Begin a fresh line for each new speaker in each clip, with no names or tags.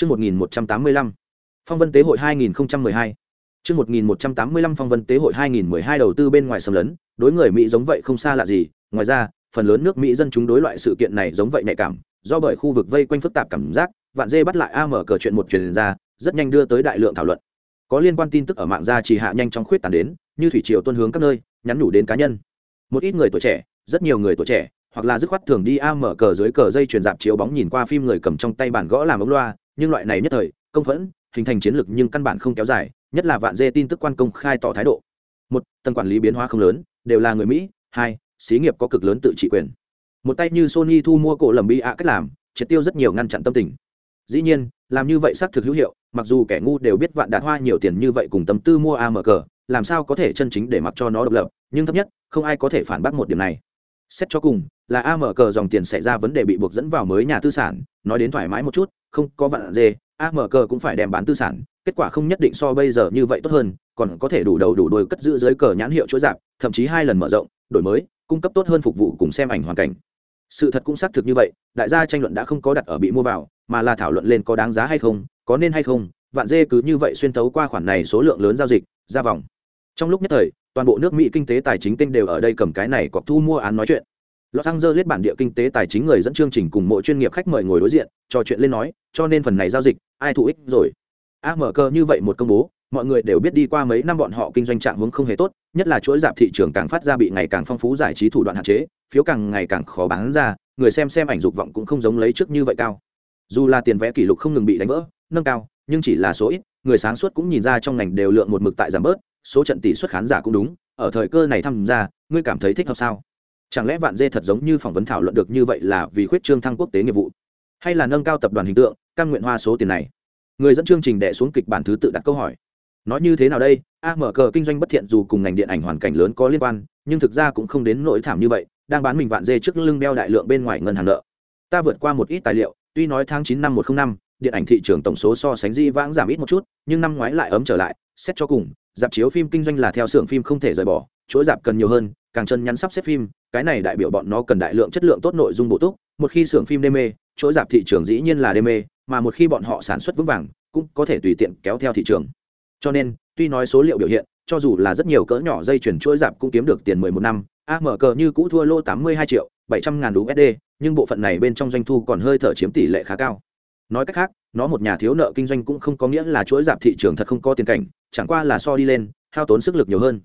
Chương 1185. Phong Vân Tế hội 2012. Chương 1185 Phong Vân Tế hội 2012 đầu tư bên ngoài xâm lấn, đối người Mỹ giống vậy không xa lạ gì, ngoài ra, phần lớn nước Mỹ dân chúng đối loại sự kiện này giống vậy nhạy cảm, do bởi khu vực vây quanh phức tạp cảm giác, vạn dê bắt lại AM cờ chuyện một truyền ra, rất nhanh đưa tới đại lượng thảo luận. Có liên quan tin tức ở mạng ra chỉ hạ nhanh chóng khuyết tán đến, như thủy triều tuôn hướng các nơi, nhắn nhủ đến cá nhân. Một ít người tuổi trẻ, rất nhiều người tuổi trẻ, hoặc là dứt khoát thường đi AM cờ dưới cờ dây truyền dạp chiếu bóng nhìn qua phim người cầm trong tay bản gõ làm ống loa, nhưng loại này nhất thời, công phẫn, hình thành chiến lược nhưng căn bản không kéo dài, nhất là vạn dê tin tức quan công khai tỏ thái độ. Một, tầng quản lý biến hóa không lớn, đều là người mỹ. Hai, xí nghiệp có cực lớn tự trị quyền. Một tay như sony thu mua cổ lầm bi ạ cách làm, triệt tiêu rất nhiều ngăn chặn tâm tình. Dĩ nhiên, làm như vậy xác thực hữu hiệu, mặc dù kẻ ngu đều biết vạn đạt hoa nhiều tiền như vậy cùng tâm tư mua amg làm sao có thể chân chính để mặc cho nó độc lập, nhưng thấp nhất, không ai có thể phản bác một điểm này xét cho cùng, là amg dòng tiền xảy ra vấn đề bị buộc dẫn vào mới nhà tư sản, nói đến thoải mái một chút, không có vạn dê amg cũng phải đem bán tư sản, kết quả không nhất định so bây giờ như vậy tốt hơn, còn có thể đủ đầu đủ đôi cất giữ dưới cờ nhãn hiệu chuỗi giảm, thậm chí hai lần mở rộng, đổi mới, cung cấp tốt hơn phục vụ cùng xem ảnh hoàn cảnh. Sự thật cũng xác thực như vậy, đại gia tranh luận đã không có đặt ở bị mua vào, mà là thảo luận lên có đáng giá hay không, có nên hay không, vạn dê cứ như vậy xuyên tấu qua khoản này số lượng lớn giao dịch, ra vòng. Trong lúc nhất thời toàn bộ nước mỹ kinh tế tài chính kênh đều ở đây cầm cái này cọc thu mua án nói chuyện Los Angeles bản địa kinh tế tài chính người dẫn chương trình cùng mỗi chuyên nghiệp khách mời ngồi đối diện, trò chuyện lên nói, cho nên phần này giao dịch, ai thụ ích rồi. Ám mở cơ như vậy một công bố, mọi người đều biết đi qua mấy năm bọn họ kinh doanh trạng hướng không hề tốt, nhất là chuỗi dạp thị trường càng phát ra bị ngày càng phong phú giải trí thủ đoạn hạn chế, phiếu càng ngày càng khó bán ra, người xem xem ảnh dục vọng cũng không giống lấy trước như vậy cao. Dù là tiền vé kỷ lục không ngừng bị đánh vỡ, nâng cao, nhưng chỉ là số ít, người sáng suốt cũng nhìn ra trong ngành đều lượng một mực tại giảm bớt, số trận tỷ suất khán giả cũng đúng, ở thời cơ này tham gia, ngươi cảm thấy thích hợp sao? chẳng lẽ vạn dê thật giống như phỏng vấn thảo luận được như vậy là vì khuyết trương thăng quốc tế nghiệp vụ? Hay là nâng cao tập đoàn hình tượng căn nguyện hoa số tiền này? Người dẫn chương trình đệ xuống kịch bản thứ tự đặt câu hỏi. Nói như thế nào đây? A mở cờ kinh doanh bất thiện dù cùng ngành điện ảnh hoàn cảnh lớn có liên quan nhưng thực ra cũng không đến nỗi thảm như vậy đang bán mình vạn dê trước lưng đeo đại lượng bên ngoài ngân hàng nợ. Ta vượt qua một ít tài liệu tuy nói tháng chín năm một trăm năm điện ảnh thị trường tổng số so sánh di vãng giảm ít một chút nhưng năm ngoái lại ấm trở lại xét cho cùng, dạp chiếu phim kinh doanh là theo xưởng phim không thể rời bỏ, chuỗi dạp cần nhiều hơn, càng chân nhắn sắp xếp phim, cái này đại biểu bọn nó cần đại lượng chất lượng tốt nội dung bổ túc, một khi xưởng phim đê mê, chuỗi dạp thị trường dĩ nhiên là đê mê, mà một khi bọn họ sản xuất vững vàng, cũng có thể tùy tiện kéo theo thị trường. Cho nên, tuy nói số liệu biểu hiện, cho dù là rất nhiều cỡ nhỏ dây chuyển chuỗi dạp cũng kiếm được tiền mười một năm, a mở cờ như cũ thua lô tám mươi hai triệu bảy trăm ngàn usd nhưng bộ phận này bên trong doanh thu còn hơi thở chiếm tỷ lệ khá cao nói cách khác, nó một nhà thiếu nợ kinh doanh cũng không có nghĩa là chuỗi giảm thị trường thật không có tiền cảnh, chẳng qua là so đi lên, hao tốn sức lực nhiều hơn.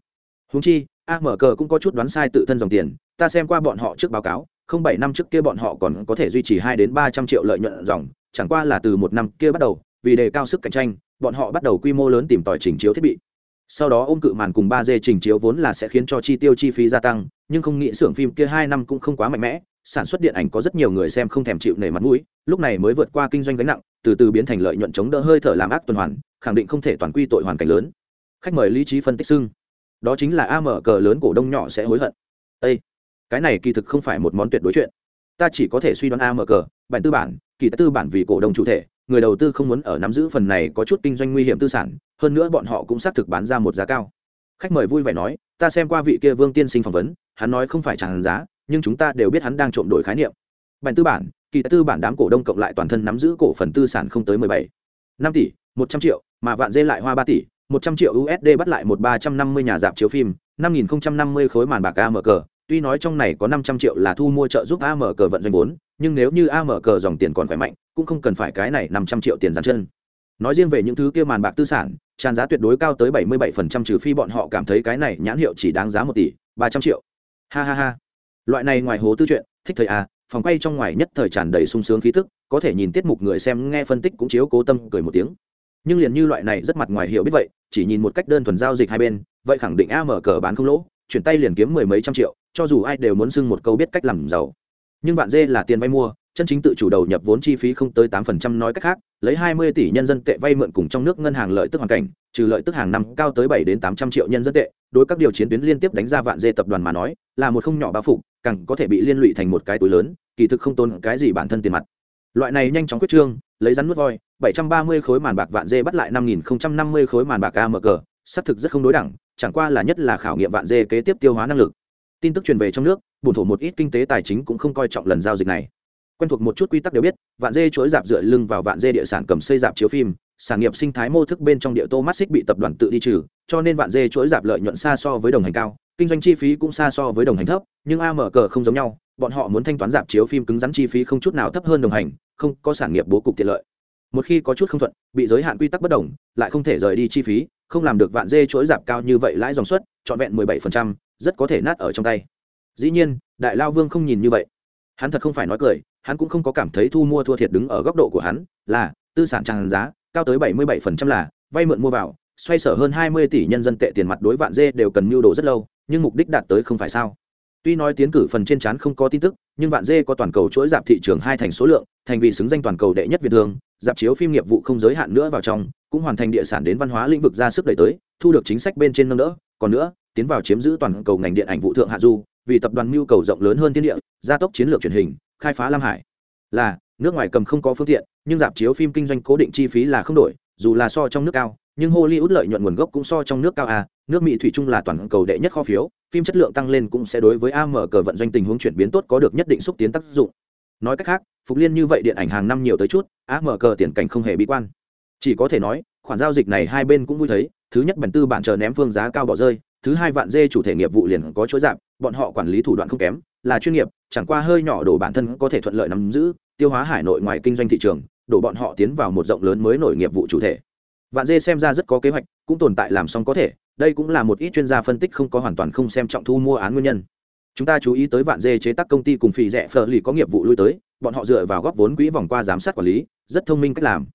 Húng chi amg cũng có chút đoán sai tự thân dòng tiền, ta xem qua bọn họ trước báo cáo, không bảy năm trước kia bọn họ còn có thể duy trì hai đến ba trăm triệu lợi nhuận dòng, chẳng qua là từ một năm kia bắt đầu, vì đề cao sức cạnh tranh, bọn họ bắt đầu quy mô lớn tìm tòi trình chiếu thiết bị. Sau đó ôm cự màn cùng ba d trình chiếu vốn là sẽ khiến cho chi tiêu chi phí gia tăng nhưng không nghĩ xưởng phim kia hai năm cũng không quá mạnh mẽ, sản xuất điện ảnh có rất nhiều người xem không thèm chịu nể mặt mũi, lúc này mới vượt qua kinh doanh gánh nặng, từ từ biến thành lợi nhuận chống đỡ hơi thở làm ác tuần hoàn, khẳng định không thể toàn quy tội hoàn cảnh lớn. Khách mời lý trí phân tích xưng. Đó chính là am cờ lớn cổ đông nhỏ sẽ hối hận. Ê! cái này kỳ thực không phải một món tuyệt đối chuyện. Ta chỉ có thể suy đoán am cờ bản tư bản, kỳ tư bản vì cổ đông chủ thể, người đầu tư không muốn ở nắm giữ phần này có chút kinh doanh nguy hiểm tư sản, hơn nữa bọn họ cũng xác thực bán ra một giá cao. Khách mời vui vẻ nói ta xem qua vị kia vương tiên sinh phỏng vấn hắn nói không phải tràn giá nhưng chúng ta đều biết hắn đang trộm đổi khái niệm. Bản tư bản kỳ tư bản đám cổ đông cộng lại toàn thân nắm giữ cổ phần tư sản không tới mười bảy. Năm tỷ một trăm triệu mà vạn dê lại hoa ba tỷ 100 triệu USD bắt lại một 350 nhà dạp chiếu phim, 5050 khối màn bạc AMC, tuy nói trong này có 500 triệu là thu mua trợ giúp AMC vận doanh vốn, nhưng nếu như AMC dòng tiền còn khỏe mạnh, cũng không cần phải cái này 500 triệu tiền giàn chân. Nói riêng về những thứ kia màn bạc tư sản, tràn giá tuyệt đối cao tới 77% trừ phi bọn họ cảm thấy cái này nhãn hiệu chỉ đáng giá 1 tỷ, 300 triệu. Ha ha ha. Loại này ngoài hố tư chuyện, thích thời à, phòng quay trong ngoài nhất thời tràn đầy sung sướng khí tức, có thể nhìn tiết mục người xem nghe phân tích cũng chiếu cố tâm cười một tiếng nhưng liền như loại này rất mặt ngoài hiểu biết vậy chỉ nhìn một cách đơn thuần giao dịch hai bên vậy khẳng định a mở cờ bán không lỗ chuyển tay liền kiếm mười mấy trăm triệu cho dù ai đều muốn xưng một câu biết cách làm giàu nhưng bạn dê là tiền vay mua chân chính tự chủ đầu nhập vốn chi phí không tới tám phần trăm nói cách khác lấy hai mươi tỷ nhân dân tệ vay mượn cùng trong nước ngân hàng lợi tức hoàn cảnh trừ lợi tức hàng năm cao tới bảy đến tám trăm triệu nhân dân tệ đối các điều chiến tuyến liên tiếp đánh ra vạn dê tập đoàn mà nói là một không nhỏ bao phủ càng có thể bị liên lụy thành một cái túi lớn kỳ thực không tốn cái gì bản thân tiền mặt loại này nhanh chóng quyết trương lấy rắn nuốt voi 730 khối màn bạc vạn dê bắt lại 5050 khối màn bạc AMG, xác thực rất không đối đẳng, chẳng qua là nhất là khảo nghiệm vạn dê kế tiếp tiêu hóa năng lực. Tin tức truyền về trong nước, bổn thổ một ít kinh tế tài chính cũng không coi trọng lần giao dịch này quen thuộc một chút quy tắc đều biết, vạn dê chuỗi dạp dựa lưng vào vạn dê địa sản cầm xây dạp chiếu phim, sản nghiệp sinh thái mô thức bên trong địa tô mắt xích bị tập đoàn tự đi trừ, cho nên vạn dê chuỗi dạp lợi nhuận xa so với đồng hành cao, kinh doanh chi phí cũng xa so với đồng hành thấp, nhưng am cờ không giống nhau, bọn họ muốn thanh toán dạp chiếu phim cứng rắn chi phí không chút nào thấp hơn đồng hành, không có sản nghiệp bố cục tiện lợi. Một khi có chút không thuận, bị giới hạn quy tắc bất đồng, lại không thể rời đi chi phí, không làm được vạn dê chuỗi dạp cao như vậy lãi dòng suất, trọn vẹn mười bảy phần trăm, rất có thể nát ở trong tay. Dĩ nhiên, đại lao vương không nhìn như vậy hắn thật không phải nói cười, hắn cũng không có cảm thấy thu mua thua thiệt đứng ở góc độ của hắn, là, tư sản tràn giá, cao tới bảy mươi bảy phần trăm là, vay mượn mua vào, xoay sở hơn hai mươi tỷ nhân dân tệ tiền mặt đối vạn dê đều cần mưu đồ rất lâu, nhưng mục đích đạt tới không phải sao. Tuy nói tiến cử phần trên chán không có tin tức, nhưng vạn dê có toàn cầu chuỗi giảm thị trường hai thành số lượng, thành vì xứng danh toàn cầu đệ nhất việt thương dạp chiếu phim nghiệp vụ không giới hạn nữa vào trong, cũng hoàn thành địa sản đến văn hóa lĩnh vực ra sức đẩy tới, thu được chính sách bên trên nâng đỡ. Còn nữa, tiến vào chiếm giữ toàn cầu ngành điện ảnh vụ thượng hạ du vì tập đoàn mưu cầu rộng lớn hơn thiên địa, gia tốc chiến lược truyền hình, khai phá lam hải. Là, nước ngoài cầm không có phương tiện, nhưng dạp chiếu phim kinh doanh cố định chi phí là không đổi, dù là so trong nước cao, nhưng hollywood lợi nhuận nguồn gốc cũng so trong nước cao à nước mỹ thủy chung là toàn cầu đệ nhất kho phiếu, phim chất lượng tăng lên cũng sẽ đối với am cờ vận doanh tình huống chuyển biến tốt có được nhất định xúc tiến tác dụng. Nói cách khác, phục liên như vậy điện ảnh hàng năm nhiều tới chút am cờ tiền cảnh không hề bi quan. Chỉ có thể nói, khoản giao dịch này hai bên cũng vui thấy, thứ nhất bản tư bản chờ ném phương giá cao bỏ rơi, thứ hai vạn dê chủ thể nghiệp vụ liền có chỗ giảm bọn họ quản lý thủ đoạn không kém, là chuyên nghiệp, chẳng qua hơi nhỏ đổ bản thân có thể thuận lợi nắm giữ, tiêu hóa hải nội ngoài kinh doanh thị trường, đổ bọn họ tiến vào một rộng lớn mới nổi nghiệp vụ chủ thể. Vạn dê xem ra rất có kế hoạch, cũng tồn tại làm xong có thể, đây cũng là một ít chuyên gia phân tích không có hoàn toàn không xem trọng thu mua án nguyên nhân. Chúng ta chú ý tới vạn dê chế tác công ty cùng phì rẻ phờ lì có nghiệp vụ lui tới, bọn họ dựa vào góp vốn quỹ vòng qua giám sát quản lý, rất thông minh cách làm.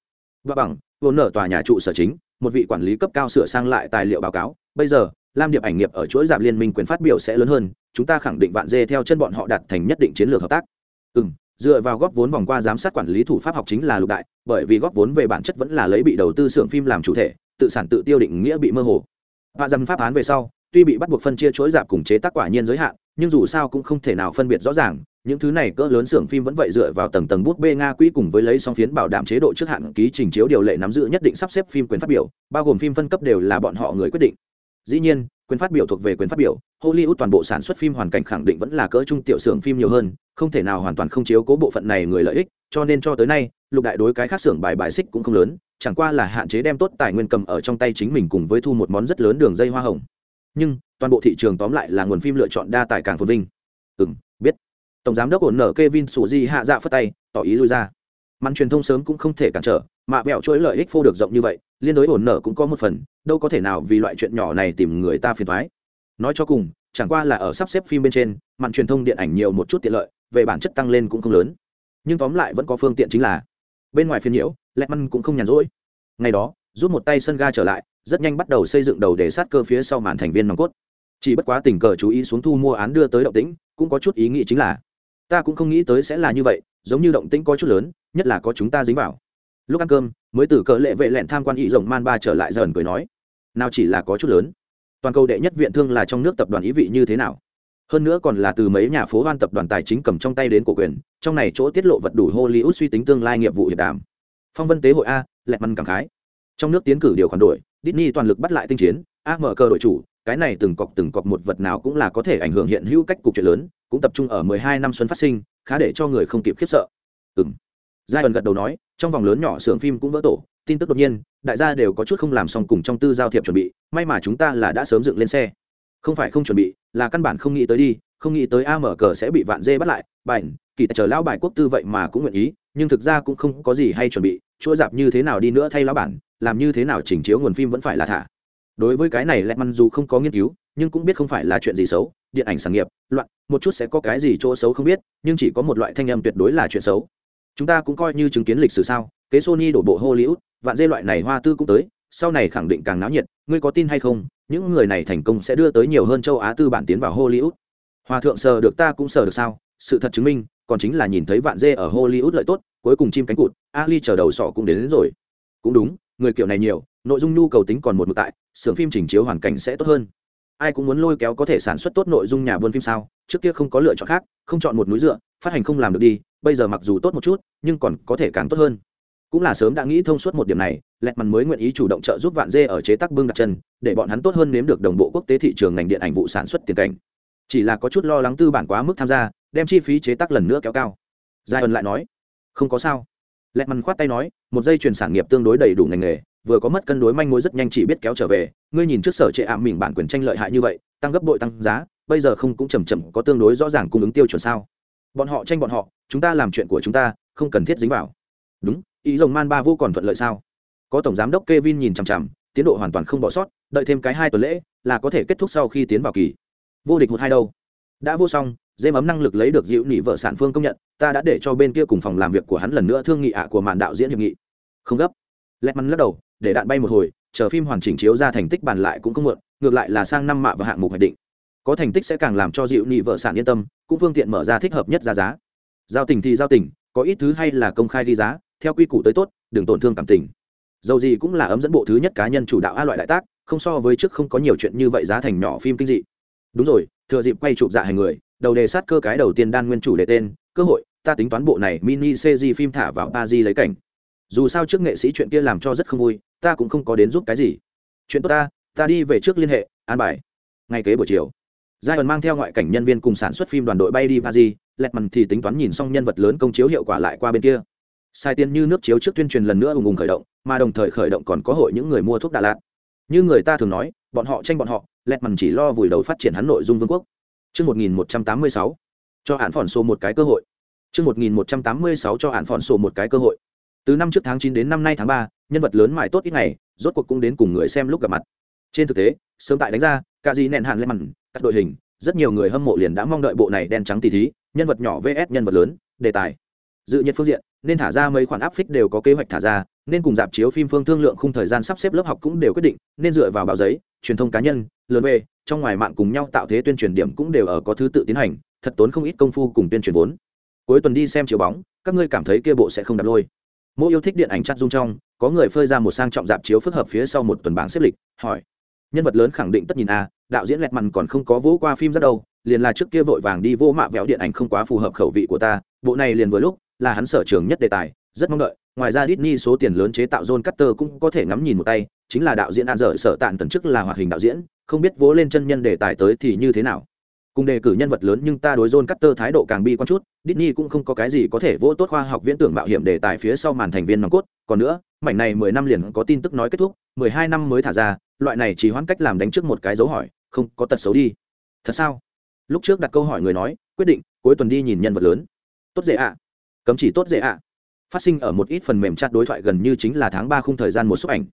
Và bằng vốn nở tòa nhà trụ sở chính, một vị quản lý cấp cao sửa sang lại tài liệu báo cáo, bây giờ lam điệp ảnh nghiệp ở chuỗi giảm liên minh quyền phát biểu sẽ lớn hơn, chúng ta khẳng định vạn dê theo chân bọn họ đặt thành nhất định chiến lược hợp tác. Ừ m dựa vào góp vốn vòng qua giám sát quản lý thủ pháp học chính là lục đại, bởi vì góp vốn về bản chất vẫn là lấy bị đầu tư xưởng phim làm chủ thể, tự sản tự tiêu định nghĩa bị mơ hồ. Và dầm pháp án về sau, tuy bị bắt buộc phân chia chuỗi giảm cùng chế tác quả nhiên giới hạn, nhưng dù sao cũng không thể nào phân biệt rõ ràng, những thứ này cỡ lớn xưởng phim vẫn vậy dựa vào tầng tầng bút bê nga quỹ cùng với lấy song phiến bảo đảm chế độ trước hạn ký trình chiếu điều lệ nắm giữ nhất định sắp xếp phim quyền phát biểu, bao gồm phim phân cấp đều là bọn họ người quyết định dĩ nhiên, quyền phát biểu thuộc về quyền phát biểu, hollywood toàn bộ sản xuất phim hoàn cảnh khẳng định vẫn là cỡ trung tiểu xưởng phim nhiều hơn, không thể nào hoàn toàn không chiếu cố bộ phận này người lợi ích, cho nên cho tới nay, lục đại đối cái khác xưởng bài bài xích cũng không lớn, chẳng qua là hạn chế đem tốt tài nguyên cầm ở trong tay chính mình cùng với thu một món rất lớn đường dây hoa hồng. Nhưng, toàn bộ thị trường tóm lại là nguồn phim lựa chọn đa tài càng phồn vinh. Ừ m biết. Tổng giám đốc ổn nở k e vin di hạ dạ phất tay, tỏ ý lui ra. Mặt truyền thông sớm cũng không thể cản trở mạ vẹo chuỗi lợi ích phô được rộng như vậy, liên đối ổn nở cũng có một phần đâu có thể nào vì loại chuyện nhỏ này tìm người ta phiền thoái. Nói cho cùng, chẳng qua là ở sắp xếp phim bên trên màn truyền thông điện ảnh nhiều một chút tiện lợi, về bản chất tăng lên cũng không lớn. Nhưng tóm lại vẫn có phương tiện chính là, bên ngoài phiên nhiễu lẹ măn cũng không nhàn rỗi. Ngày đó, rút một tay sân ga trở lại, rất nhanh bắt đầu xây dựng đầu để sát cơ phía sau màn thành viên nòng cốt. Chỉ bất quá tình cờ chú ý xuống thu mua án đưa tới động tĩnh, cũng có chút ý nghĩ chính là, ta cũng không nghĩ tới sẽ là như vậy, giống như động tĩnh có chút lớn, nhất là có chúng ta dính vào. Lúc ăn cơm, mới từ cờ lệ vệ lẹn tham quan ý rồng man ba trở lại dần cười nói nào chỉ là có chút lớn. Toàn cầu đệ nhất viện thương là trong nước tập đoàn ý vị như thế nào? Hơn nữa còn là từ mấy nhà phố hoan tập đoàn tài chính cầm trong tay đến cổ quyền, trong này chỗ tiết lộ vật đủ hollywood suy tính tương lai nghiệp vụ hiệp đàm. Phong vân tế hội a, lẹt măn cảm khái. Trong nước tiến cử điều khoản đổi, Disney toàn lực bắt lại tinh chiến, a mở cơ đội chủ, cái này từng cọc từng cọc một vật nào cũng là có thể ảnh hưởng hiện hữu cách cục chuyện lớn, cũng tập trung ở mười hai năm xuân phát sinh, khá để cho người không kịp khiếp sợ. Ừm. Giai ẩn gật đầu nói, trong vòng lớn nhỏ xưởng phim cũng vỡ tổ tin tức đột nhiên đại gia đều có chút không làm xong cùng trong tư giao thiệp chuẩn bị may mà chúng ta là đã sớm dựng lên xe. Không phải không chuẩn bị là căn bản không nghĩ tới đi không nghĩ tới a mở cờ sẽ bị vạn dê bắt lại. Bản, kỳ chờ lão bài quốc tư vậy mà cũng nguyện ý nhưng thực ra cũng không có gì hay chuẩn bị chuỗi dạp như thế nào đi nữa thay lão bản làm như thế nào chỉnh chiếu nguồn phim vẫn phải là thả. Đối với cái này lẹt măn dù không có nghiên cứu nhưng cũng biết không phải là chuyện gì xấu điện ảnh sản nghiệp loạn một chút sẽ có cái gì chỗ xấu không biết nhưng chỉ có một loại thanh âm tuyệt đối là chuyện xấu. Chúng ta cũng coi như chứng kiến lịch sử sao kế sony đổ bộ hollywood vạn dê loại này hoa tư cũng tới sau này khẳng định càng náo nhiệt ngươi có tin hay không? Những người này thành công sẽ đưa tới nhiều hơn châu á tư bản tiến vào hollywood. Hòa thượng sờ được ta cũng sờ được sao? Sự thật chứng minh còn chính là nhìn thấy vạn dê ở hollywood lợi tốt cuối cùng chim cánh cụt ali chờ đầu sọ cũng đến, đến rồi. Cũng đúng người kiểu này nhiều nội dung nhu cầu tính còn một mực tại xưởng phim chỉnh chiếu hoàn cảnh sẽ tốt hơn. Ai cũng muốn lôi kéo có thể sản xuất tốt nội dung nhà buôn phim sao? Trước kia không có lựa chọn khác không chọn một núi dựa phát hành không làm được đi bây giờ mặc dù tốt một chút nhưng còn có thể càng tốt hơn cũng là sớm đã nghĩ thông suốt một điểm này lẹt mằn mới nguyện ý chủ động trợ giúp vạn dê ở chế tác bưng đặt chân, để bọn hắn tốt hơn nếm được đồng bộ quốc tế thị trường ngành điện ảnh vụ sản xuất tiền cảnh. Chỉ là có chút lo lắng tư bản quá mức tham gia, đem chi phí chế tác lần nữa kéo cao. Giai ẩn lại nói, không có sao. Lẹt mằn khoát tay nói, một dây chuyển sản nghiệp tương đối đầy đủ ngành nghề, vừa có mất cân đối manh mối rất nhanh chỉ biết kéo trở về, ngươi nhìn trước sở trệ ảm mình bản quyền tranh lợi hại như vậy, tăng gấp bội tăng giá, bây giờ không cũng chầm chậm có tương đối rõ ràng cung ứng tiêu chuẩn sao? Bọn họ tranh bọn họ, chúng ta làm chuyện của chúng ta, không cần thiết dính vào. Đúng ý rồng man ba vô còn thuận lợi sao? Có tổng giám đốc Kevin nhìn chằm chằm, tiến độ hoàn toàn không bỏ sót, đợi thêm cái hai tuần lễ là có thể kết thúc sau khi tiến vào kỳ. Vô địch một hai đâu. Đã vô xong dêm ấm năng lực lấy được dịu nị vợ sản phương công nhận, ta đã để cho bên kia cùng phòng làm việc của hắn lần nữa thương nghị ạ của màn đạo diễn hiệp nghị. Không gấp. Lẹt mắn lắc đầu, để đạn bay một hồi, chờ phim hoàn chỉnh chiếu ra thành tích bàn lại cũng không muộn, ngược lại là sang năm mạ và hạng mục hoạch định. Có thành tích sẽ càng làm cho dịu nị vợ sản yên tâm, cũng phương tiện mở ra thích hợp nhất ra giá. Giao tình thì giao tình, có ít thứ hay là công khai đi giá theo quy củ tới tốt, đừng tổn thương cảm tình. Dầu gì cũng là ấm dẫn bộ thứ nhất cá nhân chủ đạo a loại đại tác, không so với trước không có nhiều chuyện như vậy giá thành nhỏ phim kinh dị. Đúng rồi, thừa dịp quay chụp dạ hành người, đầu đề sát cơ cái đầu tiên đan nguyên chủ đề tên, cơ hội, ta tính toán bộ này mini cg phim thả vào ba di lấy cảnh. Dù sao trước nghệ sĩ chuyện kia làm cho rất không vui, ta cũng không có đến giúp cái gì. Chuyện tốt ta ta đi về trước liên hệ, an bài. Ngay kế buổi chiều giai ẩn mang theo ngoại cảnh nhân viên cùng sản xuất phim đoàn đội bay đi ba di lẹt mằn thì tính toán nhìn xong nhân vật lớn công chiếu hiệu quả lại qua bên kia sai tiền như nước chiếu trước tuyên truyền lần nữa ùng ùng khởi động mà đồng thời khởi động còn có hội những người mua thuốc đà lạt như người ta thường nói bọn họ tranh bọn họ lẹt mằn chỉ lo vùi đầu phát triển hắn nội dung vương quốc Trước 1186, cho hạn phòn sổ một cái cơ hội. Trước 1186 cho hạn phòn sổ một cái cơ hội. Từ năm trước tháng 9 đến năm nay tháng 3, nhân vật lớn mãi tốt ít ngày, rốt cuộc cũng đến cùng người xem lúc gặp mặt. Trên thực tế, sớm tại đánh ra, cả gì nện hạn lên màn, các đội hình, rất nhiều người hâm mộ liền đã mong đợi bộ này đen trắng tỷ thí, nhân vật nhỏ vs nhân vật lớn, đề tài. Dự nhiệt phương diện, nên thả ra mấy khoản áp phích đều có kế hoạch thả ra, nên cùng dạp chiếu phim phương thương lượng khung thời gian sắp xếp lớp học cũng đều quyết định, nên dựa vào báo giấy, truyền thông cá nhân, lớn về, trong ngoài mạng cùng nhau tạo thế tuyên truyền điểm cũng đều ở có thứ tự tiến hành thật tốn không ít công phu cùng tuyên truyền vốn. Cuối tuần đi xem chiều bóng các ngươi cảm thấy kia bộ sẽ không đạp lôi. Mỗi yêu thích điện ảnh chắt dung trong có người phơi ra một sang trọng dạp chiếu phức hợp phía sau một tuần bảng xếp lịch hỏi. Nhân vật lớn khẳng định tất nhìn a à, đạo diễn lẹt mặn còn không có vỗ qua phim rất đâu liền là trước kia vội vàng đi vô mạ véo điện ảnh không quá phù hợp khẩu vị của ta, bộ này liền vừa lúc là hắn sở trường nhất đề tài, rất mong đợi. Ngoài ra Disney số tiền lớn chế tạo John Carter cũng có thể ngắm nhìn một tay, chính là đạo diễn an dở sở tạn tần chức là hoạt hình đạo diễn, không biết vỗ lên chân nhân đề tài tới thì như thế nào. Cùng đề cử nhân vật lớn nhưng ta đối John Carter thái độ càng bi quan chút, Disney cũng không có cái gì có thể vỗ tốt khoa học viễn tưởng mạo hiểm đề tài phía sau màn thành viên nòng cốt. Còn nữa, mảnh này mười năm liền có tin tức nói kết thúc, mười hai năm mới thả ra, loại này chỉ hoãn cách làm đánh trước một cái dấu hỏi, không có tật xấu đi. Thật sao? Lúc trước đặt câu hỏi người nói, quyết định, cuối tuần đi nhìn nhân vật lớn. Tốt dễ ạ. Cấm chỉ tốt dễ ạ. Phát sinh ở một ít phần mềm chat đối thoại gần như chính là tháng ba khung thời gian một xúc ảnh.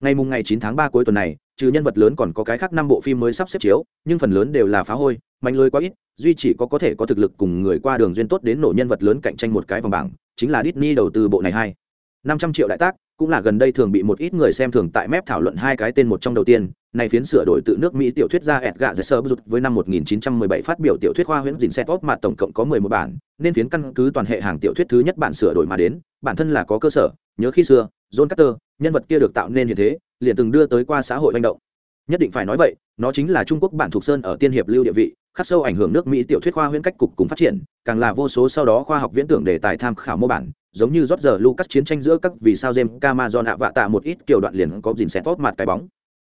Ngày mùng ngày chín tháng ba cuối tuần này, trừ nhân vật lớn còn có cái khác năm bộ phim mới sắp xếp chiếu, nhưng phần lớn đều là phá hôi, mạnh lưới quá ít, duy chỉ có có thể có thực lực cùng người qua đường duyên tốt đến nổ nhân vật lớn cạnh tranh một cái vòng bảng, chính là Disney đầu tư bộ này hai năm trăm triệu đại tác, cũng là gần đây thường bị một ít người xem thường tại mép thảo luận hai cái tên một trong đầu tiên này phiến sửa đổi tự nước Mỹ tiểu thuyết gia Edgar Sơ rụt với năm 1917 phát biểu tiểu thuyết khoa huyễn dình xét top mà tổng cộng có 11 bản, nên phiến căn cứ toàn hệ hàng tiểu thuyết thứ nhất bản sửa đổi mà đến, bản thân là có cơ sở, nhớ khi xưa, John Carter, nhân vật kia được tạo nên như thế, liền từng đưa tới qua xã hội hành động. Nhất định phải nói vậy, nó chính là Trung Quốc bản thuộc sơn ở tiên hiệp lưu địa vị, khắc sâu ảnh hưởng nước Mỹ tiểu thuyết khoa huyễn cách cục cùng phát triển, càng là vô số sau đó khoa học viễn tưởng đề tài tham khảo mô bản, giống như rót giờ Lucas chiến tranh giữa các vì sao James Cameron ạ vạ tạ một ít kiểu đoạn liền có dình xẹt tốt mặt cái bóng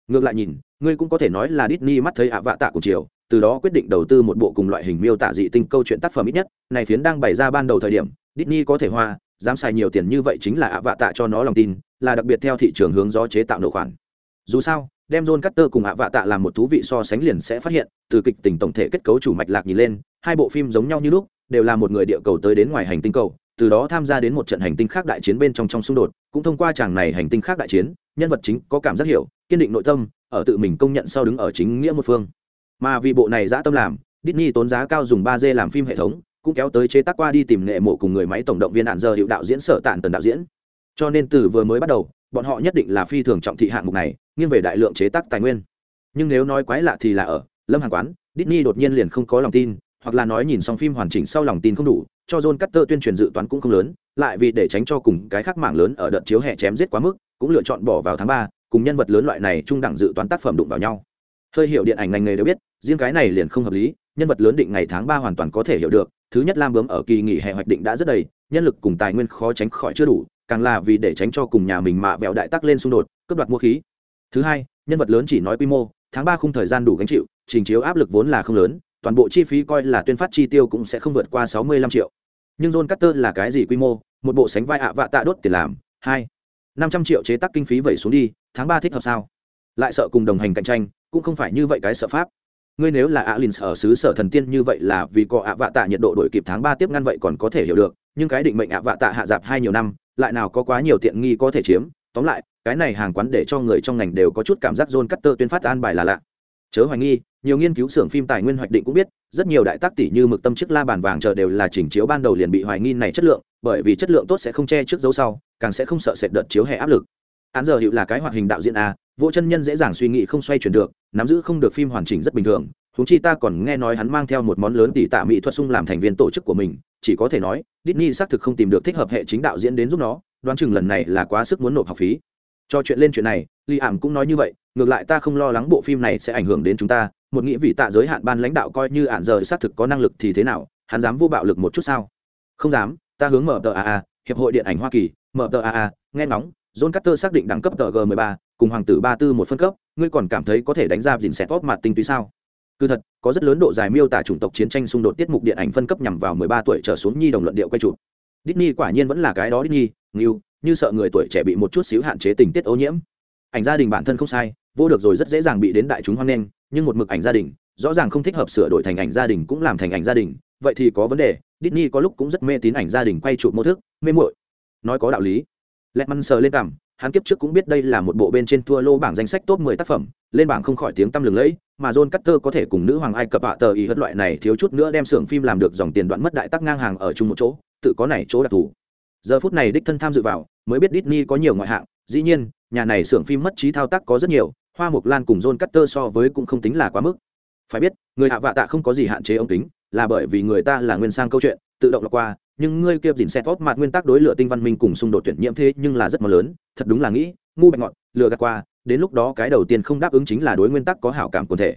ngược lại nhìn, ngươi cũng có thể nói là Disney mắt thấy ạ vạ tạ cùng chiều, từ đó quyết định đầu tư một bộ cùng loại hình miêu tả dị tinh câu chuyện tác phẩm ít nhất, này phiến đang bày ra ban đầu thời điểm, Disney có thể hoa, dám xài nhiều tiền như vậy chính là ạ vạ tạ cho nó lòng tin, là đặc biệt theo thị trường hướng gió chế tạo nổ khoản. Dù sao, đem John Carter cùng ạ vạ tạ làm một thú vị so sánh liền sẽ phát hiện, từ kịch tình tổng thể kết cấu chủ mạch lạc nhìn lên, hai bộ phim giống nhau như lúc, đều là một người địa cầu tới đến ngoài hành tinh cầu từ đó tham gia đến một trận hành tinh khác đại chiến bên trong trong xung đột, cũng thông qua chàng này hành tinh khác đại chiến, nhân vật chính có cảm giác hiểu, kiên định nội tâm, ở tự mình công nhận sau đứng ở chính nghĩa một phương. Mà vì bộ này dã tâm làm, Disney tốn giá cao dùng 3D làm phim hệ thống, cũng kéo tới chế tác qua đi tìm nghệ mộ cùng người máy tổng động viên đạn giờ hiệu đạo diễn sở tản tần đạo diễn. Cho nên từ vừa mới bắt đầu, bọn họ nhất định là phi thường trọng thị hạng mục này, nghiêng về đại lượng chế tác tài nguyên. Nhưng nếu nói quái lạ thì là ở lâm hàng quán, Disney đột nhiên liền không có lòng tin hoặc là nói nhìn xong phim hoàn chỉnh sau lòng tin không đủ cho John Carter tuyên truyền dự toán cũng không lớn, lại vì để tránh cho cùng cái khác mạng lớn ở đợt chiếu hè chém giết quá mức, cũng lựa chọn bỏ vào tháng ba, cùng nhân vật lớn loại này trung đẳng dự toán tác phẩm đụng vào nhau. Hơi hiểu điện ảnh ngành nghề đều biết, riêng cái này liền không hợp lý, nhân vật lớn định ngày tháng ba hoàn toàn có thể hiểu được, thứ nhất Lam bướm ở kỳ nghỉ hè hoạch định đã rất đầy, nhân lực cùng tài nguyên khó tránh khỏi chưa đủ, càng là vì để tránh cho cùng nhà mình mạ vẹo đại tắc lên xung đột, cướp đoạt mua khí. Thứ hai, nhân vật lớn chỉ nói quy mô, tháng ba khung thời gian đủ gánh chịu, trình chiếu áp lực vốn là không lớn, toàn bộ chi phí coi là tuyên phát chi tiêu cũng sẽ không vượt qua sáu mươi 65 triệu. Nhưng john carter là cái gì quy mô? Một bộ sánh vai ạ vạ tạ đốt tiền làm. Hai, năm trăm triệu chế tác kinh phí vẩy xuống đi, tháng ba thích hợp sao? Lại sợ cùng đồng hành cạnh tranh, cũng không phải như vậy cái sợ pháp. Ngươi nếu là Alins ở xứ sở thần tiên như vậy là vì có ạ vạ tạ nhiệt độ đổi kịp tháng ba tiếp ngăn vậy còn có thể hiểu được, nhưng cái định mệnh ạ vạ tạ hạ dạp hai nhiều năm, lại nào có quá nhiều tiện nghi có thể chiếm. Tóm lại, cái này hàng quán để cho người trong ngành đều có chút cảm giác john Carter tuyên phát an bài là lạ. Chớ hoài nghi nhiều nghiên cứu xưởng phim tài nguyên hoạch định cũng biết, rất nhiều đại tác tỷ như mực tâm chiếc la bàn vàng chờ đều là chỉnh chiếu ban đầu liền bị hoài nghi này chất lượng, bởi vì chất lượng tốt sẽ không che trước dấu sau, càng sẽ không sợ sệt đợt chiếu hè áp lực. Án giờ hiệu là cái hoạt hình đạo diễn a, vô chân nhân dễ dàng suy nghĩ không xoay chuyển được, nắm giữ không được phim hoàn chỉnh rất bình thường húng chi ta còn nghe nói hắn mang theo một món lớn tỷ tạ mỹ thuật sung làm thành viên tổ chức của mình, chỉ có thể nói, Disney xác thực không tìm được thích hợp hệ chính đạo diễn đến giúp nó, đoán chừng lần này là quá sức muốn nộp học phí. Cho chuyện lên chuyện này li ảm cũng nói như vậy, ngược lại ta không lo lắng bộ phim này sẽ ảnh hưởng đến chúng ta một nghĩ vì tạ giới hạn ban lãnh đạo coi như ạn giờ xác thực có năng lực thì thế nào hắn dám vô bạo lực một chút sao? Không dám ta hướng mở tờ aa hiệp hội điện ảnh hoa kỳ mở tờ aa nghe ngóng john carter xác định đẳng cấp tờ g 13 cùng hoàng tử ba tư một phân cấp ngươi còn cảm thấy có thể đánh ra dìn xẹt tốt mặt tinh túy sao? Cứ thật có rất lớn độ dài miêu tả chủng tộc chiến tranh xung đột tiết mục điện ảnh phân cấp nhằm vào 13 tuổi trở xuống nhi đồng luận điệu quay chụp. Disney quả nhiên vẫn là cái đó Disney, Ngưu, như sợ người tuổi trẻ bị một chút xíu hạn chế tình tiết ô nhiễm. Ảnh gia đình bản thân không sai, vô được rồi rất dễ dàng bị đến đại chúng hoan nghênh, nhưng một mực ảnh gia đình, rõ ràng không thích hợp sửa đổi thành ảnh gia đình cũng làm thành ảnh gia đình, vậy thì có vấn đề, Disney có lúc cũng rất mê tín ảnh gia đình quay chụp mô thức, mê muội. Nói có đạo lý. Letman sờ lên cằm, hắn kiếp trước cũng biết đây là một bộ bên trên thua lô bảng danh sách top 10 tác phẩm, lên bảng không khỏi tiếng tăm lừng lẫy, mà John Carter có thể cùng nữ hoàng Ai Cập ạ tờ ý hất loại này thiếu chút nữa đem xưởng phim làm được dòng tiền đoạn mất đại tác ngang hàng ở chung một chỗ, tự có này chỗ đặc thủ. Giờ phút này đích thân tham dự vào, mới biết Disney có nhiều ngoại hạng, dĩ nhiên, nhà này xưởng phim mất trí thao tác có rất nhiều, Hoa Mộc Lan cùng John Carter so với cũng không tính là quá mức. Phải biết, người hạ vạ tạ không có gì hạn chế ống kính, là bởi vì người ta là nguyên sang câu chuyện, tự động lọc qua, nhưng ngươi kia dỉn xe tốt mặt nguyên tắc đối lửa tinh văn minh cùng xung đột tuyển nhiễm thế nhưng là rất mờ lớn, thật đúng là nghĩ, ngu bạch ngọn, lừa gạt qua, đến lúc đó cái đầu tiên không đáp ứng chính là đối nguyên tắc có hảo cảm quần thể.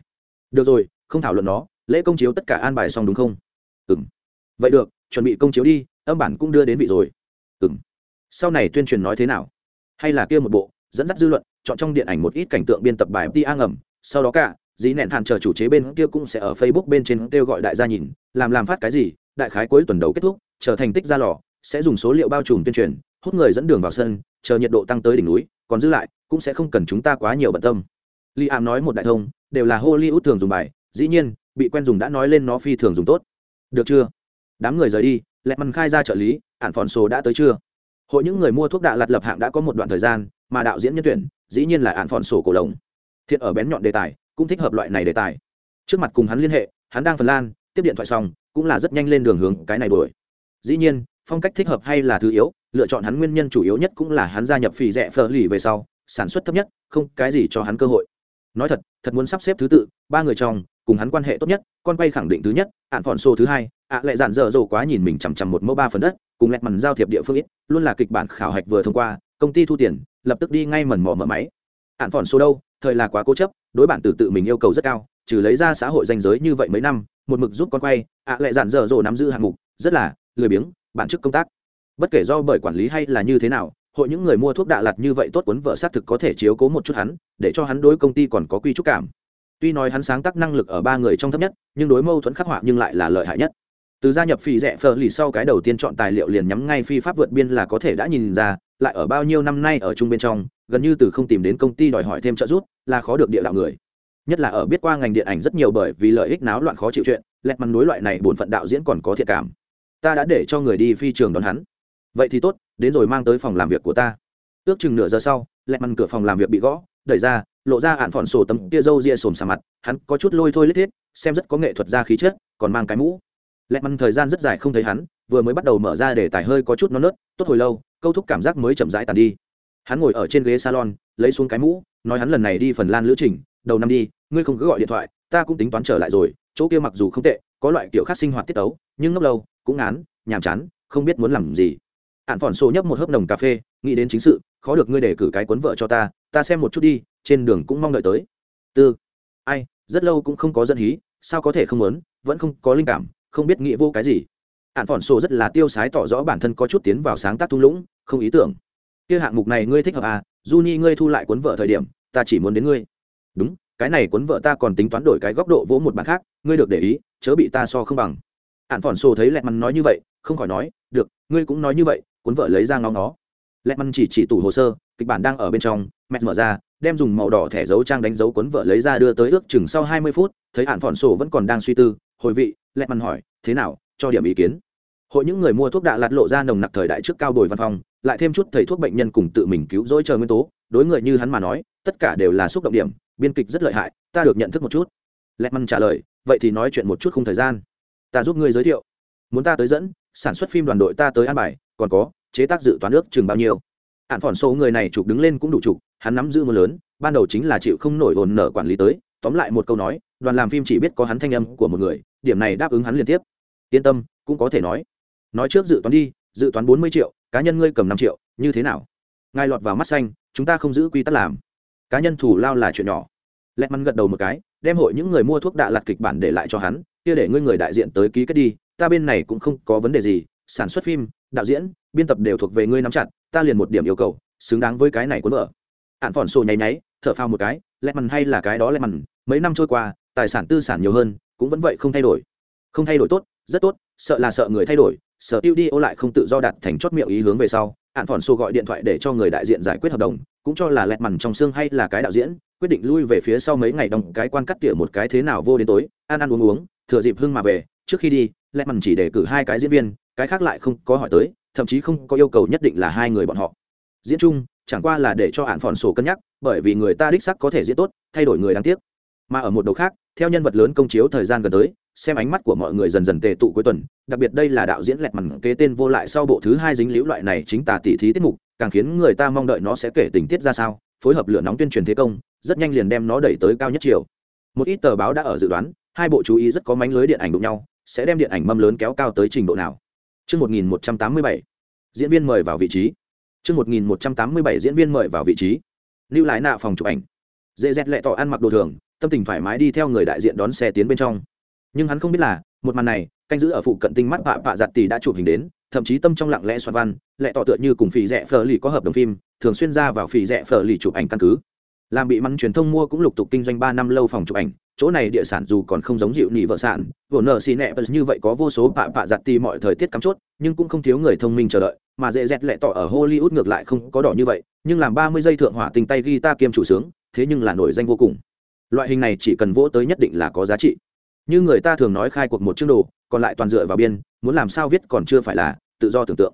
Được rồi, không thảo luận nó, lễ công chiếu tất cả an bài xong đúng không? Ừm. Vậy được, chuẩn bị công chiếu đi, âm bản cũng đưa đến vị rồi. Ừm. Sau này tuyên truyền nói thế nào? Hay là kia một bộ, dẫn dắt dư luận, chọn trong điện ảnh một ít cảnh tượng biên tập bài đi a ngầm, sau đó cả, dĩ nẹn hạn chờ chủ chế bên kia cũng sẽ ở Facebook bên trên kêu gọi đại gia nhìn, làm làm phát cái gì, đại khái cuối tuần đầu kết thúc, trở thành tích ra lò, sẽ dùng số liệu bao trùm tuyên truyền, hút người dẫn đường vào sân, chờ nhiệt độ tăng tới đỉnh núi, còn giữ lại, cũng sẽ không cần chúng ta quá nhiều bận tâm. Liam nói một đại thông, đều là Hollywood thường dùng bài, dĩ nhiên, bị quen dùng đã nói lên nó phi thường dùng tốt. Được chưa? Đám người rời đi, Lẹt mằn khai ra trợ lý, ạn phòn số đã tới chưa? Hội những người mua thuốc đạ lặt lập hạng đã có một đoạn thời gian, mà đạo diễn nhân tuyển, dĩ nhiên là ản phòn sổ cổ lồng. Thiện ở bén nhọn đề tài, cũng thích hợp loại này đề tài. Trước mặt cùng hắn liên hệ, hắn đang Phần Lan, tiếp điện thoại xong, cũng là rất nhanh lên đường hướng cái này đuổi. Dĩ nhiên, phong cách thích hợp hay là thứ yếu, lựa chọn hắn nguyên nhân chủ yếu nhất cũng là hắn gia nhập phì rẻ phở lì về sau, sản xuất thấp nhất, không cái gì cho hắn cơ hội. Nói thật, thật muốn sắp xếp thứ tự, ba người trong, cùng hắn quan hệ tốt nhất, con quay khẳng định thứ nhất, ạn phòn xô thứ hai, ạ lại giản dở dồ quá nhìn mình chằm chằm một mẫu ba phần đất, cùng lẹt mằn giao thiệp địa phương ít, luôn là kịch bản khảo hạch vừa thông qua, công ty thu tiền, lập tức đi ngay mần mò mở máy. Ạn phòn xô đâu, thời là quá cố chấp, đối bản tự tự mình yêu cầu rất cao, trừ lấy ra xã hội danh giới như vậy mấy năm, một mực giúp con quay, ạ lại dạn dở dồ nắm giữ hạng mục, rất là lười biếng, bản chức công tác. Bất kể do bởi quản lý hay là như thế nào hội những người mua thuốc đạ lặt như vậy tốt cuốn vợ xác thực có thể chiếu cố một chút hắn để cho hắn đối công ty còn có quy trúc cảm. Tuy nói hắn sáng tác năng lực ở ba người trong thấp nhất nhưng đối mâu thuẫn khắc họa nhưng lại là lợi hại nhất từ gia nhập phi rẻ phờ lì sau cái đầu tiên chọn tài liệu liền nhắm ngay phi pháp vượt biên là có thể đã nhìn ra, lại ở bao nhiêu năm nay ở chung bên trong, gần như từ không tìm đến công ty đòi hỏi thêm trợ giúp là khó được địa đạo người. Nhất là ở biết qua ngành điện ảnh rất nhiều bởi vì lợi ích náo loạn khó chịu chuyện, lẹt mắn đối loại này bổn phận đạo diễn còn có thiệt cảm. Ta đã để cho người đi phi trường đón hắn. Vậy thì tốt, đến rồi mang tới phòng làm việc của ta. Ước chừng nửa giờ sau, lẹt mắn cửa phòng làm việc bị gõ, đẩy ra, lộ ra ạn phòn sổ tấm tia râu ria sồm xà mặt, hắn có chút lôi thôi lít thiết, xem rất có nghệ thuật ra khí chất, còn mang cái mũ lẹ mằn thời gian rất dài không thấy hắn, vừa mới bắt đầu mở ra để tải hơi có chút non nớt, tốt hồi lâu, câu thúc cảm giác mới chậm rãi tàn đi. Hắn ngồi ở trên ghế salon, lấy xuống cái mũ, nói hắn lần này đi phần lan lữ trình, đầu năm đi, ngươi không cứ gọi điện thoại, ta cũng tính toán trở lại rồi, chỗ kia mặc dù không tệ, có loại kiểu khác sinh hoạt tiết tấu, nhưng ngốc lâu, cũng ngán, nhàm chán, không biết muốn làm gì. Ạn phỏn sổ nhấp một hớp nồng cà phê, nghĩ đến chính sự, khó được ngươi để cử cái cuốn vợ cho ta ta xem một chút đi, trên đường cũng mong đợi tới. Tư. Ai, rất lâu cũng không có dân hí, sao có thể không muốn, vẫn không có linh cảm không biết nghĩ vô cái gì. Ạn phòn sổ rất là tiêu sái tỏ rõ bản thân có chút tiến vào sáng tác thung lũng, không ý tưởng. Kia hạng mục này ngươi thích hợp à? Juni ngươi thu lại cuốn vợ thời điểm, ta chỉ muốn đến ngươi. Đúng, cái này cuốn vợ ta còn tính toán đổi cái góc độ vỗ một bản khác, ngươi được để ý, chớ bị ta so không bằng. Ạn phòn sổ thấy lẹt mắn nói như vậy, không khỏi nói, được, ngươi cũng nói như vậy, cuốn vợ lấy ra ngóng nó. Lẹt mắn chỉ chỉ tủ hồ sơ, kịch bản đang ở bên trong mẹ mở ra, đem dùng màu đỏ thẻ dấu trang đánh dấu cuốn vợ lấy ra đưa tới ước chừng sau hai mươi phút, thấy ạn phòn sổ vẫn còn đang suy tư hồi vị, lẹt mằn hỏi, thế nào, cho điểm ý kiến? Hội những người mua thuốc đạ lạt lộ ra nồng nặc thời đại trước cao bồi văn phòng, lại thêm chút thầy thuốc bệnh nhân cùng tự mình cứu rỗi chờ nguyên tố, đối người như hắn mà nói, tất cả đều là xúc động điểm, biên kịch rất lợi hại, ta được nhận thức một chút. Lẹt mằn trả lời, vậy thì nói chuyện một chút không thời gian. Ta giúp ngươi giới thiệu. Muốn ta tới dẫn, sản xuất phim đoàn đội ta tới an bài, còn có, chế tác dự toán nước chừng bao nhiêu? Hạn phỏn số người này chụp đứng lên cũng đủ chụp, hắn nắm giữ mưa lớn, ban đầu chính là chịu không nổi ồn nở quản lý tới, tóm lại một câu nói, đoàn làm phim chỉ biết có hắn thanh âm của một người điểm này đáp ứng hắn liên tiếp. Yên tâm, cũng có thể nói. Nói trước dự toán đi, dự toán bốn mươi triệu, cá nhân ngươi cầm năm triệu, như thế nào? Ngài lọt vào mắt xanh, chúng ta không giữ quy tắc làm. Cá nhân thủ lao là chuyện nhỏ. Lẹt mắn gật đầu một cái, đem hội những người mua thuốc đạ lặt kịch bản để lại cho hắn, kia để ngươi người đại diện tới ký kết đi, ta bên này cũng không có vấn đề gì, sản xuất phim, đạo diễn, biên tập đều thuộc về ngươi nắm chặt, ta liền một điểm yêu cầu, xứng đáng với cái này cuốn vợ ạn phỏn sổ nháy nháy, thở phao một cái, lẹt mằn hay là cái đó lẹt mằn mấy năm trôi qua, tài sản tư sản nhiều hơn cũng vẫn vậy không thay đổi. Không thay đổi tốt, rất tốt, sợ là sợ người thay đổi sở tiêu đi ô lại không tự do đặt thành chót miệng ý hướng về sau ạn phòn xô gọi điện thoại để cho người đại diện giải quyết hợp đồng, cũng cho là lẹt mằn trong xương hay là cái đạo diễn, quyết định lui về phía sau mấy ngày đồng cái quan cắt tỉa một cái thế nào vô đến tối, ăn ăn uống uống, thừa dịp hưng mà về, trước khi đi, lẹt mằn chỉ để cử hai cái diễn viên, cái khác lại không có hỏi tới, thậm chí không có yêu cầu nhất định là hai người bọn họ. Diễn chung, chẳng qua là để cho hạn phòn sổ cân nhắc, bởi vì người ta đích sắc có thể diễn tốt, thay đổi người đáng tiếc. Mà ở một đầu khác theo nhân vật lớn công chiếu thời gian gần tới xem ánh mắt của mọi người dần dần tề tụ cuối tuần đặc biệt đây là đạo diễn lẹt mằn kế tên vô lại sau bộ thứ hai dính liễu loại này chính tà tỷ thí tiết mục càng khiến người ta mong đợi nó sẽ kể tình tiết ra sao phối hợp lửa nóng tuyên truyền thế công rất nhanh liền đem nó đẩy tới cao nhất chiều một ít tờ báo đã ở dự đoán hai bộ chú ý rất có mánh lưới điện ảnh đụng nhau sẽ đem điện ảnh mâm lớn kéo cao tới trình độ nào Trước 1187, diễn viên mời vào vị trí. Trước 1187 diễn viên mời vào vị trí. Lưu lái nạ phòng chụp ảnh. Dễ dẹt lẹ tỏ ăn mặc đồ thường, tâm tình thoải mái đi theo người đại diện đón xe tiến bên trong. Nhưng hắn không biết là, một màn này, canh giữ ở phụ cận tinh mắt bạ bạ giặt tỷ đã chụp hình đến, thậm chí tâm trong lặng lẽ xoan văn, lại tỏ tựa như cùng phì rẻ phở lì có hợp đồng phim, thường xuyên ra vào phì rẻ phở lì chụp ảnh căn cứ. Làm bị mắn truyền thông mua cũng lục tục kinh doanh ba năm lâu phòng chụp ảnh, chỗ này địa sản dù còn không giống dịu nỉ vợ sản vồn nợ xì nẹ như vậy có vô số bạ bạ giặt tì mọi thời tiết cắm chốt nhưng cũng không thiếu người thông minh chờ đợi mà dễ dẹt lẹ tỏ ở hollywood ngược lại không có đỏ như vậy nhưng làm ba mươi giây thượng hỏa tình tay guitar kiêm chủ sướng thế nhưng là nổi danh vô cùng loại hình này chỉ cần vỗ tới nhất định là có giá trị. Như người ta thường nói khai cuộc một chương đồ, còn lại toàn dựa vào biên, muốn làm sao viết còn chưa phải là tự do tưởng tượng.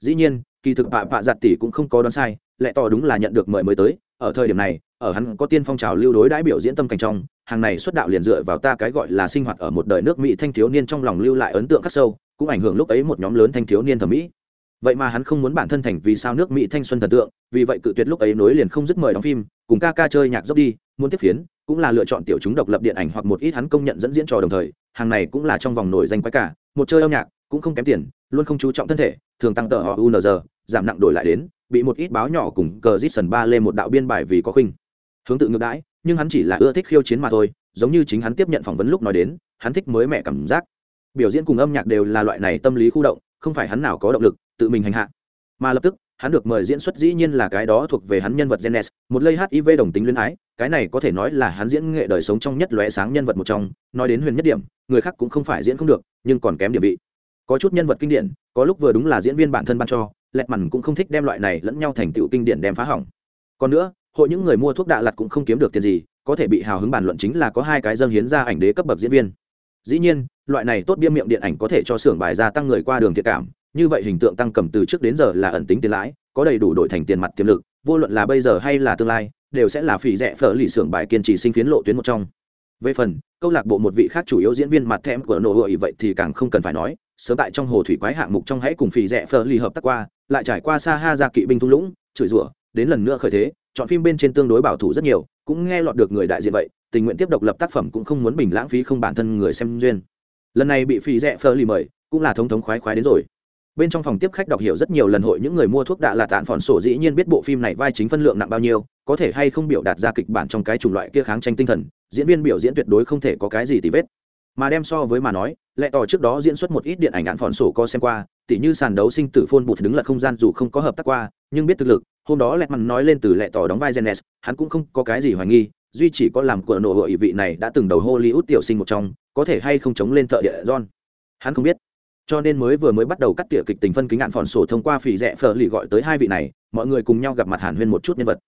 Dĩ nhiên, kỳ thực bạ bạ giặt tỷ cũng không có đoán sai lại tỏ đúng là nhận được mời mới tới, ở thời điểm này, ở hắn có tiên phong trào lưu đối đãi biểu diễn tâm cảnh trong, hàng này xuất đạo liền dựa vào ta cái gọi là sinh hoạt ở một đời nước mỹ thanh thiếu niên trong lòng lưu lại ấn tượng khắc sâu, cũng ảnh hưởng lúc ấy một nhóm lớn thanh thiếu niên thẩm mỹ. Vậy mà hắn không muốn bản thân thành vì sao nước mỹ thanh xuân thần tượng, vì vậy cự tuyệt lúc ấy nối liền không dứt mời đóng phim, cùng ca ca chơi nhạc dốc đi, muốn tiếp phiến cũng là lựa chọn tiểu chúng độc lập điện ảnh hoặc một ít hắn công nhận dẫn diễn trò đồng thời, hàng này cũng là trong vòng nổi danh quái cả, một chơi âm nhạc, cũng không kém tiền, luôn không chú trọng thân thể, thường tăng tờ họ unz giảm nặng đổi lại đến, bị một ít báo nhỏ cùng cờ dít sần ba lên một đạo biên bài vì có khinh hướng tự ngược đãi, nhưng hắn chỉ là ưa thích khiêu chiến mà thôi, giống như chính hắn tiếp nhận phỏng vấn lúc nói đến, hắn thích mới mẹ cảm giác. Biểu diễn cùng âm nhạc đều là loại này tâm lý khu động, không phải hắn nào có động lực, tự mình hành hạ. Mà lập tức hắn được mời diễn xuất dĩ nhiên là cái đó thuộc về hắn nhân vật Genes, một lây HIV đồng tính luyến ái, cái này có thể nói là hắn diễn nghệ đời sống trong nhất lóe sáng nhân vật một trong, nói đến huyền nhất điểm, người khác cũng không phải diễn không được, nhưng còn kém địa vị. Có chút nhân vật kinh điển, có lúc vừa đúng là diễn viên bản thân ban cho, lẹt mằn cũng không thích đem loại này lẫn nhau thành tựu kinh điển đem phá hỏng. Còn nữa, hội những người mua thuốc đạ lặt cũng không kiếm được tiền gì, có thể bị hào hứng bàn luận chính là có hai cái dâng hiến ra ảnh đế cấp bậc diễn viên dĩ nhiên loại này tốt bia miệng điện ảnh có thể cho xưởng bài gia tăng người qua đường thiệt cảm như vậy hình tượng tăng cầm từ trước đến giờ là ẩn tính tiền lãi, có đầy đủ đổi thành tiền mặt tiềm lực, vô luận là bây giờ hay là tương lai, đều sẽ là phỉ rẻ phở lì xưởng bài kiên trì sinh phiến lộ tuyến một trong. Về phần, câu lạc bộ một vị khác chủ yếu diễn viên mặt thèm của nội hội vậy thì càng không cần phải nói, sớm tại trong hồ thủy quái hạng mục trong hãy cùng phỉ rẻ phở lì hợp tác qua, lại trải qua xa ha ra kỵ binh thung lũng, chửi rủa, đến lần nữa khởi thế, chọn phim bên trên tương đối bảo thủ rất nhiều, cũng nghe lọt được người đại diện vậy, tình nguyện tiếp độc lập tác phẩm cũng không muốn bình lãng phí không bản thân người xem duyên. Lần này bị phỉ rẻ phở lì mời, cũng là thống thống khoái khoái đến rồi bên trong phòng tiếp khách đọc hiểu rất nhiều lần hội những người mua thuốc đạ là tạn phòn sổ dĩ nhiên biết bộ phim này vai chính phân lượng nặng bao nhiêu, có thể hay không biểu đạt ra kịch bản trong cái chủng loại kia kháng tranh tinh thần, diễn viên biểu diễn tuyệt đối không thể có cái gì tì vết. Mà đem so với mà nói, lẽ tỏ trước đó diễn xuất một ít điện ảnh án phòn sổ co xem qua, tỉ như sàn đấu sinh tử phôn bụt đứng lật không gian dù không có hợp tác qua, nhưng biết thực lực, hôm đó lẹ mặn nói lên từ lẹ tỏ đóng vai genes hắn cũng không có cái gì hoài nghi, duy chỉ có làm của nội hội vị này đã từng đầu hollywood tiểu sinh một trong, có thể hay không chống lên thợ địa john. Hắn không biết cho nên mới vừa mới bắt đầu cắt tỉa kịch tình phân kính ạn phòn sổ thông qua phỉ rẽ phở lì gọi tới hai vị này, mọi người cùng nhau gặp mặt hàn huyên một chút nhân vật.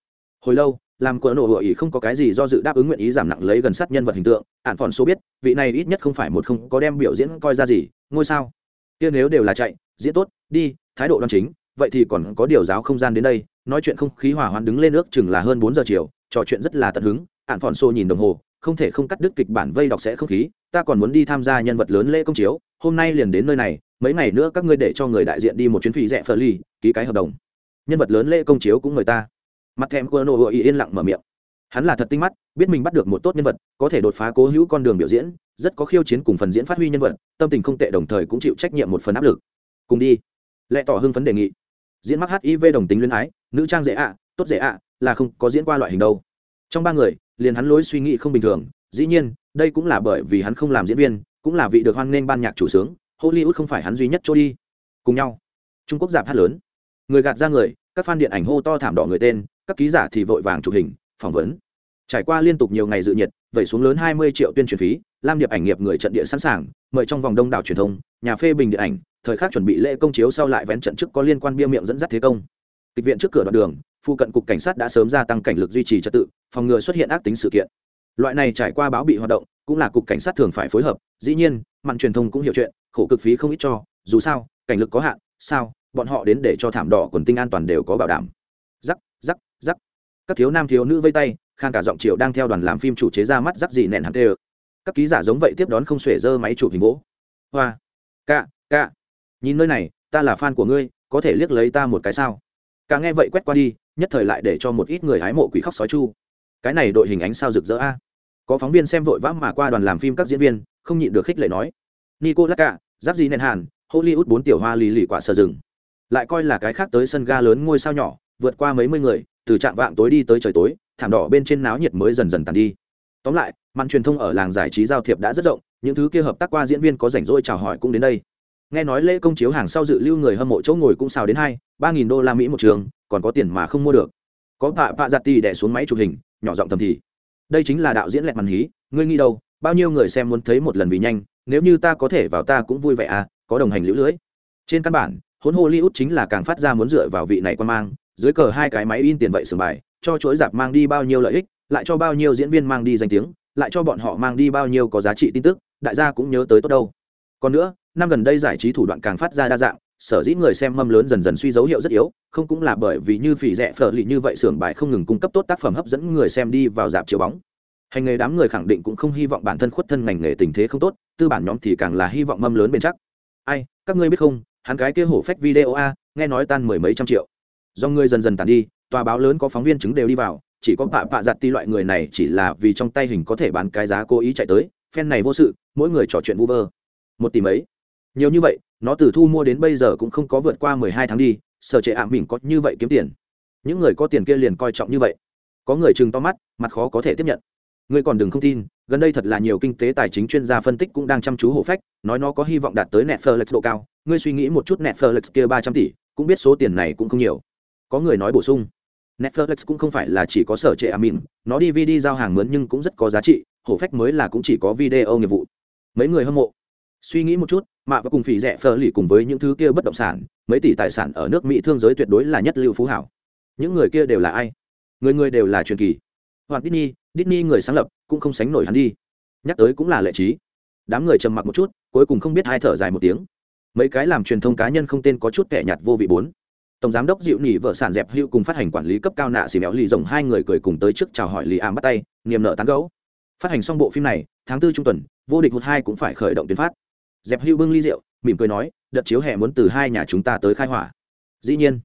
Hồi lâu, làm cỡ nổ hội ý không có cái gì do dự đáp ứng nguyện ý giảm nặng lấy gần sát nhân vật hình tượng ạn phòn số biết, vị này ít nhất không phải một không có đem biểu diễn coi ra gì, ngôi sao. Kia nếu đều là chạy, diễn tốt, đi, thái độ đoan chính, vậy thì còn có điều giáo không gian đến đây, nói chuyện không khí hỏa hoạn đứng lên nước chừng là hơn bốn giờ chiều, trò chuyện rất là tận hứng ạn phòn xô nhìn đồng hồ, không thể không cắt đứt kịch bản vây đọc sẽ không khí, ta còn muốn đi tham gia nhân vật lớn lễ công chiếu hôm nay liền đến nơi này, mấy ngày nữa các ngươi để cho người đại diện đi một chuyến phí rẻ phờ ly ký cái hợp đồng. Nhân vật lớn lễ công chiếu cũng mời ta. Mặt thèm quân nô hội yên lặng mở miệng. Hắn là thật tinh mắt, biết mình bắt được một tốt nhân vật, có thể đột phá cố hữu con đường biểu diễn, rất có khiêu chiến cùng phần diễn phát huy nhân vật, tâm tình không tệ đồng thời cũng chịu trách nhiệm một phần áp lực. Cùng đi. Lệ tỏ hưng phấn đề nghị. Diễn mắc hiv đồng tính luyến ái, nữ trang dễ ạ, tốt dễ ạ, là không có diễn qua loại hình đâu. Trong ba người, liền hắn lối suy nghĩ không bình thường, dĩ nhiên, đây cũng là bởi vì hắn không làm diễn viên cũng là vị được hoan nghênh ban nhạc chủ sướng, hollywood không phải hắn duy nhất chỗ đi. Cùng nhau. Trung quốc giảm hát lớn. Người gạt ra người, các fan điện ảnh hô to thảm đỏ người tên, các ký giả thì vội vàng chụp hình, phỏng vấn. Trải qua liên tục nhiều ngày dự nhiệt vẩy xuống lớn hai mươi triệu tuyên truyền phí, lam điệp ảnh nghiệp người trận địa sẵn sàng, mời trong vòng đông đảo truyền thông, nhà phê bình điện ảnh, thời khắc chuẩn bị lễ công chiếu sau lại vén trận trước có liên quan bia miệng dẫn dắt thế công. Kịch viện trước cửa đoạn đường, phụ cận cục cảnh sát đã sớm gia tăng cảnh lực duy trì trật tự, phòng ngừa xuất hiện ác tính sự kiện loại này trải qua báo bị hoạt động, cũng là cục cảnh sát thường phải phối hợp. Dĩ nhiên mặn truyền thông cũng hiểu chuyện, khổ cực phí không ít cho. Dù sao, cảnh lực có hạn, sao, bọn họ đến để cho thảm đỏ quần tinh an toàn đều có bảo đảm. Giắc giắc giắc các thiếu nam thiếu nữ vây tay khan cả giọng triệu đang theo đoàn làm phim chủ chế ra mắt giắc gì nẹn hẳn tê các ký giả giống vậy tiếp đón không xuể dơ máy chụp hình gỗ hoa, ca ca. Nhìn nơi này, ta là fan của ngươi, có thể liếc lấy ta một cái sao? Cả nghe vậy quét qua đi, nhất thời lại để cho một ít người hái mộ quỷ khóc sói chu cái này đội hình ánh sao rực rỡ a. Có phóng viên xem vội vã mà qua đoàn làm phim các diễn viên, không nhịn được khích lệ nói. Nico lacka giáp gì nền hàn, hollywood bốn tiểu hoa lì lì quả sờ rừng. Lại coi là cái khác tới sân ga lớn ngôi sao nhỏ, vượt qua mấy mươi người, từ trạm vạng tối đi tới trời tối, thảm đỏ bên trên náo nhiệt mới dần dần tàn đi. Tóm lại, màn truyền thông ở làng giải trí giao thiệp đã rất rộng, những thứ kia hợp tác qua diễn viên có rảnh rỗi chào hỏi cũng đến đây. Nghe nói lễ công chiếu hàng sau dự lưu người hâm mộ chỗ ngồi cũng xào đến hai, ba nghìn đô la mỹ một trường, còn có tiền mà không mua được. Có tạ vạ giặt tì đẻ xuống máy chụp hình nhỏ giọng thầm thì đây chính là đạo diễn lẹt màn hí, ngươi nghĩ đâu, bao nhiêu người xem muốn thấy một lần vì nhanh, nếu như ta có thể vào ta cũng vui vẻ à có đồng hành lũ lưỡi. trên căn bản hôn hollywood chính là càng phát ra muốn dựa vào vị này quan mang, dưới cờ hai cái máy in tiền vậy sừng bài, cho chuỗi dạp mang đi bao nhiêu lợi ích, lại cho bao nhiêu diễn viên mang đi danh tiếng, lại cho bọn họ mang đi bao nhiêu có giá trị tin tức, đại gia cũng nhớ tới tốt đâu còn nữa, năm gần đây giải trí thủ đoạn càng phát ra đa dạng sở dĩ người xem mâm lớn dần dần suy dấu hiệu rất yếu, không cũng là bởi vì như phỉ rẻ phở lì như vậy xưởng bài không ngừng cung cấp tốt tác phẩm hấp dẫn người xem đi vào dạp chiếu bóng. Hành nghề đám người khẳng định cũng không hy vọng bản thân khuất thân ngành nghề tình thế không tốt, tư bản nhóm thì càng là hy vọng mâm lớn bền chắc. Ai, các ngươi biết không, hắn cái kia hổ phách video a, nghe nói tan mười mấy trăm triệu. Do ngươi dần dần tàn đi, tòa báo lớn có phóng viên chứng đều đi vào, chỉ có bạ bạ giặt ti loại người này chỉ là vì trong tay hình có thể bán cái giá cố ý chạy tới, phen này vô sự, mỗi người trò chuyện vu vơ. Một tỷ mấy. Nhiều như vậy nó từ thu mua đến bây giờ cũng không có vượt qua mười hai tháng đi, sở trệ ảm mình có như vậy kiếm tiền. Những người có tiền kia liền coi trọng như vậy. Có người chừng to mắt, mặt khó có thể tiếp nhận. Ngươi còn đừng không tin, gần đây thật là nhiều kinh tế tài chính chuyên gia phân tích cũng đang chăm chú hổ phách, nói nó có hy vọng đạt tới netflix độ cao. Ngươi suy nghĩ một chút netflix kia ba trăm tỷ, cũng biết số tiền này cũng không nhiều. Có người nói bổ sung, netflix cũng không phải là chỉ có sở trệ amin nó đi dvd giao hàng mướn nhưng cũng rất có giá trị hổ phách mới là cũng chỉ có video nghiệp vụ. Mấy người hâm mộ, suy nghĩ một chút mạ và cùng phỉ rẻ phờ lì cùng với những thứ kia bất động sản mấy tỷ tài sản ở nước mỹ thương giới tuyệt đối là nhất lưu phú hảo. Những người kia đều là ai? Người người đều là truyền kỳ. Hoặc Disney, Disney người sáng lập cũng không sánh nổi hắn đi. Nhắc tới cũng là lệ trí. Đám người trầm mặc một chút cuối cùng không biết hai thở dài một tiếng. Mấy cái làm truyền thông cá nhân không tên có chút kẻ nhạt vô vị bốn. Tổng giám đốc dịu nỉ vợ sản dẹp hữu cùng phát hành quản lý cấp cao nạ xì méo lì rồng hai người cười cùng tới trước chào hỏi lì ảm bắt tay niềm nợ tán gấu phát hành xong bộ phim này tháng tư trung tuần vô địch một hai cũng phải khởi động tuyến phát dẹp hữu bưng ly rượu, mỉm cười nói, đợt chiếu hè muốn từ hai nhà chúng ta tới khai hỏa. Dĩ nhiên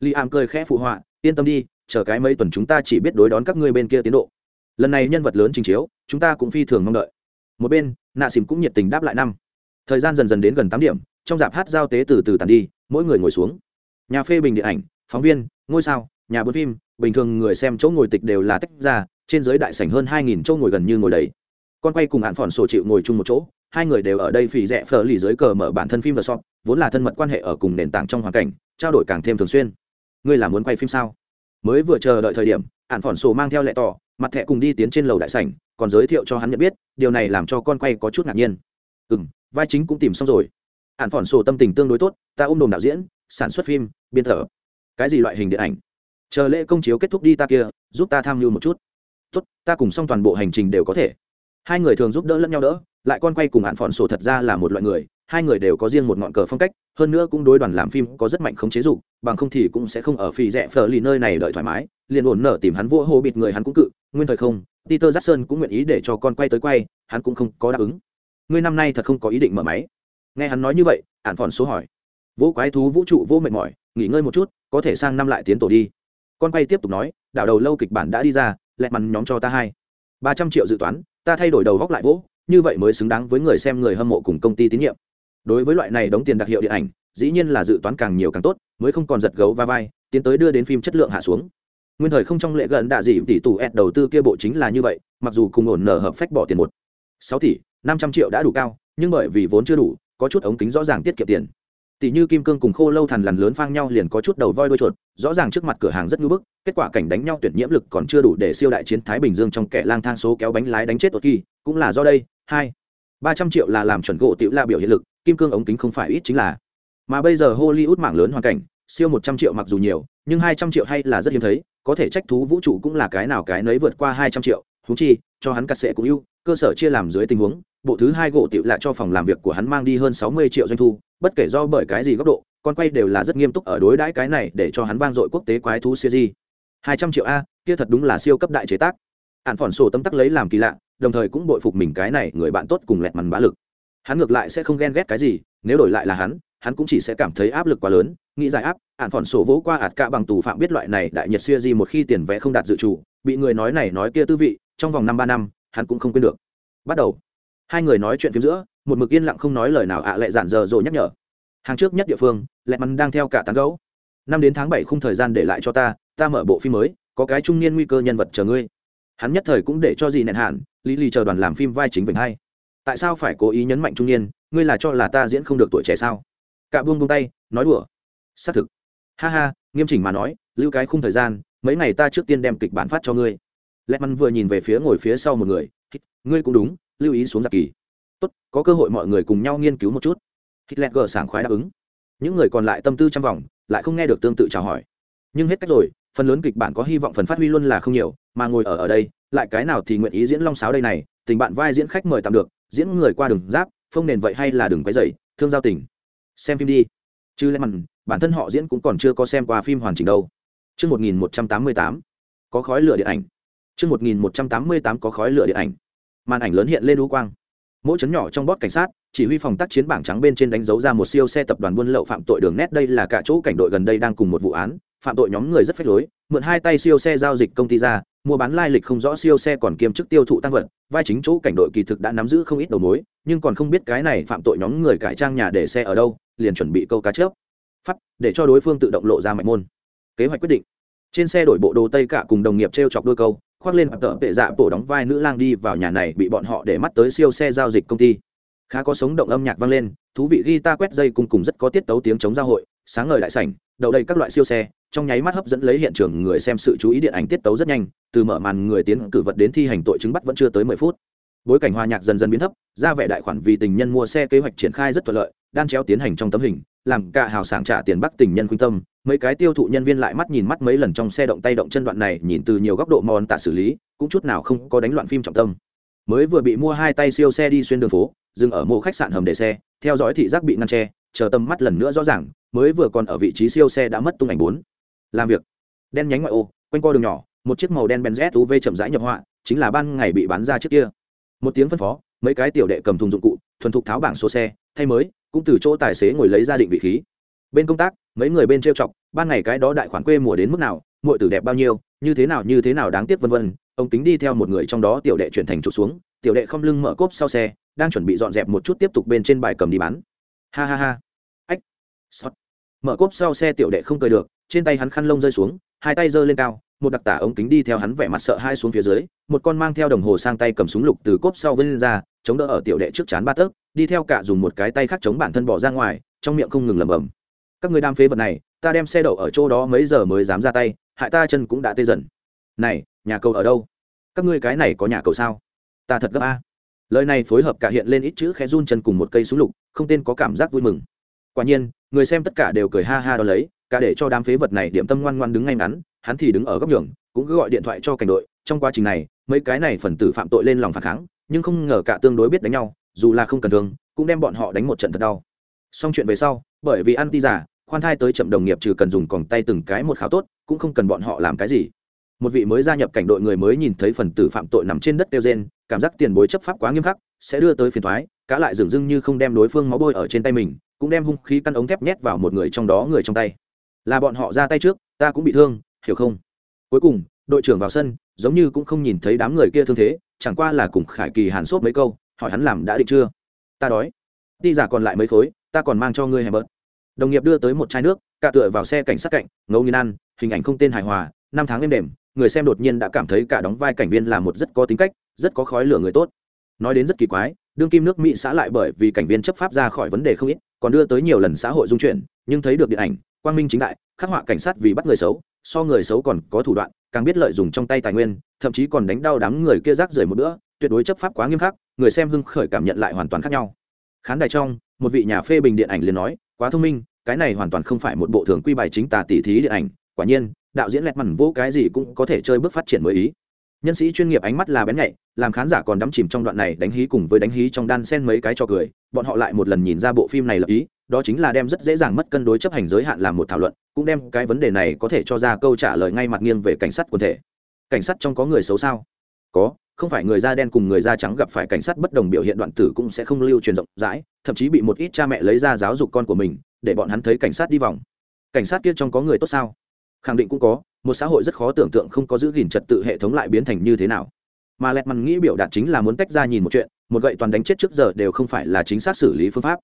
lì ảm cười khẽ phụ họa, yên tâm đi, chờ cái mấy tuần chúng ta chỉ biết đối đón các ngươi bên kia tiến độ. Lần này nhân vật lớn trình chiếu, chúng ta cũng phi thường mong đợi. Một bên, nạ xìm cũng nhiệt tình đáp lại năm. Thời gian dần dần đến gần tám điểm, trong dạp hát giao tế từ từ tàn đi, mỗi người ngồi xuống. Nhà phê bình điện ảnh, phóng viên, ngôi sao, nhà bướt phim, bình thường người xem chỗ ngồi tịch đều là tách ra, trên giới đại sảnh hơn hai nghìn chỗ ngồi gần như ngồi đầy con quay cùng hạn phòn sổ chịu ngồi chung một chỗ, hai người đều ở đây phì rẽ phờ lì dưới cờ mở bản thân phim và sọt vốn là thân mật quan hệ ở cùng nền tảng trong hoàn cảnh, trao đổi càng thêm thường xuyên. Ngươi là muốn quay phim sao? Mới vừa chờ đợi thời điểm, hạn phòn sổ mang theo lệ tỏ, mặt thẹ cùng đi tiến trên lầu đại sảnh, còn giới thiệu cho hắn nhận biết, điều này làm cho con quay có chút ngạc nhiên. Ừ m vai chính cũng tìm xong rồi. Hạn phòn sổ tâm tình tương đối tốt, ta ôm đồn đạo diễn, sản xuất phim, biên thở cái gì loại hình điện ảnh? Chờ lễ công chiếu kết thúc đi ta kia, giúp ta tham mưu một chút. Tốt, ta cùng xong toàn bộ hành trình đều có thể hai người thường giúp đỡ lẫn nhau đỡ, lại con quay cùng hạn phòn sổ thật ra là một loại người, hai người đều có riêng một ngọn cờ phong cách, hơn nữa cũng đối đoàn làm phim có rất mạnh khống chế dục, bằng không thì cũng sẽ không ở phi rẽ phờ lì nơi này đợi thoải mái, liền ổn nở tìm hắn vua hô bịt người hắn cũng cự, nguyên thời không, peter jackson cũng nguyện ý để cho con quay tới quay, hắn cũng không có đáp ứng. Ngươi năm nay thật không có ý định mở máy. Nghe hắn nói như vậy ạn phòn số hỏi. Vỗ quái thú vũ trụ vô mệt mỏi, nghỉ ngơi một chút, có thể sang năm lại tiến tổ đi. Con quay tiếp tục nói, đảo đầu lâu kịch bản đã đi ra, lẹ mằn nhóm cho ta hai. ba trăm triệu dự toán ta thay đổi đầu góc lại vỗ, như vậy mới xứng đáng với người xem người hâm mộ cùng công ty tín nhiệm. Đối với loại này đóng tiền đặc hiệu điện ảnh, dĩ nhiên là dự toán càng nhiều càng tốt, mới không còn giật gấu va vai, tiến tới đưa đến phim chất lượng hạ xuống. Nguyên thời không trong lệ gần đạ dị tỷ tù ed đầu tư kia bộ chính là như vậy, mặc dù cùng ổn nở hợp phách bỏ tiền một sáu tỷ, năm trăm triệu đã đủ cao, nhưng bởi vì vốn chưa đủ, có chút ống kính rõ ràng tiết kiệm tiền tỷ như kim cương cùng khô lâu thằn lằn lớn phang nhau liền có chút đầu voi đuôi chuột, rõ ràng trước mặt cửa hàng rất ngưỡng bức, kết quả cảnh đánh nhau tuyển nhiễm lực còn chưa đủ để siêu đại chiến thái bình dương trong kẻ lang thang số kéo bánh lái đánh chết tuột kỳ, cũng là do đây, hai, ba trăm triệu là làm chuẩn gỗ tiểu la biểu hiện lực, kim cương ống kính không phải ít chính là. Mà bây giờ hollywood mảng lớn hoàn cảnh, siêu một trăm triệu mặc dù nhiều, nhưng hai trăm triệu hay là rất hiếm thấy, có thể trách thú vũ trụ cũng là cái nào cái nấy vượt qua hai trăm triệu thú chi, cho hắn cắt sệ cũng ưu, cơ sở chia làm dưới tình huống bộ thứ hai gỗ tiểu lạ cho phòng làm việc của hắn mang đi hơn sáu mươi triệu doanh thu bất kể do bởi cái gì góc độ con quay đều là rất nghiêm túc ở đối đãi cái này để cho hắn vang dội quốc tế quái thú siêu di. Hai trăm triệu a kia thật đúng là siêu cấp đại chế tác. Ạn phỏn sổ tâm tắc lấy làm kỳ lạ đồng thời cũng bội phục mình cái này người bạn tốt cùng lẹt mằn bá lực. Hắn ngược lại sẽ không ghen ghét cái gì nếu đổi lại là hắn hắn cũng chỉ sẽ cảm thấy áp lực quá lớn nghĩ giải áp ạn phỏn sổ vỗ qua ạt cả bằng tù phạm biết loại này đại nhật xuya một khi tiền vẽ không đạt dự chủ, bị người nói này nói kia tư vị trong vòng năm ba năm hắn cũng không quên được. Bắt đầu hai người nói chuyện phía giữa, một mực yên lặng không nói lời nào ạ à lệ giản dở rồi nhắc nhở. Hàng trước nhất địa phương lẹ mắn đang theo cả tán gấu. Năm đến tháng bảy không thời gian để lại cho ta ta mở bộ phim mới, có cái trung niên nguy cơ nhân vật chờ ngươi. Hắn nhất thời cũng để cho gì nẹn hạn, lý lì chờ đoàn làm phim vai chính vịnh hay. Tại sao phải cố ý nhấn mạnh trung niên, ngươi là cho là ta diễn không được tuổi trẻ sao? Cạ buông buông tay, nói đùa. Xác thực. Ha ha, nghiêm chỉnh mà nói, lưu cái khung thời gian, mấy ngày ta trước tiên đem kịch bản phát cho ngươi. Lẹ mắn vừa nhìn về phía ngồi phía sau một người ngươi cũng đúng lưu ý xuống giặc kỳ. Tốt, có cơ hội mọi người cùng nhau nghiên cứu một chút. Hitler gờ sảng khoái đáp ứng. Những người còn lại tâm tư trong vòng, lại không nghe được tương tự chào hỏi. Nhưng hết cách rồi, phần lớn kịch bản có hy vọng phần phát huy luôn là không nhiều, mà ngồi ở ở đây, lại cái nào thì nguyện ý diễn long sáo đây này, tình bạn vai diễn khách mời tạm được, diễn người qua đường giáp phong nền vậy hay là đừng quấy dậy thương giao tình. Xem phim đi. Chứ lẽ mặn, bản thân họ diễn cũng còn chưa có xem qua phim hoàn chỉnh đâu. Chương một nghìn một trăm tám mươi tám, có khói lửa điện ảnh. Chương một nghìn một trăm tám mươi tám có khói lửa điện ảnh màn ảnh lớn hiện lên u quang. Mỗi chấn nhỏ trong bót cảnh sát, chỉ huy phòng tác chiến bảng trắng bên trên đánh dấu ra một siêu xe tập đoàn buôn lậu phạm tội đường nét. Đây là cả chỗ cảnh đội gần đây đang cùng một vụ án, phạm tội nhóm người rất phép lối, mượn hai tay siêu xe giao dịch công ty ra, mua bán lai lịch không rõ siêu xe còn kiêm chức tiêu thụ tăng vật. Vai chính chỗ cảnh đội kỳ thực đã nắm giữ không ít đầu mối, nhưng còn không biết cái này phạm tội nhóm người cải trang nhà để xe ở đâu, liền chuẩn bị câu cá chớp. Phát để cho đối phương tự động lộ ra mạnh môn. Kế hoạch quyết định. Trên xe đổi bộ đồ tây cả cùng đồng nghiệp t r e o chọc đôi câu khoác lên tợ tệ dạ bổ đóng vai nữ lang đi vào nhà này bị bọn họ để mắt tới siêu xe giao dịch công ty. Khá có sống động âm nhạc vang lên, thú vị ghi ta quét dây cùng cùng rất có tiết tấu tiếng chống giao hội, sáng ngời đại sảnh đậu đầy các loại siêu xe, trong nháy mắt hấp dẫn lấy hiện trường người xem sự chú ý điện ảnh tiết tấu rất nhanh, từ mở màn người tiến cử vật đến thi hành tội chứng bắt vẫn chưa tới mười phút bối cảnh hòa nhạc dần dần biến thấp, ra vẻ đại khoản vì tình nhân mua xe kế hoạch triển khai rất thuận lợi, đan chéo tiến hành trong tấm hình, làm cả hào sảng trả tiền bắc tình nhân khuyên tâm, mấy cái tiêu thụ nhân viên lại mắt nhìn mắt mấy lần trong xe động tay động chân đoạn này, nhìn từ nhiều góc độ mòn tạ xử lý, cũng chút nào không có đánh loạn phim trọng tâm. Mới vừa bị mua hai tay siêu xe đi xuyên đường phố, dừng ở mộ khách sạn hầm để xe, theo dõi thị giác bị ngăn tre chờ tầm mắt lần nữa rõ ràng, mới vừa còn ở vị trí siêu xe đã mất tung ảnh bốn. Làm việc. Đen nhánh ngoại ô, quanh co đường nhỏ, một chiếc màu đen benz uv chậm rãi nhập họa, chính là ban ngày bị bán ra trước kia một tiếng phân phó, mấy cái tiểu đệ cầm thùng dụng cụ, thuần thục tháo bảng số xe, thay mới, cũng từ chỗ tài xế ngồi lấy ra định vị khí. Bên công tác, mấy người bên trêu chọc, ban ngày cái đó đại khoản quê mùa đến mức nào, muội tử đẹp bao nhiêu, như thế nào, như thế nào đáng tiếc vân vân. Ông tính đi theo một người trong đó tiểu đệ chuyển thành trục xuống, tiểu đệ không lưng mở cốp sau xe, đang chuẩn bị dọn dẹp một chút tiếp tục bên trên bài cầm đi bán. Ha ha ha. Ách xót mở cốp sau xe tiểu đệ không cười được, trên tay hắn khăn lông rơi xuống, hai tay giơ lên cao một đặc tả ống kính đi theo hắn vẻ mặt sợ hai xuống phía dưới, một con mang theo đồng hồ sang tay cầm súng lục từ cốp sau vân ra, chống đỡ ở tiểu đệ trước chán ba tấc, đi theo cả dùng một cái tay khác chống bản thân bỏ ra ngoài, trong miệng không ngừng lẩm bẩm. Các người đam phế vật này, ta đem xe đậu ở chỗ đó mấy giờ mới dám ra tay, hại ta chân cũng đã tê dần. Này, nhà cầu ở đâu? Các ngươi cái này có nhà cầu sao? Ta thật gấp a. Lời này phối hợp cả hiện lên ít chữ khẽ run chân cùng một cây súng lục, không tên có cảm giác vui mừng. Quả nhiên, người xem tất cả đều cười ha ha đó lấy, cả để cho đám phế vật này điểm tâm ngoan ngoan đứng ngay ngắn hắn thì đứng ở góc đường cũng cứ gọi điện thoại cho cảnh đội. Trong quá trình này, mấy cái này phần tử phạm tội lên lòng phản kháng, nhưng không ngờ cả tương đối biết đánh nhau, dù là không cần thương, cũng đem bọn họ đánh một trận thật đau. Xong chuyện về sau, bởi vì ăn ti giả, khoan thai tới chậm đồng nghiệp trừ cần dùng còng tay từng cái một khảo tốt, cũng không cần bọn họ làm cái gì. Một vị mới gia nhập cảnh đội người mới nhìn thấy phần tử phạm tội nằm trên đất tiêu gen cảm giác tiền bối chấp pháp quá nghiêm khắc, sẽ đưa tới phiền thoái cá lại dường dưng như không đem đối phương máu bôi ở trên tay mình, cũng đem hung khí căn ống thép nhét vào một người trong đó người trong tay. Là bọn họ ra tay trước, ta cũng bị thương hiểu không? Cuối cùng, đội trưởng vào sân, giống như cũng không nhìn thấy đám người kia thương thế, chẳng qua là cùng khải kỳ hàn sốt mấy câu, hỏi hắn làm đã định chưa? Ta đói. Đi giả còn lại mấy khối, ta còn mang cho ngươi hèm bớt. Đồng nghiệp đưa tới một chai nước cạ tựa vào xe cảnh sát cạnh ngẫu nhiên ăn, hình ảnh không tên hài hòa, năm tháng êm đềm, người xem đột nhiên đã cảm thấy cả đóng vai cảnh viên là một rất có tính cách, rất có khói lửa người tốt. Nói đến rất kỳ quái, đương kim nước mỹ xã lại bởi vì cảnh viên chấp pháp ra khỏi vấn đề không ít, còn đưa tới nhiều lần xã hội dung chuyển, nhưng thấy được điện ảnh, quang minh chính đại, khắc họa cảnh sát vì bắt người xấu so người xấu còn có thủ đoạn càng biết lợi dụng trong tay tài nguyên thậm chí còn đánh đau đám người kia rác rưởi một nữa, tuyệt đối chấp pháp quá nghiêm khắc người xem hưng khởi cảm nhận lại hoàn toàn khác nhau. Khán đài trong một vị nhà phê bình điện ảnh liền nói quá thông minh cái này hoàn toàn không phải một bộ thường quy bài chính tà tỷ thí điện ảnh quả nhiên đạo diễn lẹt mằn vô cái gì cũng có thể chơi bước phát triển mới ý. Nhân sĩ chuyên nghiệp ánh mắt là bén nhạy làm khán giả còn đắm chìm trong đoạn này đánh hí cùng với đánh hí trong đan sen mấy cái cho cười bọn họ lại một lần nhìn ra bộ phim này là ý đó chính là đem rất dễ dàng mất cân đối chấp hành giới hạn làm một thảo luận, cũng đem cái vấn đề này có thể cho ra câu trả lời ngay mặt nghiêng về cảnh sát quần thể. Cảnh sát trong có người xấu sao? Có, không phải người da đen cùng người da trắng gặp phải cảnh sát bất đồng biểu hiện đoạn tử cũng sẽ không lưu truyền rộng rãi, thậm chí bị một ít cha mẹ lấy ra giáo dục con của mình, để bọn hắn thấy cảnh sát đi vòng. Cảnh sát kia trong có người tốt sao? Khẳng định cũng có, một xã hội rất khó tưởng tượng không có giữ gìn trật tự hệ thống lại biến thành như thế nào. Mà lẹt mằn nghĩ biểu đạt chính là muốn tách ra nhìn một chuyện, một gậy toàn đánh chết trước giờ đều không phải là chính xác xử lý phương pháp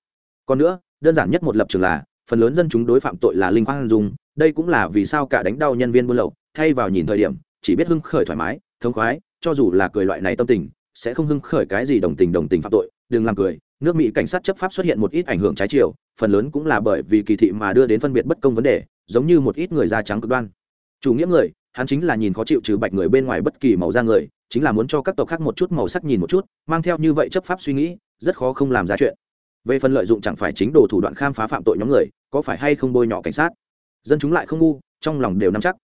còn nữa, đơn giản nhất một lập trường là, phần lớn dân chúng đối phạm tội là linh quang dùng đây cũng là vì sao cả đánh đau nhân viên buôn lậu, thay vào nhìn thời điểm, chỉ biết hưng khởi thoải mái, thống khoái, cho dù là cười loại này tâm tình, sẽ không hưng khởi cái gì đồng tình đồng tình phạm tội, đừng làm cười, nước mỹ cảnh sát chấp pháp xuất hiện một ít ảnh hưởng trái chiều, phần lớn cũng là bởi vì kỳ thị mà đưa đến phân biệt bất công vấn đề, giống như một ít người da trắng cực đoan. Chủ nghĩa người, hắn chính là nhìn khó chịu trừ bạch người bên ngoài bất kỳ màu da người, chính là muốn cho các tộc khác một chút màu sắc nhìn một chút, mang theo như vậy chấp pháp suy nghĩ, rất khó không làm ra chuyện về phần lợi dụng chẳng phải chính đồ thủ đoạn khám phá phạm tội nhóm người, có phải hay không bôi nhọ cảnh sát? Dân chúng lại không ngu, trong lòng đều nắm chắc.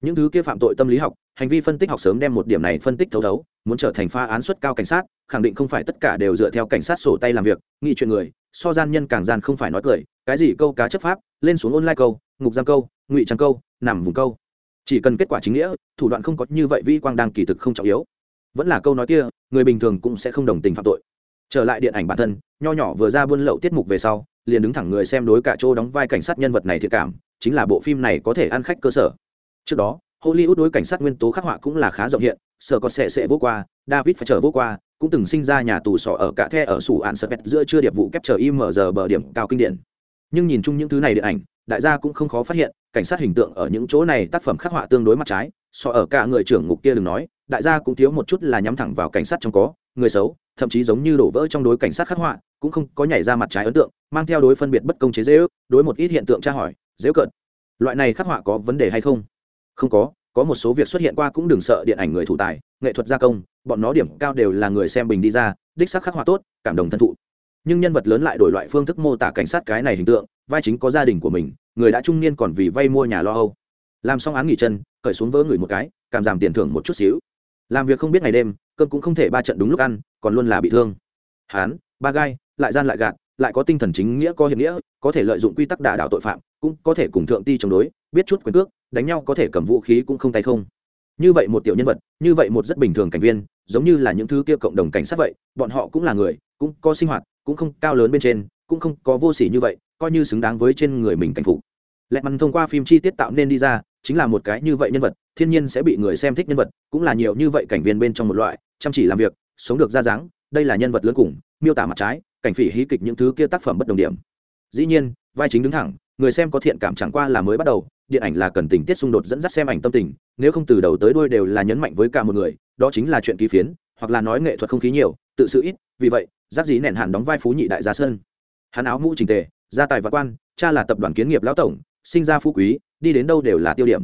Những thứ kia phạm tội tâm lý học, hành vi phân tích học sớm đem một điểm này phân tích thấu thấu, muốn trở thành pha án suất cao cảnh sát, khẳng định không phải tất cả đều dựa theo cảnh sát sổ tay làm việc nghị chuyện người, so gian nhân càng gian không phải nói cười, cái gì câu cá chấp pháp, lên xuống online câu, ngục giam câu, ngụy trang câu, nằm vùng câu. Chỉ cần kết quả chính nghĩa, thủ đoạn không có như vậy vi quang đang kỳ thực không trọng yếu. Vẫn là câu nói kia, người bình thường cũng sẽ không đồng tình phạm tội trở lại điện ảnh bản thân, nho nhỏ vừa ra buôn lậu tiết mục về sau, liền đứng thẳng người xem đối cả chỗ đóng vai cảnh sát nhân vật này thiệt cảm, chính là bộ phim này có thể ăn khách cơ sở. Trước đó, hollywood đối cảnh sát nguyên tố khắc họa cũng là khá rộng hiện, sở có sẽ sẽ vô qua, david phải chờ vô qua, cũng từng sinh ra nhà tù sọ ở cả the ở sủ ạn sơ pet giữa chưa điệp vụ kép chờ im mở giờ bờ điểm cao kinh điển. Nhưng nhìn chung những thứ này điện ảnh, đại gia cũng không khó phát hiện, cảnh sát hình tượng ở những chỗ này tác phẩm khắc họa tương đối mặt trái so ở cả người trưởng ngục kia đừng nói, đại gia cũng thiếu một chút là nhắm thẳng vào cảnh sát trong có, người xấu thậm chí giống như đổ vỡ trong đối cảnh sát khắc họa, cũng không có nhảy ra mặt trái ấn tượng, mang theo đối phân biệt bất công chế dễ ước đối một ít hiện tượng tra hỏi dễ cận loại này khắc họa có vấn đề hay không? Không có có một số việc xuất hiện qua cũng đừng sợ điện ảnh người thủ tài, nghệ thuật gia công, bọn nó điểm cao đều là người xem bình đi ra, đích sắc khắc họa tốt, cảm động thân thụ. Nhưng nhân vật lớn lại đổi loại phương thức mô tả cảnh sát cái này hình tượng, vai chính có gia đình của mình, người đã trung niên còn vì vay mua nhà lo âu. Làm xong án nghỉ chân, cởi xuống vỡ người một cái, cảm giảm tiền thưởng một chút xíu. Làm việc không biết ngày đêm, cơm cũng không thể ba trận đúng lúc ăn còn luôn là bị thương. Hán, ba gai, lại gian lại gạt, lại có tinh thần chính nghĩa, có hiệp nghĩa, có thể lợi dụng quy tắc đả đảo tội phạm, cũng có thể cùng thượng ti chống đối, biết chút quyền cước, đánh nhau có thể cầm vũ khí cũng không tay không. Như vậy một tiểu nhân vật, như vậy một rất bình thường cảnh viên, giống như là những thứ kia cộng đồng cảnh sát vậy, bọn họ cũng là người, cũng có sinh hoạt, cũng không cao lớn bên trên, cũng không có vô sỉ như vậy, coi như xứng đáng với trên người mình cảnh phục. Lẹ mắn thông qua phim chi tiết tạo nên đi ra, chính là một cái như vậy nhân vật, thiên nhiên sẽ bị người xem thích nhân vật, cũng là nhiều như vậy cảnh viên bên trong một loại, chăm chỉ làm việc sống được ra dáng, đây là nhân vật lớn cùng, miêu tả mặt trái, cảnh phỉ hí kịch những thứ kia tác phẩm bất đồng điểm. Dĩ nhiên, vai chính đứng thẳng, người xem có thiện cảm chẳng qua là mới bắt đầu, điện ảnh là cần tình tiết xung đột dẫn dắt xem ảnh tâm tình, nếu không từ đầu tới đuôi đều là nhấn mạnh với cả một người, đó chính là chuyện ký phiến, hoặc là nói nghệ thuật không khí nhiều, tự sự ít, vì vậy, giáp dí nện hẳn đóng vai phú nhị đại gia sơn hắn áo mũ trình tề gia tài và quan, cha là tập đoàn kiến nghiệp lão tổng, sinh ra phú quý, đi đến đâu đều là tiêu điểm.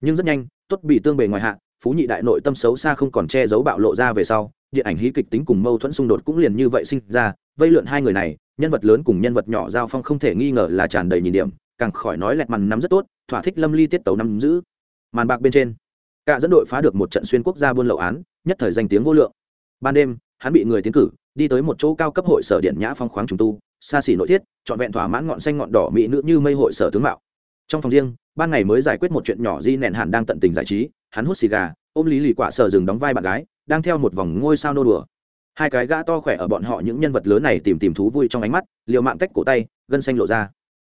Nhưng rất nhanh, tốt bị tương bề ngoài hạ, phú nhị đại nội tâm xấu xa không còn che giấu bạo lộ ra về sau điện ảnh hí kịch tính cùng mâu thuẫn xung đột cũng liền như vậy sinh ra, vây lượn hai người này, nhân vật lớn cùng nhân vật nhỏ giao phong không thể nghi ngờ là tràn đầy nhìn điểm, càng khỏi nói lẹt mằn nắm rất tốt, thỏa thích lâm ly tiết tấu nắm giữ. Màn bạc bên trên, cả dẫn đội phá được một trận xuyên quốc gia buôn lậu án, nhất thời danh tiếng vô lượng. Ban đêm, hắn bị người tiến cử, đi tới một chỗ cao cấp hội sở điện nhã phong khoáng trùng tu, xa xỉ nội thiết, trọn vẹn thỏa mãn ngọn xanh ngọn đỏ mỹ nữ như mây hội sở tướng mạo. Trong phòng riêng, ban ngày mới giải quyết một chuyện nhỏ di nẹn hẳn đang tận tình giải trí, hắn hút xì gà, ôm lý lì quả sở dừng đóng vai bạn gái đang theo một vòng ngôi sao nô đùa. Hai cái gã to khỏe ở bọn họ những nhân vật lớn này tìm tìm thú vui trong ánh mắt, liều mạng tách cổ tay, gân xanh lộ ra.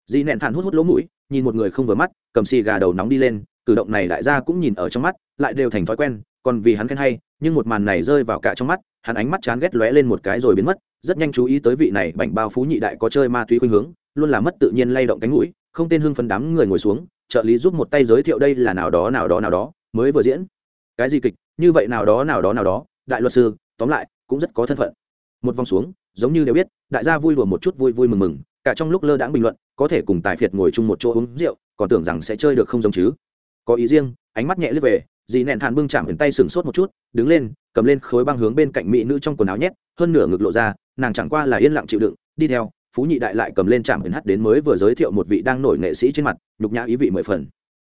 Di nẹn hẳn hút hút lỗ mũi, nhìn một người không vừa mắt, cầm xì gà đầu nóng đi lên, cử động này đại gia cũng nhìn ở trong mắt, lại đều thành thói quen, còn vì hắn khen hay, nhưng một màn này rơi vào cả trong mắt, hắn ánh mắt chán ghét lóe lên một cái rồi biến mất, rất nhanh chú ý tới vị này bảnh bao phú nhị đại có chơi ma túy khuynh hướng, luôn là mất tự nhiên lay động cánh mũi, không tên hưng phấn đám người ngồi xuống, trợ lý giúp một tay giới thiệu đây là nào đó nào đó nào đó, mới vừa diễn. Cái gì kịch? Như vậy nào đó nào đó nào đó, đại luật sư, tóm lại, cũng rất có thân phận. Một vòng xuống, giống như đều biết, đại gia vui đùa một chút vui vui mừng mừng, cả trong lúc lơ đãng bình luận, có thể cùng tài phiệt ngồi chung một chỗ uống rượu, còn tưởng rằng sẽ chơi được không giống chứ. Có ý riêng, ánh mắt nhẹ lướt về, dì nẹn hàn bưng chạm ẩn tay sừng sốt một chút, đứng lên, cầm lên khối băng hướng bên cạnh mỹ nữ trong quần áo nhét, hơn nửa ngực lộ ra, nàng chẳng qua là yên lặng chịu đựng, đi theo, phú nhị đại lại cầm lên chạm ẩn hắt đến mới vừa giới thiệu một vị đang nổi nghệ sĩ trên mặt, nhục nhã ý vị mười phần.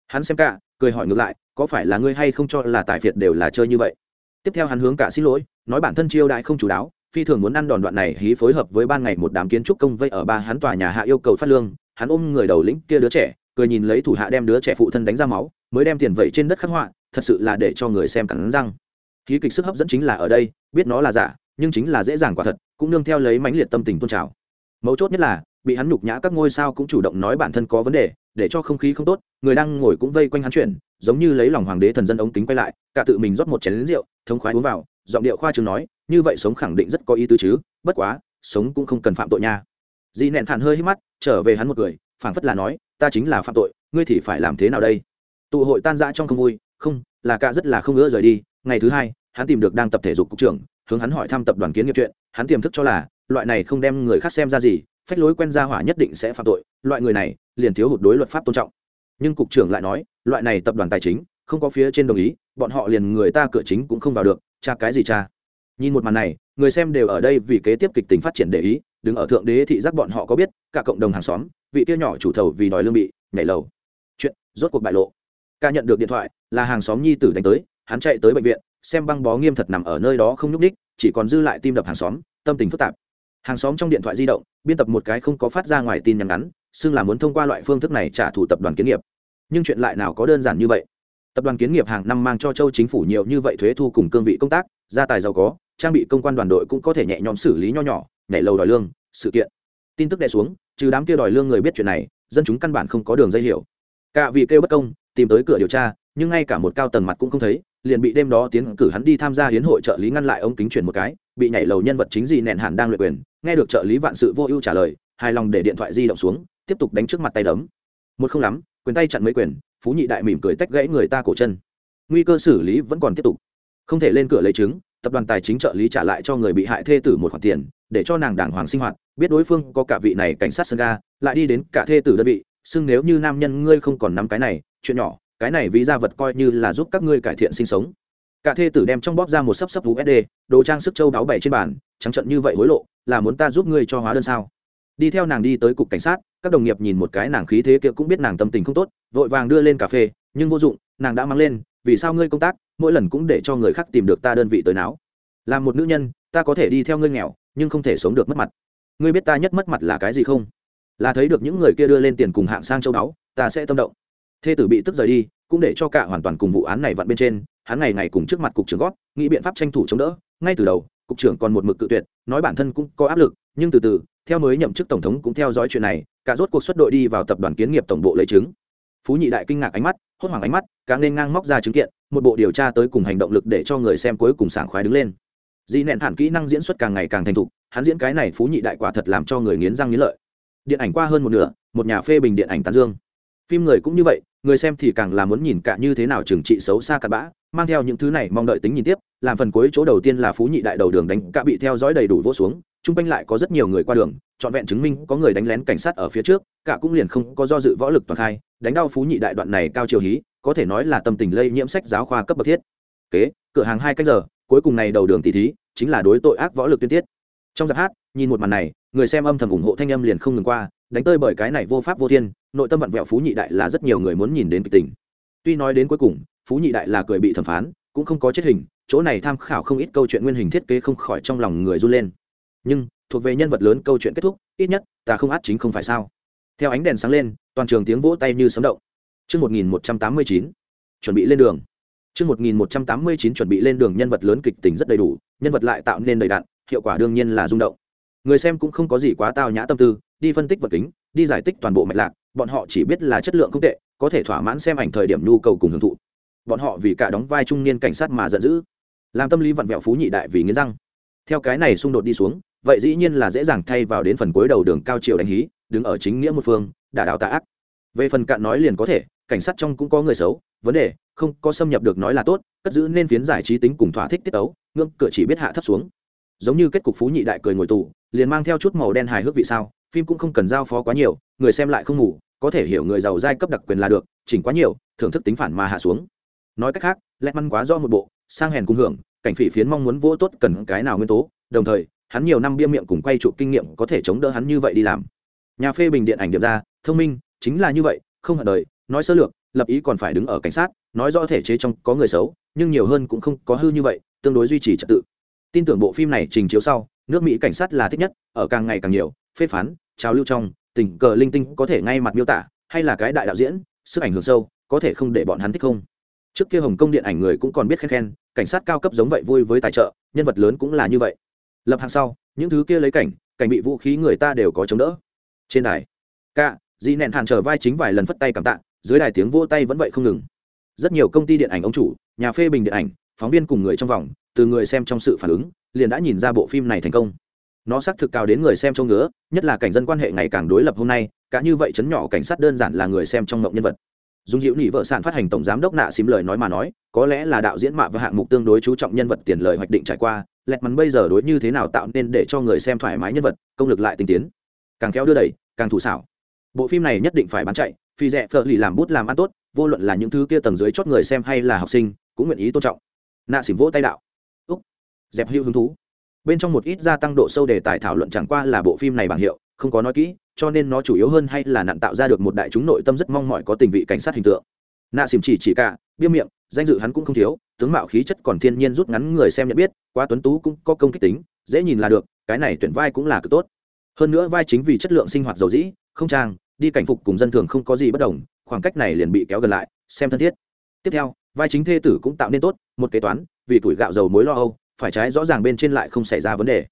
Hắn xem cả cười hỏi ngược lại, có phải là ngươi hay không cho là tài phiệt đều là chơi như vậy? Tiếp theo hắn hướng cả xin lỗi, nói bản thân chiêu đại không chủ đáo, phi thường muốn ăn đòn đoạn này hí phối hợp với ban ngày một đám kiến trúc công vây ở ba hắn tòa nhà hạ yêu cầu phát lương, hắn ôm người đầu lĩnh kia đứa trẻ, cười nhìn lấy thủ hạ đem đứa trẻ phụ thân đánh ra máu, mới đem tiền vẩy trên đất khắc họa, thật sự là để cho người xem cắn răng. Khí kịch sức hấp dẫn chính là ở đây, biết nó là giả, nhưng chính là dễ dàng quả thật, cũng nương theo lấy mãnh liệt tâm tình tôn trào. Mấu chốt nhất là, bị hắn nhục nhã các ngôi sao cũng chủ động nói bản thân có vấn đề để cho không khí không tốt, người đang ngồi cũng vây quanh hắn chuyển, giống như lấy lòng hoàng đế thần dân ống kính quay lại, cả tự mình rót một chén rượu, thống khoái uống vào, giọng điệu khoa trường nói, như vậy sống khẳng định rất có ý tứ chứ, bất quá, sống cũng không cần phạm tội nha. Dì nẹn hẳn hơi hít mắt, trở về hắn một người, phảng phất là nói, ta chính là phạm tội, ngươi thì phải làm thế nào đây? Tụ hội tan rã trong không vui, không, là cả rất là không ngỡ rời đi. Ngày thứ hai, hắn tìm được đang tập thể dục cục trưởng, hướng hắn hỏi thăm tập đoàn kiến nghiệp chuyện, hắn tiềm thức cho là, loại này không đem người khác xem ra gì phách lối quen ra hỏa nhất định sẽ phạm tội, loại người này liền thiếu hụt đối luật pháp tôn trọng. Nhưng cục trưởng lại nói, loại này tập đoàn tài chính, không có phía trên đồng ý, bọn họ liền người ta cửa chính cũng không vào được, cha cái gì cha? Nhìn một màn này, người xem đều ở đây vì kế tiếp kịch tính phát triển để ý, đứng ở thượng đế thị giác bọn họ có biết, cả cộng đồng hàng xóm, vị tiêu nhỏ chủ thầu vì đòi lương bị, nhảy lầu. Chuyện, rốt cuộc bại lộ. Ca nhận được điện thoại, là hàng xóm nhi tử đánh tới, hắn chạy tới bệnh viện, xem băng bó nghiêm thật nằm ở nơi đó không nhúc ních chỉ còn dư lại tim đập hàng xóm, tâm tình phức tạp hàng xóm trong điện thoại di động, biên tập một cái không có phát ra ngoài tin nhắn ngắn, xưng là muốn thông qua loại phương thức này trả thù tập đoàn kiến nghiệp. Nhưng chuyện lại nào có đơn giản như vậy? Tập đoàn kiến nghiệp hàng năm mang cho châu chính phủ nhiều như vậy thuế thu cùng cương vị công tác, gia tài giàu có, trang bị công quan đoàn đội cũng có thể nhẹ nhõm xử lý nho nhỏ, nhảy lầu đòi lương, sự kiện. Tin tức đè xuống, trừ đám kia đòi lương người biết chuyện này, dân chúng căn bản không có đường dây hiểu. Cả vì kêu bất công, tìm tới cửa điều tra, nhưng ngay cả một cao tầng mặt cũng không thấy, liền bị đêm đó tiến cử hắn đi tham gia hiến hội trợ lý ngăn lại ông kính chuyển một cái, bị nhảy lầu nhân vật chính gì nẹn hẳn đang luyện quyền nghe được trợ lý vạn sự vô ưu trả lời, hài lòng để điện thoại di động xuống, tiếp tục đánh trước mặt tay đấm. Một không lắm, quyền tay chặn mấy quyền, phú nhị đại mỉm cười tách gãy người ta cổ chân. Nguy cơ xử lý vẫn còn tiếp tục. Không thể lên cửa lấy chứng, tập đoàn tài chính trợ lý trả lại cho người bị hại thê tử một khoản tiền, để cho nàng đàng hoàng sinh hoạt, biết đối phương có cả vị này cảnh sát sân ga, lại đi đến cả thê tử đơn vị, xưng nếu như nam nhân ngươi không còn nắm cái này, chuyện nhỏ, cái này ví ra vật coi như là giúp các ngươi cải thiện sinh sống. Cả thê tử đem trong bóp ra một sấp sấp usd đồ trang sức châu đáo bày trên bàn, trắng trận như vậy hối lộ là muốn ta giúp ngươi cho hóa đơn sao? Đi theo nàng đi tới cục cảnh sát, các đồng nghiệp nhìn một cái nàng khí thế kia cũng biết nàng tâm tình không tốt, vội vàng đưa lên cà phê, nhưng vô dụng, nàng đã mang lên, vì sao ngươi công tác, mỗi lần cũng để cho người khác tìm được ta đơn vị tới não là một nữ nhân, ta có thể đi theo ngươi nghèo, nhưng không thể sống được mất mặt. Ngươi biết ta nhất mất mặt là cái gì không? Là thấy được những người kia đưa lên tiền cùng hạng sang châu đáo ta sẽ tâm động. Thê tử bị tức rời đi, cũng để cho cả hoàn toàn cùng vụ án này vặn bên trên, hắn ngày ngày cùng trước mặt cục trưởng gót nghĩ biện pháp tranh thủ chống đỡ, ngay từ đầu cục trưởng còn một mực cự tuyệt, nói bản thân cũng có áp lực, nhưng từ từ, theo mới nhậm chức tổng thống cũng theo dõi chuyện này, cả rốt cuộc xuất đội đi vào tập đoàn kiến nghiệp tổng bộ lấy chứng. Phú nhị đại kinh ngạc ánh mắt, hốt hoảng ánh mắt cá nên ngang móc ra chứng kiện, một bộ điều tra tới cùng hành động lực để cho người xem cuối cùng sảng khoái đứng lên. Di nẹn hẳn kỹ năng diễn xuất càng ngày càng thành thục, hắn diễn cái này phú nhị đại quả thật làm cho người nghiến răng nghiến lợi. Điện ảnh qua hơn một nửa, một nhà phê bình điện ảnh tán dương. Phim người cũng như vậy, người xem thì càng là muốn nhìn cả như thế nào trừng trị xấu xa cặn bã, mang theo những thứ này mong đợi tính nhìn tiếp làm phần cuối chỗ đầu tiên là phú nhị đại đầu đường đánh cả bị theo dõi đầy đủ vỗ xuống, chung quanh lại có rất nhiều người qua đường, trọn vẹn chứng minh có người đánh lén cảnh sát ở phía trước, cả cũng liền không có do dự võ lực toàn khai, đánh đau phú nhị đại đoạn này cao chiều hí, có thể nói là tâm tình lây nhiễm sách giáo khoa cấp bậc thiết. Kế, cửa hàng hai cách giờ, cuối cùng này đầu đường tỷ thí, chính là đối tội ác võ lực tuyên tiết. Trong giáp hát, nhìn một màn này, người xem âm thầm ủng hộ thanh âm liền không ngừng qua, đánh tơi bởi cái này vô pháp vô thiên, nội tâm vặn vẹo phú nhị đại là rất nhiều người muốn nhìn đến kịch tình. Tuy nói đến cuối cùng, phú nhị đại là cười bị thẩm phán, cũng không có chết hình chỗ này tham khảo không ít câu chuyện nguyên hình thiết kế không khỏi trong lòng người run lên nhưng thuộc về nhân vật lớn câu chuyện kết thúc ít nhất ta không át chính không phải sao theo ánh đèn sáng lên toàn trường tiếng vỗ tay như sấm động Trước 1189, chuẩn bị lên đường. Trước 1189 chuẩn bị lên đường nhân vật lớn kịch tính rất đầy đủ, nhân vật lại tạo nên đầy đạn hiệu quả đương nhiên là rung động. Người xem cũng không có gì quá tao nhã tâm tư, đi phân tích vật kính, đi giải tích toàn bộ mạch lạc, bọn họ chỉ biết là chất lượng không tệ, có thể thỏa mãn xem ảnh thời điểm nhu cầu cùng hưởng thụ. Bọn họ vì cả đóng vai trung niên cảnh sát mà giận dữ, làm tâm lý vặn vẹo phú nhị đại vì nghiến răng. Theo cái này xung đột đi xuống, vậy dĩ nhiên là dễ dàng thay vào đến phần cuối đầu đường cao triều đánh hí, đứng ở chính nghĩa một phương, đả đạo tà ác. Về phần cạn nói liền có thể, cảnh sát trong cũng có người xấu, vấn đề không có xâm nhập được nói là tốt cất giữ nên phiến giải trí tính cùng thỏa thích tiết ấu, ngưỡng cửa chỉ biết hạ thấp xuống giống như kết cục phú nhị đại cười ngồi tù liền mang theo chút màu đen hài hước vị sao phim cũng không cần giao phó quá nhiều người xem lại không ngủ có thể hiểu người giàu giai cấp đặc quyền là được chỉnh quá nhiều thưởng thức tính phản mà hạ xuống nói cách khác, lẹt măn quá do một bộ, sang hèn cùng hưởng, cảnh phỉ phiến mong muốn vô tốt cần cái nào nguyên tố, đồng thời, hắn nhiều năm bia miệng cùng quay trụ kinh nghiệm có thể chống đỡ hắn như vậy đi làm. Nhà phê bình điện ảnh điểm ra, thông minh, chính là như vậy, không hận đời, nói sơ lược, lập ý còn phải đứng ở cảnh sát, nói rõ thể chế trong có người xấu, nhưng nhiều hơn cũng không có hư như vậy, tương đối duy trì trật tự. Tin tưởng bộ phim này trình chiếu sau, nước mỹ cảnh sát là thích nhất, ở càng ngày càng nhiều, phê phán, trào lưu trong, tình cờ linh tinh có thể ngay mặt miêu tả, hay là cái đại đạo diễn, sức ảnh hưởng sâu, có thể không để bọn hắn thích không? Trước kia hồng kông điện ảnh người cũng còn biết khen khen, cảnh sát cao cấp giống vậy vui với tài trợ, nhân vật lớn cũng là như vậy. Lập hàng sau, những thứ kia lấy cảnh cảnh bị vũ khí người ta đều có chống đỡ. Trên đài ca dị nẹn hàn trở vai chính vài lần phất tay cảm tạ, dưới đài tiếng vỗ tay vẫn vậy không ngừng. Rất nhiều công ty điện ảnh ông chủ, nhà phê bình điện ảnh, phóng viên cùng người trong vòng, từ người xem trong sự phản ứng, liền đã nhìn ra bộ phim này thành công. Nó xác thực cao đến người xem trông ngứa, nhất là cảnh dân quan hệ ngày càng đối lập hôm nay, cả như vậy chấn nhỏ cảnh sát đơn giản là người xem trong ngộng nhân vật dung diệu nị vợ sản phát hành tổng giám đốc nạ xím lời nói mà nói, có lẽ là đạo diễn mạ và hạng mục tương đối chú trọng nhân vật tiền lời hoạch định trải qua, lẹt mắn bây giờ đối như thế nào tạo nên để cho người xem thoải mái nhân vật, công lực lại tinh tiến. Càng kéo đưa đẩy, càng thủ xảo. Bộ phim này nhất định phải bán chạy, phi rẻ phở lì làm bút làm ăn tốt, vô luận là những thứ kia tầng dưới chót người xem hay là học sinh, cũng nguyện ý tôn trọng. Nạ xỉm vỗ tay đạo. Úc, dẹp hữu hứng thú. Bên trong một ít gia tăng độ sâu đề tài thảo luận chẳng qua là bộ phim này bảng hiệu không có nói kỹ, cho nên nó chủ yếu hơn hay là nạn tạo ra được một đại chúng nội tâm rất mong mỏi có tình vị cảnh sát hình tượng. Nạ xỉm chỉ chỉ cả biêm miệng, danh dự hắn cũng không thiếu, tướng mạo khí chất còn thiên nhiên rút ngắn người xem nhận biết, quá tuấn tú cũng có công kích tính, dễ nhìn là được, cái này tuyển vai cũng là cực tốt. Hơn nữa vai chính vì chất lượng sinh hoạt dầu dĩ, không trang, đi cảnh phục cùng dân thường không có gì bất đồng, khoảng cách này liền bị kéo gần lại, xem thân thiết. Tiếp theo, vai chính thê tử cũng tạo nên tốt, một kế toán, vì tuổi gạo dầu mối lo âu, phải trái rõ ràng bên trên lại không xảy ra vấn đề.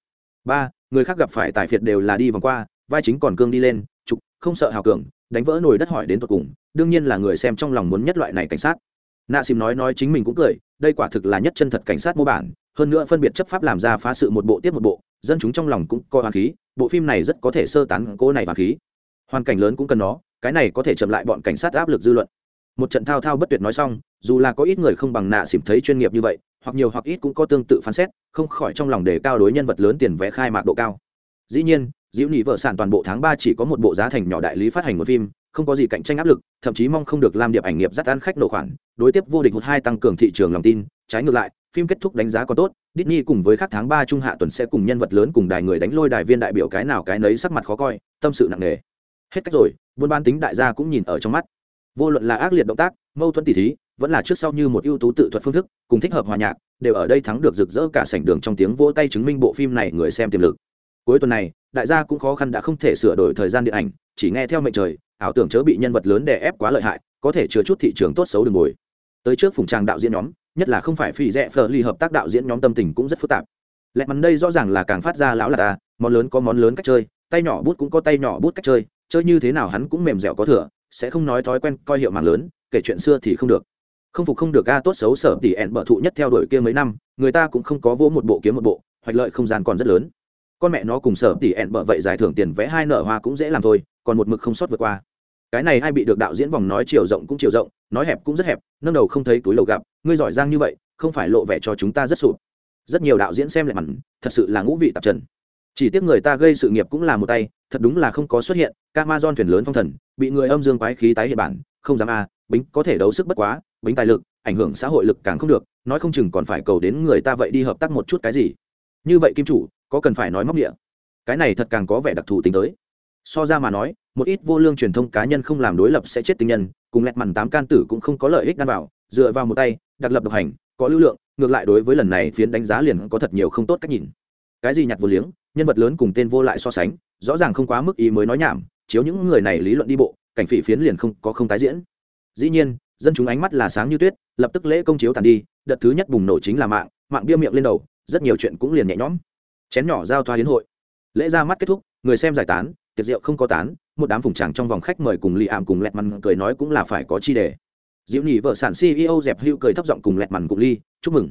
Ba, người khác gặp phải tài phiệt đều là đi vòng qua vai chính còn cương đi lên, trục, không sợ hào cường, đánh vỡ nồi đất hỏi đến tột cùng, đương nhiên là người xem trong lòng muốn nhất loại này cảnh sát. Nạ xìm nói nói chính mình cũng cười, đây quả thực là nhất chân thật cảnh sát mô bản, hơn nữa phân biệt chấp pháp làm ra phá sự một bộ tiếp một bộ, dân chúng trong lòng cũng coi hoàng khí, bộ phim này rất có thể sơ tán cô này hoàng khí. Hoàn cảnh lớn cũng cần nó, cái này có thể chậm lại bọn cảnh sát áp lực dư luận. Một trận thao thao bất tuyệt nói xong, dù là có ít người không bằng nạ xỉm thấy chuyên nghiệp như vậy, hoặc nhiều hoặc ít cũng có tương tự phán xét, không khỏi trong lòng đề cao đối nhân vật lớn tiền vé khai mạc độ cao. Dĩ nhiên diễu nhị vợ sản toàn bộ tháng ba chỉ có một bộ giá thành nhỏ đại lý phát hành một phim, không có gì cạnh tranh áp lực, thậm chí mong không được làm điệp ảnh nghiệp dắt ăn khách nổ khoản, đối tiếp vô địch một hai tăng cường thị trường lòng tin. Trái ngược lại, phim kết thúc đánh giá còn tốt, Disney cùng với các tháng ba trung hạ tuần sẽ cùng nhân vật lớn cùng đài người đánh lôi đài viên đại biểu cái nào cái nấy sắc mặt khó coi, tâm sự nặng nề. Hết cách rồi, buôn bán tính đại gia cũng nhìn ở trong mắt. Vô luận là ác liệt động tác, mâu thuẫn tỉ thí, vẫn là trước sau như một ưu tú tự thuật phương thức, cùng thích hợp hòa nhạc, đều ở đây thắng được rực rỡ cả sảnh đường trong tiếng vỗ tay chứng minh bộ phim này người xem tiềm lực. Cuối tuần này đại gia cũng khó khăn đã không thể sửa đổi thời gian điện ảnh, chỉ nghe theo mệnh trời, ảo tưởng chớ bị nhân vật lớn đè ép quá lợi hại, có thể chứa chút thị trường tốt xấu đường ngồi. Tới trước phùng trang đạo diễn nhóm, nhất là không phải phi rẽ phờ ly hợp tác đạo diễn nhóm tâm tình cũng rất phức tạp. Lẽ mắn đây rõ ràng là càng phát ra lão là ta, món lớn có món lớn cách chơi, tay nhỏ bút cũng có tay nhỏ bút cách chơi chơi như thế nào hắn cũng mềm dẻo có thừa, sẽ không nói thói quen coi hiệu mạng lớn, kể chuyện xưa thì không được. Không phục không được ga tốt xấu sở tỉ ẹn bở thụ nhất theo đuổi kia mấy năm, người ta cũng không có vỗ một bộ kiếm một bộ, hoạch lợi không gian còn rất lớn con mẹ nó cùng sở tỉ ẹn bở vậy giải thưởng tiền vẽ hai nở hoa cũng dễ làm thôi, còn một mực không sót vượt qua. Cái này ai bị được đạo diễn vòng nói chiều rộng cũng chiều rộng, nói hẹp cũng rất hẹp, nâng đầu không thấy túi lầu gặp, ngươi giỏi giang như vậy, không phải lộ vẻ cho chúng ta rất sụp. Rất nhiều đạo diễn xem lại mặn, thật sự là ngũ vị tạp trần. Chỉ tiếc người ta gây sự nghiệp cũng là một tay, thật đúng là không có xuất hiện, Amazon thuyền lớn phong thần, bị người âm dương quái khí tái hiện bản, không dám a, bính có thể đấu sức bất quá, bính tài lực, ảnh hưởng xã hội lực càng không được, nói không chừng còn phải cầu đến người ta vậy đi hợp tác một chút cái gì. Như vậy kim chủ có cần phải nói móc địa. Cái này thật càng có vẻ đặc thù tính tới. So ra mà nói, một ít vô lương truyền thông cá nhân không làm đối lập sẽ chết tình nhân, cùng lẹt mằn tám can tử cũng không có lợi ích đan vào, dựa vào một tay đặc lập độc hành, có lưu lượng, ngược lại đối với lần này phiến đánh giá liền có thật nhiều không tốt cách nhìn. Cái gì nhặt vô liếng, nhân vật lớn cùng tên vô lại so sánh, rõ ràng không quá mức ý mới nói nhảm, chiếu những người này lý luận đi bộ, cảnh phỉ phiến liền không có không tái diễn. Dĩ nhiên, dân chúng ánh mắt là sáng như tuyết, lập tức lễ công chiếu tàn đi, đợt thứ nhất bùng nổ chính là mạng mạng bia miệng lên đầu, rất nhiều chuyện cũng liền nhẹ nhõm chén nhỏ giao thoa hiến hội. Lễ ra mắt kết thúc, người xem giải tán, tiệc rượu không có tán, một đám phùng tràng trong vòng khách mời cùng lì ảm cùng lẹt mằn cười nói cũng là phải có chi đề. Diệu nhị vợ sản ceo dẹp hữu cười thấp giọng cùng lẹt mằn cùng ly chúc mừng.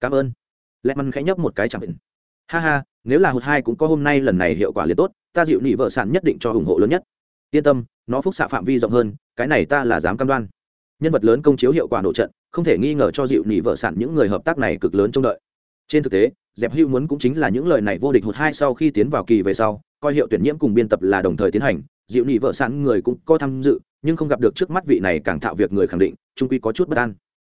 Cảm ơn. Lẹt mằn khẽ nhấp một cái chẳng định ha ha, nếu là hụt hai cũng có hôm nay lần này hiệu quả liền tốt, ta diệu nhị vợ sản nhất định cho ủng hộ lớn nhất. Yên tâm, nó phúc xạ phạm vi rộng hơn, cái này ta là dám cam đoan. Nhân vật lớn công chiếu hiệu quả nổ trận, không thể nghi ngờ cho dịu nhị vợ sản những người hợp tác này cực lớn trông đợi trên thực tế, dẹp hữu muốn cũng chính là những lời này vô địch hụt hai sau khi tiến vào kỳ về sau, coi hiệu tuyển nhiễm cùng biên tập là đồng thời tiến hành dịu nhị vợ sẵn người cũng có tham dự, nhưng không gặp được trước mắt vị này càng thạo việc người khẳng định trung quy có chút bất an.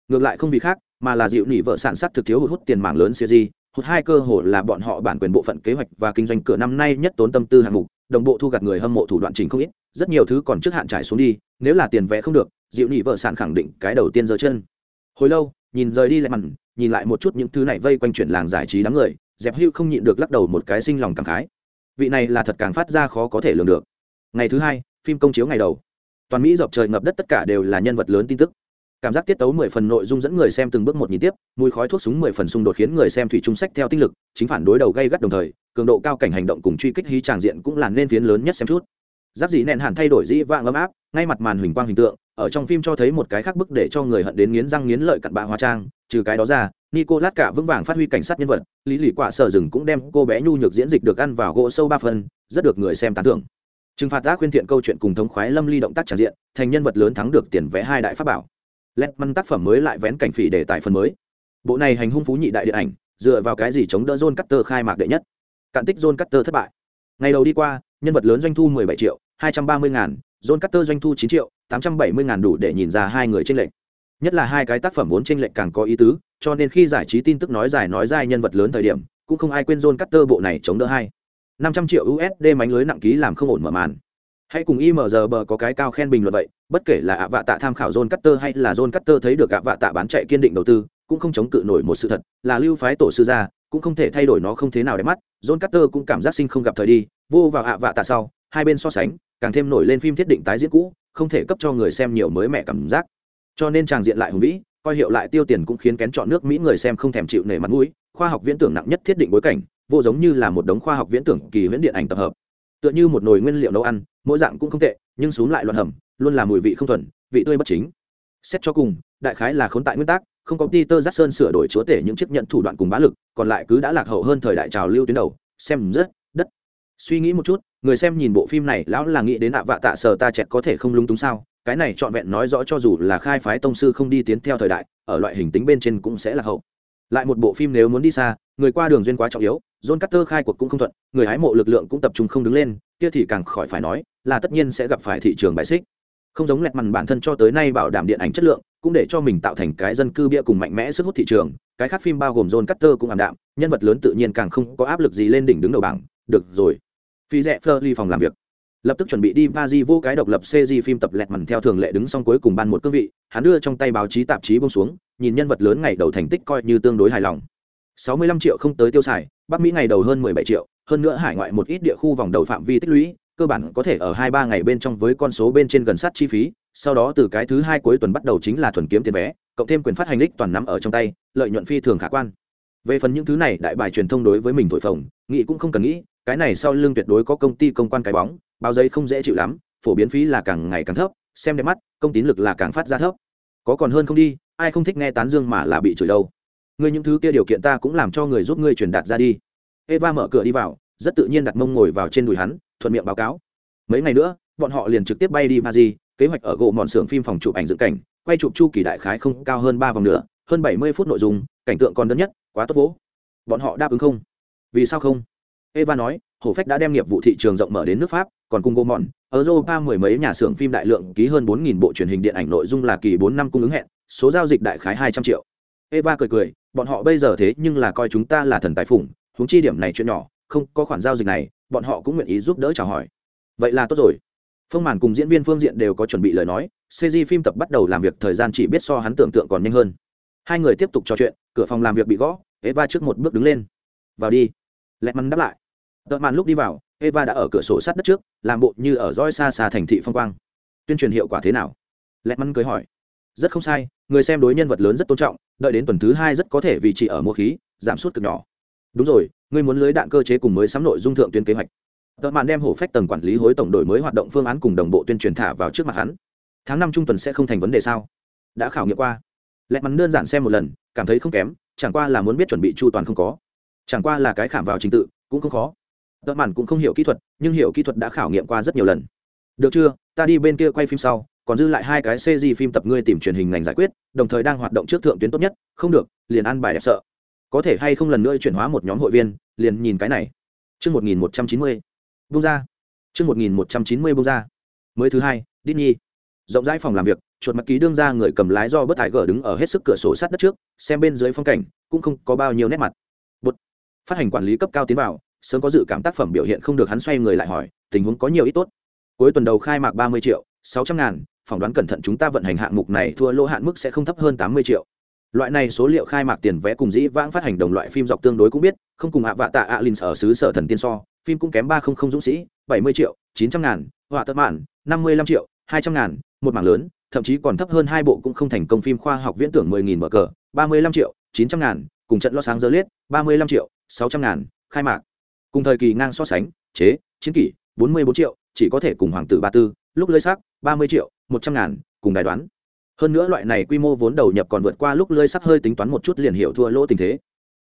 Ngược lại không vì khác, mà là dịu nhị vợ sản sắc thực thiếu hụt hút tiền mảng lớn siêu di hụt hai cơ hội là bọn họ bản quyền bộ phận kế hoạch và kinh doanh cửa năm nay nhất tốn tâm tư hạng mục, đồng bộ thu gặt người hâm mộ thủ đoạn trình không ít, rất nhiều thứ còn trước hạn trải xuống đi, nếu là tiền vẽ không được dịu nhị vợ sản khẳng định cái đầu tiên giơ chân. Hồi lâu, nhìn rời đi lại mặn nhìn lại một chút những thứ này vây quanh chuyển làng giải trí đám người, dẹp hưu không nhịn được lắc đầu một cái sinh lòng cảm khái. Vị này là thật càng phát ra khó có thể lường được. Ngày thứ hai, phim công chiếu ngày đầu. Toàn mỹ dọc trời ngập đất tất cả đều là nhân vật lớn tin tức. Cảm giác tiết tấu mười phần nội dung dẫn người xem từng bước một nhìn tiếp, mùi khói thuốc súng mười phần xung đột khiến người xem thủy trung sách theo tinh lực, chính phản đối đầu gây gắt đồng thời, cường độ cao cảnh hành động cùng truy kích hí tràng diện cũng là nên phiến lớn nhất xem chút. Giáp dị nẹn hẳn thay đổi dĩ vạng ấm áp, ngay mặt màn huỳnh quang hình tượng, ở trong phim cho thấy một cái khác bức để cho người hận đến nghiến răng nghiến lợi cặn bạ hóa trang trừ cái đó ra nico lát cả vững vàng phát huy cảnh sát nhân vật, lý lì quả sở rừng cũng đem cô bé nhu nhược diễn dịch được ăn vào gỗ sâu ba phần, rất được người xem tán thưởng. Trừng phạt đã khuyên thiện câu chuyện cùng thống khoái lâm ly động tác tràn diện, thành nhân vật lớn thắng được tiền vẽ hai đại pháp bảo. Lét măn tác phẩm mới lại vén cảnh phỉ để tại phần mới. Bộ này hành hung phú nhị đại điện ảnh, dựa vào cái gì chống đỡ john cutter khai mạc đệ nhất? Cạn tích john cutter thất bại. Ngày đầu đi qua, nhân vật lớn doanh thu 17 triệu 230 ngàn, john cutter doanh thu 9 triệu 870 ngàn đủ để nhìn ra hai người trên lệnh nhất là hai cái tác phẩm vốn tranh lệch càng có ý tứ, cho nên khi giải trí tin tức nói dài nói dài nhân vật lớn thời điểm, cũng không ai quên john cutter bộ này chống đỡ hai 500 triệu usd mánh lưới nặng ký làm không ổn mở màn. Hãy cùng imgb có cái cao khen bình luận vậy, bất kể là ạ vạ tạ tham khảo john cutter hay là john cutter thấy được ạ vạ tạ bán chạy kiên định đầu tư, cũng không chống cự nổi một sự thật, là lưu phái tổ sư gia cũng không thể thay đổi nó không thế nào đẹp mắt. John cutter cũng cảm giác sinh không gặp thời đi, vô vào ạ vạ tạ sau, hai bên so sánh, càng thêm nổi lên phim thiết định tái diễn cũ, không thể cấp cho người xem nhiều mới mẻ cảm giác cho nên tràng diện lại hùng vĩ, coi hiệu lại tiêu tiền cũng khiến kén chọn nước mỹ người xem không thèm chịu nể mặt mũi, khoa học viễn tưởng nặng nhất thiết định bối cảnh, vô giống như là một đống khoa học viễn tưởng kỳ huyễn điện ảnh tập hợp. Tựa như một nồi nguyên liệu nấu ăn, mỗi dạng cũng không tệ, nhưng xuống lại loạn hầm, luôn là mùi vị không thuần, vị tươi bất chính. Xét cho cùng, đại khái là khốn tại nguyên tắc, không có peter jackson sửa đổi chúa tể những chiếc nhận thủ đoạn cùng bá lực, còn lại cứ đã lạc hậu hơn thời đại trào lưu tuyến đầu, xem rất đất. Suy nghĩ một chút, người xem nhìn bộ phim này lão là nghĩ đến ạ vạ tạ sờ ta chẹt có thể không lung túng sao? Cái này trọn vẹn nói rõ cho dù là khai phái tông sư không đi tiến theo thời đại, ở loại hình tính bên trên cũng sẽ là hậu. Lại một bộ phim nếu muốn đi xa, người qua đường duyên quá trọng yếu, john carter khai cuộc cũng không thuận, người hái mộ lực lượng cũng tập trung không đứng lên, kia thì càng khỏi phải nói, là tất nhiên sẽ gặp phải thị trường bài xích. Không giống lẹt mằn bản thân cho tới nay bảo đảm điện ảnh chất lượng, cũng để cho mình tạo thành cái dân cư bia cùng mạnh mẽ sức hút thị trường, cái khác phim bao gồm john carter cũng ảm đạm, nhân vật lớn tự nhiên càng không có áp lực gì lên đỉnh đứng đầu bảng. Được rồi. Phi rẽ fleur phòng làm việc lập tức chuẩn bị đi ba di vô cái độc lập cg phim tập lẹt mằn theo thường lệ đứng xong cuối cùng ban một cương vị, hắn đưa trong tay báo chí tạp chí bông xuống, nhìn nhân vật lớn ngày đầu thành tích coi như tương đối hài lòng. 65 triệu không tới tiêu xài, bắc mỹ ngày đầu hơn 17 triệu, hơn nữa hải ngoại một ít địa khu vòng đầu phạm vi tích lũy, cơ bản có thể ở hai ba ngày bên trong với con số bên trên gần sát chi phí, sau đó từ cái thứ hai cuối tuần bắt đầu chính là thuần kiếm tiền vé, cộng thêm quyền phát hành lịch toàn nắm ở trong tay, lợi nhuận phi thường khả quan. Về phần những thứ này, đại bài truyền thông đối với mình thổi phồng, nghĩ cũng không cần nghĩ, cái này sau lưng tuyệt đối có công ty công quan cái bóng báo giấy không dễ chịu lắm, phổ biến phí là càng ngày càng thấp, xem đẹp mắt, công tín lực là càng phát ra thấp. Có còn hơn không đi, ai không thích nghe tán dương mà là bị chửi đâu. Ngươi những thứ kia điều kiện ta cũng làm cho người giúp ngươi truyền đạt ra đi. Eva mở cửa đi vào, rất tự nhiên đặt mông ngồi vào trên đùi hắn, thuận miệng báo cáo. Mấy ngày nữa, bọn họ liền trực tiếp bay đi paris kế hoạch ở gỗ mòn xưởng phim phòng chụp ảnh dựng cảnh, quay chụp chu kỳ đại khái không cao hơn ba vòng nữa hơn bảy mươi phút nội dung, cảnh tượng còn đơn nhất, quá tốt vỗ. Bọn họ đáp ứng không? Vì sao không? Eva nói, hổ phách đã đem nghiệp vụ thị trường rộng mở đến nước pháp còn cùng gỗ mòn ở europa mười mấy nhà xưởng phim đại lượng ký hơn bốn nghìn bộ truyền hình điện ảnh nội dung là kỳ bốn năm cung ứng hẹn, số giao dịch đại khái hai trăm triệu. Eva cười cười, bọn họ bây giờ thế nhưng là coi chúng ta là thần tài phủng, huống chi điểm này chuyện nhỏ, không có khoản giao dịch này, bọn họ cũng nguyện ý giúp đỡ chào hỏi. Vậy là tốt rồi. Phong màn cùng diễn viên phương diện đều có chuẩn bị lời nói cg phim tập bắt đầu làm việc thời gian chỉ biết so hắn tưởng tượng còn nhanh hơn. Hai người tiếp tục trò chuyện, cửa phòng làm việc bị gõ, eva trước một bước đứng lên. Vào đi. Lẹt mắn đáp lại. Tợ màn lúc đi vào eva đã ở cửa sổ sát đất trước, làm bộ như ở roi xa xa thành thị phong quang. Tuyên truyền hiệu quả thế nào? Lẹt mắn cười hỏi. Rất không sai, người xem đối nhân vật lớn rất tôn trọng, đợi đến tuần thứ hai rất có thể vì chỉ ở mua khí, giảm sút cực nhỏ. Đúng rồi, ngươi muốn lưới đạn cơ chế cùng mới sắm nội dung thượng tuyến kế hoạch. Tợ màn đem hổ phách tầng quản lý hối tổng đổi mới hoạt động phương án cùng đồng bộ tuyên truyền thả vào trước mặt hắn. Tháng năm trung tuần sẽ không thành vấn đề sao? Đã khảo nghiệm qua. Lẹt mắn đơn giản xem một lần, cảm thấy không kém, chẳng qua là muốn biết chuẩn bị chu toàn không có. Chẳng qua là cái khảm vào trình tự, cũng không khó tợ mạn cũng không hiểu kỹ thuật, nhưng hiểu kỹ thuật đã khảo nghiệm qua rất nhiều lần. Được chưa? Ta đi bên kia quay phim sau, còn dư lại hai cái cg phim tập ngươi tìm truyền hình ngành giải quyết, đồng thời đang hoạt động trước thượng tuyến tốt nhất. Không được, liền ăn bài đẹp sợ. Có thể hay không lần nữa chuyển hóa một nhóm hội viên, liền nhìn cái này. Chương một nghìn một trăm chín mươi. Bung ra. Chương một nghìn một trăm chín mươi bung ra. Mới thứ hai, Disney. Rộng rãi phòng làm việc, chuột mặt ký đương ra người cầm lái do bất thải gở đứng ở hết sức cửa sổ sát đất trước, xem bên dưới phong cảnh, cũng không có bao nhiêu nét mặt. Bột phát hành quản lý cấp cao tiến vào sớm có dự cảm tác phẩm biểu hiện không được hắn xoay người lại hỏi, tình huống có nhiều ít tốt. Cuối tuần đầu khai mạc ba mươi triệu, sáu trăm ngàn, phỏng đoán cẩn thận chúng ta vận hành hạng mục này thua lỗ hạn mức sẽ không thấp hơn tám mươi triệu. Loại này số liệu khai mạc tiền vé cùng dĩ vãng phát hành đồng loại phim dọc tương đối cũng biết, không cùng ạ vạ tạ ạ linh ở xứ sở thần tiên so, phim cũng kém ba không không dũng sĩ, bảy mươi triệu, chín trăm ngàn, họa tất mạn, năm mươi lăm triệu, hai trăm ngàn, một mảng lớn, thậm chí còn thấp hơn hai bộ cũng không thành công phim khoa học viễn tưởng mười nghìn mở cờ, ba mươi lăm triệu, chín trăm ngàn, cùng trận lo sáng giờ liết ba mươi lăm triệu, sáu trăm ngàn, khai mạc cùng thời kỳ ngang so sánh, chế, chiến kỷ, bốn mươi bốn triệu, chỉ có thể cùng hoàng tử ba tư, lúc lơi sắc, ba mươi triệu, một trăm ngàn, cùng đài đoán. Hơn nữa loại này quy mô vốn đầu nhập còn vượt qua lúc lơi sắc hơi tính toán một chút liền hiểu thua lỗ tình thế.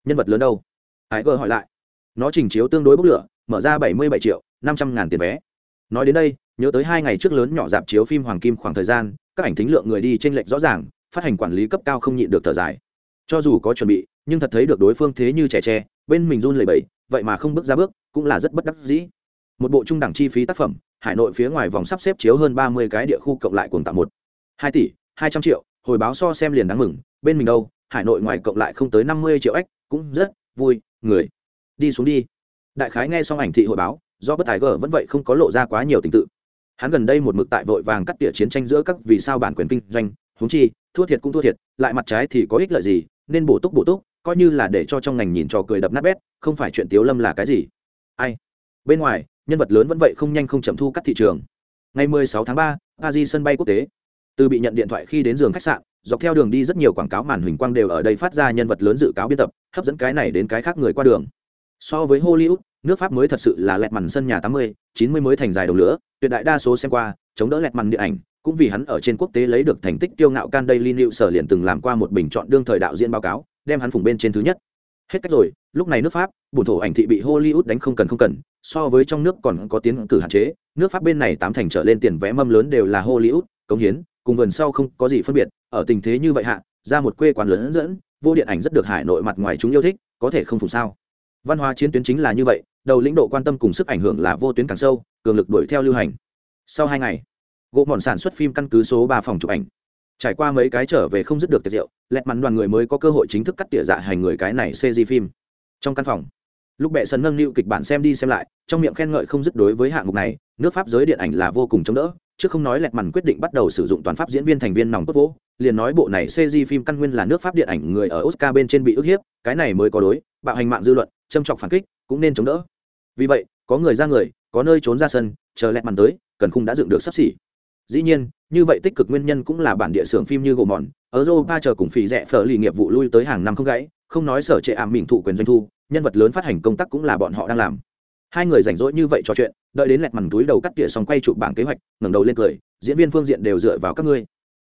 Nhân vật lớn đâu? Hải cơ hỏi lại. Nó trình chiếu tương đối bốc lửa, mở ra bảy mươi bảy triệu, năm trăm ngàn tiền vé. Nói đến đây, nhớ tới hai ngày trước lớn nhỏ dạp chiếu phim hoàng kim khoảng thời gian, các ảnh thính lượng người đi t r ê n lệch rõ ràng, phát hành quản lý cấp cao không nhịn được thở dài. Cho dù có chuẩn bị, nhưng thật thấy được đối phương thế như trẻ tre, bên mình run lầy bẫy vậy mà không bước ra bước, cũng là rất bất đắc dĩ. Một bộ trung đẳng chi phí tác phẩm, hải nội phía ngoài vòng sắp xếp chiếu hơn ba mươi cái địa khu cộng lại cùng tạo một. Hai tỷ, hai trăm triệu, hồi báo so xem liền đáng mừng, bên mình đâu, hải nội ngoài cộng lại không tới năm mươi triệu ếch, cũng rất vui, người. Đi xuống đi. Đại khái nghe xong ảnh thị hội báo do bất tài gờ vẫn vậy không có lộ ra quá nhiều tình tự. Hắn gần đây một mực tại vội vàng cắt tỉa chiến tranh giữa các vì sao bản quyền kinh doanh húng chi, thua thiệt cũng thua thiệt, lại mặt trái thì có ích lợi gì, nên bổ túc bổ túc coi như là để cho trong ngành nhìn trò cười đập nát bét không phải chuyện tiếu lâm là cái gì? Ai? Bên ngoài nhân vật lớn vẫn vậy không nhanh không chậm thu cắt thị trường. Ngày 16 tháng 3, paris sân bay quốc tế. Từ bị nhận điện thoại khi đến giường khách sạn dọc theo đường đi rất nhiều quảng cáo màn hình quang đều ở đây phát ra nhân vật lớn dự cáo biên tập hấp dẫn cái này đến cái khác người qua đường. So với hollywood nước pháp mới thật sự là lẹt mằn sân nhà 80, 90 mới thành dài đầu lửa tuyệt đại đa số xem qua chống đỡ lẹt mằn điện ảnh cũng vì hắn ở trên quốc tế lấy được thành tích tiêu ngạo can Daily News sở liền từng làm qua một bình chọn đương thời đạo diễn báo cáo, đem hắn phủng bên trên thứ nhất. Hết cách rồi, lúc này nước Pháp, bổn thổ ảnh thị bị Hollywood đánh không cần không cần, so với trong nước còn có tiến cử hạn chế, nước Pháp bên này tám thành trở lên tiền vẽ mâm lớn đều là Hollywood, cống hiến, cùng vườn sau không có gì phân biệt, ở tình thế như vậy hạ, ra một quê quán lớn dẫn, vô điện ảnh rất được hải nội mặt ngoài chúng yêu thích, có thể không phụng sao? Văn hóa chiến tuyến chính là như vậy, đầu lĩnh độ quan tâm cùng sức ảnh hưởng là vô tuyến càng sâu, cường lực đuổi theo lưu hành. Sau hai ngày, gỗ mòn sản xuất phim căn cứ số ba phòng chụp ảnh trải qua mấy cái trở về không dứt được tiệc rượu, lẹt mắn đoàn người mới có cơ hội chính thức cắt tỉa dạ hành người cái này cg phim. Trong căn phòng, lúc bệ sân nâng niu kịch bản xem đi xem lại, trong miệng khen ngợi không dứt đối với hạng mục này, nước pháp giới điện ảnh là vô cùng chống đỡ, chứ không nói lẹt mằn quyết định bắt đầu sử dụng toàn pháp diễn viên thành viên nòng cốt vỗ, liền nói bộ này cg phim căn nguyên là nước pháp điện ảnh người ở oscar bên trên bị ức hiếp, cái này mới có đối, bạo hành mạng dư luận, châm trọc phản kích, cũng nên chống đỡ. Vì vậy, có người ra người, có nơi trốn ra sân, chờ lẹt mằn tới, cần khung đã dựng được sắp xỉ dĩ nhiên, như vậy tích cực nguyên nhân cũng là bản địa xưởng phim như gỗ mòn ở europa chờ cùng phì rẻ phở lì nghiệp vụ lui tới hàng năm không gãy, không nói sở trệ ảm mình thụ quyền doanh thu, nhân vật lớn phát hành công tác cũng là bọn họ đang làm. Hai người rảnh rỗi như vậy trò chuyện, đợi đến lẹt mằn túi đầu cắt tỉa xong quay chụp bảng kế hoạch, ngẩng đầu lên cười, diễn viên phương diện đều dựa vào các ngươi.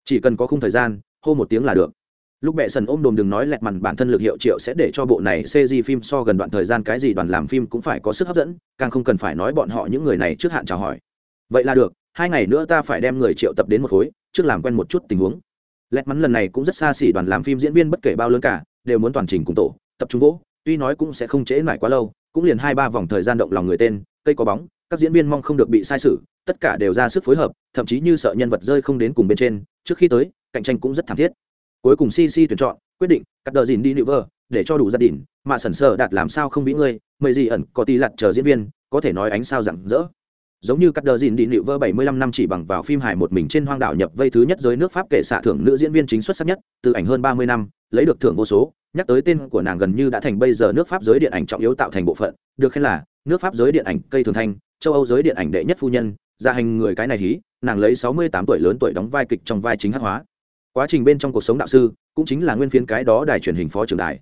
Chỉ cần có khung thời gian, hô một tiếng là được. Lúc mẹ sần ôm đồm đừng nói lẹt mằn bản thân lực hiệu triệu sẽ để cho bộ này cg phim so gần đoạn thời gian cái gì đoàn làm phim cũng phải có sức hấp dẫn, càng không cần phải nói bọn họ những người này trước hạn chào hỏi. Vậy là được hai ngày nữa ta phải đem người triệu tập đến một khối, trước làm quen một chút tình huống. Lẹt mắn lần này cũng rất xa xỉ đoàn làm phim diễn viên bất kể bao lớn cả, đều muốn toàn trình cùng tổ, tập trung vỗ, tuy nói cũng sẽ không trễ mãi quá lâu, cũng liền hai ba vòng thời gian động lòng người tên, cây có bóng, các diễn viên mong không được bị sai sự, tất cả đều ra sức phối hợp, thậm chí như sợ nhân vật rơi không đến cùng bên trên, trước khi tới, cạnh tranh cũng rất thảm thiết. Cuối cùng cc tuyển chọn, quyết định, cắt đờ dìn đi nữ vơ, để cho đủ gia đình, mà sần sờ đạt làm sao không vĩ ngươi mời gì ẩn có tí lặt chờ diễn viên, có thể nói ánh sao rạng rỡ giống như cắt đờ dìn đi nịu vơ 75 năm chỉ bằng vào phim hài một mình trên hoang đảo nhập vây thứ nhất giới nước pháp kể xạ thưởng nữ diễn viên chính xuất sắc nhất, từ ảnh hơn 30 năm, lấy được thưởng vô số, nhắc tới tên của nàng gần như đã thành bây giờ nước pháp giới điện ảnh trọng yếu tạo thành bộ phận. Được khen là, nước pháp giới điện ảnh cây thường thanh, châu âu giới điện ảnh đệ nhất phu nhân, gia hành người cái này hí, nàng lấy 68 tuổi lớn tuổi đóng vai kịch trong vai chính hắc hóa. Quá trình bên trong cuộc sống đạo sư, cũng chính là nguyên phiến cái đó đài truyền hình phó trưởng đài.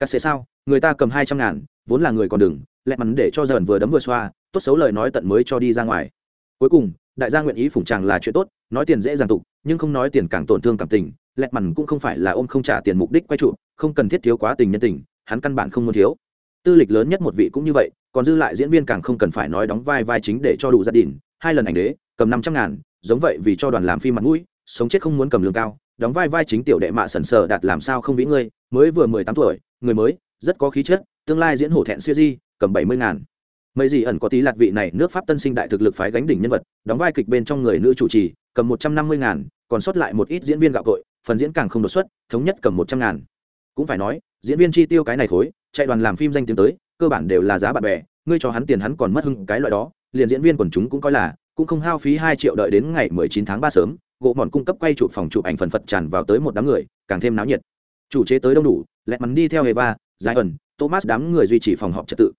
Các sẽ sao? Người ta cầm hai trăm ngàn, vốn là người còn đừng, lẹ mắn để cho dần vừa đấm vừa xoa tốt xấu lời nói tận mới cho đi ra ngoài. Cuối cùng, đại gia nguyện ý phủng chàng là chuyện tốt, nói tiền dễ dàng tục, nhưng không nói tiền càng tổn thương cảm tình, lẹt mằn cũng không phải là ôm không trả tiền mục đích quay trụ, không cần thiết thiếu quá tình nhân tình, hắn căn bản không muốn thiếu. Tư lịch lớn nhất một vị cũng như vậy, còn dư lại diễn viên càng không cần phải nói đóng vai vai chính để cho đủ gia đình, hai lần ảnh đế, cầm năm trăm ngàn, giống vậy vì cho đoàn làm phim mặt mũi, sống chết không muốn cầm lương cao, đóng vai vai chính tiểu đệ mạ sần sờ đạt làm sao không vĩ ngươi, mới vừa mười tám tuổi, người mới, rất có khí chất, tương lai diễn hổ thẹn siêu di, cầm bảy mươi ngàn mấy gì ẩn có tí lạt vị này, nước pháp tân sinh đại thực lực phái gánh đỉnh nhân vật, đóng vai kịch bên trong người nữ chủ trì, cầm một trăm năm mươi ngàn, còn sót lại một ít diễn viên gạo cội, phần diễn càng không đột xuất, thống nhất cầm một trăm ngàn. Cũng phải nói, diễn viên chi tiêu cái này thối chạy đoàn làm phim danh tiếng tới, cơ bản đều là giá bạn bè, ngươi cho hắn tiền hắn còn mất hưng cái loại đó, liền diễn viên quần chúng cũng coi là, cũng không hao phí hai triệu đợi đến ngày mười chín tháng ba sớm, gỗ mòn cung cấp quay chụp phòng chụp ảnh phần phật tràn vào tới một đám người, càng thêm náo nhiệt. Chủ chế tới đông đủ lẹt mắn đi theo eva giai ẩn thomas đám người duy trì phòng họp trật tự.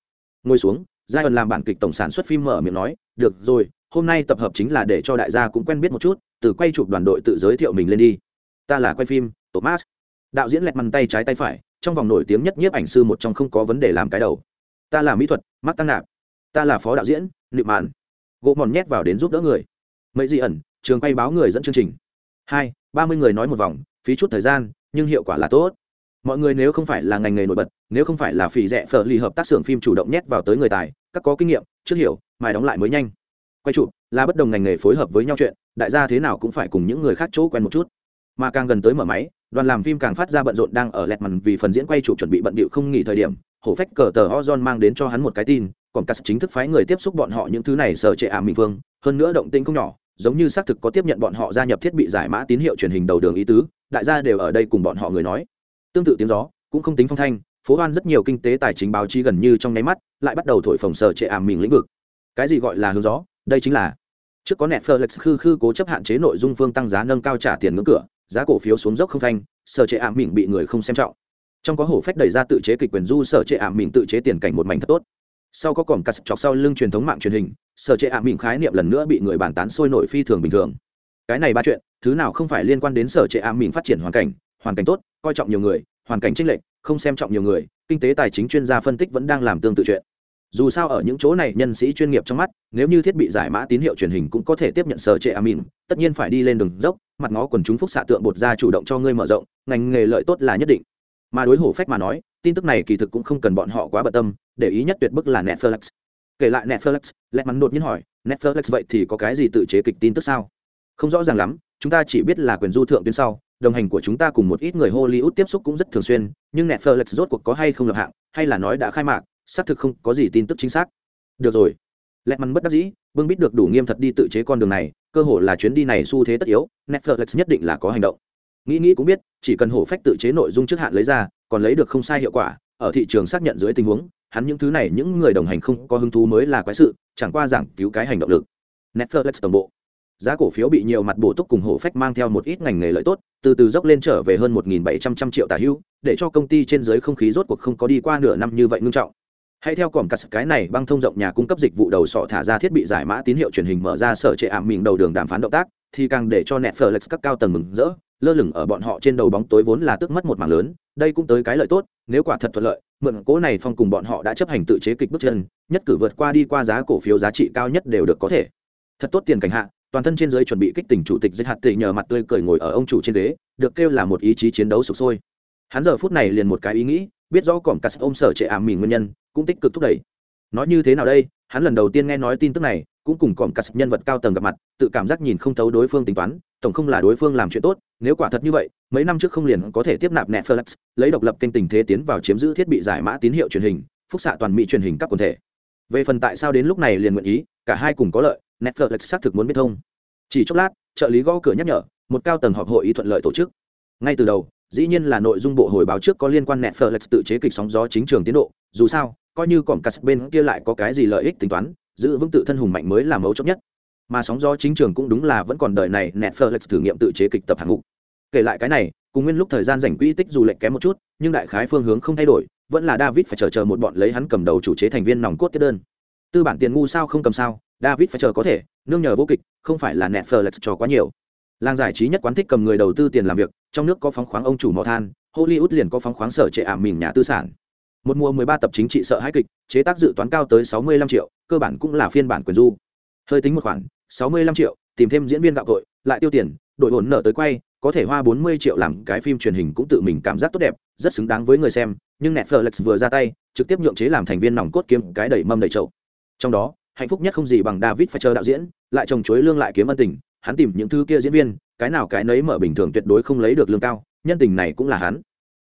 Ngồi xuống giai ẩn làm bản kịch tổng sản xuất phim mở miệng nói, được rồi, hôm nay tập hợp chính là để cho đại gia cũng quen biết một chút, từ quay chụp đoàn đội tự giới thiệu mình lên đi. Ta là quay phim, thomas. Đạo diễn lẹt mắn tay trái tay phải, trong vòng nổi tiếng nhất nhiếp ảnh sư một trong không có vấn đề làm cái đầu. Ta là mỹ thuật mắc tăng nạp ta là phó đạo diễn nịu mạn gỗ mòn nhét vào đến giúp đỡ người. Mấy di ẩn, trường quay báo người dẫn chương trình. Hai, ba mươi người nói một vòng, phí chút thời gian, nhưng hiệu quả là tốt. Mọi người nếu không phải là ngành nghề nổi bật, nếu không phải là phỉ rẻ phở lì hợp tác xưởng phim chủ động nhét vào tới người tài các có kinh nghiệm, trước hiểu mài đóng lại mới nhanh. Quay chụp, là bất đồng ngành nghề phối hợp với nhau chuyện, đại gia thế nào cũng phải cùng những người khác chỗ quen một chút. Mà càng gần tới mở máy, đoàn làm phim càng phát ra bận rộn đang ở lẹt mằn vì phần diễn quay chụp chuẩn bị bận bịu không nghỉ thời điểm, hổ phách cờ tờ ozon mang đến cho hắn một cái tin, còn cắt chính thức phái người tiếp xúc bọn họ những thứ này sở trệ ả à vương, hơn nữa động tĩnh không nhỏ, giống như xác thực có tiếp nhận bọn họ gia nhập thiết bị giải mã tín hiệu truyền hình đầu đường ý tứ, đại gia đều ở đây cùng bọn họ người nói. Tương tự tiếng gió, cũng không tính phong thanh, phố hoan rất nhiều kinh tế tài chính báo chí gần như trong nháy mắt lại bắt đầu thổi phồng sở trệ ảm mình lĩnh vực. Cái gì gọi là hướng gió? Đây chính là trước có netflix khư khư cố chấp hạn chế nội dung phương tăng giá nâng cao trả tiền ngưỡng cửa, giá cổ phiếu xuống dốc không thanh sở trệ ảm mình bị người không xem trọng. Trong có hổ phách đẩy ra tự chế kịch quyền du sở trệ ảm mình tự chế tiền cảnh một mảnh thật tốt. Sau có còm cắt chọc sau lưng truyền thống mạng truyền hình sở trệ ảm mình khái niệm lần nữa bị người bàn tán sôi nổi phi thường bình thường. Cái này ba chuyện, thứ nào không phải liên quan đến sở trệ ảm mình phát triển hoàn cảnh hoàn cảnh tốt, coi trọng nhiều người, hoàn cảnh trinh lệch, không xem trọng nhiều người, kinh tế tài chính chuyên gia phân tích vẫn đang làm tương tự chuyện dù sao ở những chỗ này nhân sĩ chuyên nghiệp trong mắt, nếu như thiết bị giải mã tín hiệu truyền hình cũng có thể tiếp nhận sở trệ à amin tất nhiên phải đi lên đường dốc, mặt ngó quần chúng phúc xạ tượng bột ra chủ động cho ngươi mở rộng, ngành nghề lợi tốt là nhất định. Mà đối hổ phách mà nói, tin tức này kỳ thực cũng không cần bọn họ quá bận tâm, để ý nhất tuyệt bức là netflix. Kể lại netflix, lẹt mắn đột nhiên hỏi, netflix vậy thì có cái gì tự chế kịch tin tức sao? Không rõ ràng lắm, chúng ta chỉ biết là quyền du thượng tuyến sau, đồng hành của chúng ta cùng một ít người hollywood tiếp xúc cũng rất thường xuyên, nhưng netflix rốt cuộc có hay không lập hạng, hay là nói đã khai mạc xác thực không có gì tin tức chính xác. Được rồi. Lẹt mắn bất đắc dĩ bưng biết được đủ nghiêm thật đi tự chế con đường này, cơ hội là chuyến đi này xu thế tất yếu, netflix nhất định là có hành động. Nghĩ nghĩ cũng biết, chỉ cần hổ phách tự chế nội dung trước hạn lấy ra, còn lấy được không sai hiệu quả, ở thị trường xác nhận dưới tình huống, hắn những thứ này những người đồng hành không có hứng thú mới là quái sự, chẳng qua giảng cứu cái hành động lực. Netflix tổng bộ. Giá cổ phiếu bị nhiều mặt bổ túc cùng hổ phách mang theo một ít ngành nghề lợi tốt, từ từ dốc lên trở về hơn một bảy trăm trăm triệu tả hữu để cho công ty trên giới không khí rốt cuộc không có đi qua nửa năm như vậy ngưng trọng. Hãy theo còm cắt cái này băng thông rộng nhà cung cấp dịch vụ đầu sọ thả ra thiết bị giải mã tín hiệu truyền hình mở ra sở trệ ảm mình đầu đường đàm phán động tác, thì càng để cho netflix các cao tầng mừng rỡ. Lơ lửng ở bọn họ trên đầu bóng tối vốn là tức mất một mảng lớn, đây cũng tới cái lợi tốt, nếu quả thật thuận lợi, mượn cố này phong cùng bọn họ đã chấp hành tự chế kịch bước chân, nhất cử vượt qua đi qua giá cổ phiếu giá trị cao nhất đều được có thể. Thật tốt tiền cảnh hạ, toàn thân trên dưới chuẩn bị kích tỉnh chủ tịch dịch hạt tỷ nhờ mặt tươi cười ngồi ở ông chủ trên ghế, được kêu là một ý chí chiến đấu sụp sôi. Hắn giờ phút này liền một cái ý nghĩ, biết rõ còm cắt ôm sở trệ ảm mình nguyên nhân cũng tích cực thúc đẩy. Nói như thế nào đây? Hắn lần đầu tiên nghe nói tin tức này cũng cùng còm cắt nhân vật cao tầng gặp mặt tự cảm giác nhìn không thấu đối phương tính toán tổng không là đối phương làm chuyện tốt nếu quả thật như vậy mấy năm trước không liền có thể tiếp nạp netflix lấy độc lập kênh tình thế tiến vào chiếm giữ thiết bị giải mã tín hiệu truyền hình phúc xạ toàn mỹ truyền hình các quần thể. Về phần tại sao đến lúc này liền nguyện ý cả hai cùng có lợi netflix xác thực muốn biết thông. Chỉ chốc lát trợ lý gõ cửa nhắc nhở một cao tầng họp hội ý thuận lợi tổ chức. Ngay từ đầu dĩ nhiên là nội dung bộ hồi báo trước có liên quan Netflix tự chế kịch sóng gió chính trường tiến độ, dù sao, coi như còn cắt bên kia lại có cái gì lợi ích tính toán, giữ vững tự thân hùng mạnh mới là mấu chốt nhất. Mà sóng gió chính trường cũng đúng là vẫn còn đời này Netflix thử nghiệm tự chế kịch tập hạng mục. Kể lại cái này, cùng nguyên lúc thời gian rảnh quỹ tích dù lệch kém một chút, nhưng đại khái phương hướng không thay đổi, vẫn là David phải chờ chờ một bọn lấy hắn cầm đầu chủ chế thành viên nòng cốt tiếp đơn. Tư bản tiền ngu sao không cầm sao, David phải chờ có thể, nương nhờ vô kịch, không phải là Netflix cho quá nhiều làng giải trí nhất quán thích cầm người đầu tư tiền làm việc trong nước có phóng khoáng ông chủ mỏ than hollywood liền có phóng khoáng sở trệ ảm mình nhà tư sản một mùa mười ba tập chính trị sợ hãi kịch, chế tác dự toán cao tới sáu mươi lăm triệu, cơ bản cũng là phiên bản quyền du. Hơi tính một khoản, sáu mươi lăm triệu, tìm thêm diễn viên gạo cội, lại tiêu tiền đội ổn nợ tới quay, có thể hoa bốn mươi triệu làm cái phim truyền hình cũng tự mình cảm giác tốt đẹp, rất xứng đáng với người xem, nhưng netflix vừa ra tay, trực tiếp nhượng chế làm thành viên nòng cốt kiếm cái đầy mâm đầy chậu. Trong đó, hạnh phúc nhất không gì bằng david phải chờ đạo diễn, lại trồng chuối lương lại kiếm ân tình, hắn tìm những thứ kia diễn viên, cái nào cái nấy mở bình thường tuyệt đối không lấy được lương cao, nhân tình này cũng là hắn.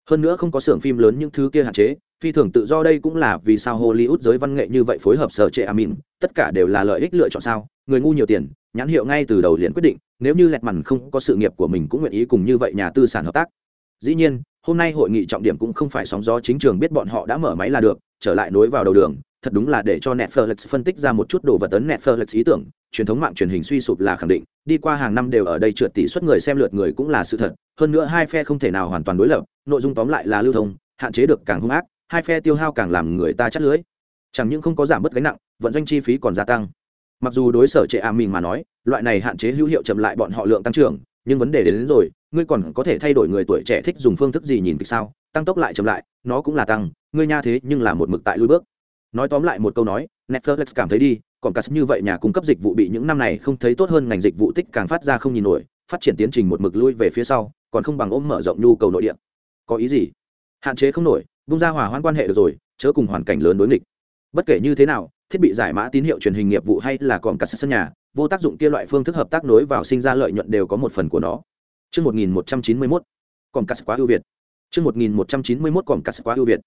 Hơn nữa không có xưởng phim lớn những thứ kia hạn chế phi thường tự do đây cũng là vì sao hollywood giới văn nghệ như vậy phối hợp sở trệ à amin tất cả đều là lợi ích lựa chọn sao? Người ngu nhiều tiền nhãn hiệu ngay từ đầu liền quyết định nếu như lẹt mằn không có sự nghiệp của mình cũng nguyện ý cùng như vậy nhà tư sản hợp tác. Dĩ nhiên hôm nay hội nghị trọng điểm cũng không phải sóng gió chính trường biết bọn họ đã mở máy là được trở lại nối vào đầu đường thật đúng là để cho Netflix phân tích ra một chút đồ vật tấn Netflix ý tưởng, truyền thống mạng truyền hình suy sụp là khẳng định, đi qua hàng năm đều ở đây trượt tỷ suất người xem lượt người cũng là sự thật, hơn nữa hai phe không thể nào hoàn toàn đối lập, nội dung tóm lại là lưu thông, hạn chế được càng hung ác, hai phe tiêu hao càng làm người ta chắt lưới. Chẳng những không có giảm bớt gánh nặng, vận doanh chi phí còn gia tăng. Mặc dù đối sở trệ ảm mình mà nói, loại này hạn chế hữu hiệu chậm lại bọn họ lượng tăng trưởng, nhưng vấn đề đến, đến rồi, ngươi còn có thể thay đổi người tuổi trẻ thích dùng phương thức gì nhìn kịch sao? Tăng tốc lại chậm lại, nó cũng là tăng, ngươi nha thế nhưng là một mực tại lùi bước nói tóm lại một câu nói netflix cảm thấy đi còn cả như vậy nhà cung cấp dịch vụ bị những năm này không thấy tốt hơn ngành dịch vụ tích càng phát ra không nhìn nổi phát triển tiến trình một mực lui về phía sau còn không bằng ôm mở rộng nhu cầu nội địa có ý gì hạn chế không nổi bung ra hòa hoãn quan hệ được rồi chớ cùng hoàn cảnh lớn đối nghịch bất kể như thế nào thiết bị giải mã tín hiệu truyền hình nghiệp vụ hay là còn cả sân nhà vô tác dụng kia loại phương thức hợp tác nối vào sinh ra lợi nhuận đều có một phần của nó Trước 1191, còn cắt quá ưu việt. Trước 1191 còn cắt quá ưu việt.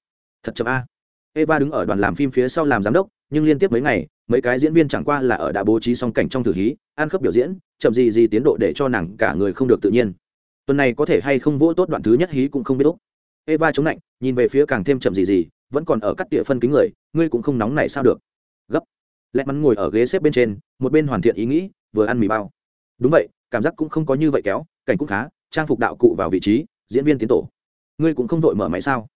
Thật chậm A. Eva đứng ở đoàn làm phim phía sau làm giám đốc, nhưng liên tiếp mấy ngày, mấy cái diễn viên chẳng qua là ở đã bố trí xong cảnh trong thử hí, ăn khớp biểu diễn, chậm gì gì tiến độ để cho nàng cả người không được tự nhiên. Tuần này có thể hay không vỗ tốt đoạn thứ nhất hí cũng không biết úc. Eva chống lạnh, nhìn về phía càng thêm chậm gì gì, vẫn còn ở cắt tỉa phân kính người, ngươi cũng không nóng này sao được. Gấp. Lẹt mắn ngồi ở ghế xếp bên trên, một bên hoàn thiện ý nghĩ, vừa ăn mì bao. Đúng vậy, cảm giác cũng không có như vậy kéo, cảnh cũng khá, trang phục đạo cụ vào vị trí, diễn viên tiến tổ. Ngươi cũng không vội mở máy sao?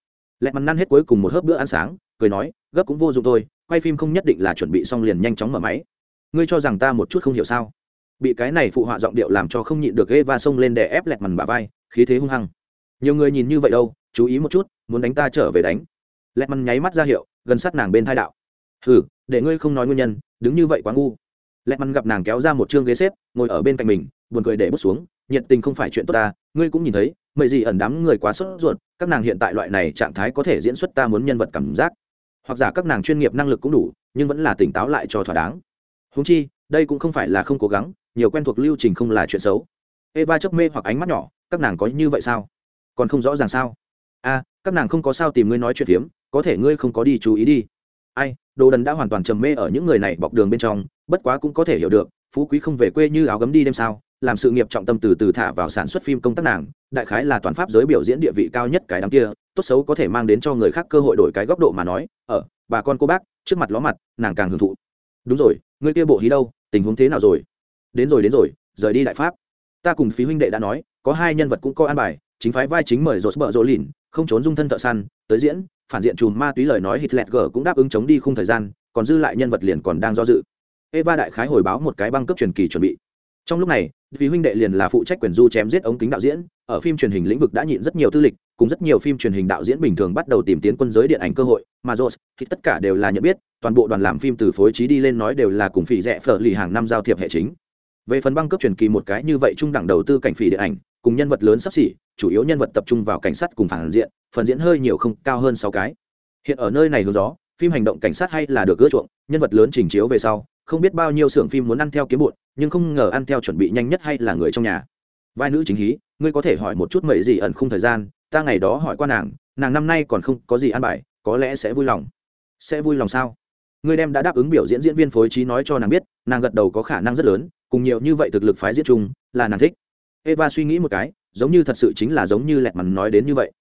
lẹt mắn năn hết cuối cùng một hớp bữa ăn sáng cười nói gấp cũng vô dụng thôi quay phim không nhất định là chuẩn bị xong liền nhanh chóng mở máy ngươi cho rằng ta một chút không hiểu sao bị cái này phụ họa giọng điệu làm cho không nhịn được ghê va xông lên để ép lẹt mằn bà vai khí thế hung hăng nhiều người nhìn như vậy đâu chú ý một chút, muốn đánh ta trở về đánh. Lẹt mằn nháy mắt ra hiệu, gần sát nàng bên thai đạo. Hừ, để ngươi không nói nguyên nhân, đứng như vậy quá ngu. Lẹt mằn gặp nàng kéo ra một chương ghế xếp, ngồi ở bên cạnh mình, buồn cười để bước xuống, nhiệt tình không phải chuyện tốt ta, ngươi cũng nhìn thấy mậy gì ẩn đám người quá sốt ruột, các nàng hiện tại loại này trạng thái có thể diễn xuất ta muốn nhân vật cảm giác. Hoặc giả các nàng chuyên nghiệp năng lực cũng đủ, nhưng vẫn là tỉnh táo lại cho thỏa đáng. Húng chi, đây cũng không phải là không cố gắng, nhiều quen thuộc lưu trình không là chuyện xấu. Eva chớp mê hoặc ánh mắt nhỏ, các nàng có như vậy sao? Còn không rõ ràng sao? A các nàng không có sao tìm ngươi nói chuyện phiếm, có thể ngươi không có đi chú ý đi. Ai, đồ đần đã hoàn toàn trầm mê ở những người này bọc đường bên trong, bất quá cũng có thể hiểu được, phú quý không về quê như áo gấm đi đêm sao, làm sự nghiệp trọng tâm từ từ thả vào sản xuất phim công tác nàng, đại khái là toàn pháp giới biểu diễn địa vị cao nhất cái đám kia, tốt xấu có thể mang đến cho người khác cơ hội đổi cái góc độ mà nói ở bà con cô bác, trước mặt ló mặt, nàng càng hưởng thụ. Đúng rồi người kia bộ hí đâu, tình huống thế nào rồi? Đến rồi đến rồi, rời đi đại pháp. Ta cùng phí huynh đệ đã nói, có hai nhân vật cũng có an bài, chính phái vai chính mời rột bợ rỗ lìn không trốn dung thân thợ săn, tới diễn, phản diện chùm ma túy lời nói hitler g cũng đáp ứng chống đi khung thời gian, còn dư lại nhân vật liền còn đang do dự. Eva đại khái hồi báo một cái băng cấp truyền kỳ chuẩn bị. Trong lúc này, vì huynh đệ liền là phụ trách quyền du chém giết ống kính đạo diễn, ở phim truyền hình lĩnh vực đã nhịn rất nhiều tư lịch, cùng rất nhiều phim truyền hình đạo diễn bình thường bắt đầu tìm tiến quân giới điện ảnh cơ hội, mà rose thì tất cả đều là nhận biết, toàn bộ đoàn làm phim từ phối trí đi lên nói đều là cùng phỉ rẻ phở lì hàng năm giao thiệp hệ chính. Về phần băng cấp truyền kỳ một cái như vậy trung đẳng đầu tư cảnh phỉ điện ảnh cùng nhân vật lớn sắp xỉ, chủ yếu nhân vật tập trung vào cảnh sát cùng phản diện, phần diễn hơi nhiều không, cao hơn sáu cái. Hiện ở nơi này hướng gió, phim hành động cảnh sát hay là được ưa chuộng, nhân vật lớn trình chiếu về sau, không biết bao nhiêu xưởng phim muốn ăn theo kiếm bụt, nhưng không ngờ ăn theo chuẩn bị nhanh nhất hay là người trong nhà. Vai nữ chính hí, ngươi có thể hỏi một chút mậy gì ẩn khung thời gian, ta ngày đó hỏi qua nàng nàng năm nay còn không có gì ăn bài, có lẽ sẽ vui lòng. Sẽ vui lòng sao? Ngươi đem đã đáp ứng biểu diễn diễn viên phối trí nói cho nàng biết, nàng gật đầu có khả năng rất lớn, cùng nhiều như vậy thực lực phái diễn chung, là nàng thích eva suy nghĩ một cái, giống như thật sự chính là giống như lẹt mằn nói đến như vậy.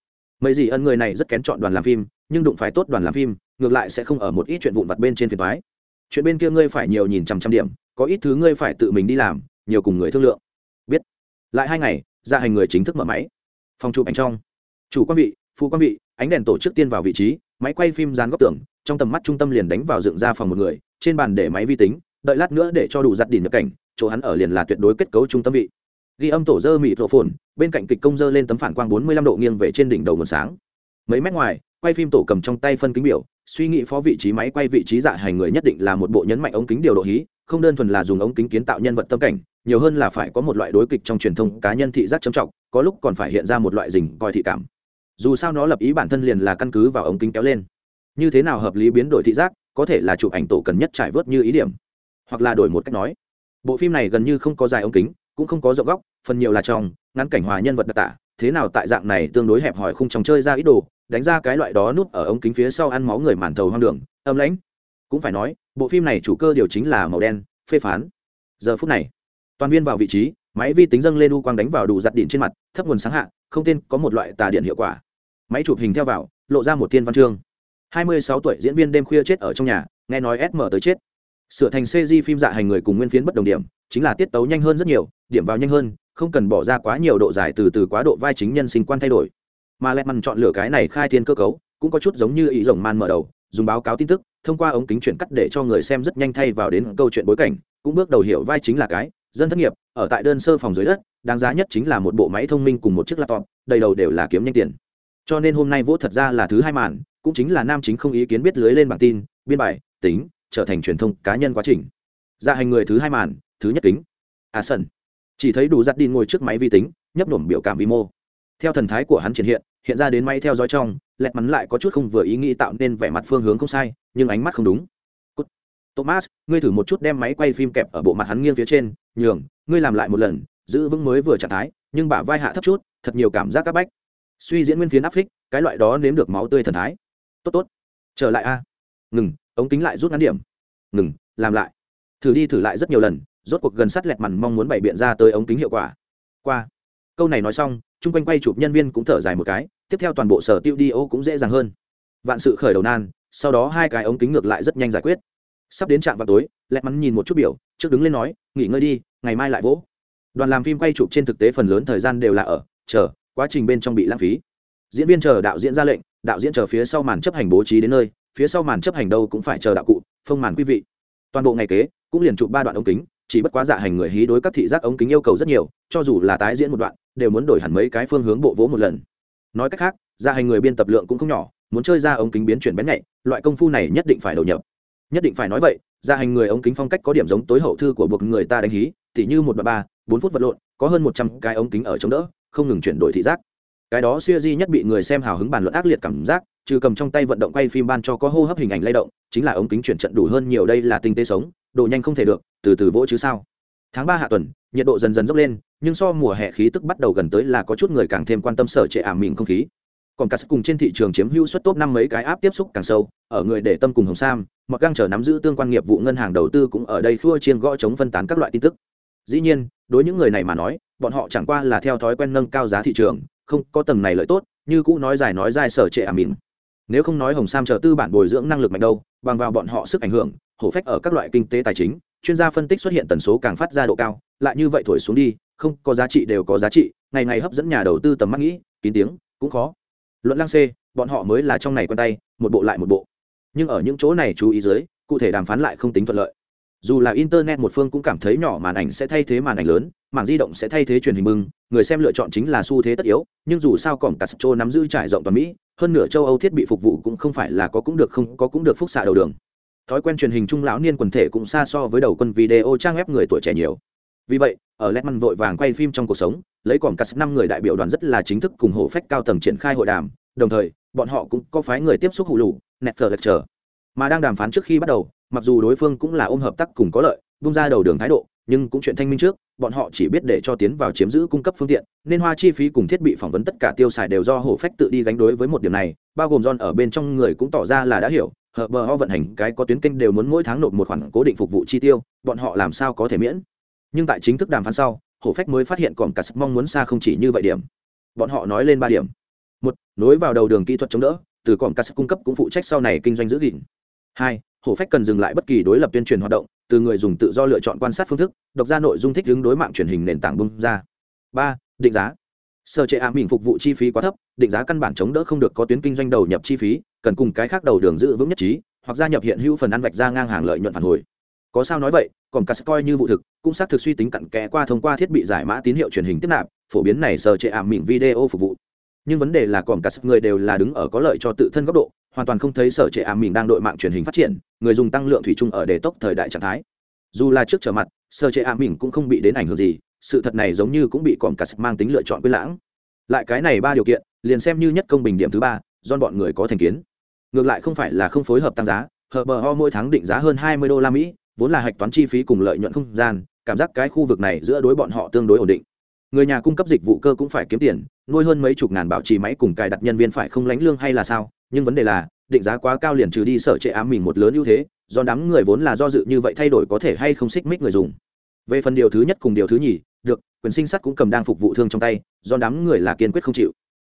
Mấy gì ân người này rất kén chọn đoàn làm phim, nhưng đụng phải tốt đoàn làm phim, ngược lại sẽ không ở một ít chuyện vụn vặt bên trên phiền toái. Chuyện bên kia ngươi phải nhiều nhìn trăm trăm điểm, có ít thứ ngươi phải tự mình đi làm, nhiều cùng người thương lượng. Biết. Lại hai ngày ra hành người chính thức mở máy. Phòng chụp ảnh trong. Chủ quan vị, phụ quan vị, ánh đèn tổ chức tiên vào vị trí, máy quay phim dán góc tường, trong tầm mắt trung tâm liền đánh vào dựng ra phòng một người, trên bàn để máy vi tính, đợi lát nữa để cho đủ giặt đỉnh nhập cảnh, chỗ hắn ở liền là tuyệt đối kết cấu trung tâm vị ghi âm tổ dơ mịt rộ phồn, bên cạnh kịch công dơ lên tấm phản quang bốn mươi lăm độ nghiêng về trên đỉnh đầu nguồn sáng. Mấy mét ngoài, quay phim tổ cầm trong tay phân kính biểu, suy nghĩ phó vị trí máy quay vị trí dạ hành người nhất định là một bộ nhấn mạnh ống kính điều độ hí, không đơn thuần là dùng ống kính kiến tạo nhân vật tâm cảnh, nhiều hơn là phải có một loại đối kịch trong truyền thông cá nhân thị giác trầm trọng, có lúc còn phải hiện ra một loại dình coi thị cảm. Dù sao nó lập ý bản thân liền là căn cứ vào ống kính kéo lên. Như thế nào hợp lý biến đổi thị giác, có thể là chụp ảnh tổ cần nhất trải vớt như ý điểm. Hoặc là đổi một cách nói, bộ phim này gần như không có dài ống kính cũng không có rộng góc, phần nhiều là trong, ngắn cảnh hòa nhân vật đặc tả, thế nào tại dạng này tương đối hẹp hòi không tròng chơi ra ít đồ, đánh ra cái loại đó núp ở ống kính phía sau ăn máu người màn thầu hoang đường, âm lãnh. Cũng phải nói, bộ phim này chủ cơ điều chính là màu đen, phê phán. Giờ phút này, toàn viên vào vị trí, máy vi tính dâng lên u quang đánh vào đủ giặt điện trên mặt, thấp nguồn sáng hạ, không tên có một loại tà điện hiệu quả. Máy chụp hình theo vào, lộ ra một thiên văn chương. Hai mươi sáu tuổi diễn viên đêm khuya chết ở trong nhà, nghe nói sm tới chết sửa thành cg phim dạ hành người cùng nguyên phiến bất đồng điểm, chính là tiết tấu nhanh hơn rất nhiều, điểm vào nhanh hơn, không cần bỏ ra quá nhiều độ dài từ từ quá độ vai chính nhân sinh quan thay đổi. Mà lẹ mằn chọn lựa cái này khai thiên cơ cấu, cũng có chút giống như ý rồng man mở đầu, dùng báo cáo tin tức, thông qua ống kính chuyển cắt để cho người xem rất nhanh thay vào đến câu chuyện bối cảnh, cũng bước đầu hiểu vai chính là cái, dân thất nghiệp, ở tại đơn sơ phòng dưới đất, đáng giá nhất chính là một bộ máy thông minh cùng một chiếc laptop, đầy đầu đều là kiếm nhanh tiền. Cho nên hôm nay vỗ thật ra là thứ hai màn, cũng chính là nam chính không ý kiến biết lưới lên bản tin, biên bài, tính trở thành truyền thông cá nhân quá trình. Ra hành người thứ hai màn, thứ nhất kính. À sân chỉ thấy đủ giặt đi ngồi trước máy vi tính, nhấp nổm biểu cảm vi mô theo thần thái của hắn triển hiện hiện ra đến máy theo dõi trong, lẹt mắn lại có chút không vừa ý nghĩ tạo nên vẻ mặt phương hướng không sai, nhưng ánh mắt không đúng. Thomas, ngươi thử một chút đem máy quay phim kẹp ở bộ mặt hắn nghiêng phía trên, nhường, ngươi làm lại một lần, giữ vững mới vừa trạng thái, nhưng bả vai hạ thấp chút, thật nhiều cảm giác c áp bách. Suy diễn nguyên phiến áp phích, cái loại đó nếm được máu tươi thần thái. Tốt tốt. Trở lại a. Ngừng ống kính lại rút ngắn điểm. Ngừng, làm lại. Thử đi thử lại rất nhiều lần, rốt cuộc gần sắt lẹt mằn mong muốn bày biện ra tới ống kính hiệu quả. Qua. Câu này nói xong, chung quanh quay chụp nhân viên cũng thở dài một cái, tiếp theo toàn bộ sở tiêu đi ô cũng dễ dàng hơn. Vạn sự khởi đầu nan, sau đó hai cái ống kính ngược lại rất nhanh giải quyết. Sắp đến trạm vào tối, lẹt mắn nhìn một chút biểu, trước đứng lên nói, nghỉ ngơi đi, ngày mai lại vỗ. Đoàn làm phim quay chụp trên thực tế phần lớn thời gian đều là ở, chờ, quá trình bên trong bị lãng phí. Diễn viên chờ đạo diễn ra lệnh, đạo diễn chờ phía sau màn chấp hành bố trí đến nơi phía sau màn chấp hành đâu cũng phải chờ đạo cụ phong màn quý vị. Toàn bộ ngày kế, cũng liền chụp ba đoạn ống kính, chỉ bất quá dạ hành người hí đối các thị giác ống kính yêu cầu rất nhiều, cho dù là tái diễn một đoạn, đều muốn đổi hẳn mấy cái phương hướng bộ vỗ một lần. Nói cách khác dạ hành người biên tập lượng cũng không nhỏ, muốn chơi ra ống kính biến chuyển bén nhạy, loại công phu này nhất định phải đầu nhập. Nhất định phải nói vậy dạ hành người ống kính phong cách có điểm giống tối hậu thư của buộc người ta đánh hí, tỉ như một đoạn ba, bốn phút vật lộn, có hơn một trăm cái ống kính ở chống đỡ, không ngừng chuyển đổi thị giác. Cái đó siêu di nhất bị người xem hào hứng bàn luận ác liệt cảm giác trừ cầm trong tay vận động quay phim ban cho có hô hấp hình ảnh lay động, chính là ống kính chuyển trận đủ hơn nhiều đây là tinh tế sống, độ nhanh không thể được, từ từ vỗ chứ sao. Tháng ba hạ tuần, nhiệt độ dần dần dốc lên, nhưng so mùa hè khí tức bắt đầu gần tới là có chút người càng thêm quan tâm sở trệ ảm mịn không khí. Còn cả cùng trên thị trường chiếm hữu suất top năm mấy cái áp tiếp xúc càng sâu, ở người để tâm cùng hồng sam mặc găng chờ nắm giữ tương quan nghiệp vụ ngân hàng đầu tư cũng ở đây khua chiên gõ chống phân tán các loại tin tức. Dĩ nhiên, đối những người này mà nói, bọn họ chẳng qua là theo thói quen nâng cao giá thị trường, không có tầng này lợi tốt, như cũ nói dài nói dài sở trệ ảm mịn nếu không nói hồng sam chờ tư bản bồi dưỡng năng lực mạnh đâu, bằng vào bọn họ sức ảnh hưởng, hổ phách ở các loại kinh tế tài chính, chuyên gia phân tích xuất hiện tần số càng phát ra độ cao, lại như vậy thổi xuống đi, không có giá trị đều có giá trị, ngày ngày hấp dẫn nhà đầu tư tầm mắt nghĩ, kín tiếng, cũng khó. Luận lang c, bọn họ mới là trong này quen tay, một bộ lại một bộ. Nhưng ở những chỗ này chú ý dưới, cụ thể đàm phán lại không tính thuận lợi. Dù là internet một phương cũng cảm thấy nhỏ màn ảnh sẽ thay thế màn ảnh lớn, mảng di động sẽ thay thế truyền hình mừng người xem lựa chọn chính là xu thế tất yếu, nhưng dù sao còn cả châu nắm giữ trải rộng toàn mỹ hơn nửa châu âu thiết bị phục vụ cũng không phải là có cũng được, không có cũng được phúc xạ đầu đường. Thói quen truyền hình trung lão niên quần thể cũng xa so với đầu quân video trang web người tuổi trẻ nhiều. Vì vậy, ở Letman vội vàng quay phim trong cuộc sống, lấy còn cắt năm người đại biểu đoàn rất là chính thức cùng hộ phách cao tầng triển khai hội đàm, đồng thời, bọn họ cũng có phái người tiếp xúc hủ thờ lệch chờ. Mà đang đàm phán trước khi bắt đầu, mặc dù đối phương cũng là ôm hợp tác cùng có lợi bung ra đầu đường thái độ nhưng cũng chuyện thanh minh trước, bọn họ chỉ biết để cho tiến vào chiếm giữ cung cấp phương tiện, nên hoa chi phí cùng thiết bị phỏng vấn tất cả tiêu xài đều do hổ phách tự đi gánh đối với một điểm này, bao gồm john ở bên trong người cũng tỏ ra là đã hiểu hợp bờ ho vận hành cái có tuyến kênh đều muốn mỗi tháng nộp một khoản cố định phục vụ chi tiêu, bọn họ làm sao có thể miễn. Nhưng tại chính thức đàm phán sau, hổ phách mới phát hiện còn cả sức mong muốn xa không chỉ như vậy điểm. Bọn họ nói lên ba điểm. Một, nối vào đầu đường kỹ thuật chống đỡ, từ còn cả sức cung cấp cũng phụ trách sau này kinh doanh giữ gìn. Hai, hổ phách cần dừng lại bất kỳ đối lập tuyên truyền hoạt động từ người dùng tự do lựa chọn quan sát phương thức, độc ra nội dung thích ứng đối mạng truyền hình nền tảng bung ra. Ba, định giá. Sở trệ ám mình phục vụ chi phí quá thấp, định giá căn bản chống đỡ không được có tuyến kinh doanh đầu nhập chi phí, cần cùng cái khác đầu đường giữ vững nhất trí, hoặc gia nhập hiện hữu phần ăn vạch ra ngang hàng lợi nhuận phản hồi. Có sao nói vậy, còn cả coi như vụ thực, cũng xác thực suy tính cặn kẽ qua thông qua thiết bị giải mã tín hiệu truyền hình tiếp nạp, phổ biến này sở trệ ám mình video phục vụ nhưng vấn đề là còn cả người đều là đứng ở có lợi cho tự thân góc độ, hoàn toàn không thấy sở trệ ảm mình đang đội mạng truyền hình phát triển, người dùng tăng lượng thủy chung ở đề tốc thời đại trạng thái. Dù là trước trở mặt, sở trệ ảm mình cũng không bị đến ảnh hưởng gì, sự thật này giống như cũng bị còn cả mang tính lựa chọn quyết lãng. Lại cái này ba điều kiện, liền xem như nhất công bình điểm thứ ba do bọn người có thành kiến. Ngược lại không phải là không phối hợp tăng giá hờ bờ ho mỗi tháng định giá hơn hai mươi đô la mỹ, vốn là hạch toán chi phí cùng lợi nhuận không gian, cảm giác cái khu vực này giữa đối bọn họ tương đối ổn định người nhà cung cấp dịch vụ cơ cũng phải kiếm tiền, nuôi hơn mấy chục ngàn bảo trì máy cùng cài đặt nhân viên phải không lánh lương hay là sao? Nhưng vấn đề là, định giá quá cao liền trừ đi sở trệ ám mình một lớn ưu thế, do đám người vốn là do dự như vậy thay đổi có thể hay không xích mích người dùng. Về phần điều thứ nhất cùng điều thứ nhì, được, quyền sinh sắt cũng cầm đang phục vụ thương trong tay, do đám người là kiên quyết không chịu.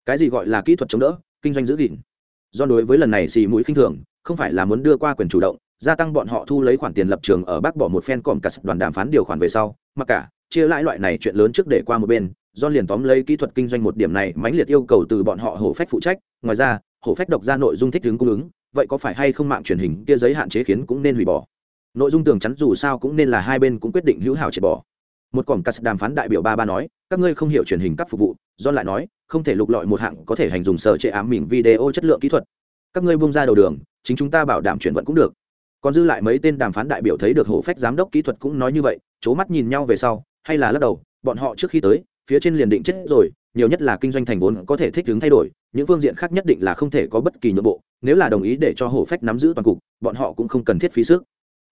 Cái gì gọi là kỹ thuật chống đỡ, kinh doanh giữ gìn. Do đối với lần này xì mũi khinh thường, không phải là muốn đưa qua quyền chủ động, gia tăng bọn họ thu lấy khoản tiền lập trường ở bác bỏ một phen còm cả đoàn đàm phán điều khoản về sau mặc cả chia lãi loại này chuyện lớn trước để qua một bên do liền tóm lấy kỹ thuật kinh doanh một điểm này mãnh liệt yêu cầu từ bọn họ hổ phách phụ trách, ngoài ra, hổ phách độc ra nội dung thích ứng cung ứng, vậy có phải hay không mạng truyền hình kia giấy hạn chế khiến cũng nên hủy bỏ? Nội dung tường chắn dù sao cũng nên là hai bên cũng quyết định hữu hảo triệt bỏ. Một cổng cắt đàm phán đại biểu ba ba nói, các ngươi không hiểu truyền hình cấp phục vụ do lại nói, không thể lục lọi một hạng có thể hành dùng sở chế ám mình video chất lượng kỹ thuật. Các ngươi bung ra đầu đường, chính chúng ta bảo đảm chuyển vận cũng được. Còn dư lại mấy tên đàm phán đại biểu thấy được hổ phách giám đốc kỹ thuật cũng nói như vậy c mắt nhìn nhau về sau hay là lắc đầu, bọn họ trước khi tới, phía trên liền định chết rồi, nhiều nhất là kinh doanh thành vốn có thể thích ứng thay đổi, những phương diện khác nhất định là không thể có bất kỳ nhượng bộ, nếu là đồng ý để cho hổ phách nắm giữ toàn cục, bọn họ cũng không cần thiết phí sức.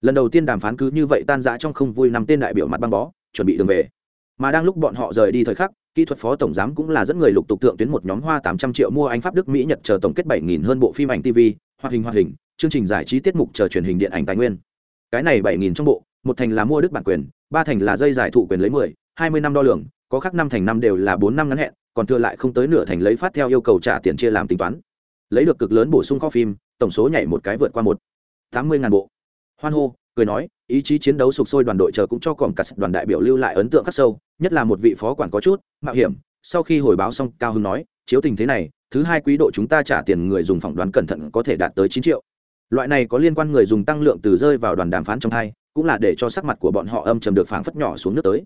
Lần đầu tiên đàm phán cứ như vậy tan rã trong không vui năm tên đại biểu mặt băng bó, chuẩn bị đường về. Mà đang lúc bọn họ rời đi thời khắc, kỹ thuật phó tổng giám cũng là dẫn người lục tục tượng tuyến một nhóm hoa tám trăm triệu mua anh pháp đức mỹ nhật chờ tổng kết bảy nghìn hơn bộ phim ảnh tv hoạt hình hoạt hình, chương trình giải trí tiết mục chờ truyền hình điện ảnh tài nguyên. Cái này bảy nghìn trong bộ, một thành là mua đức bản quyền ba thành là dây giải thụ quyền lấy mười, hai mươi năm đo lường, có khác năm thành năm đều là bốn năm ngắn hẹn, còn thừa lại không tới nửa thành lấy phát theo yêu cầu trả tiền chia làm tính toán. Lấy được cực lớn bổ sung kho phim, tổng số nhảy một cái vượt qua một. Tám mươi ngàn bộ. Hoan hô, cười nói, ý chí chiến đấu sục sôi đoàn đội chờ cũng cho còm cả đoàn đại biểu lưu lại ấn tượng khắc sâu, nhất là một vị phó quản có chút, mạo hiểm, sau khi hồi báo xong, cao hưng nói, chiếu tình thế này, thứ hai quý độ chúng ta trả tiền người dùng phỏng đoán cẩn thận có thể đạt tới chín triệu. Loại này có liên quan người dùng tăng lượng từ rơi vào đoàn đàm phán trong hai cũng là để cho sắc mặt của bọn họ âm trầm được phảng phất nhỏ xuống nước tới.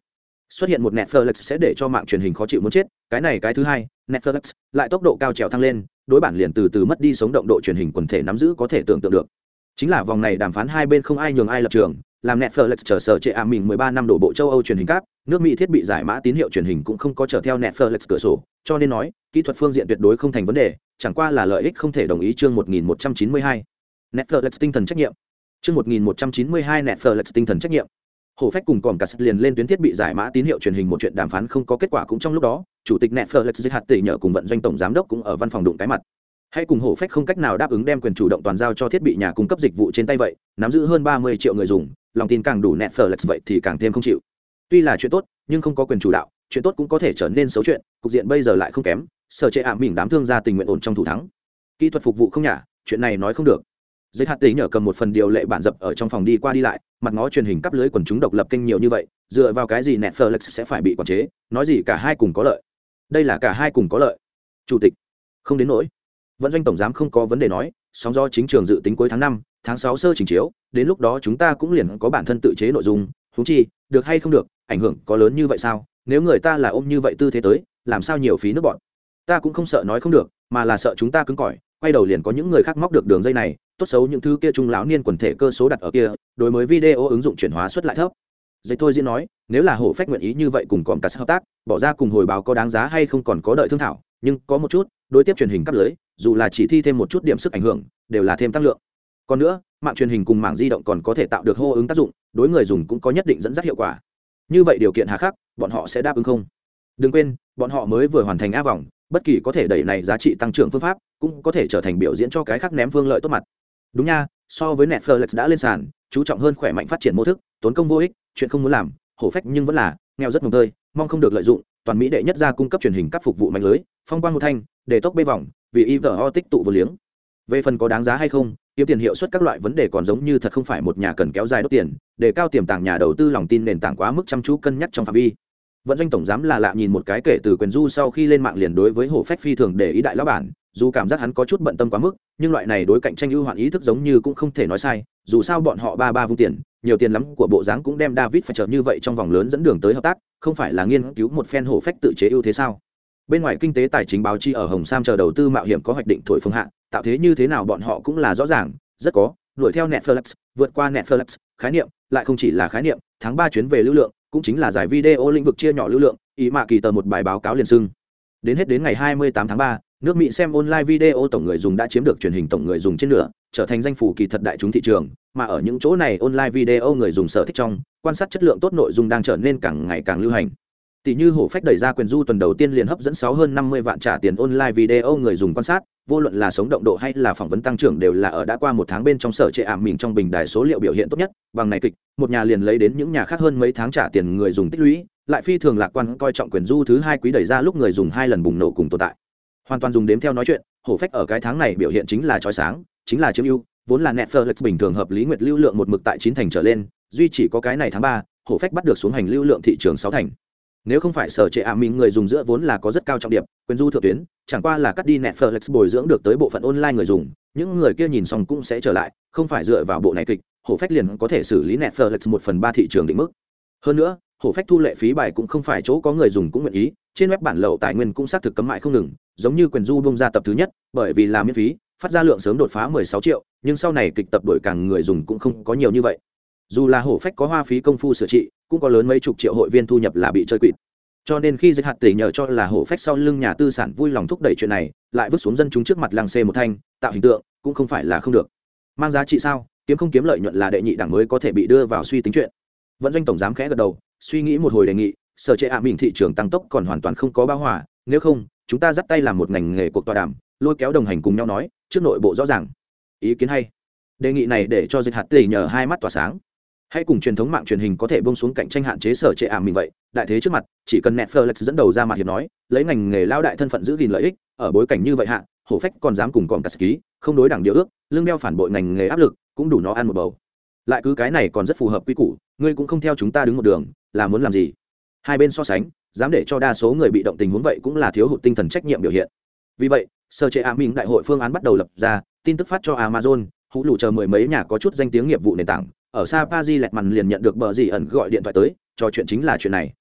Xuất hiện một netflix sẽ để cho mạng truyền hình khó chịu muốn chết, cái này cái thứ hai, netflix lại tốc độ cao trèo thăng lên, đối bản liền từ từ mất đi sống động độ truyền hình quần thể nắm giữ có thể tưởng tượng được. Chính là vòng này đàm phán hai bên không ai nhường ai lập trường, làm netflix chờ sở chế ảm mình 13 năm đổ bộ châu âu truyền hình cáp, nước mỹ thiết bị giải mã tín hiệu truyền hình cũng không có trở theo netflix cửa sổ, cho nên nói, kỹ thuật phương diện tuyệt đối không thành vấn đề, chẳng qua là lợi ích không thể đồng ý chương 1192. netflix tinh thần trách nhiệm. Trước 1192 netflix tinh thần trách nhiệm Hổ phách cùng còm cả liền lên tuyến thiết bị giải mã tín hiệu truyền hình một chuyện đàm phán không có kết quả cũng trong lúc đó, chủ tịch Netflix Dịch hạt tỷ nhờ cùng vận doanh tổng giám đốc cũng ở văn phòng đụng cái mặt. Hay cùng hổ phách không cách nào đáp ứng đem quyền chủ động toàn giao cho thiết bị nhà cung cấp dịch vụ trên tay vậy, nắm giữ hơn 30 triệu người dùng, lòng tin càng đủ Netflix vậy thì càng thêm không chịu. Tuy là chuyện tốt, nhưng không có quyền chủ đạo, chuyện tốt cũng có thể trở nên xấu chuyện, cục diện bây giờ lại không kém, sở chế ảm mình đám thương gia tình nguyện ổn trong thủ thắng. Kỹ thuật phục vụ không nhả, chuyện này nói không được giấy hạt tỷ nhờ cầm một phần điều lệ bản dập ở trong phòng đi qua đi lại, mặt ngó truyền hình cắp lưới quần chúng độc lập kênh nhiều như vậy, dựa vào cái gì netflix sẽ phải bị quản chế, nói gì cả hai cùng có lợi. Đây là cả hai cùng có lợi. Chủ tịch, không đến nỗi. Vận doanh tổng giám không có vấn đề nói, sóng do chính trường dự tính cuối tháng năm, tháng sáu sơ trình chiếu, đến lúc đó chúng ta cũng liền có bản thân tự chế nội dung thú chi, được hay không được, ảnh hưởng có lớn như vậy sao? Nếu người ta là ôm như vậy tư thế tới, làm sao nhiều phí nước bọn? Ta cũng không sợ nói không được, mà là sợ chúng ta cứng cỏi, quay đầu liền có những người khác móc được đường dây này tốt xấu những thứ kia trung lão niên quần thể cơ số đặt ở kia, đối mới video ứng dụng chuyển hóa suất lại thấp. Dây thôi diễn nói, nếu là hổ phách nguyện ý như vậy cùng còn cả hợp tác, bỏ ra cùng hồi báo có đáng giá hay không còn có đợi thương thảo, nhưng có một chút, đối tiếp truyền hình cắp lưới, dù là chỉ thi thêm một chút điểm sức ảnh hưởng, đều là thêm tăng lượng. Còn nữa, mạng truyền hình cùng mạng di động còn có thể tạo được hô ứng tác dụng, đối người dùng cũng có nhất định dẫn dắt hiệu quả. Như vậy điều kiện hà khắc, bọn họ sẽ đáp ứng không? Đừng quên, bọn họ mới vừa hoàn thành a vòng, bất kỳ có thể đẩy này giá trị tăng trưởng phương pháp, cũng có thể trở thành biểu diễn cho cái khác ném phương lợi tốt mặt đúng nha, so với netflix đã lên sàn, chú trọng hơn khỏe mạnh phát triển mô thức, tốn công vô ích, chuyện không muốn làm, hổ phách nhưng vẫn là, nghèo rất mồng tơi, mong không được lợi dụng, toàn mỹ đệ nhất ra cung cấp truyền hình các phục vụ mạnh lưới, phong quang một thanh, để tốc bê vòng, vì ivo tích tụ vô liếng. Về phần có đáng giá hay không, kiếm tiền hiệu suất các loại vấn đề còn giống như thật không phải một nhà cần kéo dài đốt tiền, để cao tiềm tàng nhà đầu tư lòng tin nền tảng quá mức chăm chú cân nhắc trong phạm vi. Vận doanh tổng giám là lạ nhìn một cái kể từ quyền du sau khi lên mạng liền đối với hồ phách phi thường để ý đại lão bản dù cảm giác hắn có chút bận tâm quá mức nhưng loại này đối cạnh tranh ưu hoạn ý thức giống như cũng không thể nói sai dù sao bọn họ ba ba vung tiền nhiều tiền lắm của bộ dáng cũng đem david phải chờ như vậy trong vòng lớn dẫn đường tới hợp tác không phải là nghiên cứu một phen hổ phách tự chế ưu thế sao? Bên ngoài kinh tế tài chính báo chi ở hồng sam chờ đầu tư mạo hiểm có hoạch định thổi phương hạ tạo thế như thế nào bọn họ cũng là rõ ràng rất có đuổi theo netflix vượt qua netflix khái niệm lại không chỉ là khái niệm tháng ba chuyến về lưu lượng cũng chính là giải video lĩnh vực chia nhỏ lưu lượng ý mạ kỳ tờ một bài báo cáo liền xưng đến hết đến ngày 28 tháng 3, nước mỹ xem online video tổng người dùng đã chiếm được truyền hình tổng người dùng trên nửa, trở thành danh phủ kỳ thật đại chúng thị trường, mà ở những chỗ này online video người dùng sở thích trong, quan sát chất lượng tốt nội dung đang trở nên càng ngày càng lưu hành. Tỷ như hổ phách đẩy ra quyền du tuần đầu tiên liền hấp dẫn sáu hơn năm mươi vạn trả tiền online video người dùng quan sát, vô luận là sống động độ hay là phỏng vấn tăng trưởng đều là ở đã qua một tháng bên trong sở trệ ảm mình trong bình đài số liệu biểu hiện tốt nhất, bằng này kịch, một nhà liền lấy đến những nhà khác hơn mấy tháng trả tiền người dùng tích lũy, lại phi thường lạc quan coi trọng quyền du thứ hai quý đẩy ra lúc người dùng hai lần bùng nổ cùng tồn tại hoàn toàn dùng đếm theo nói chuyện, hổ phách ở cái tháng này biểu hiện chính là trói sáng, chính là chiếm ưu, vốn là netflix bình thường hợp lý nguyệt lưu lượng một mực tại chín thành trở lên, duy chỉ có cái này tháng ba, hổ phách bắt được xuống hành lưu lượng thị trường sáu thành. Nếu không phải sở trệ ảm mình người dùng giữa vốn là có rất cao trọng điểm quyền du thượng tuyến, chẳng qua là cắt đi netflix bồi dưỡng được tới bộ phận online người dùng, những người kia nhìn xong cũng sẽ trở lại, không phải dựa vào bộ này kịch, hổ phách liền có thể xử lý netflix một phần ba thị trường định mức. Hơn nữa, hổ phách thu lệ phí bài cũng không phải chỗ có người dùng cũng nguyện ý trên web bản lậu tài nguyên cũng xác thực cấm mại không ngừng, giống như quyền du bông ra tập thứ nhất, bởi vì là miễn phí, phát ra lượng sớm đột phá 16 triệu, nhưng sau này kịch tập đổi càng người dùng cũng không có nhiều như vậy. Dù là hổ phách có hoa phí công phu sửa trị, cũng có lớn mấy chục triệu hội viên thu nhập là bị chơi quỵt. Cho nên khi dịch hạt tỷ nhờ cho là hổ phách sau lưng nhà tư sản vui lòng thúc đẩy chuyện này, lại vứt xuống dân chúng trước mặt làng xê một thanh, tạo hình tượng, cũng không phải là không được. Mang giá trị sao? Kiếm không kiếm lợi nhuận là đệ nhị đảng mới có thể bị đưa vào suy tính chuyện. Vận doanh tổng giám khẽ gật đầu, suy nghĩ một hồi đề nghị sở trệ ạ mình thị trường tăng tốc còn hoàn toàn không có bao hòa, nếu không, chúng ta dắt tay làm một ngành nghề cuộc tọa đàm, lôi kéo đồng hành cùng nhau nói, trước nội bộ rõ ràng. Ý kiến hay. Đề nghị này để cho dịch hạt tỷ nhờ hai mắt tỏa sáng. Hãy cùng truyền thống mạng truyền hình có thể bông xuống cạnh tranh hạn chế sở trệ ảm mình vậy, đại thế trước mặt, chỉ cần netflix dẫn đầu ra mặt hiệp nói, lấy ngành nghề lao đại thân phận giữ gìn lợi ích, ở bối cảnh như vậy hạ, hổ phách còn dám cùng còn cắt ký, không đối đảng điều ước, lương đeo phản bội ngành nghề áp lực, cũng đủ nó ăn một bầu. Lại cứ cái này còn rất phù hợp quy củ, ngươi cũng không theo chúng ta đứng một đường, là muốn làm gì? Hai bên so sánh, dám để cho đa số người bị động tình huống vậy cũng là thiếu hụt tinh thần trách nhiệm biểu hiện. Vì vậy sơ chế ảm minh đại hội phương án bắt đầu lập ra, tin tức phát cho amazon hũ lụ chờ mười mấy nhà có chút danh tiếng nghiệp vụ nền tảng. Ở xa pa di lẹt mằn liền nhận được bờ gì ẩn gọi điện thoại tới trò chuyện chính là chuyện này.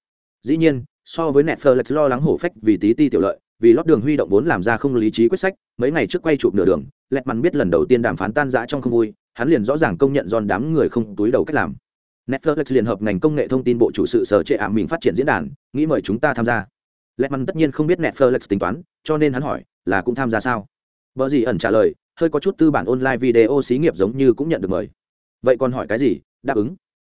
Dĩ nhiên, so với netflix lo lắng hổ phách vì tí ti tiểu lợi, vì lót đường huy động vốn làm ra không lý trí quyết sách, mấy ngày trước quay chụp nửa đường, lẹt mằn biết lần đầu tiên đàm phán tan rã trong không vui, hắn liền rõ ràng công nhận giòn đám người không túi đầu cách làm netflix liên hợp ngành công nghệ thông tin bộ chủ sự sở trệ ảm mình phát triển diễn đàn, nghĩ mời chúng ta tham gia. Lẹt măn tất nhiên không biết netflix tính toán, cho nên hắn hỏi, là cũng tham gia sao? Bờ gì ẩn trả lời, hơi có chút tư bản online video xí nghiệp giống như cũng nhận được mời. Vậy còn hỏi cái gì? Đáp ứng.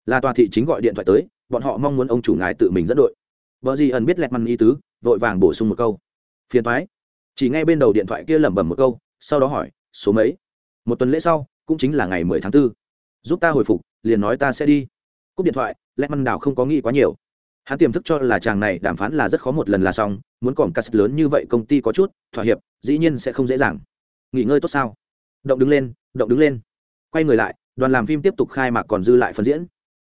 Là tòa thị chính gọi điện thoại tới, bọn họ mong muốn ông chủ ngài tự mình dẫn đội. Vợ gì ẩn biết lẹt măn ý tứ, vội vàng bổ sung một câu. Phiền thoái chỉ ngay bên đầu điện thoại kia lẩm bẩm một câu, sau đó hỏi, số mấy? Một tuần lễ sau, cũng chính là ngày mười tháng 4. giúp ta hồi phục, liền nói ta sẽ đi cúp điện thoại lẹt măn đào không có nghĩ quá nhiều hắn tiềm thức cho là chàng này đàm phán là rất khó một lần là xong muốn còn cắt lớn như vậy công ty có chút thỏa hiệp dĩ nhiên sẽ không dễ dàng nghỉ ngơi tốt sao động đứng lên động đứng lên quay người lại đoàn làm phim tiếp tục khai mạc còn dư lại phần diễn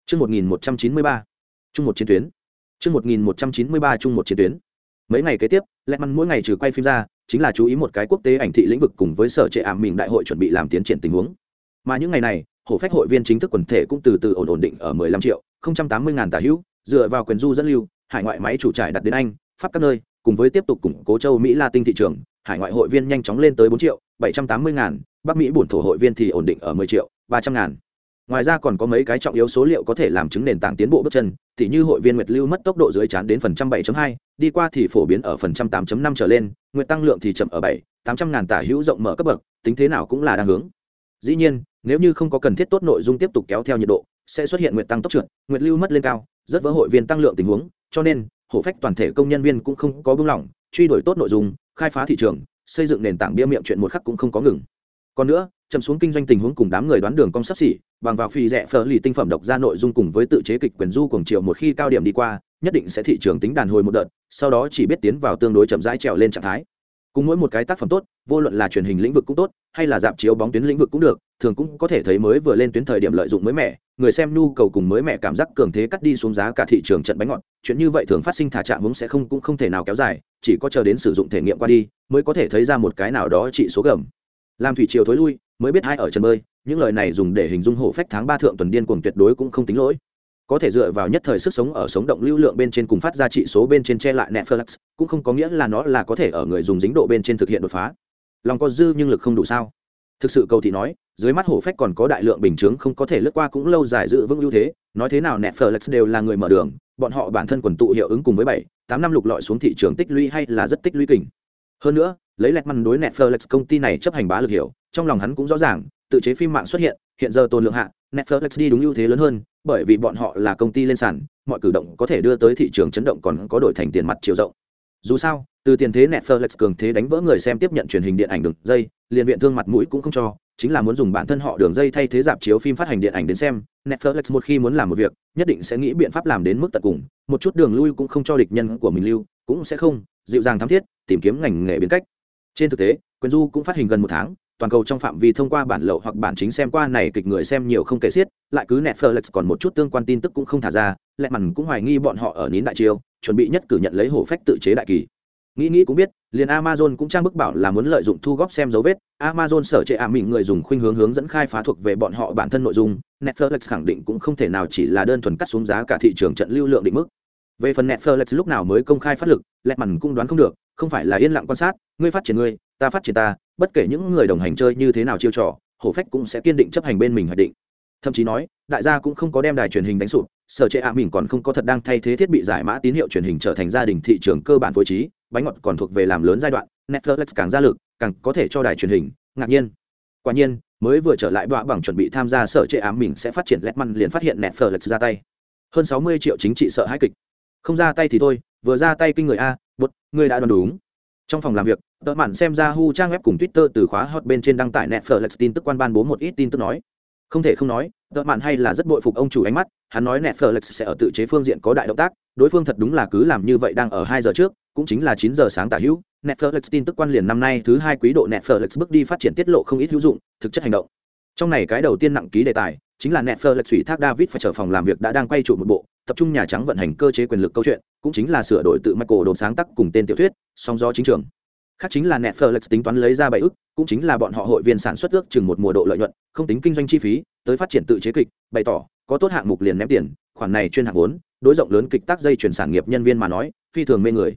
Chương 1193. Chung một chiến tuyến. Chương 1193 chung một chiến tuyến. Mấy ngày kế tiếp, lẽ Măn mỗi ngày trừ quay phim ra, chính là chú ý một cái quốc tế ảnh thị lĩnh vực cùng với sở trệ ảm mình đại hội chuẩn bị làm tiến triển tình huống. Mà những ngày này, hổ phách hội viên chính thức quần thể cũng từ từ ổn ổn định ở 15 triệu, 080 ngàn tà hữu, dựa vào quyền du dẫn lưu, hải ngoại máy chủ trải đặt đến Anh, Pháp các nơi, cùng với tiếp tục củng cố châu Mỹ Latin thị trường, hải ngoại hội viên nhanh chóng lên tới 4 triệu, 780 ngàn, Bắc Mỹ bổn thổ hội viên thì ổn định ở 10 triệu, 300 ngàn. Ngoài ra còn có mấy cái trọng yếu số liệu có thể làm chứng nền tảng tiến bộ bước chân thì như hội viên nguyệt lưu mất tốc độ dưới chán đến phần trăm 7.2, đi qua thì phổ biến ở phần trăm 8.5 trở lên nguyệt tăng lượng thì chậm ở 7, 800 ngàn tả hữu rộng mở cấp bậc tính thế nào cũng là đang hướng dĩ nhiên, nếu như không có cần thiết tốt nội dung tiếp tục kéo theo nhiệt độ, sẽ xuất hiện nguyệt tăng tốc trượt, nguyệt lưu mất lên cao, rất vỡ hội viên tăng lượng tình huống, cho nên, hổ phách toàn thể công nhân viên cũng không có buông lỏng, truy đuổi tốt nội dung, khai phá thị trường, xây dựng nền tảng bia miệng chuyện một khắc cũng không có ngừng. Còn nữa, chậm xuống kinh doanh tình huống cùng đám người đoán đường cong sắp xỉ, bằng vào phi rẻ phở lì tinh phẩm độc ra nội dung cùng với tự chế kịch quyền du cùng chiều một khi cao điểm đi qua, nhất định sẽ thị trường tính đàn hồi một đợt, sau đó chỉ biết tiến vào tương đối chậm rãi trèo lên trạng thái cùng mỗi một cái tác phẩm tốt, vô luận là truyền hình lĩnh vực cũng tốt, hay là dạp chiếu bóng tuyến lĩnh vực cũng được, thường cũng có thể thấy mới vừa lên tuyến thời điểm lợi dụng mới mẻ, người xem nhu cầu cùng mới mẻ cảm giác cường thế cắt đi xuống giá cả thị trường trận bánh ngọt, chuyện như vậy thường phát sinh thả trạng vốn sẽ không, cũng không thể nào kéo dài, chỉ có chờ đến sử dụng thể nghiệm qua đi, mới có thể thấy ra một cái nào đó trị số gầm. Làm thủy triều thối lui, mới biết hai ở trần bơi, những lời này dùng để hình dung hổ phách tháng ba thượng tuần điên cuồng tuyệt đối cũng không tính lỗi có thể dựa vào nhất thời sức sống ở sống động lưu lượng bên trên cùng phát ra trị số bên trên che lại Netflix, cũng không có nghĩa là nó là có thể ở người dùng dính độ bên trên thực hiện đột phá. Lòng có dư nhưng lực không đủ sao? Thực sự cầu thị nói, dưới mắt hổ phách còn có đại lượng bình chứng không có thể lướt qua cũng lâu dài dự vững ưu thế, nói thế nào Netflix đều là người mở đường, bọn họ bản thân quần tụ hiệu ứng cùng với bảy, tám năm lục lọi xuống thị trường tích lũy hay là rất tích lũy kình. Hơn nữa, lấy lẹt măn đối Netflix công ty này chấp hành bá lực hiểu, trong lòng hắn cũng rõ ràng, tự chế phim mạng xuất hiện, hiện giờ tồn lượng hạ, Netflix đi đúng ưu thế lớn hơn, bởi vì bọn họ là công ty lên sàn, mọi cử động có thể đưa tới thị trường chấn động còn có đổi thành tiền mặt chiều rộng. Dù sao, từ tiền thế Netflix cường thế đánh vỡ người xem tiếp nhận truyền hình điện ảnh đường dây, liền viện thương mặt mũi cũng không cho, chính là muốn dùng bản thân họ đường dây thay thế dạp chiếu phim phát hành điện ảnh đến xem, Netflix một khi muốn làm một việc, nhất định sẽ nghĩ biện pháp làm đến mức tận cùng, một chút đường lui cũng không cho địch nhân của mình lưu, cũng sẽ không dịu dàng thắm thiết, tìm kiếm ngành nghề biến cách. Trên thực tế, Quyền Du cũng phát hình gần một tháng, toàn cầu trong phạm vi thông qua bản lậu hoặc bản chính xem qua này kịch người xem nhiều không kể xiết, lại cứ Netflix còn một chút tương quan tin tức cũng không thả ra, lẹ mằn cũng hoài nghi bọn họ ở nín đại chiêu, chuẩn bị nhất cử nhận lấy hổ phách tự chế đại kỳ. Nghĩ nghĩ cũng biết, liền Amazon cũng trang bức bảo là muốn lợi dụng thu góp xem dấu vết, Amazon sở chế ảm mình người dùng khuynh hướng hướng dẫn khai phá thuộc về bọn họ bản thân nội dung, Netflix khẳng định cũng không thể nào chỉ là đơn thuần cắt xuống giá cả thị trường trận lưu lượng định mức. Về phần Netflix lúc nào mới công khai phát lực, lẹ mằn cũng đoán không được, không phải là yên lặng quan sát, ngươi phát triển ngươi, ta phát triển ta, bất kể những người đồng hành chơi như thế nào chiêu trò, hổ phách cũng sẽ kiên định chấp hành bên mình hoạch định. Thậm chí nói, đại gia cũng không có đem đài truyền hình đánh sụp, sở trệ ạ mình còn không có thật đang thay thế thiết bị giải mã tín hiệu truyền hình trở thành gia đình thị trường cơ bản phối trí, bánh ngọt còn thuộc về làm lớn giai đoạn, netflix càng ra lực, càng có thể cho đài truyền hình, ngạc nhiên. Quả nhiên, mới vừa trở lại đọa bằng chuẩn bị tham gia sở trệ ám mình sẽ phát triển lẹt măn liền phát hiện netflix ra tay. Hơn sáu mươi triệu chính trị sợ hãi kịch. Không ra tay thì thôi, vừa ra tay kinh người a bút người đã đoán đúng. Trong phòng làm việc Tợ mạn xem ra hu trang web cùng twitter từ khóa hot bên trên đăng tải netflix tin tức quan ban bố một ít tin tức nói không thể không nói tợ mạn hay là rất bội phục ông chủ ánh mắt hắn nói netflix sẽ ở tự chế phương diện có đại động tác đối phương thật đúng là cứ làm như vậy đang ở hai giờ trước cũng chính là chín giờ sáng tả hữu netflix tin tức quan liền năm nay thứ hai quý độ netflix bước đi phát triển tiết lộ không ít hữu dụng thực chất hành động trong này cái đầu tiên nặng ký đề tài chính là Netflix thủy thác David phải trở phòng làm việc đã đang quay trụ một bộ, tập trung nhà trắng vận hành cơ chế quyền lực câu chuyện, cũng chính là sửa đổi tự Michael đồ sáng tác cùng tên tiểu thuyết, song do chính trường. Khác chính là Netflix tính toán lấy ra bảy ức, cũng chính là bọn họ hội viên sản xuất ước chừng một mùa độ lợi nhuận, không tính kinh doanh chi phí, tới phát triển tự chế kịch, bày tỏ, có tốt hạng mục liền ném tiền, khoản này chuyên hạng vốn, đối rộng lớn kịch tác dây chuyển sản nghiệp nhân viên mà nói, phi thường mê người.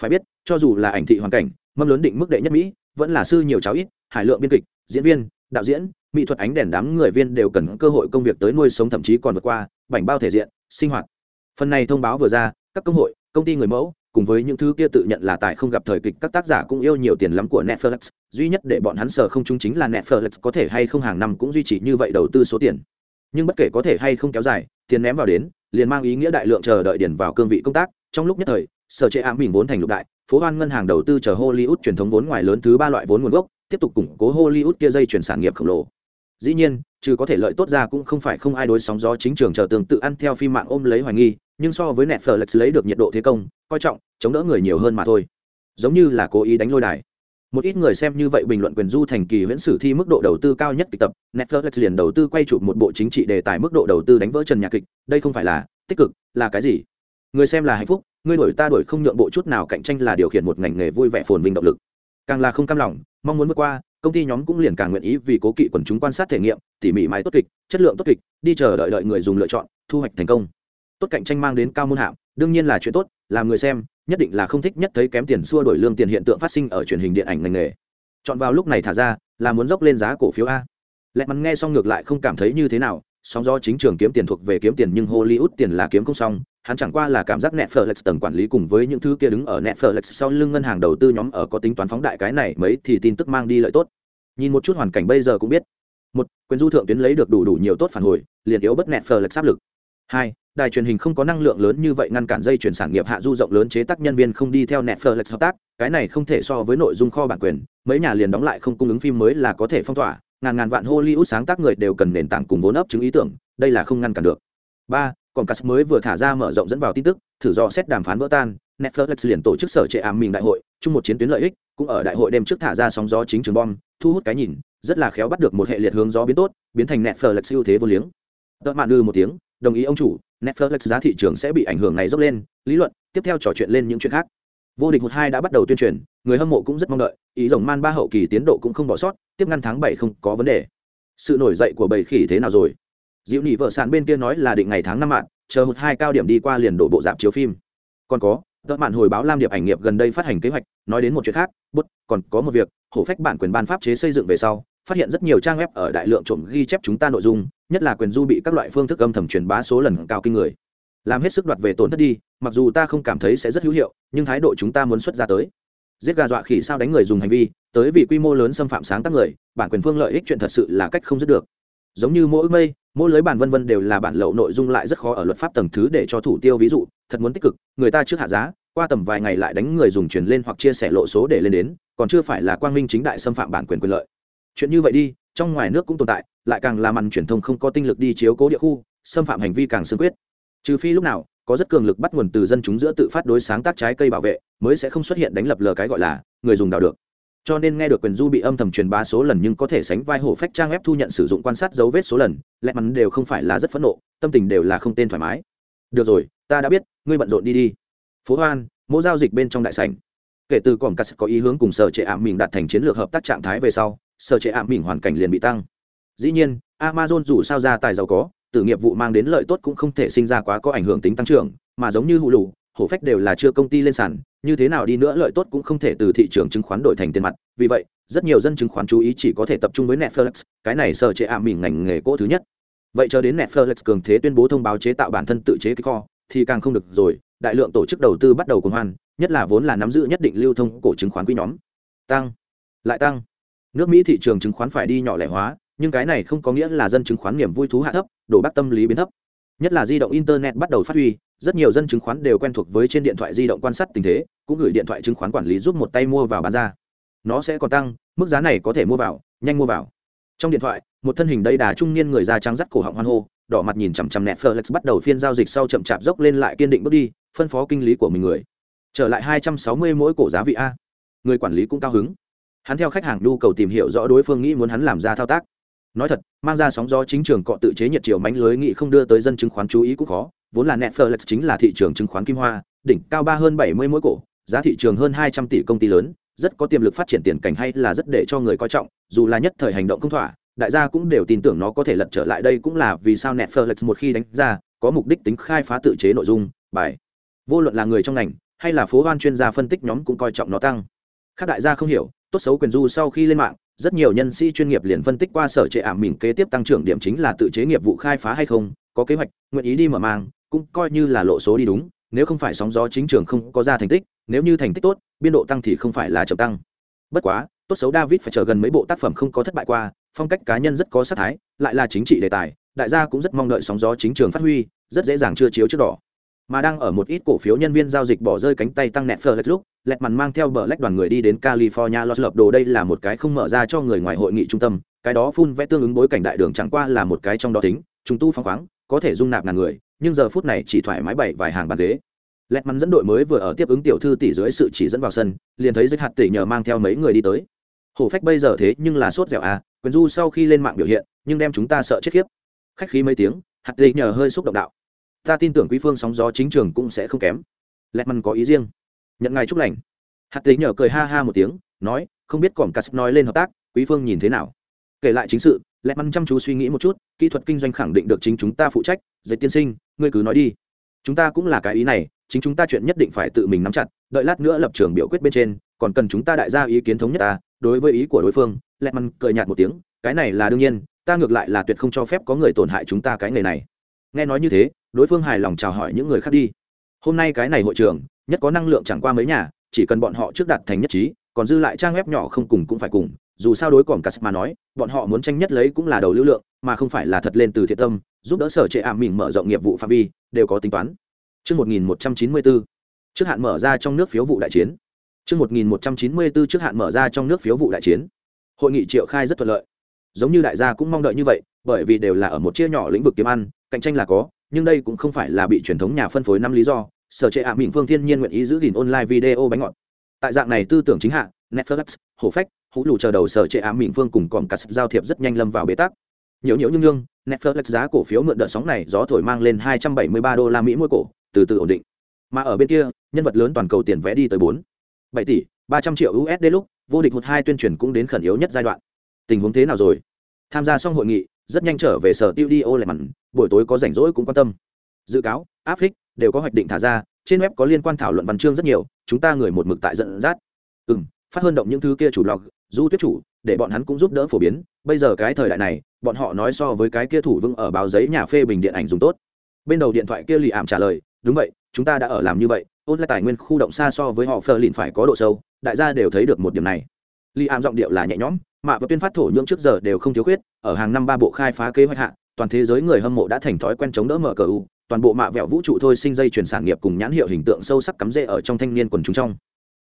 Phải biết, cho dù là ảnh thị hoàn cảnh, mâm lớn định mức đệ nhất Mỹ, vẫn là sư nhiều cháu ít, hải lượng biên kịch, diễn viên, đạo diễn, mỹ thuật ánh đèn đám người viên đều cần cơ hội công việc tới nuôi sống thậm chí còn vượt qua bảnh bao thể diện sinh hoạt phần này thông báo vừa ra các công hội công ty người mẫu cùng với những thứ kia tự nhận là tài không gặp thời kịch các tác giả cũng yêu nhiều tiền lắm của Netflix, duy nhất để bọn hắn sợ không chúng chính là Netflix có thể hay không hàng năm cũng duy trì như vậy đầu tư số tiền. Nhưng bất kể có thể hay không kéo dài, tiền ném vào đến, liền mang ý nghĩa đại lượng chờ đợi điển vào cương vị công tác, trong lúc nhất thời, sở chế ám mình vốn thành lục đại, phố hoan ngân hàng đầu tư chờ Hollywood truyền thống vốn ngoài lớn thứ ba loại vốn nguồn gốc, tiếp tục củng cố Hollywood kia dây chuyển sản nghiệp khổng lồ. Dĩ nhiên trừ có thể lợi tốt ra cũng không phải không ai đối sóng gió chính trường chờ tương tự ăn theo phim mạng ôm lấy hoài nghi nhưng so với netflix lấy được nhiệt độ thế công, coi trọng, chống đỡ người nhiều hơn mà thôi. Giống như là cố ý đánh lôi đài. Một ít người xem như vậy bình luận quyền du thành kỳ huyễn sử thi mức độ đầu tư cao nhất kịch tập, netflix liền đầu tư quay chụp một bộ chính trị đề tài mức độ đầu tư đánh vỡ trần nhạc kịch, đây không phải là tích cực, là cái gì? Người xem là hạnh phúc, người đổi ta đổi không nhượng bộ chút nào cạnh tranh là điều khiển một ngành nghề vui vẻ phồn vinh động lực. Càng là không cam lòng, mong muốn vượt qua, công ty nhóm cũng liền càng nguyện ý vì cố kỵ quần chúng quan sát thể nghiệm, tỉ mỉ máy tốt kịch, chất lượng tốt kịch, đi chờ đợi đợi người dùng lựa chọn, thu hoạch thành công tốt cạnh tranh mang đến cao môn hạm đương nhiên là chuyện tốt, làm người xem, nhất định là không thích nhất thấy kém tiền xua đổi lương tiền hiện tượng phát sinh ở truyền hình điện ảnh ngành nghề. Chọn vào lúc này thả ra, là muốn dốc lên giá cổ phiếu a. Lẹ mắn nghe xong ngược lại không cảm thấy như thế nào song do chính trường kiếm tiền thuộc về kiếm tiền nhưng hollywood tiền là kiếm không xong, hắn chẳng qua là cảm giác netflix tầng quản lý cùng với những thứ kia đứng ở netflix sau lưng ngân hàng đầu tư nhóm ở có tính toán phóng đại cái này mấy thì tin tức mang đi lợi tốt. Nhìn một chút hoàn cảnh bây giờ cũng biết. Một, quyền du thượng tuyến lấy được đủ đủ nhiều tốt phản hồi, liền yếu bất netflix áp lực. Hai đài truyền hình không có năng lượng lớn như vậy ngăn cản dây chuyển sản nghiệp hạ du rộng lớn chế tác nhân viên không đi theo netflix hợp tác, cái này không thể so với nội dung kho bản quyền, mấy nhà liền đóng lại không cung ứng phim mới là có thể phong tỏa, ngàn ngàn vạn hollywood sáng tác người đều cần nền tảng cùng vốn ấp chứng ý tưởng, đây là không ngăn cản được. Ba còn cast mới vừa thả ra mở rộng dẫn vào tin tức, thử do xét đàm phán vỡ tan, netflix liền tổ chức sở trẻ ám mình đại hội, chung một chiến tuyến lợi ích, cũng ở đại hội đêm trước thả ra sóng gió chính trường bom, thu hút cái nhìn, rất là khéo bắt được một hệ liệt hướng gió biến tốt, biến thành netflix ưu thế vô liếng. Đợt mạn ư một tiếng, đồng ý ông chủ netflix giá thị trường sẽ bị ảnh hưởng này dốc lên, lý luận, tiếp theo trò chuyện lên những chuyện khác. Vô địch một hai đã bắt đầu tuyên truyền, người hâm mộ cũng rất mong đợi, ý rồng man ba hậu kỳ tiến độ cũng không bỏ sót, tiếp ngăn tháng bảy không có vấn đề. Sự nổi dậy của bầy khỉ thế nào rồi? Diệu nỉ vợ sản bên kia nói là định ngày tháng năm mạng chờ một hai cao điểm đi qua liền đổ bộ dạp chiếu phim. Còn có đợt mạn hồi báo lam điệp ảnh nghiệp gần đây phát hành kế hoạch, nói đến một chuyện khác, bút, còn có một việc, hổ phách bản quyền ban pháp chế xây dựng về sau phát hiện rất nhiều trang web ở đại lượng trộm ghi chép chúng ta nội dung, nhất là quyền du bị các loại phương thức âm thầm truyền bá số lần cao kinh người. Làm hết sức đoạt về tổn thất đi, mặc dù ta không cảm thấy sẽ rất hữu hiệu, nhưng thái độ chúng ta muốn xuất ra tới. Giết gà dọa khỉ sao đánh người dùng hành vi, tới vì quy mô lớn xâm phạm sáng tác người, bản quyền phương lợi ích chuyện thật sự là cách không dứt được. Giống như mỗi mây mỗi lưới bản vân vân đều là bản lậu nội dung lại rất khó ở luật pháp tầng thứ để cho thủ tiêu ví dụ, thật muốn tích cực, người ta trước hạ giá, qua tầm vài ngày lại đánh người dùng truyền lên hoặc chia sẻ lộ số để lên đến, còn chưa phải là quang minh chính đại xâm phạm bản quyền quyền lợi chuyện như vậy đi, trong ngoài nước cũng tồn tại, lại càng làm ăn truyền thông không có tinh lực đi chiếu cố địa khu, xâm phạm hành vi càng xương quyết. Trừ phi lúc nào, có rất cường lực bắt nguồn từ dân chúng giữa tự phát đối sáng tác trái cây bảo vệ, mới sẽ không xuất hiện đánh lập lờ cái gọi là, người dùng đào được. Cho nên nghe được quyền du bị âm thầm truyền bá số lần nhưng có thể sánh vai hổ phách trang web thu nhận sử dụng quan sát dấu vết số lần lẹ mắn đều không phải là rất phẫn nộ, tâm tình đều là không tên thoải mái. Được rồi, ta đã biết, ngươi bận rộn đi đi. Phố hoan, mỗi giao dịch bên trong đại sảnh. Kể từ còm cắt có ý hướng cùng sở trệ ảm mình đạt thành chiến lược hợp tác trạng thái về sau sở trệ ảm mình hoàn cảnh liền bị tăng. Dĩ nhiên, amazon dù sao ra tài giàu có từ nghiệp vụ mang đến lợi tốt cũng không thể sinh ra quá có ảnh hưởng tính tăng trưởng, mà giống như hụ lù, hổ phách đều là chưa công ty lên sàn, như thế nào đi nữa lợi tốt cũng không thể từ thị trường chứng khoán đổi thành tiền mặt. Vì vậy, rất nhiều dân chứng khoán chú ý chỉ có thể tập trung với netflix, cái này sở trệ ảm mình ngành nghề cỗ thứ nhất. Vậy cho đến netflix cường thế tuyên bố thông báo chế tạo bản thân tự chế cái kho thì càng không được rồi, đại lượng tổ chức đầu tư bắt đầu cùng hoan, nhất là vốn là nắm giữ nhất định lưu thông cổ chứng khoán quy nhóm. Tăng. Lại tăng nước mỹ thị trường chứng khoán phải đi nhỏ lẻ hóa, nhưng cái này không có nghĩa là dân chứng khoán niềm vui thú hạ thấp đổ bắt tâm lý biến thấp. Nhất là di động internet bắt đầu phát huy, rất nhiều dân chứng khoán đều quen thuộc với trên điện thoại di động quan sát tình thế, cũng gửi điện thoại chứng khoán quản lý giúp một tay mua vào bán ra. Nó sẽ còn tăng, mức giá này có thể mua vào, nhanh mua vào. Trong điện thoại, một thân hình đầy đà trung niên người da trắng rắt cổ họng hoan hô, đỏ mặt nhìn chằm chằm nẹt Flex bắt đầu phiên giao dịch sau chậm chạp dốc lên lại kiên định bước đi, phân phó kinh lý của mình người. Trở lại hai trăm sáu mươi mỗi cổ giá vị a. Người quản lý cũng cao hứng hắn theo khách hàng nhu cầu tìm hiểu rõ đối phương nghĩ muốn hắn làm ra thao tác. Nói thật, mang ra sóng gió chính trường cọ tự chế nhiệt chiều mánh lưới nghị không đưa tới dân chứng khoán chú ý cũng khó, vốn là netflix chính là thị trường chứng khoán kim hoa, đỉnh cao ba hơn bảy mươi mỗi cổ, giá thị trường hơn hai trăm tỷ công ty lớn, rất có tiềm lực phát triển tiền cảnh hay là rất để cho người coi trọng, dù là nhất thời hành động không thỏa, đại gia cũng đều tin tưởng nó có thể lật trở lại đây cũng là vì sao netflix một khi đánh ra, có mục đích tính khai phá tự chế nội dung, bài. Vô luận là người trong ngành, hay là phố hoan chuyên gia phân tích nhóm cũng coi trọng nó tăng. Các đại gia không hiểu tốt xấu quyền du sau khi lên mạng, rất nhiều nhân sĩ chuyên nghiệp liền phân tích qua sở trệ ảm mình kế tiếp tăng trưởng điểm chính là tự chế nghiệp vụ khai phá hay không, có kế hoạch, nguyện ý đi mở mang, cũng coi như là lộ số đi đúng, nếu không phải sóng gió chính trường không có ra thành tích, nếu như thành tích tốt, biên độ tăng thì không phải là chậm tăng. Bất quá, tốt xấu david phải chờ gần mấy bộ tác phẩm không có thất bại qua, phong cách cá nhân rất có sắc thái, lại là chính trị đề tài, đại gia cũng rất mong đợi sóng gió chính trường phát huy, rất dễ dàng chưa chiếu trước đỏ. Mà đang ở một ít cổ phiếu nhân viên giao dịch bỏ rơi cánh tay tăng nẹt phờ lúc lẹt mằn mang theo bờ lách đoàn người đi đến california los lập đồ. Đây là một cái không mở ra cho người ngoài hội nghị trung tâm. Cái đó phun vẽ tương ứng bối cảnh đại đường chẳng qua là một cái trong đó tính. Chúng tu phăng khoáng, có thể dung nạp ngàn người, nhưng giờ phút này chỉ thoải mái bảy vài hàng bàn ghế. Lẹt mằn dẫn đội mới vừa ở tiếp ứng tiểu thư tỷ dưới sự chỉ dẫn vào sân, liền thấy dứt hạt tỷ nhờ mang theo mấy người đi tới. Hổ phách bây giờ thế nhưng là sốt dẻo à quyền du sau khi lên mạng biểu hiện, nhưng đem chúng ta sợ chết khiếp. Khách khí mấy tiếng, hạt tỷ nhờ hơi xúc động đạo. Ta tin tưởng quý phương sóng gió chính trường cũng sẽ không kém. Lẹt mằn có ý riêng nhận ngài chúc lành. Hạt tế nhờ cười ha ha một tiếng, nói, không biết còm cà nói lên hợp tác, quý phương nhìn thế nào. Kể lại chính sự lẹt mằn chăm chú suy nghĩ một chút, kỹ thuật kinh doanh khẳng định được chính chúng ta phụ trách dạy tiên sinh, ngươi cứ nói đi. Chúng ta cũng là cái ý này, chính chúng ta chuyện nhất định phải tự mình nắm chặt, đợi lát nữa lập trường biểu quyết bên trên, còn cần chúng ta đại gia ý kiến thống nhất ta, đối với ý của đối phương lẹt mằn cười nhạt một tiếng, cái này là đương nhiên, ta ngược lại là tuyệt không cho phép có người tổn hại chúng ta cái nghề này. Nghe nói như thế, đối phương hài lòng chào hỏi những người khác đi. Hôm nay cái này hội trường nhất có năng lượng chẳng qua mấy nhà chỉ cần bọn họ trước đặt thành nhất trí còn dư lại trang web nhỏ không cùng cũng phải cùng dù sao đối còn cả mà nói bọn họ muốn tranh nhất lấy cũng là đầu lưu lượng mà không phải là thật lên từ thiện tâm giúp đỡ sở trệ ảm mình mở rộng nghiệp vụ phạm vi đều có tính toán Trước 1194, trước hạn mở ra trong nước phiếu vụ đại chiến. Trước 1194 trước hạn mở ra trong nước phiếu vụ đại chiến. Hội nghị triệu khai rất thuận lợi. Giống như đại gia cũng mong đợi như vậy, bởi vì đều là ở một chia nhỏ lĩnh vực kiếm ăn, cạnh tranh là có, nhưng đây cũng không phải là bị truyền thống nhà phân phối năm lý do. Sở trệ ảm mình phương thiên nhiên nguyện ý giữ gìn online video bánh ngọt. Tại dạng này tư tưởng chính hạ, Netflix, hổ phách, hũ lù chờ đầu sở trệ ám mình phương cùng còn cả giao thiệp rất nhanh lâm vào bế tắc nhiều nhiễu nhưng nhưng Netflix giá cổ phiếu mượn đợt sóng này gió thổi mang lên 273 đô la Mỹ mỗi cổ, từ từ ổn định. Mà ở bên kia, nhân vật lớn toàn cầu tiền vẽ đi tới 4, 7 tỷ, 300 triệu USD lúc, vô địch hụt hai tuyên truyền cũng đến khẩn yếu nhất giai đoạn. Tình huống thế nào rồi? Tham gia xong hội nghị, rất nhanh trở về sở tiêu đi ô lại mặn, buổi tối có rảnh rỗi cũng quan tâm. Dự cáo, áp phích, đều có hoạch định thả ra, trên web có liên quan thảo luận văn chương rất nhiều, chúng ta người một mực tại dẫn dắt. Ừm, phát hơn động những thứ kia chủ blog du tuyết chủ để bọn hắn cũng giúp đỡ phổ biến. Bây giờ cái thời đại này bọn họ nói so với cái kia thủ vững ở báo giấy nhà phê bình điện ảnh dùng tốt. Bên đầu điện thoại kia lì ảm trả lời đúng vậy chúng ta đã ở làm như vậy ôn lại tài nguyên khu động xa so với họ phờ lìn phải có độ sâu đại gia đều thấy được một điểm này. Lì ảm giọng điệu là nhẹ nhõm mạ và tuyên phát thổ nhưỡng trước giờ đều không thiếu khuyết ở hàng năm ba bộ khai phá kế hoạch hạ toàn thế giới người hâm mộ đã thành thói quen chống đỡ mở cờ u toàn bộ mạ vẹo vũ trụ thôi sinh dây chuyển sản nghiệp cùng nhãn hiệu hình tượng sâu sắc cắm rễ ở trong thanh niên quần chúng trong.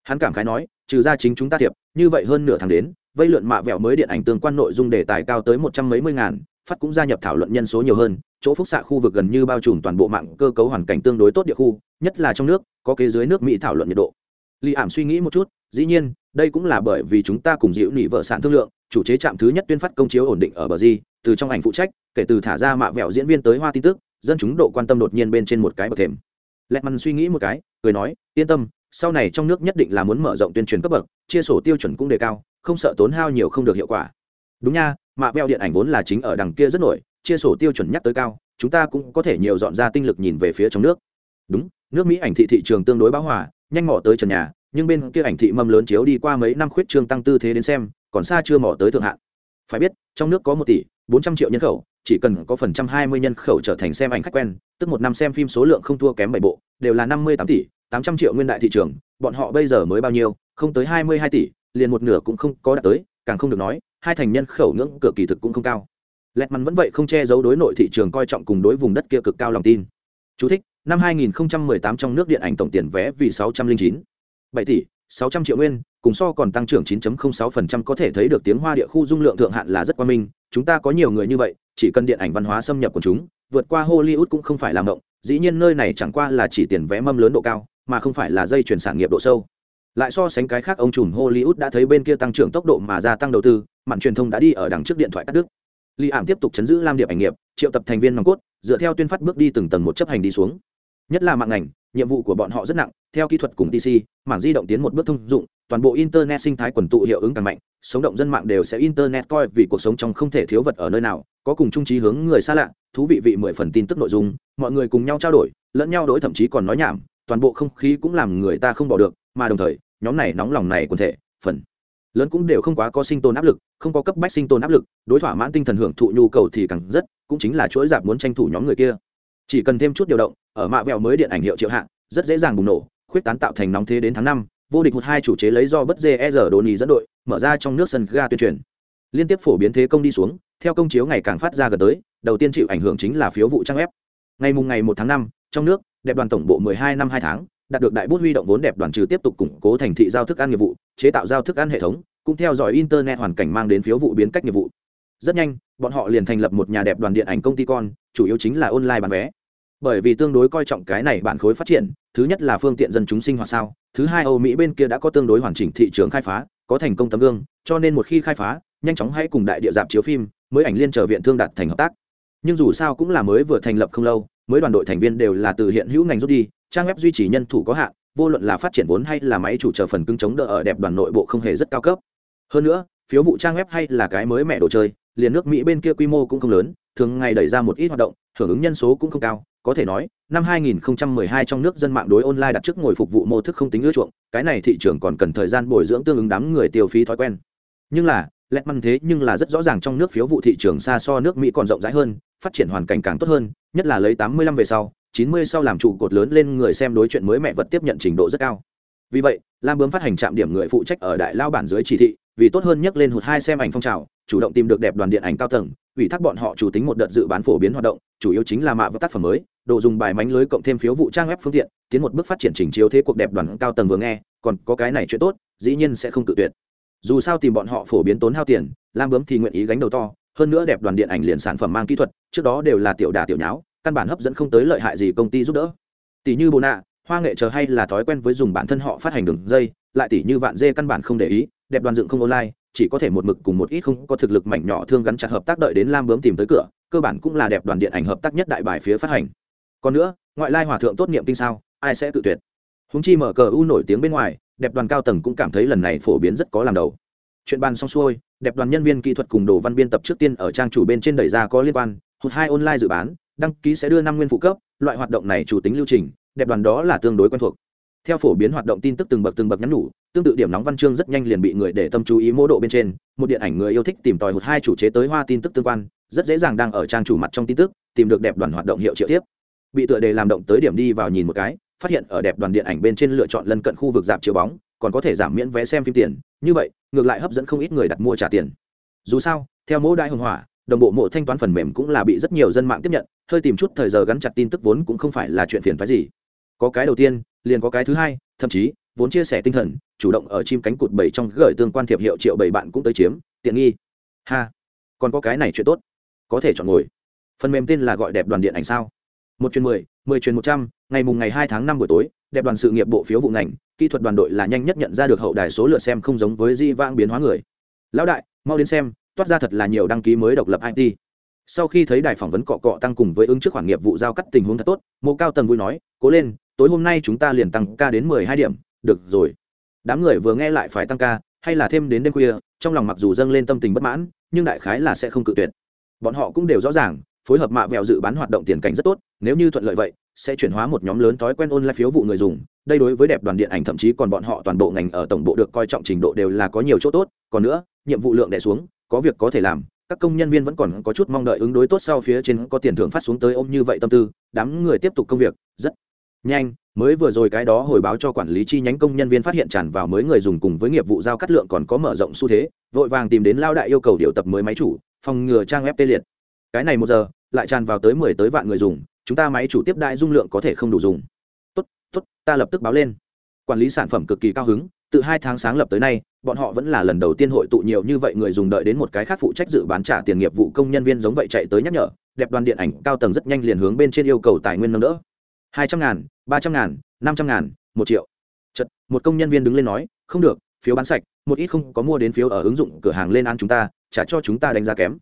Hắn cảm khái nói, trừ ra chính chúng ta thiệp, như vậy hơn nửa tháng đến, vây lượn mạ vẹo mới điện ảnh tương quan nội dung đề tài cao tới một trăm mấy mươi ngàn, phát cũng gia nhập thảo luận nhân số nhiều hơn, chỗ phúc xạ khu vực gần như bao trùm toàn bộ mạng cơ cấu hoàn cảnh tương đối tốt địa khu, nhất là trong nước, có kế dưới nước mỹ thảo luận nhiệt độ. Lì ảm suy nghĩ một chút, dĩ nhiên, đây cũng là bởi vì chúng ta cùng dịu nỉ vợ sản thương lượng, chủ chế trạm thứ nhất tuyên phát công chiếu ổn định ở bờ di, từ trong ảnh phụ trách, kể từ thả ra mạ vẹo diễn viên tới hoa tin tức dân chúng độ quan tâm đột nhiên bên trên một cái bậc thềm. Lẹt mằn suy nghĩ một cái, cười nói, yên tâm, sau này trong nước nhất định là muốn mở rộng tuyên truyền cấp bậc, chia sổ tiêu chuẩn cũng đề cao, không sợ tốn hao nhiều không được hiệu quả. Đúng nha, mạ veo điện ảnh vốn là chính ở đằng kia rất nổi, chia sổ tiêu chuẩn nhắc tới cao, chúng ta cũng có thể nhiều dọn ra tinh lực nhìn về phía trong nước. Đúng, nước mỹ ảnh thị thị trường tương đối bão hòa, nhanh mỏ tới trần nhà, nhưng bên kia ảnh thị mâm lớn chiếu đi qua mấy năm khuyết trương tăng tư thế đến xem, còn xa chưa mỏ tới thượng hạn. Phải biết, trong nước có một tỷ bốn trăm triệu nhân khẩu chỉ cần có phần trăm hai mươi nhân khẩu trở thành xem ảnh khách quen tức một năm xem phim số lượng không thua kém bảy bộ đều là năm mươi tám tỷ tám trăm triệu nguyên đại thị trường bọn họ bây giờ mới bao nhiêu không tới hai mươi hai tỷ liền một nửa cũng không có đạt tới càng không được nói hai thành nhân khẩu ngưỡng cửa kỳ thực cũng không cao. Lẹt mắn vẫn vậy không che giấu đối nội thị trường coi trọng cùng đối vùng đất kia cực cao lòng tin. Chú thích, năm 2018 trong nước điện ảnh tổng tiền vé vì 609 7 tỷ 600 triệu nguyên, cùng so còn tăng trưởng 9.06% có thể thấy được tiếng hoa địa khu dung lượng thượng hạn là rất quan minh, chúng ta có nhiều người như vậy, chỉ cần điện ảnh văn hóa xâm nhập của chúng, vượt qua hollywood cũng không phải làm động dĩ nhiên nơi này chẳng qua là chỉ tiền vé mâm lớn độ cao, mà không phải là dây chuyển sản nghiệp độ sâu. Lại so sánh cái khác, ông trùm hollywood đã thấy bên kia tăng trưởng tốc độ mà gia tăng đầu tư mặn truyền thông đã đi ở đằng trước điện thoại cắt đứt. Lý ảm tiếp tục chấn giữ lam điệp ảnh nghiệp, triệu tập thành viên nòng cốt, dựa theo tuyên phát bước đi từng tầng một chấp hành đi xuống. Nhất là mạng ngành nhiệm vụ của bọn họ rất nặng, theo kỹ thuật cùng tc mảng di động tiến một bước thông dụng, toàn bộ internet sinh thái quần tụ hiệu ứng càng mạnh, sống động dân mạng đều sẽ internet coi vì cuộc sống trong không thể thiếu vật ở nơi nào, có cùng chung trí hướng người xa lạ, thú vị vị mười phần tin tức nội dung, mọi người cùng nhau trao đổi, lẫn nhau đổi thậm chí còn nói nhảm, toàn bộ không khí cũng làm người ta không bỏ được, mà đồng thời, nhóm này nóng lòng này quần thể, phần lớn cũng đều không quá có sinh tồn áp lực, không có cấp bách sinh tồn áp lực, đối thỏa mãn tinh thần hưởng thụ nhu cầu thì càng rất, cũng chính là chuỗi giảm muốn tranh thủ nhóm người kia. Chỉ cần thêm chút điều động ở mạ vẹo mới điện ảnh hiệu triệu hạng rất dễ dàng bùng nổ, khuyết tán tạo thành nóng thế đến tháng năm, vô địch một hai chủ chế lấy do bất dê e rờ đồ nhì dẫn đội, mở ra trong nước sân ga tuyên truyền. Liên tiếp phổ biến thế công đi xuống, theo công chiếu ngày càng phát ra gần tới, đầu tiên chịu ảnh hưởng chính là phiếu vụ trang ép ngày mùng ngày một tháng năm, trong nước, đẹp đoàn tổng bộ 12 năm hai tháng, đạt được đại bút huy động vốn đẹp đoàn trừ tiếp tục củng cố thành thị giao thức ăn nghiệp vụ, chế tạo giao thức ăn hệ thống, cũng theo dõi internet hoàn cảnh mang đến phiếu vụ biến cách nghiệp vụ. Rất nhanh, bọn họ liền thành lập một nhà đẹp đoàn điện ảnh công ty con, chủ yếu chính là online bán vé bởi vì tương đối coi trọng cái này bản khối phát triển, thứ nhất là phương tiện dân chúng sinh hoạt sao, thứ hai âu mỹ bên kia đã có tương đối hoàn chỉnh thị trường khai phá, có thành công tấm gương, cho nên một khi khai phá, nhanh chóng hãy cùng đại địa dạp chiếu phim, mới ảnh liên chờ viện thương đạt thành hợp tác. Nhưng dù sao cũng là mới vừa thành lập không lâu, mới đoàn đội thành viên đều là từ hiện hữu ngành rút đi, trang web duy trì nhân thủ có hạn, vô luận là phát triển vốn hay là máy chủ chờ phần cứng chống đỡ ở đẹp đoàn nội bộ không hề rất cao cấp. Hơn nữa, phiếu vụ trang web hay là cái mới mẹ đồ chơi, liền nước mỹ bên kia quy mô cũng không lớn, thường ngày đẩy ra một ít hoạt động, hưởng ứng nhân số cũng không cao có thể nói, năm 2012 trong nước dân mạng đối online đặt trước ngồi phục vụ mô thức không tính ưa chuộng, cái này thị trường còn cần thời gian bồi dưỡng tương ứng đám người tiêu phí thói quen. Nhưng là, lẹt măn thế nhưng là rất rõ ràng trong nước phiếu vụ thị trường xa so nước mỹ còn rộng rãi hơn, phát triển hoàn cảnh càng tốt hơn, nhất là lấy 85 về sau 90 sau làm trụ cột lớn lên người xem đối chuyện mới mẹ vật tiếp nhận trình độ rất cao. Vì vậy, lam bướm phát hành trạm điểm người phụ trách ở đại lao bản dưới chỉ thị, vì tốt hơn nhắc lên hụt hai xem ảnh phong trào, chủ động tìm được đẹp đoàn điện ảnh cao tầng, ủy thác bọn họ chủ tính một đợt dự bán phổ biến hoạt động, chủ yếu chính là mạ và tác phẩm mới đồ dùng bài mánh lưới cộng thêm phiếu vụ trang web phương tiện, tiến một bước phát triển chỉnh chiếu thế cuộc đẹp đoàn cao tầng vừa nghe, còn có cái này chuyện tốt, dĩ nhiên sẽ không tự tuyệt. Dù sao tìm bọn họ phổ biến tốn hao tiền, lam bướm thì nguyện ý gánh đầu to, hơn nữa đẹp đoàn điện ảnh liền sản phẩm mang kỹ thuật, trước đó đều là tiểu đà tiểu nháo, căn bản hấp dẫn không tới lợi hại gì công ty giúp đỡ. Tỷ như bồ nạ, hoa nghệ chờ hay là thói quen với dùng bản thân họ phát hành đường dây, lại tỷ như vạn dê căn bản không để ý, đẹp đoàn dựng không online, chỉ có thể một mực cùng một ít không có thực lực mảnh nhỏ thương gắn chặt hợp tác đợi đến lam bướm tìm tới cửa, cơ bản cũng là đẹp đoàn điện ảnh hợp tác nhất đại bài phía phát hành còn nữa, ngoại lai hòa thượng tốt niệm kinh sao, ai sẽ tự tuyệt? Húng chi mở cờ u nổi tiếng bên ngoài, đẹp đoàn cao tầng cũng cảm thấy lần này phổ biến rất có làm đầu. Chuyện bàn xong xuôi, đẹp đoàn nhân viên kỹ thuật cùng đồ văn biên tập trước tiên ở trang chủ bên trên đẩy ra có liên quan, hụt hai online dự bán, đăng ký sẽ đưa năm nguyên phụ cấp, loại hoạt động này chủ tính lưu trình, đẹp đoàn đó là tương đối quen thuộc. Theo phổ biến hoạt động tin tức từng bậc từng bậc nhắn nhủ, tương tự điểm nóng văn chương rất nhanh liền bị người để tâm chú ý mô độ bên trên, một điện ảnh người yêu thích tìm tòi một hai chủ chế tới hoa tin tức tương quan, rất dễ dàng đang ở trang chủ mặt trong tin tức, tìm được đẹp đoàn hoạt động hiệu triệu tiếp bị tựa đề làm động tới điểm đi vào nhìn một cái, phát hiện ở đẹp đoàn điện ảnh bên trên lựa chọn lân cận khu vực dạp chiếu bóng, còn có thể giảm miễn vé xem phim tiền. Như vậy, ngược lại hấp dẫn không ít người đặt mua trả tiền. Dù sao, theo mẫu đại hồng hỏa, đồng bộ mộ thanh toán phần mềm cũng là bị rất nhiều dân mạng tiếp nhận, hơi tìm chút thời giờ gắn chặt tin tức vốn cũng không phải là chuyện phiền phái gì. Có cái đầu tiên, liền có cái thứ hai, thậm chí, vốn chia sẻ tinh thần, chủ động ở chim cánh cụt bảy trong gửi tương quan thiệp hiệu triệu bảy bạn cũng tới chiếm, tiện nghi. Ha, còn có cái này chuyện tốt. Có thể chọn ngồi. Phần mềm tên là gọi đẹp đoàn điện ảnh sao? Một chuyến mười mười chuyến một trăm, ngày mùng ngày hai tháng năm buổi tối, đẹp đoàn sự nghiệp bộ phiếu vụ ngành, kỹ thuật đoàn đội là nhanh nhất nhận ra được hậu đài số lượt xem không giống với di vang biến hóa người. Lão đại, mau đến xem, toát ra thật là nhiều đăng ký mới độc lập it sau khi thấy đài phỏng vấn cọ cọ tăng cùng với ứng trước khoản nghiệp vụ giao cắt tình huống thật tốt, mộ cao tầng vui nói, cố lên, tối hôm nay chúng ta liền tăng ca đến mười hai điểm, được rồi. Đám người vừa nghe lại phải tăng ca, hay là thêm đến đêm khuya, trong lòng mặc dù dâng lên tâm tình bất mãn, nhưng đại khái là sẽ không cự tuyệt. Bọn họ cũng đều rõ ràng phối hợp mạ vẹo dự bán hoạt động tiền cảnh rất tốt, nếu như thuận lợi vậy, sẽ chuyển hóa một nhóm lớn thói quen online phiếu vụ người dùng. Đây đối với đẹp đoàn điện ảnh thậm chí còn bọn họ toàn bộ ngành ở tổng bộ được coi trọng trình độ đều là có nhiều chỗ tốt. Còn nữa, nhiệm vụ lượng đẻ xuống, có việc có thể làm, các công nhân viên vẫn còn có chút mong đợi ứng đối tốt sau phía trên có tiền thưởng phát xuống tới ôm như vậy tâm tư, đám người tiếp tục công việc, rất nhanh. Mới vừa rồi cái đó hồi báo cho quản lý chi nhánh công nhân viên phát hiện tràn vào mới người dùng cùng với nghiệp vụ giao cắt lượng còn có mở rộng xu thế, vội vàng tìm đến lao đại yêu cầu điều tập mới máy chủ, phòng ngừa trang web tê liệt cái này một giờ, lại tràn vào tới mười tới vạn người dùng, chúng ta máy chủ tiếp đại dung lượng có thể không đủ dùng. Tốt tốt, ta lập tức báo lên. Quản lý sản phẩm cực kỳ cao hứng, từ hai tháng sáng lập tới nay, bọn họ vẫn là lần đầu tiên hội tụ nhiều như vậy người dùng đợi đến một cái khác phụ trách dự bán trả tiền nghiệp vụ công nhân viên giống vậy chạy tới nhắc nhở, đẹp đoàn điện ảnh cao tầng rất nhanh liền hướng bên trên yêu cầu tài nguyên nâng đỡ. Hai trăm ngàn, ba trăm ngàn, năm trăm ngàn, một triệu. Chật, một công nhân viên đứng lên nói, không được, phiếu bán sạch, một ít không có mua đến phiếu ở ứng dụng cửa hàng lên ăn chúng ta, trả cho chúng ta đánh giá kém.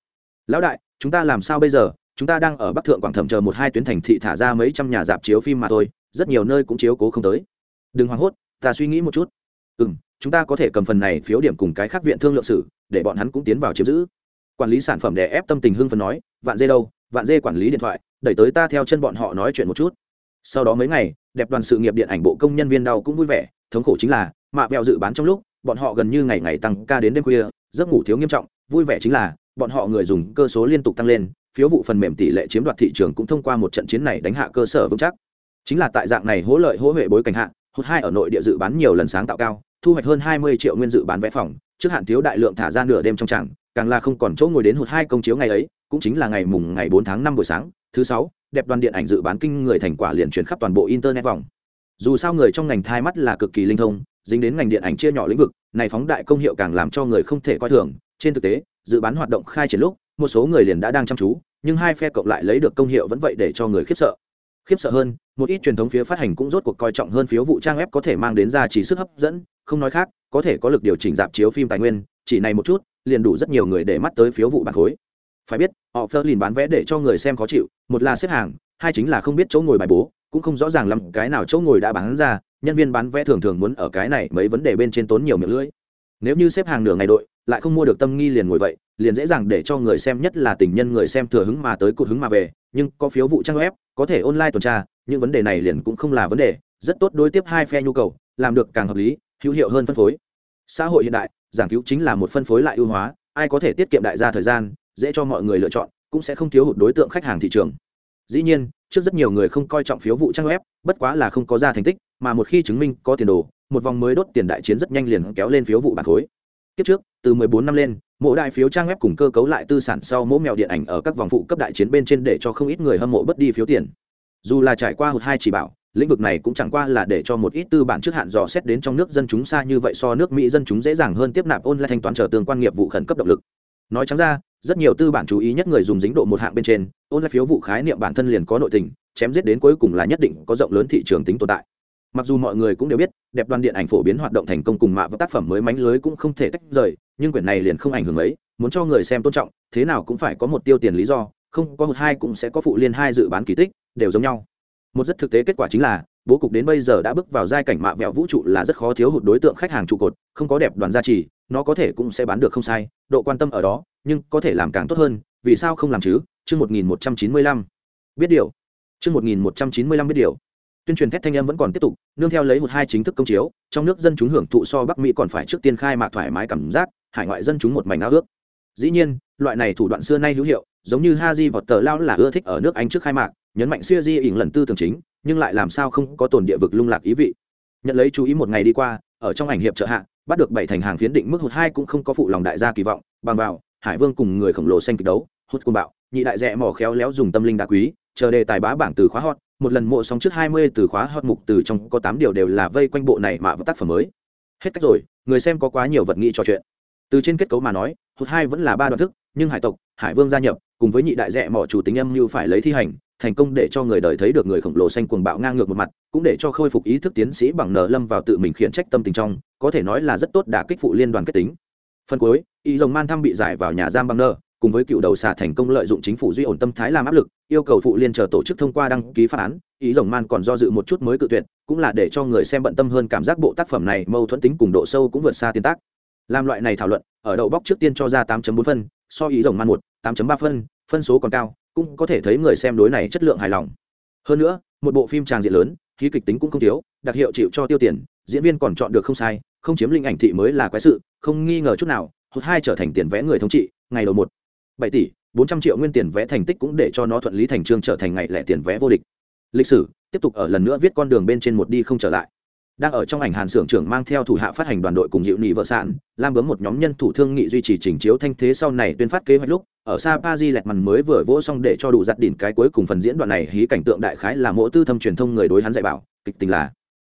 Lão đại chúng ta làm sao bây giờ? Chúng ta đang ở bắc thượng quảng thẩm chờ một hai tuyến thành thị thả ra mấy trăm nhà dạp chiếu phim mà thôi, rất nhiều nơi cũng chiếu cố không tới. Đừng hoảng hốt, ta suy nghĩ một chút. Ừ m chúng ta có thể cầm phần này phiếu điểm cùng cái khác viện thương lượng sử để bọn hắn cũng tiến vào chiếm giữ. Quản lý sản phẩm để ép tâm tình hưng phần nói, vạn dê đâu? Vạn dê quản lý điện thoại, đẩy tới ta theo chân bọn họ nói chuyện một chút. Sau đó mấy ngày, đẹp đoàn sự nghiệp điện ảnh bộ công nhân viên đau cũng vui vẻ, thống khổ chính là, mạ vẹo dự bán trong lúc, bọn họ gần như ngày ngày tăng ca đến đêm khuya, giấc ngủ thiếu nghiêm trọng, vui vẻ chính là bọn họ người dùng cơ số liên tục tăng lên, phiếu vụ phần mềm tỷ lệ chiếm đoạt thị trường cũng thông qua một trận chiến này đánh hạ cơ sở vững chắc. Chính là tại dạng này hỗ lợi hỗ huệ bối cảnh hạ, hụt hai ở nội địa dự bán nhiều lần sáng tạo cao, thu hoạch hơn hai mươi triệu nguyên dự bán vé phòng, trước hạn thiếu đại lượng thả ra nửa đêm trong tràng, càng là không còn chỗ ngồi đến hụt hai công chiếu ngày ấy, cũng chính là ngày mùng ngày bốn tháng năm buổi sáng, thứ sáu, đẹp đoàn điện ảnh dự bán kinh người thành quả liền chuyển khắp toàn bộ internet vòng. Dù sao người trong ngành thai mắt là cực kỳ linh thông, dính đến ngành điện ảnh chia nhỏ lĩnh vực, này phóng đại công hiệu càng làm cho người không thể coi thường, trên thực tế dự bán hoạt động khai triển lúc, một số người liền đã đang chăm chú, nhưng hai phe cộng lại lấy được công hiệu vẫn vậy để cho người khiếp sợ. Khiếp sợ hơn, một ít truyền thống phía phát hành cũng rốt cuộc coi trọng hơn phiếu vụ trang web có thể mang đến ra chỉ sức hấp dẫn, không nói khác, có thể có lực điều chỉnh dạp chiếu phim tài nguyên, chỉ này một chút, liền đủ rất nhiều người để mắt tới phiếu vụ bản khối. Phải biết, họ phơ lìn bán vé để cho người xem khó chịu, một là xếp hàng, hai chính là không biết chỗ ngồi bài bố, cũng không rõ ràng lắm cái nào chỗ ngồi đã bán ra, nhân viên bán vé thường thường muốn ở cái này mấy vấn đề bên trên tốn nhiều miệng lưỡi. Nếu như xếp hàng nửa ngày đội lại không mua được tâm nghi liền ngồi vậy, liền dễ dàng để cho người xem, nhất là tình nhân người xem thừa hứng mà tới cụt hứng mà về. Nhưng có phiếu vụ trang web, có thể online tuần tra, những vấn đề này liền cũng không là vấn đề. Rất tốt đối tiếp hai phe nhu cầu, làm được càng hợp lý, hữu hiệu hơn phân phối. Xã hội hiện đại, giảng cứu chính là một phân phối lại ưu hóa, ai có thể tiết kiệm đại gia thời gian, dễ cho mọi người lựa chọn, cũng sẽ không thiếu hụt đối tượng khách hàng thị trường. Dĩ nhiên, trước rất nhiều người không coi trọng phiếu vụ trang web, bất quá là không có ra thành tích, mà một khi chứng minh có tiền đồ, một vòng mới đốt tiền đại chiến rất nhanh liền kéo lên phiếu vụ bản khối kiếp trước, từ 14 năm lên mỗi đại phiếu trang web cùng cơ cấu lại tư sản sau mỗi mèo điện ảnh ở các vòng phụ cấp đại chiến bên trên để cho không ít người hâm mộ bất đi phiếu tiền. Dù là trải qua hụt hai chỉ bảo, lĩnh vực này cũng chẳng qua là để cho một ít tư bản trước hạn dò xét đến trong nước dân chúng xa như vậy so nước mỹ dân chúng dễ dàng hơn tiếp nạp online thanh toán chờ tương quan nghiệp vụ khẩn cấp động lực. Nói trắng ra, rất nhiều tư bản chú ý nhất người dùng dính độ một hạng bên trên online phiếu vụ khái niệm bản thân liền có nội tình, chém giết đến cuối cùng là nhất định có rộng lớn thị trường tính tồn tại mặc dù mọi người cũng đều biết, đẹp đoàn điện ảnh phổ biến hoạt động thành công cùng mạ và tác phẩm mới mánh lưới cũng không thể tách rời, nhưng quyển này liền không ảnh hưởng ấy muốn cho người xem tôn trọng, thế nào cũng phải có một tiêu tiền lý do, không có một hai cũng sẽ có phụ liên hai dự bán kỳ tích, đều giống nhau. Một rất thực tế kết quả chính là, bố cục đến bây giờ đã bước vào giai cảnh mạ vẹo vũ trụ là rất khó thiếu hụt đối tượng khách hàng trụ cột, không có đẹp đoàn gia trì, nó có thể cũng sẽ bán được không sai, độ quan tâm ở đó, nhưng có thể làm càng tốt hơn, vì sao không làm chứ? Chương một nghìn một trăm chín mươi lăm. Biết điều. Chương một nghìn một trăm chín mươi lăm biết điều tuyên truyền thét thanh âm vẫn còn tiếp tục, nương theo lấy một hai chính thức công chiếu, trong nước dân chúng hưởng thụ so bắc mỹ còn phải trước tiên khai mạc thoải mái cảm giác, hải ngoại dân chúng một mảnh ao ước. Dĩ nhiên, loại này thủ đoạn xưa nay hữu hiệu, giống như ha di vọt tờ lao là ưa thích ở nước anh trước khai mạc, nhấn mạnh siêu di ỉn lần tư tưởng chính, nhưng lại làm sao không có tồn địa vực lung lạc ý vị. Nhận lấy chú ý một ngày đi qua, ở trong ảnh hiệp trợ hạ, bắt được bảy thành hàng phiến định mức hụt hai cũng không có phụ lòng đại gia kỳ vọng, bằng vào, hải vương cùng người khổng lồ xanh kịch đấu hút côn bạo, nhị đại rẽ mỏ khéo léo dùng tâm linh đá quý, chờ đề tài bá bảng từ khóa hot một lần mộ sóng trước hai mươi từ khóa hot mục từ trong có tám điều đều là vây quanh bộ này mà vào tác phẩm mới. Hết cách rồi, người xem có quá nhiều vật nghi trò chuyện. Từ trên kết cấu mà nói hụt hai vẫn là ba đoạn thức, nhưng hải tộc, hải vương gia nhập, cùng với nhị đại rẽ mỏ chủ tính âm như phải lấy thi hành, thành công để cho người đời thấy được người khổng lồ xanh cuồng bạo ngang ngược một mặt, cũng để cho khôi phục ý thức tiến sĩ bằng nở lâm vào tự mình khiển trách tâm tình trong, có thể nói là rất tốt đả kích phụ liên đoàn kết tính. Phần cuối, y rồng man thăm bị giải vào nhà giam bằng nơ cùng với cựu đầu xà thành công lợi dụng chính phủ duy ổn tâm thái làm áp lực, yêu cầu phụ liên chờ tổ chức thông qua đăng ký phá án, ý rồng man còn do dự một chút mới cự tuyệt, cũng là để cho người xem bận tâm hơn cảm giác bộ tác phẩm này mâu thuẫn tính cùng độ sâu cũng vượt xa tiên tác. Làm loại này thảo luận, ở đầu bóc trước tiên cho ra 8.4 phân, so ý rồng man một 8.3 phân phân số còn cao, cũng có thể thấy người xem đối này chất lượng hài lòng. Hơn nữa, một bộ phim tràng diện lớn, khí kịch tính cũng không thiếu, đặc hiệu chịu cho tiêu tiền, diễn viên còn chọn được không sai, không chiếm linh ảnh thị mới là quái sự, không nghi ngờ chút nào, hụt hai trở thành tiền vẽ người thống trị, ngày đầu một bảy tỷ, bốn trăm triệu nguyên tiền vẽ thành tích cũng để cho nó thuận lý thành trương trở thành ngày lẻ tiền vẽ vô địch. Lịch sử, tiếp tục ở lần nữa viết con đường bên trên một đi không trở lại. Đang ở trong ảnh hàn xưởng trưởng mang theo thủ hạ phát hành đoàn đội cùng dịu nị vợ sản lam bướm một nhóm nhân thủ thương nghị duy trì trình chiếu thanh thế sau này tuyên phát kế hoạch lúc, ở sa pa di lẹt mằn mới vừa vỗ xong để cho đủ giặt đỉnh cái cuối cùng phần diễn đoạn này hí cảnh tượng đại khái là mỗi tư thâm truyền thông người đối hắn dạy bảo, kịch tình là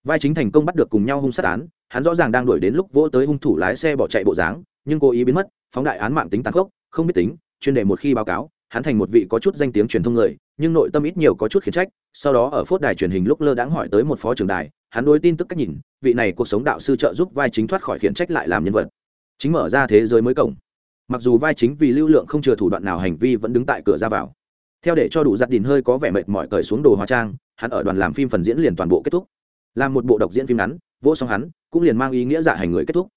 vai chính thành công bắt được cùng nhau hung sát án, hắn rõ ràng đang đuổi đến lúc vỗ tới hung thủ lái xe bỏ chạy bộ dáng, nhưng cố ý biến mất, phóng đại án mạng tính tàn khốc, không biết tính chuyên đề một khi báo cáo, hắn thành một vị có chút danh tiếng truyền thông người, nhưng nội tâm ít nhiều có chút khiển trách, sau đó ở phốt đài truyền hình lúc lơ đãng hỏi tới một phó trưởng đài, hắn đối tin tức cách nhìn, vị này cuộc sống đạo sư trợ giúp vai chính thoát khỏi khiển trách lại làm nhân vật. Chính mở ra thế giới mới cổng. Mặc dù vai chính vì lưu lượng không chừa thủ đoạn nào hành vi vẫn đứng tại cửa ra vào. Theo để cho đủ giặt đìn hơi có vẻ mệt mỏi cởi xuống đồ hóa trang, hắn ở đoàn làm phim phần diễn liền toàn bộ kết thúc. Làm một bộ độc diễn phim ngắn, vô song hắn, cũng liền mang ý nghĩa dạ hành người kết thúc.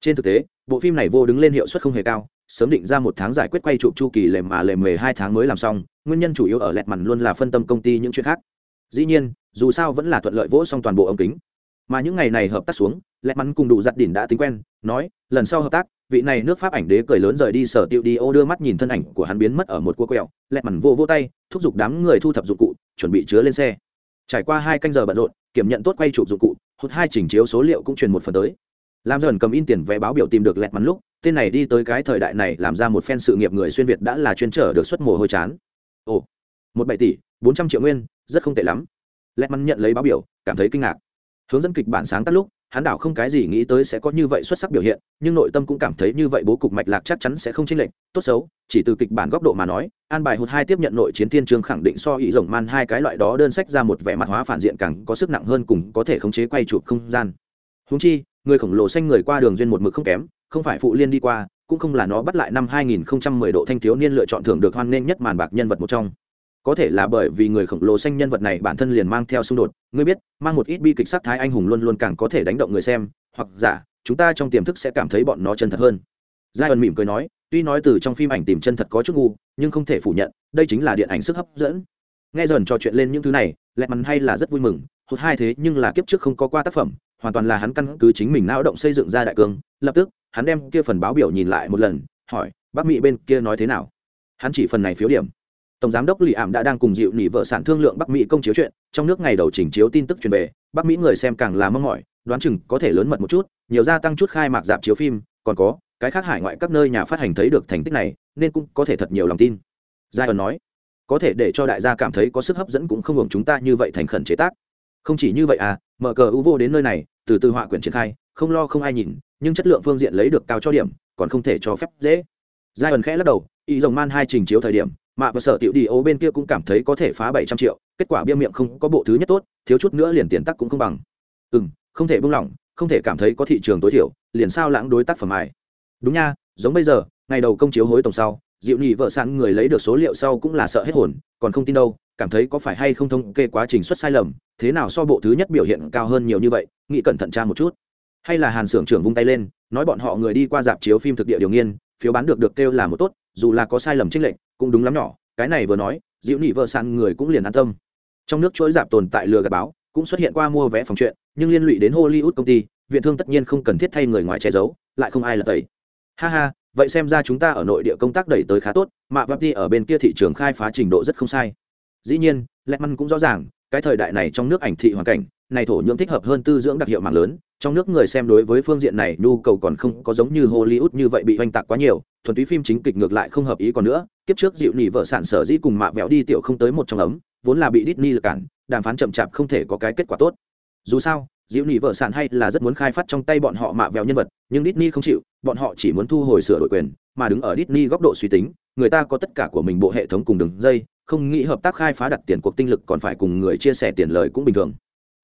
Trên thực tế, bộ phim này vô đứng lên hiệu suất không hề cao sớm định ra một tháng giải quyết quay chụp chu kỳ lề mà lề mề hai tháng mới làm xong, nguyên nhân chủ yếu ở lẹt mằn luôn là phân tâm công ty những chuyện khác. Dĩ nhiên, dù sao vẫn là thuận lợi vỗ xong toàn bộ ống kính. Mà những ngày này hợp tác xuống, lẹt mắn cùng đủ giặt đỉnh đã tính quen, nói, lần sau hợp tác, vị này nước pháp ảnh đế cười lớn rời đi sở tiệu đi ô đưa mắt nhìn thân ảnh của hắn biến mất ở một cua quẹo, lẹt mằn vô vô tay, thúc giục đám người thu thập dụng cụ, chuẩn bị chứa lên xe. Trải qua hai canh giờ bận rộn, kiểm nhận tốt quay chụp dụng cụ, hụt hai chỉnh chiếu số liệu cũng truyền một phần tới. Làm dần cầm in tiền vé báo biểu tìm được lẹt mắn lúc tên này đi tới cái thời đại này làm ra một phen sự nghiệp người xuyên việt đã là chuyên trở được xuất mồ hôi chán. Ồ, một bảy tỷ, bốn trăm triệu nguyên, rất không tệ lắm. Lẹt mắn nhận lấy báo biểu, cảm thấy kinh ngạc. Hướng dẫn kịch bản sáng tác lúc, hắn đảo không cái gì nghĩ tới sẽ có như vậy xuất sắc biểu hiện, nhưng nội tâm cũng cảm thấy như vậy bố cục mạch lạc chắc chắn sẽ không chênh lệch, tốt xấu, chỉ từ kịch bản góc độ mà nói, an bài hụt hai tiếp nhận nội chiến thiên trường khẳng định so ý rồng man hai cái loại đó đơn sách ra một vẻ mặt hóa phản diện càng có sức nặng hơn cùng có thể khống chế quay chụp không gian. Húng chi người khổng lồ xanh người qua đường duyên một mực không kém, không phải phụ liên đi qua, cũng không là nó bắt lại năm 2010 độ thanh thiếu niên lựa chọn thưởng được hoan nghênh nhất màn bạc nhân vật một trong. Có thể là bởi vì người khổng lồ xanh nhân vật này bản thân liền mang theo xung đột, ngươi biết, mang một ít bi kịch sắc thái anh hùng luôn luôn càng có thể đánh động người xem, hoặc giả, chúng ta trong tiềm thức sẽ cảm thấy bọn nó chân thật hơn. Giai ẩn mỉm cười nói, tuy nói từ trong phim ảnh tìm chân thật có chút ngu, nhưng không thể phủ nhận, đây chính là điện ảnh sức hấp dẫn. Nghe dần trò chuyện lên những thứ này lẹ mắn hay là rất vui mừng, hụt hai thế nhưng là kiếp trước không có qua tác phẩm hoàn toàn là hắn căn cứ chính mình não động xây dựng ra đại cương, lập tức, hắn đem kia phần báo biểu nhìn lại một lần, hỏi, bác mỹ bên kia nói thế nào? Hắn chỉ phần này phiếu điểm. Tổng giám đốc lì ảm đã đang cùng dịu nỉ vợ sản thương lượng bắc mỹ công chiếu chuyện, trong nước ngày đầu chỉnh chiếu tin tức truyền về bắc mỹ người xem càng là mong mỏi, đoán chừng có thể lớn mật một chút, nhiều gia tăng chút khai mạc dạp chiếu phim, còn có, cái khác hải ngoại các nơi nhà phát hành thấy được thành tích này, nên cũng có thể thật nhiều lòng tin. Giai ẩn nói, có thể để cho đại gia cảm thấy có sức hấp dẫn cũng không hưởng chúng ta như vậy thành khẩn chế tác không chỉ như vậy à mở cờ u vô đến nơi này, từ từ họa quyển triển khai, không lo không ai nhìn, nhưng chất lượng phương diện lấy được cao cho điểm, còn không thể cho phép dễ. Giai ẩn khẽ lắc đầu, ý rồng man hai trình chiếu thời điểm mạ và sở tiểu đi ố bên kia cũng cảm thấy có thể phá bảy trăm triệu, kết quả bia miệng không có bộ thứ nhất tốt, thiếu chút nữa liền tiền tắc cũng không bằng. Ừ m không thể buông lỏng, không thể cảm thấy có thị trường tối thiểu, liền sao lãng đối tác phẩm ai đúng nha, giống bây giờ, ngày đầu công chiếu hối tổng sau dịu nhị vợ sẵn người lấy được số liệu sau cũng là sợ hết hồn, còn không tin đâu, cảm thấy có phải hay không thông kê quá trình xuất sai lầm thế nào so bộ thứ nhất biểu hiện cao hơn nhiều như vậy, nghĩ cẩn thận tra một chút. Hay là hàn xưởng trưởng vung tay lên, nói bọn họ người đi qua dạp chiếu phim thực địa điều nghiên, phiếu bán được được kêu là một tốt, dù là có sai lầm trích lệnh cũng đúng lắm nhỏ, cái này vừa nói dịu Nị vợ sàn người cũng liền an tâm. Trong nước chuỗi dạp tồn tại lừa gạt báo, cũng xuất hiện qua mua vé phòng chuyện, nhưng liên lụy đến hollywood công ty, viện thương tất nhiên không cần thiết thay người ngoài che giấu, lại không ai là tẩy. Ha ha, vậy xem ra chúng ta ở nội địa công tác đẩy tới khá tốt, mà vapti ở bên kia thị trường khai phá trình độ rất không sai. Dĩ nhiên lẹt măn cũng rõ ràng cái thời đại này trong nước ảnh thị hoàn cảnh, này thổ nhưỡng thích hợp hơn tư dưỡng đặc hiệu mạng lớn, trong nước người xem đối với phương diện này nhu cầu còn không có giống như hollywood như vậy bị oanh tạc quá nhiều, thuần túy phim chính kịch ngược lại không hợp ý còn nữa, kiếp trước dịu nỉ vợ sản sở dĩ cùng mạ vẹo đi tiểu không tới một trong ấm, vốn là bị Disney lực cản, đàm phán chậm chạp không thể có cái kết quả tốt. Dù sao, dịu nỉ vợ sản hay là rất muốn khai phát trong tay bọn họ mạ vẹo nhân vật, nhưng Disney không chịu, bọn họ chỉ muốn thu hồi sửa đổi quyền, mà đứng ở Disney góc độ suy tính, người ta có tất cả của mình bộ hệ thống cùng đường dây không nghĩ hợp tác khai phá đặt tiền cuộc tinh lực còn phải cùng người chia sẻ tiền lời cũng bình thường.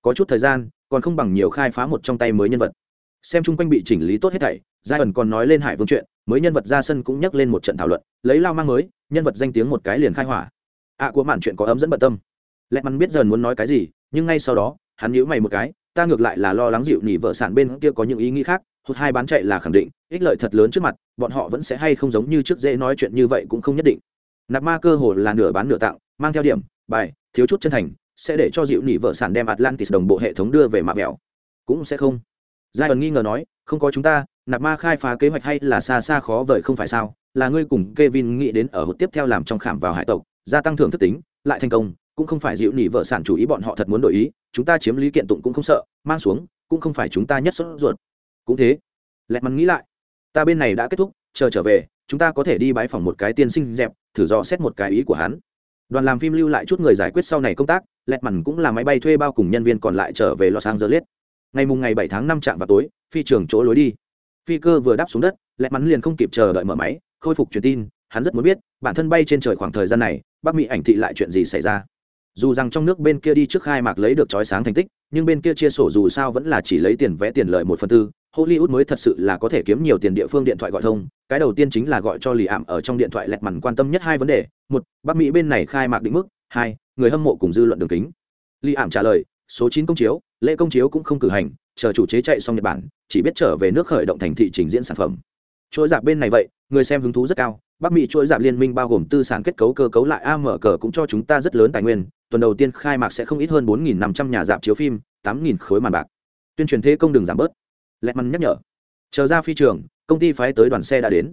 Có chút thời gian, còn không bằng nhiều khai phá một trong tay mới nhân vật. Xem chung quanh bị chỉnh lý tốt hết thảy giai ẩn còn nói lên hải vương chuyện, mới nhân vật ra sân cũng nhắc lên một trận thảo luận, lấy lao mang mới, nhân vật danh tiếng một cái liền khai hỏa. Ạ của mạn chuyện có ấm dẫn bận tâm. Lẽ mắn biết dần muốn nói cái gì, nhưng ngay sau đó, hắn nhíu mày một cái, ta ngược lại là lo lắng dịu nỉ vợ sản bên kia có những ý nghĩ khác, hụt hai bán chạy là khẳng định, ích lợi thật lớn trước mặt, bọn họ vẫn sẽ hay không giống như trước dễ nói chuyện như vậy cũng không nhất định nạp ma cơ hồ là nửa bán nửa tặng, mang theo điểm, bài, thiếu chút chân thành, sẽ để cho dịu nỉ vợ sản đem atlantis đồng bộ hệ thống đưa về mạ vẹo. Cũng sẽ không. Giai ẩn nghi ngờ nói, không có chúng ta, nạp ma khai phá kế hoạch hay là xa xa khó vời không phải sao? Là ngươi cùng Kevin nghĩ đến ở hụt tiếp theo làm trong khảm vào hải tộc, gia tăng thưởng thức tính, lại thành công, cũng không phải dịu nỉ vợ sản chủ ý bọn họ thật muốn đổi ý, chúng ta chiếm lý kiện tụng cũng không sợ, mang xuống, cũng không phải chúng ta nhất sốt ruột. Cũng thế. Lẹt mắn nghĩ lại, ta bên này đã kết thúc, chờ trở về chúng ta có thể đi bãi phòng một cái tiên sinh dẹp, thử dò xét một cái ý của hắn. Đoàn làm phim lưu lại chút người giải quyết sau này công tác lẹt mằn cũng là máy bay thuê bao cùng nhân viên còn lại trở về los angeles. Ngày mùng ngày bảy tháng năm trạm vào tối, phi trường chỗ lối đi. Phi cơ vừa đáp xuống đất lẹt mắn liền không kịp chờ đợi mở máy, khôi phục truyền tin, hắn rất muốn biết, bản thân bay trên trời khoảng thời gian này, bắc mỹ ảnh thị lại chuyện gì xảy ra. Dù rằng trong nước bên kia đi trước khai mạc lấy được trói sáng thành tích, nhưng bên kia chia sổ dù sao vẫn là chỉ lấy tiền vẽ tiền lợi một phần tư hollywood mới thật sự là có thể kiếm nhiều tiền địa phương điện thoại gọi thông, cái đầu tiên chính là gọi cho lì ảm ở trong điện thoại lẹt mằn quan tâm nhất hai vấn đề, một, bắc mỹ bên này khai mạc định mức, hai, người hâm mộ cùng dư luận đường kính. Lì ảm trả lời, số chín công chiếu, lễ công chiếu cũng không cử hành, chờ chủ chế chạy xong nhật bản, chỉ biết trở về nước khởi động thành thị trình diễn sản phẩm. Chuỗi dạp bên này vậy, người xem hứng thú rất cao, bắc mỹ chuỗi dạp liên minh bao gồm tư sản kết cấu cơ cấu lại am cờ cũng cho chúng ta rất lớn tài nguyên, tuần đầu tiên khai mạc sẽ không ít hơn 4.500 nhà dạp chiếu phim 8.000 khối màn bạc. Tuyên truyền thế công đường giảm bớt lẹt măn nhắc nhở. Chờ ra phi trường, công ty phái tới đoàn xe đã đến.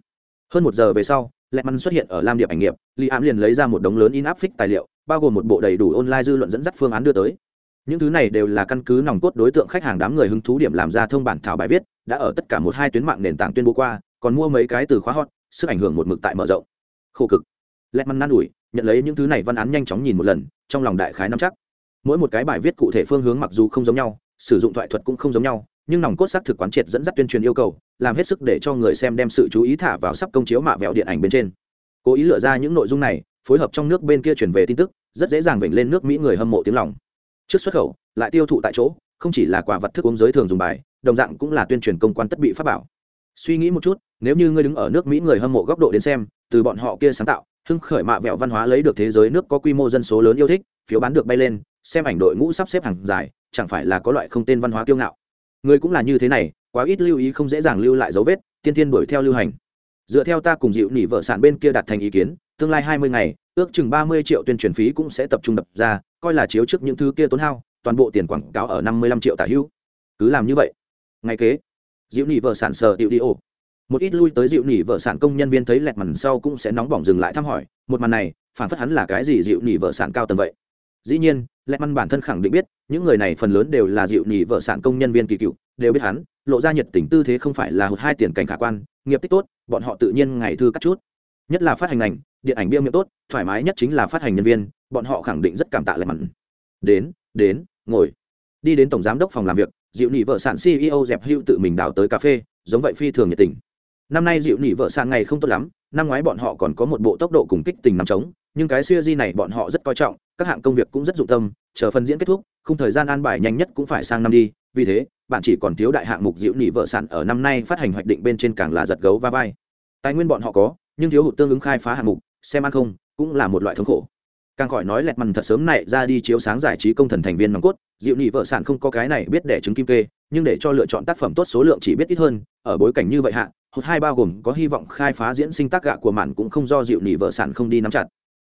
Hơn một giờ về sau lẹt măn xuất hiện ở lam điệp ảnh nghiệp. Li ám liền lấy ra một đống lớn in áp phích tài liệu, bao gồm một bộ đầy đủ online dư luận dẫn dắt phương án đưa tới. Những thứ này đều là căn cứ nòng cốt đối tượng khách hàng đám người hứng thú điểm làm ra thông bản thảo bài viết, đã ở tất cả một hai tuyến mạng nền tảng tuyên bố qua, còn mua mấy cái từ khóa hot, sức ảnh hưởng một mực tại mở rộng. Khổ cực. Lẹt măn năn ủi nhận lấy những thứ này văn án nhanh chóng nhìn một lần, trong lòng đại khái nắm chắc. Mỗi một cái bài viết cụ thể phương hướng mặc dù không giống nhau, sử dụng thoại thuật cũng không giống nhau nhưng nòng cốt xác thực quán triệt dẫn dắt tuyên truyền yêu cầu, làm hết sức để cho người xem đem sự chú ý thả vào sắp công chiếu mạ vẹo điện ảnh bên trên. Cố ý lựa ra những nội dung này, phối hợp trong nước bên kia chuyển về tin tức, rất dễ dàng vểnh lên nước mỹ người hâm mộ tiếng lòng. Trước xuất khẩu, lại tiêu thụ tại chỗ, không chỉ là quả vật thức uống giới thường dùng bài, đồng dạng cũng là tuyên truyền công quan tất bị pháp bảo. Suy nghĩ một chút, nếu như ngươi đứng ở nước mỹ người hâm mộ góc độ đến xem, từ bọn họ kia sáng tạo, hưng khởi mạ vẹo văn hóa lấy được thế giới nước có quy mô dân số lớn yêu thích, phiếu bán được bay lên, xem ảnh đội ngũ sắp xếp hàng dài, chẳng phải là có loại không tên văn hóa kiêu ngạo người cũng là như thế này, quá ít lưu ý không dễ dàng lưu lại dấu vết, tiên tiên đuổi theo lưu hành. Dựa theo ta cùng dịu nỉ vợ sản bên kia đặt thành ý kiến, tương lai hai mươi ngày, ước chừng ba mươi triệu tuyên truyền phí cũng sẽ tập trung đập ra, coi là chiếu trước những thứ kia tốn hao, toàn bộ tiền quảng cáo ở năm mươi lăm triệu tả hữu cứ làm như vậy. Ngày kế. Dịu nỉ vợ sản sờ tiệu đi ô một ít lui tới dịu nỉ vợ sản công nhân viên thấy lẹt mằn sau cũng sẽ nóng bỏng dừng lại thăm hỏi, một màn này phản phất hắn là cái gì dịu nỉ vợ sản cao tầng vậy? Dĩ nhiên lẹt màn bản thân khẳng định biết những người này phần lớn đều là dịu nhị vợ sản công nhân viên kỳ cựu đều biết hắn lộ ra nhiệt tình tư thế không phải là hụt hai tiền cảnh khả quan nghiệp tích tốt bọn họ tự nhiên ngày thư cắt chút. Nhất là phát hành ảnh, điện ảnh bia miệng tốt thoải mái nhất chính là phát hành nhân viên bọn họ khẳng định rất cảm tạ lại mặn đến đến ngồi. Đi đến tổng giám đốc phòng làm việc dịu nhì vợ sản ceo dẹp hữu tự mình đào tới cà phê giống vậy phi thường nhiệt tình. Năm nay dịu nhì vợ sản ngày không tốt lắm năm ngoái bọn họ còn có một bộ tốc độ cùng kích tình nằm trống nhưng cái siêu di này bọn họ rất coi trọng các hạng công việc cũng rất dụng tâm, chờ phần diễn kết thúc không thời gian an bài nhanh nhất cũng phải sang năm đi, vì thế, bạn chỉ còn thiếu đại hạng mục diễu nỉ vợ sản ở năm nay phát hành hoạch định bên trên càng là giật gấu va vai. Tài nguyên bọn họ có, nhưng thiếu hụt tương ứng khai phá hạng mục, xem ăn không, cũng là một loại thống khổ. Càng khỏi nói lẹt mằn thật sớm này ra đi chiếu sáng giải trí công thần thành viên nòng cốt diệu nhị vợ sản không có cái này biết để chứng kim kê, nhưng để cho lựa chọn tác phẩm tốt số lượng chỉ biết ít hơn, ở bối cảnh như vậy hạ, hụt hai bao gồm có hy vọng khai phá diễn sinh tác gạ của mạn cũng không do diệu nhị vợ sản không đi nắm chặt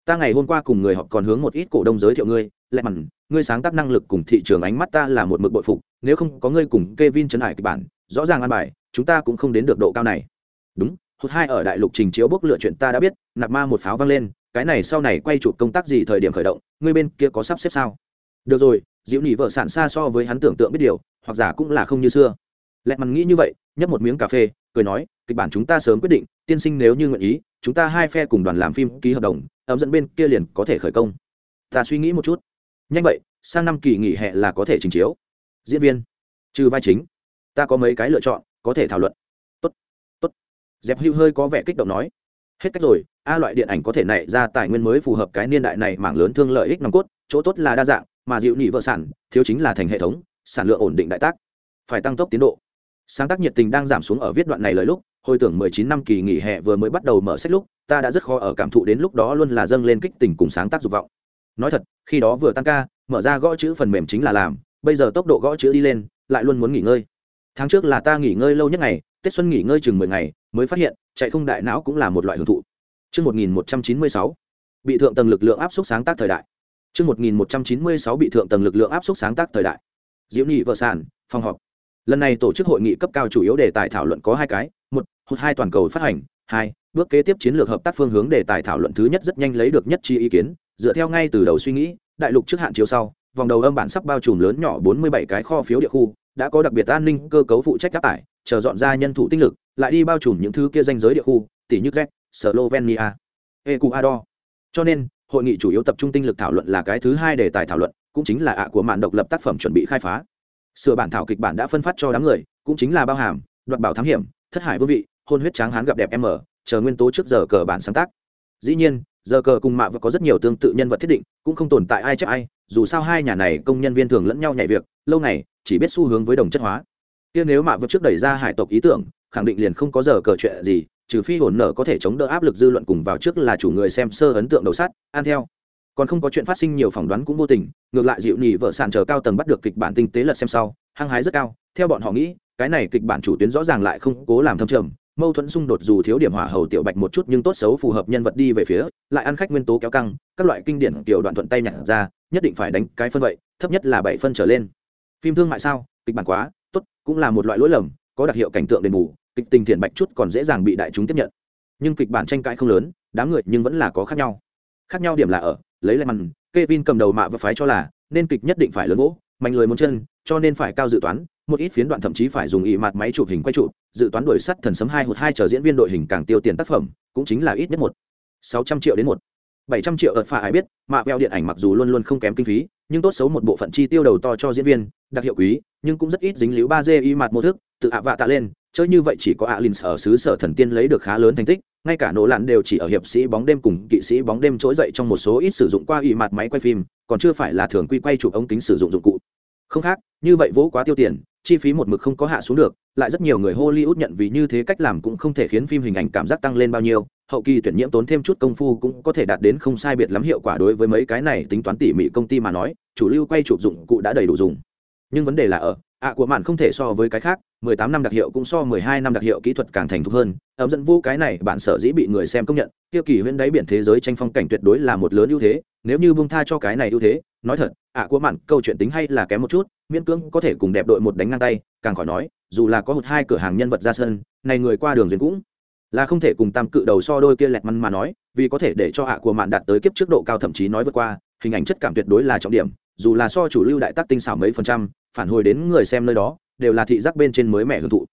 ta ngày hôm qua cùng người họp còn hướng một ít cổ đông giới thiệu ngươi, lẹ mặn, ngươi sáng tác năng lực cùng thị trường ánh mắt ta là một mực bội phục, nếu không có ngươi cùng Kevin trấn hải kịch bản, rõ ràng an bài, chúng ta cũng không đến được độ cao này. Đúng, hụt hai ở đại lục trình chiếu bốc lựa chuyện ta đã biết, nạp ma một pháo vang lên, cái này sau này quay chụp công tác gì thời điểm khởi động, ngươi bên kia có sắp xếp sao? Được rồi, diễu nhị vợ sản xa so với hắn tưởng tượng biết điều, hoặc giả cũng là không như xưa. Lẹ mặn nghĩ như vậy, nhấp một miếng cà phê, cười nói, kịch bản chúng ta sớm quyết định, tiên sinh nếu như nguyện ý chúng ta hai phe cùng đoàn làm phim ký hợp đồng, ấm dẫn bên kia liền có thể khởi công. Ta suy nghĩ một chút. Nhanh vậy, sang năm kỳ nghỉ hè là có thể trình chiếu. Diễn viên. Trừ vai chính. Ta có mấy cái lựa chọn, có thể thảo luận. Tốt tốt. Dẹp hữu hơi có vẻ kích động nói. Hết cách rồi, a loại điện ảnh có thể nảy ra tài nguyên mới phù hợp cái niên đại này mảng lớn thương lợi ích nòng cốt, chỗ tốt là đa dạng, mà dịu nhị vợ sản, thiếu chính là thành hệ thống, sản lượng ổn định đại tác. Phải tăng tốc tiến độ sáng tác nhiệt tình đang giảm xuống ở viết đoạn này lời lúc hồi tưởng mười chín năm kỳ nghỉ hè vừa mới bắt đầu mở sách lúc ta đã rất khó ở cảm thụ đến lúc đó luôn là dâng lên kích tình cùng sáng tác dục vọng nói thật khi đó vừa tăng ca mở ra gõ chữ phần mềm chính là làm bây giờ tốc độ gõ chữ đi lên lại luôn muốn nghỉ ngơi tháng trước là ta nghỉ ngơi lâu nhất ngày tết xuân nghỉ ngơi chừng mười ngày mới phát hiện chạy không đại não cũng là một loại hưởng thụ Trước 1196, bị thượng tầng lực lượng áp suất sáng tác thời đại. Trước 1196 bị thượng tầng lực lượng áp suất sáng tác thời đại. Diễu nhị vợ sản, phòng họp. Lần này tổ chức hội nghị cấp cao chủ yếu đề tài thảo luận có hai cái, một, hụt hai toàn cầu phát hành, hai, bước kế tiếp chiến lược hợp tác phương hướng đề tài thảo luận thứ nhất rất nhanh lấy được nhất chi ý kiến, dựa theo ngay từ đầu suy nghĩ, đại lục trước hạn chiếu sau, vòng đầu âm bản sắp bao trùm lớn nhỏ 47 cái kho phiếu địa khu, đã có đặc biệt an ninh cơ cấu phụ trách các tải, chờ dọn ra nhân thủ tinh lực, lại đi bao trùm những thứ kia danh giới địa khu, tỷ như Z, Slovenia, Ecuador. Cho nên, hội nghị chủ yếu tập trung tinh lực thảo luận là cái thứ hai đề tài thảo luận, cũng chính là ạ của mạn độc lập tác phẩm chuẩn bị khai phá. Sửa bản thảo kịch bản đã phân phát cho đám người, cũng chính là bao hàm, đoạt bảo thám hiểm, thất hải vương vị, hôn huyết tráng hán gặp đẹp em ở, chờ nguyên tố trước giờ cờ bản sáng tác. Dĩ nhiên, giờ cờ cùng mạ và có rất nhiều tương tự nhân vật thiết định, cũng không tồn tại ai chắc ai, dù sao hai nhà này công nhân viên thường lẫn nhau nhảy việc, lâu này chỉ biết xu hướng với đồng chất hóa. Kia nếu mạ vượt trước đẩy ra hải tộc ý tưởng, khẳng định liền không có giờ cờ chuyện gì, trừ phi hồn nở có thể chống đỡ áp lực dư luận cùng vào trước là chủ người xem sơ ấn tượng đầu sát ăn theo còn không có chuyện phát sinh nhiều phỏng đoán cũng vô tình, ngược lại dịu nhị vợ sàn chờ cao tầng bắt được kịch bản tinh tế lật xem sau, hăng hái rất cao, theo bọn họ nghĩ, cái này kịch bản chủ tuyến rõ ràng lại không cố làm thâm trầm, mâu thuẫn xung đột dù thiếu điểm hỏa hầu tiểu bạch một chút nhưng tốt xấu phù hợp nhân vật đi về phía, lại ăn khách nguyên tố kéo căng, các loại kinh điển tiểu đoạn thuận tay nhặt ra, nhất định phải đánh cái phân vậy, thấp nhất là bảy phân trở lên. Phim thương mại sao? Kịch bản quá, tốt, cũng là một loại lỗi lầm, có đặc hiệu cảnh tượng đền bù, kịch tình thiện bạch chút còn dễ dàng bị đại chúng tiếp nhận. Nhưng kịch bản tranh cãi không lớn, đám người nhưng vẫn là có khác nhau. Khác nhau điểm là ở lấy lại màn, Kevin cầm đầu mạ và phái cho là nên kịch nhất định phải lớn vỗ, mạnh lười muốn chân, cho nên phải cao dự toán, một ít phiến đoạn thậm chí phải dùng ý mặt máy chụp hình quay chụp, dự toán đuổi sắt thần sấm hai hụt hai chờ diễn viên đội hình càng tiêu tiền tác phẩm, cũng chính là ít nhất một. Sáu trăm triệu đến một. Bảy trăm triệu ợt phà ai biết, mạ veo điện ảnh mặc dù luôn luôn không kém kinh phí, nhưng tốt xấu một bộ phận chi tiêu đầu to cho diễn viên, đặc hiệu quý, nhưng cũng rất ít dính líu ba d y mặt mô thức, tự ạ vạ tạ lên, chơi như vậy chỉ có alin ở xứ sở thần tiên lấy được khá lớn thành tích ngay cả nỗ lặn đều chỉ ở hiệp sĩ bóng đêm cùng kỵ sĩ bóng đêm trỗi dậy trong một số ít sử dụng qua ủy mặt máy quay phim, còn chưa phải là thường quy quay chụp ống kính sử dụng dụng cụ. Không khác, như vậy vỗ quá tiêu tiền, chi phí một mực không có hạ xuống được, lại rất nhiều người hollywood nhận vì như thế cách làm cũng không thể khiến phim hình ảnh cảm giác tăng lên bao nhiêu, hậu kỳ tuyển nhiễm tốn thêm chút công phu cũng có thể đạt đến không sai biệt lắm hiệu quả đối với mấy cái này tính toán tỉ mỉ công ty mà nói, chủ lưu quay chụp dụng cụ đã đầy đủ dùng. Nhưng vấn đề là ở ạ của mạn không thể so với cái khác 18 năm đặc hiệu cũng so 12 năm đặc hiệu kỹ thuật càng thành thục hơn. Ấm dẫn vô cái này bản sở dĩ bị người xem công nhận, tiêu kỳ huyễn đáy biển thế giới tranh phong cảnh tuyệt đối là một lớn ưu thế, nếu như buông tha cho cái này ưu thế, nói thật ạ của mạn, câu chuyện tính hay là kém một chút, miễn cưỡng có thể cùng đẹp đội một đánh ngang tay, càng khỏi nói, dù là có một hai cửa hàng nhân vật ra sân, này người qua đường duyên cũng là không thể cùng tam cự đầu so đôi kia lẹt măn mà nói, vì có thể để cho ạ của mạn đạt tới kiếp trước độ cao thậm chí nói vượt qua, hình ảnh chất cảm tuyệt đối là trọng điểm dù là so chủ lưu đại tác tinh xảo mấy phần trăm, phản hồi đến người xem nơi đó, đều là thị giác bên trên mới mẻ hưởng thụ.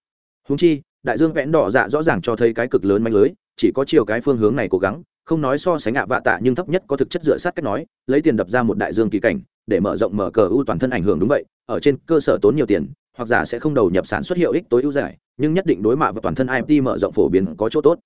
Húng chi, đại dương vẽn đỏ dạ rõ ràng cho thấy cái cực lớn manh lưới, chỉ có chiều cái phương hướng này cố gắng, không nói so sánh ạ vạ tạ nhưng thấp nhất có thực chất dựa sát cách nói, lấy tiền đập ra một đại dương kỳ cảnh, để mở rộng mở cờ ưu toàn thân ảnh hưởng đúng vậy, ở trên cơ sở tốn nhiều tiền, hoặc giả sẽ không đầu nhập sản xuất hiệu ích tối ưu giải, nhưng nhất định đối mạ và toàn thân imt mở rộng phổ biến có chỗ tốt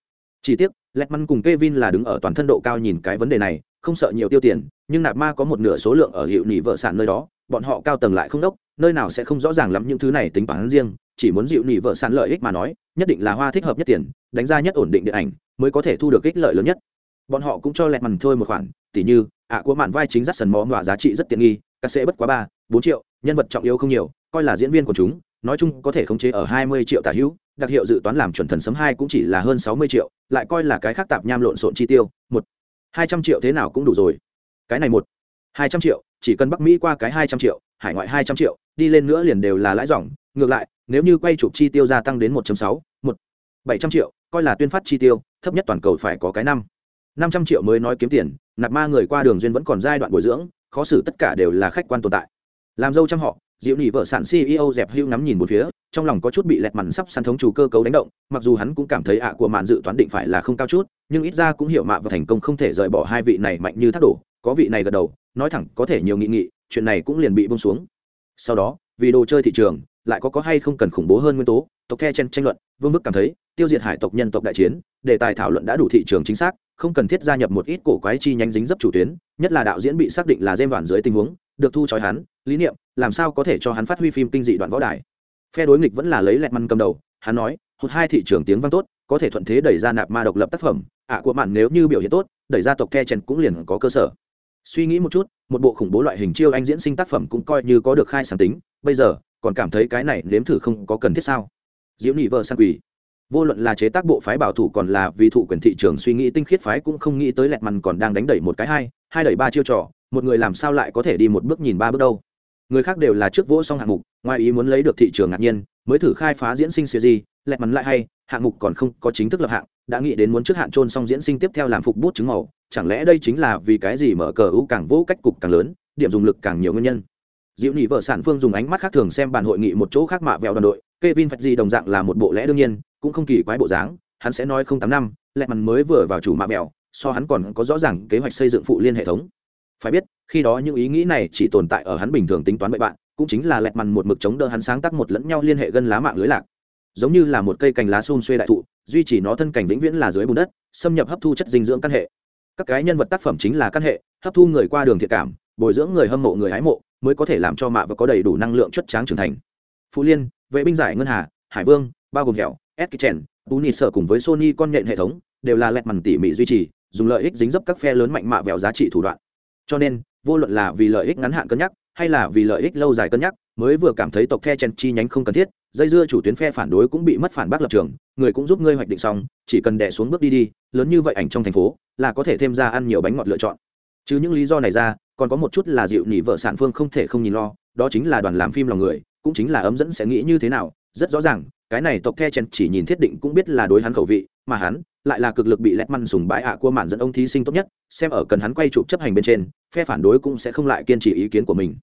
chỉ tiếc Letman cùng Kevin là đứng ở toàn thân độ cao nhìn cái vấn đề này, không sợ nhiều tiêu tiền, nhưng nạp ma có một nửa số lượng ở hiệu nỉ vợ sản nơi đó, bọn họ cao tầng lại không đốc, nơi nào sẽ không rõ ràng lắm những thứ này tính toán riêng, chỉ muốn dịu nỉ vợ sản lợi ích mà nói, nhất định là hoa thích hợp nhất tiền, đánh ra nhất ổn định điện ảnh, mới có thể thu được ích lợi lớn nhất. Bọn họ cũng cho Letman thôi một khoản, tỉ như, ạ của mạn vai chính rắt sần mó ngọa giá trị rất tiện nghi, các sẽ bất quá ba, bốn triệu, nhân vật trọng yếu không nhiều, coi là diễn viên của chúng, nói chung có thể khống chế ở hai mươi triệu tả hữu, đặc hiệu dự toán làm chuẩn thần sấm hai cũng chỉ là hơn sáu mươi triệu lại coi là cái khác tạp nham lộn xộn chi tiêu, một. Hai trăm triệu thế nào cũng đủ rồi. Cái này một. Hai trăm triệu, chỉ cần bắc mỹ qua cái hai trăm triệu, hải ngoại hai trăm triệu, đi lên nữa liền đều là lãi dòng. Ngược lại, nếu như quay chụp chi tiêu gia tăng đến một sáu, một. Bảy trăm triệu, coi là tuyên phát chi tiêu, thấp nhất toàn cầu phải có cái năm. Năm trăm triệu mới nói kiếm tiền, nạp ma người qua đường duyên vẫn còn giai đoạn bồi dưỡng, khó xử tất cả đều là khách quan tồn tại. Làm dâu trăm họ diệu nỉ vợ sản ceo dẹp hưu ngắm nhìn một phía, trong lòng có chút bị lẹt mặn sắp săn thống chủ cơ cấu đánh động, mặc dù hắn cũng cảm thấy ạ của mạn dự toán định phải là không cao chút, nhưng ít ra cũng hiểu mạ và thành công không thể rời bỏ hai vị này mạnh như thác đổ, có vị này gật đầu, nói thẳng có thể nhiều nghị nghị, chuyện này cũng liền bị bông xuống. Sau đó, vì đồ chơi thị trường, lại có có hay không cần khủng bố hơn nguyên tố, tộc the chen tranh luận, vương bức cảm thấy, tiêu diệt hải tộc nhân tộc đại chiến, đề tài thảo luận đã đủ thị trường chính xác, không cần thiết gia nhập một ít cổ quái chi nhánh dính dấp chủ tuyến, nhất là đạo diễn bị xác định là dêm đoạn dưới tình huống, được thu chói hắn lý niệm, làm sao có thể cho hắn phát huy phim kinh dị đoạn võ đài? Phe đối nghịch vẫn là lấy lẹt măn cầm đầu, hắn nói, hụt hai thị trường tiếng vang tốt, có thể thuận thế đẩy ra nạp ma độc lập tác phẩm, ạ của mạn nếu như biểu hiện tốt, đẩy ra tộc the chen cũng liền có cơ sở. Suy nghĩ một chút, một bộ khủng bố loại hình chiêu anh diễn sinh tác phẩm cũng coi như có được khai sáng tính, bây giờ, còn cảm thấy cái này nếm thử không có cần thiết sao? Diễu nhị vợ sang quỷ. Vô luận là chế tác bộ phái bảo thủ còn là vì thụ quyền thị trường suy nghĩ tinh khiết phái cũng không nghĩ tới lẹt mằn còn đang đánh đẩy một cái hai hai đẩy ba chiêu trò, một người làm sao lại có thể đi một bước nhìn ba bước đâu? Người khác đều là trước vỗ xong hạng mục ngoài ý muốn lấy được thị trường ngạc nhiên mới thử khai phá diễn sinh siêu di lẹt mắn lại hay hạng mục còn không có chính thức lập hạng đã nghĩ đến muốn trước hạn trôn xong diễn sinh tiếp theo làm phục bút chứng màu chẳng lẽ đây chính là vì cái gì mở cờ ưu càng vỗ cách cục càng lớn điểm dùng lực càng nhiều nguyên nhân diệu nhị vợ sản phương dùng ánh mắt khác thường xem bàn hội nghị một chỗ khác mạ vẹo đoàn đội Kevin Phật gì đồng dạng là một bộ lẽ đương nhiên, cũng không kỳ quái bộ dáng, hắn sẽ nói không tám năm, lẹ mằn mới vừa vào chủ mạ mèo, so hắn còn có rõ ràng kế hoạch xây dựng phụ liên hệ thống. Phải biết, khi đó những ý nghĩ này chỉ tồn tại ở hắn bình thường tính toán bậy bạn, cũng chính là lẹt mằn một mực chống đỡ hắn sáng tác một lẫn nhau liên hệ gân lá mạng lưới lạc. Giống như là một cây cành lá xun xuê đại thụ, duy trì nó thân cảnh vĩnh viễn là dưới bùn đất, xâm nhập hấp thu chất dinh dưỡng căn hệ. Các cái nhân vật tác phẩm chính là căn hệ, hấp thu người qua đường thiện cảm, bồi dưỡng người hâm mộ người hái mộ, mới có thể làm cho mạ và có đầy đủ năng lượng chất tráng trưởng thành. Phú liên, vệ binh giải ngân hà hải vương bao gồm hẻo eskitchen tuni sở cùng với sony con nhện hệ thống đều là lẹt mằn tỉ mỉ duy trì dùng lợi ích dính dấp các phe lớn mạnh mạ vẹo giá trị thủ đoạn cho nên, vô luận là vì lợi ích ngắn hạn cân nhắc, hay là vì lợi ích lâu dài cân nhắc, mới vừa cảm thấy tộc the chen chi nhánh không cần thiết, dây dưa chủ tuyến phe phản đối cũng bị mất phản bác lập trường, người cũng giúp ngươi hoạch định xong, chỉ cần đẻ xuống bước đi đi, lớn như vậy ảnh trong thành phố, là có thể thêm ra ăn nhiều bánh ngọt lựa chọn. Chứ những lý do này ra, còn có một chút là dịu nỉ vợ sản phương không thể không nhìn lo, đó chính là đoàn làm phim lòng người, cũng chính là ấm dẫn sẽ nghĩ như thế nào, rất rõ ràng, cái này tộc the chen chỉ nhìn thiết định cũng biết là đối hắn khẩu vị mà hắn lại là cực lực bị lẹt măn sùng bãi ạ à của mạn dẫn ông thí sinh tốt nhất, xem ở cần hắn quay chụp chấp hành bên trên, phe phản đối cũng sẽ không lại kiên trì ý kiến của mình.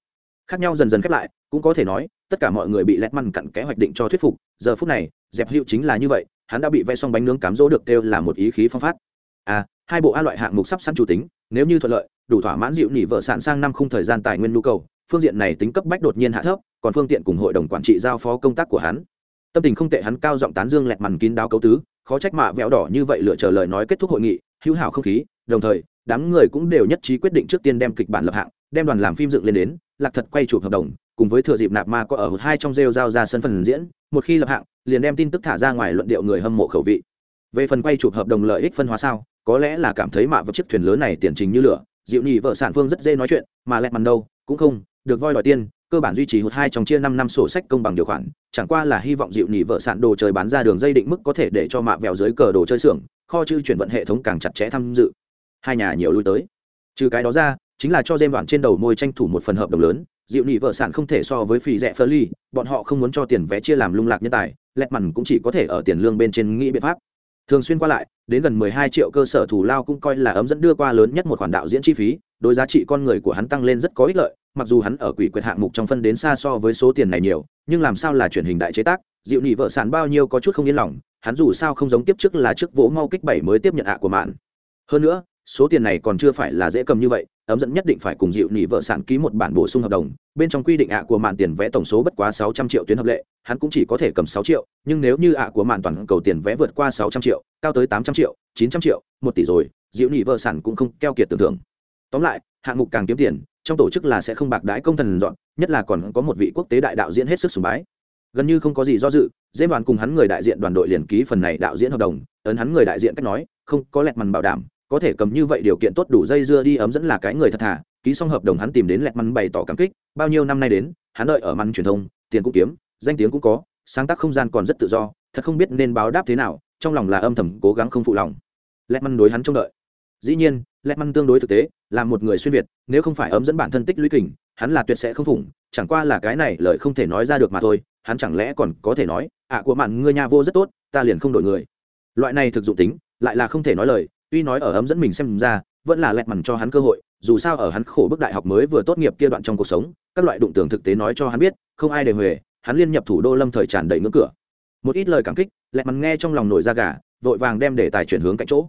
Khác nhau dần dần khép lại, cũng có thể nói, tất cả mọi người bị lẹt măn cặn kẽ hoạch định cho thuyết phục, giờ phút này, dẹp hiệu chính là như vậy, hắn đã bị vẽ xong bánh nướng cám dỗ được kêu là một ý khí phong phát. À hai bộ a loại hạng mục sắp sẵn chủ tính, nếu như thuận lợi, đủ thỏa mãn dịu nỉ vợ sạn sang năm khung thời gian tài nguyên nhu cầu, phương diện này tính cấp bách đột nhiên hạ thấp, còn phương tiện cùng hội đồng quản trị giao phó công tác của hắn. Tâm tình không tệ hắn cao giọng tán dương lẹt mằn kín đáo cấu tứ khó trách mạ vẹo đỏ như vậy lựa chờ lời nói kết thúc hội nghị, hữu hảo không khí, đồng thời, đám người cũng đều nhất trí quyết định trước tiên đem kịch bản lập hạng, đem đoàn làm phim dựng lên đến, lạc thật quay chụp hợp đồng, cùng với thừa dịp nạp ma có ở hai trong rêu giao ra sân phần diễn, một khi lập hạng, liền đem tin tức thả ra ngoài luận điệu người hâm mộ khẩu vị. Về phần quay chụp hợp đồng lợi ích phân hóa sao, có lẽ là cảm thấy mạ vật chiếc thuyền lớn này tiền trình như lửa, dịu nhị vợ sản phương rất dễ nói chuyện, mà lẹt mằn đâu, cũng không, được voi đòi tiên cơ bản duy trì hụt hai trong chia năm năm sổ sách công bằng điều khoản, chẳng qua là hy vọng dịu nhị vợ sản đồ chơi bán ra đường dây định mức có thể để cho mạ vèo dưới cờ đồ chơi xưởng, kho chữ chuyển vận hệ thống càng chặt chẽ tham dự. Hai nhà nhiều lui tới. Trừ cái đó ra, chính là cho dêm đoạn trên đầu môi tranh thủ một phần hợp đồng lớn, dịu nhị vợ sản không thể so với phì rẻ phơ ly bọn họ không muốn cho tiền vé chia làm lung lạc nhân tài lẹt mằn cũng chỉ có thể ở tiền lương bên trên nghĩ biện pháp. Thường xuyên qua lại, đến gần 12 triệu cơ sở thủ lao cũng coi là ấm dẫn đưa qua lớn nhất một khoản đạo diễn chi phí, đối giá trị con người của hắn tăng lên rất có ích lợi mặc dù hắn ở quỷ quyệt hạng mục trong phân đến xa so với số tiền này nhiều, nhưng làm sao là truyền hình đại chế tác dịu nhị vợ sản bao nhiêu có chút không yên lòng, hắn dù sao không giống tiếp trước là trước vỗ mau kích bảy mới tiếp nhận ạ của mạn hơn nữa, số tiền này còn chưa phải là dễ cầm như vậy, ấm dẫn nhất định phải cùng dịu nhị vợ sản ký một bản bổ sung hợp đồng, bên trong quy định ạ của mạn tiền vẽ tổng số bất quá sáu trăm triệu tuyến hợp lệ, hắn cũng chỉ có thể cầm sáu triệu, nhưng nếu như ạ của mạn toàn cầu tiền vẽ vượt qua sáu trăm triệu, cao tới tám trăm triệu, chín trăm triệu, một tỷ rồi dịu nhị vợ sản cũng không keo kiệt tưởng tượng. Tóm lại, hạng mục càng kiếm tiền trong tổ chức là sẽ không bạc đãi công thần dọn, nhất là còn có một vị quốc tế đại đạo diễn hết sức sùng bái. Gần như không có gì do dự, dễ đoàn cùng hắn người đại diện đoàn đội liền ký phần này đạo diễn hợp đồng, ấn hắn người đại diện cách nói, không, có lẹt mằn bảo đảm, có thể cầm như vậy điều kiện tốt đủ dây dưa đi ấm dẫn là cái người thật thà. Ký xong hợp đồng hắn tìm đến lẹt mằn bày tỏ cảm kích, bao nhiêu năm nay đến, hắn đợi ở măn truyền thông, tiền cũng kiếm, danh tiếng cũng có, sáng tác không gian còn rất tự do, thật không biết nên báo đáp thế nào, trong lòng là âm thầm cố gắng không phụ lòng. Lẹt mằn đối hắn trông đợi dĩ nhiên lẹt mằn tương đối thực tế, là một người xuyên việt, nếu không phải ấm dẫn bản thân tích lũy kình, hắn là tuyệt sẽ không phủng chẳng qua là cái này lời không thể nói ra được mà thôi, hắn chẳng lẽ còn có thể nói ạ của mạn ngươi nhà vô rất tốt, ta liền không đổi người. Loại này thực dụng tính, lại là không thể nói lời, tuy nói ở ấm dẫn mình xem ra, vẫn là lẹt mằn cho hắn cơ hội, dù sao ở hắn khổ bức đại học mới vừa tốt nghiệp kia đoạn trong cuộc sống, các loại đụng tưởng thực tế nói cho hắn biết, không ai để huề, hắn liên nhập thủ đô lâm thời tràn đầy ngưỡng cửa. Một ít lời cảm kích lẹt mằn nghe trong lòng nổi da gà, vội vàng đem để tài chuyển hướng cạnh chỗ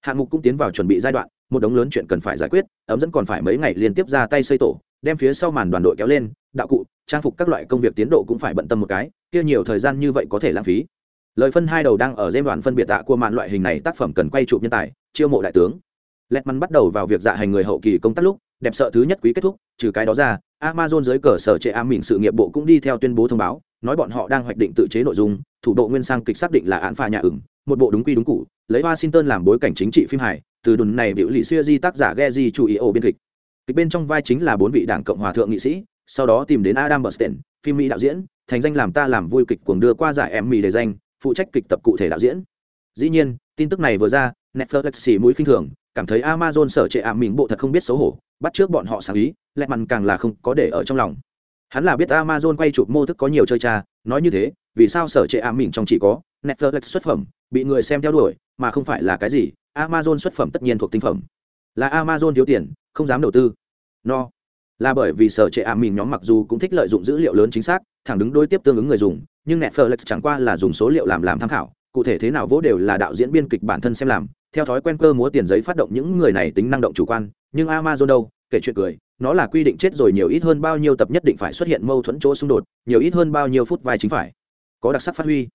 hạng mục cũng tiến vào chuẩn bị giai đoạn, một đống lớn chuyện cần phải giải quyết, ấm dẫn còn phải mấy ngày liên tiếp ra tay xây tổ, đem phía sau màn đoàn đội kéo lên, đạo cụ, trang phục các loại công việc tiến độ cũng phải bận tâm một cái, kia nhiều thời gian như vậy có thể lãng phí. Lời phân hai đầu đang ở dêm đoạn phân biệt tạ của màn loại hình này, tác phẩm cần quay chụp nhân tài, chiêu mộ đại tướng. Lẹt mắn bắt đầu vào việc dạ hành người hậu kỳ công tác lúc, đẹp sợ thứ nhất quý kết thúc, trừ cái đó ra, amazon dưới cờ sở trệ am mình sự nghiệp bộ cũng đi theo tuyên bố thông báo, nói bọn họ đang hoạch định tự chế nội dung, thủ độ nguyên sang kịch xác định là án pha nhà ửng một bộ đúng quy đúng cụ lấy washington làm bối cảnh chính trị phim hài, từ đồn này biểu lì xuya di tác giả Geji chủ ý ổ biên kịch. Kịch bên trong vai chính là bốn vị đảng cộng hòa thượng nghị sĩ, sau đó tìm đến adam bernstein phim mỹ đạo diễn, thành danh làm ta làm vui kịch cuồng đưa qua giải em mỹ đề danh, phụ trách kịch tập cụ thể đạo diễn. Dĩ nhiên, tin tức này vừa ra, netflix xì mũi khinh thường, cảm thấy amazon sở trệ ảm mình bộ thật không biết xấu hổ, bắt trước bọn họ sáng ý, lẹ mặn càng là không có để ở trong lòng. Hắn là biết amazon quay chụp mô thức có nhiều chơi cha, nói như thế, vì sao sở trệ ảm mình trong chỉ có netflix xuất phẩm, bị người xem theo đuổi, mà không phải là cái gì, amazon xuất phẩm tất nhiên thuộc tinh phẩm. Là amazon thiếu tiền, không dám đầu tư. No. Là bởi vì sở trệ ảm mình nhóm mặc dù cũng thích lợi dụng dữ liệu lớn chính xác, thẳng đứng đối tiếp tương ứng người dùng, nhưng netflix chẳng qua là dùng số liệu làm làm tham khảo, cụ thể thế nào vỗ đều là đạo diễn biên kịch bản thân xem làm, theo thói quen cơ múa tiền giấy phát động những người này tính năng động chủ quan, nhưng amazon đâu, kể chuyện cười, nó là quy định chết rồi nhiều ít hơn bao nhiêu tập nhất định phải xuất hiện mâu thuẫn chỗ xung đột, nhiều ít hơn bao nhiêu phút vai chính phải. Có đặc sắc phát huy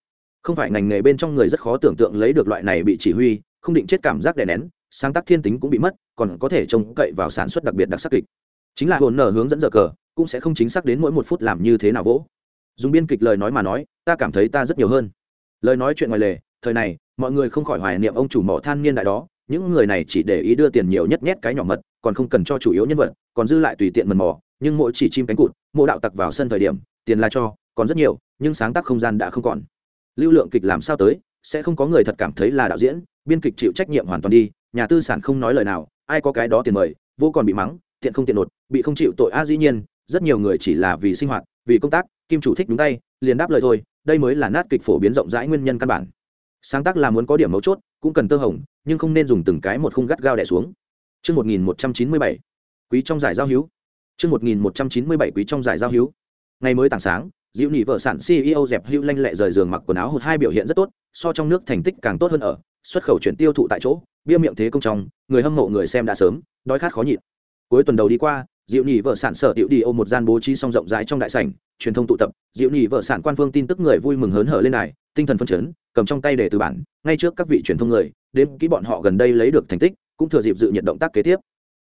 không phải ngành nghề bên trong người rất khó tưởng tượng lấy được loại này bị chỉ huy, không định chết cảm giác đè nén, sáng tác thiên tính cũng bị mất, còn có thể trông cậy vào sản xuất đặc biệt đặc sắc kịch. Chính là hồn nở hướng dẫn giờ cờ, cũng sẽ không chính xác đến mỗi một phút làm như thế nào vỗ. Dùng biên kịch lời nói mà nói, ta cảm thấy ta rất nhiều hơn. Lời nói chuyện ngoài lề, thời này, mọi người không khỏi hoài niệm ông chủ mỏ than niên đại đó, những người này chỉ để ý đưa tiền nhiều nhất nhét cái nhỏ mật, còn không cần cho chủ yếu nhân vật, còn dư lại tùy tiện mần mò, nhưng mỗi chỉ chim cánh cụt mộ đạo tặc vào sân thời điểm, tiền là cho, còn rất nhiều, nhưng sáng tác không gian đã không còn lưu lượng kịch làm sao tới sẽ không có người thật cảm thấy là đạo diễn biên kịch chịu trách nhiệm hoàn toàn đi nhà tư sản không nói lời nào ai có cái đó tiền mời vô còn bị mắng tiện không tiện nột bị không chịu tội a dĩ nhiên rất nhiều người chỉ là vì sinh hoạt vì công tác kim chủ thích đúng tay liền đáp lời thôi đây mới là nát kịch phổ biến rộng rãi nguyên nhân căn bản sáng tác là muốn có điểm mấu chốt cũng cần tơ hồng nhưng không nên dùng từng cái một khung gắt gao đẻ xuống Trước 1197, quý trong giải giao hữu. Trước 1197 quý trong giải giao hữu. Ngày mới tảng sáng, Diệu nỉ vợ sản CEO dẹp hữu lanh lẹ rời giường mặc quần áo hụt hai biểu hiện rất tốt, so trong nước thành tích càng tốt hơn ở, xuất khẩu chuyển tiêu thụ tại chỗ, bia miệng thế công trong, người hâm mộ người xem đã sớm, đói khát khó nhịn. Cuối tuần đầu đi qua, Diệu Nhị vợ sản sở tiểu đi ô một gian bố trí song rộng rãi trong đại sảnh, truyền thông tụ tập, Diệu Nhị vợ sản quan phương tin tức người vui mừng hớn hở lên này, tinh thần phấn chấn, cầm trong tay để từ bản ngay trước các vị truyền thông người đến kỹ bọn họ gần đây lấy được thành tích cũng thừa dịp dự nhận động tác kế tiếp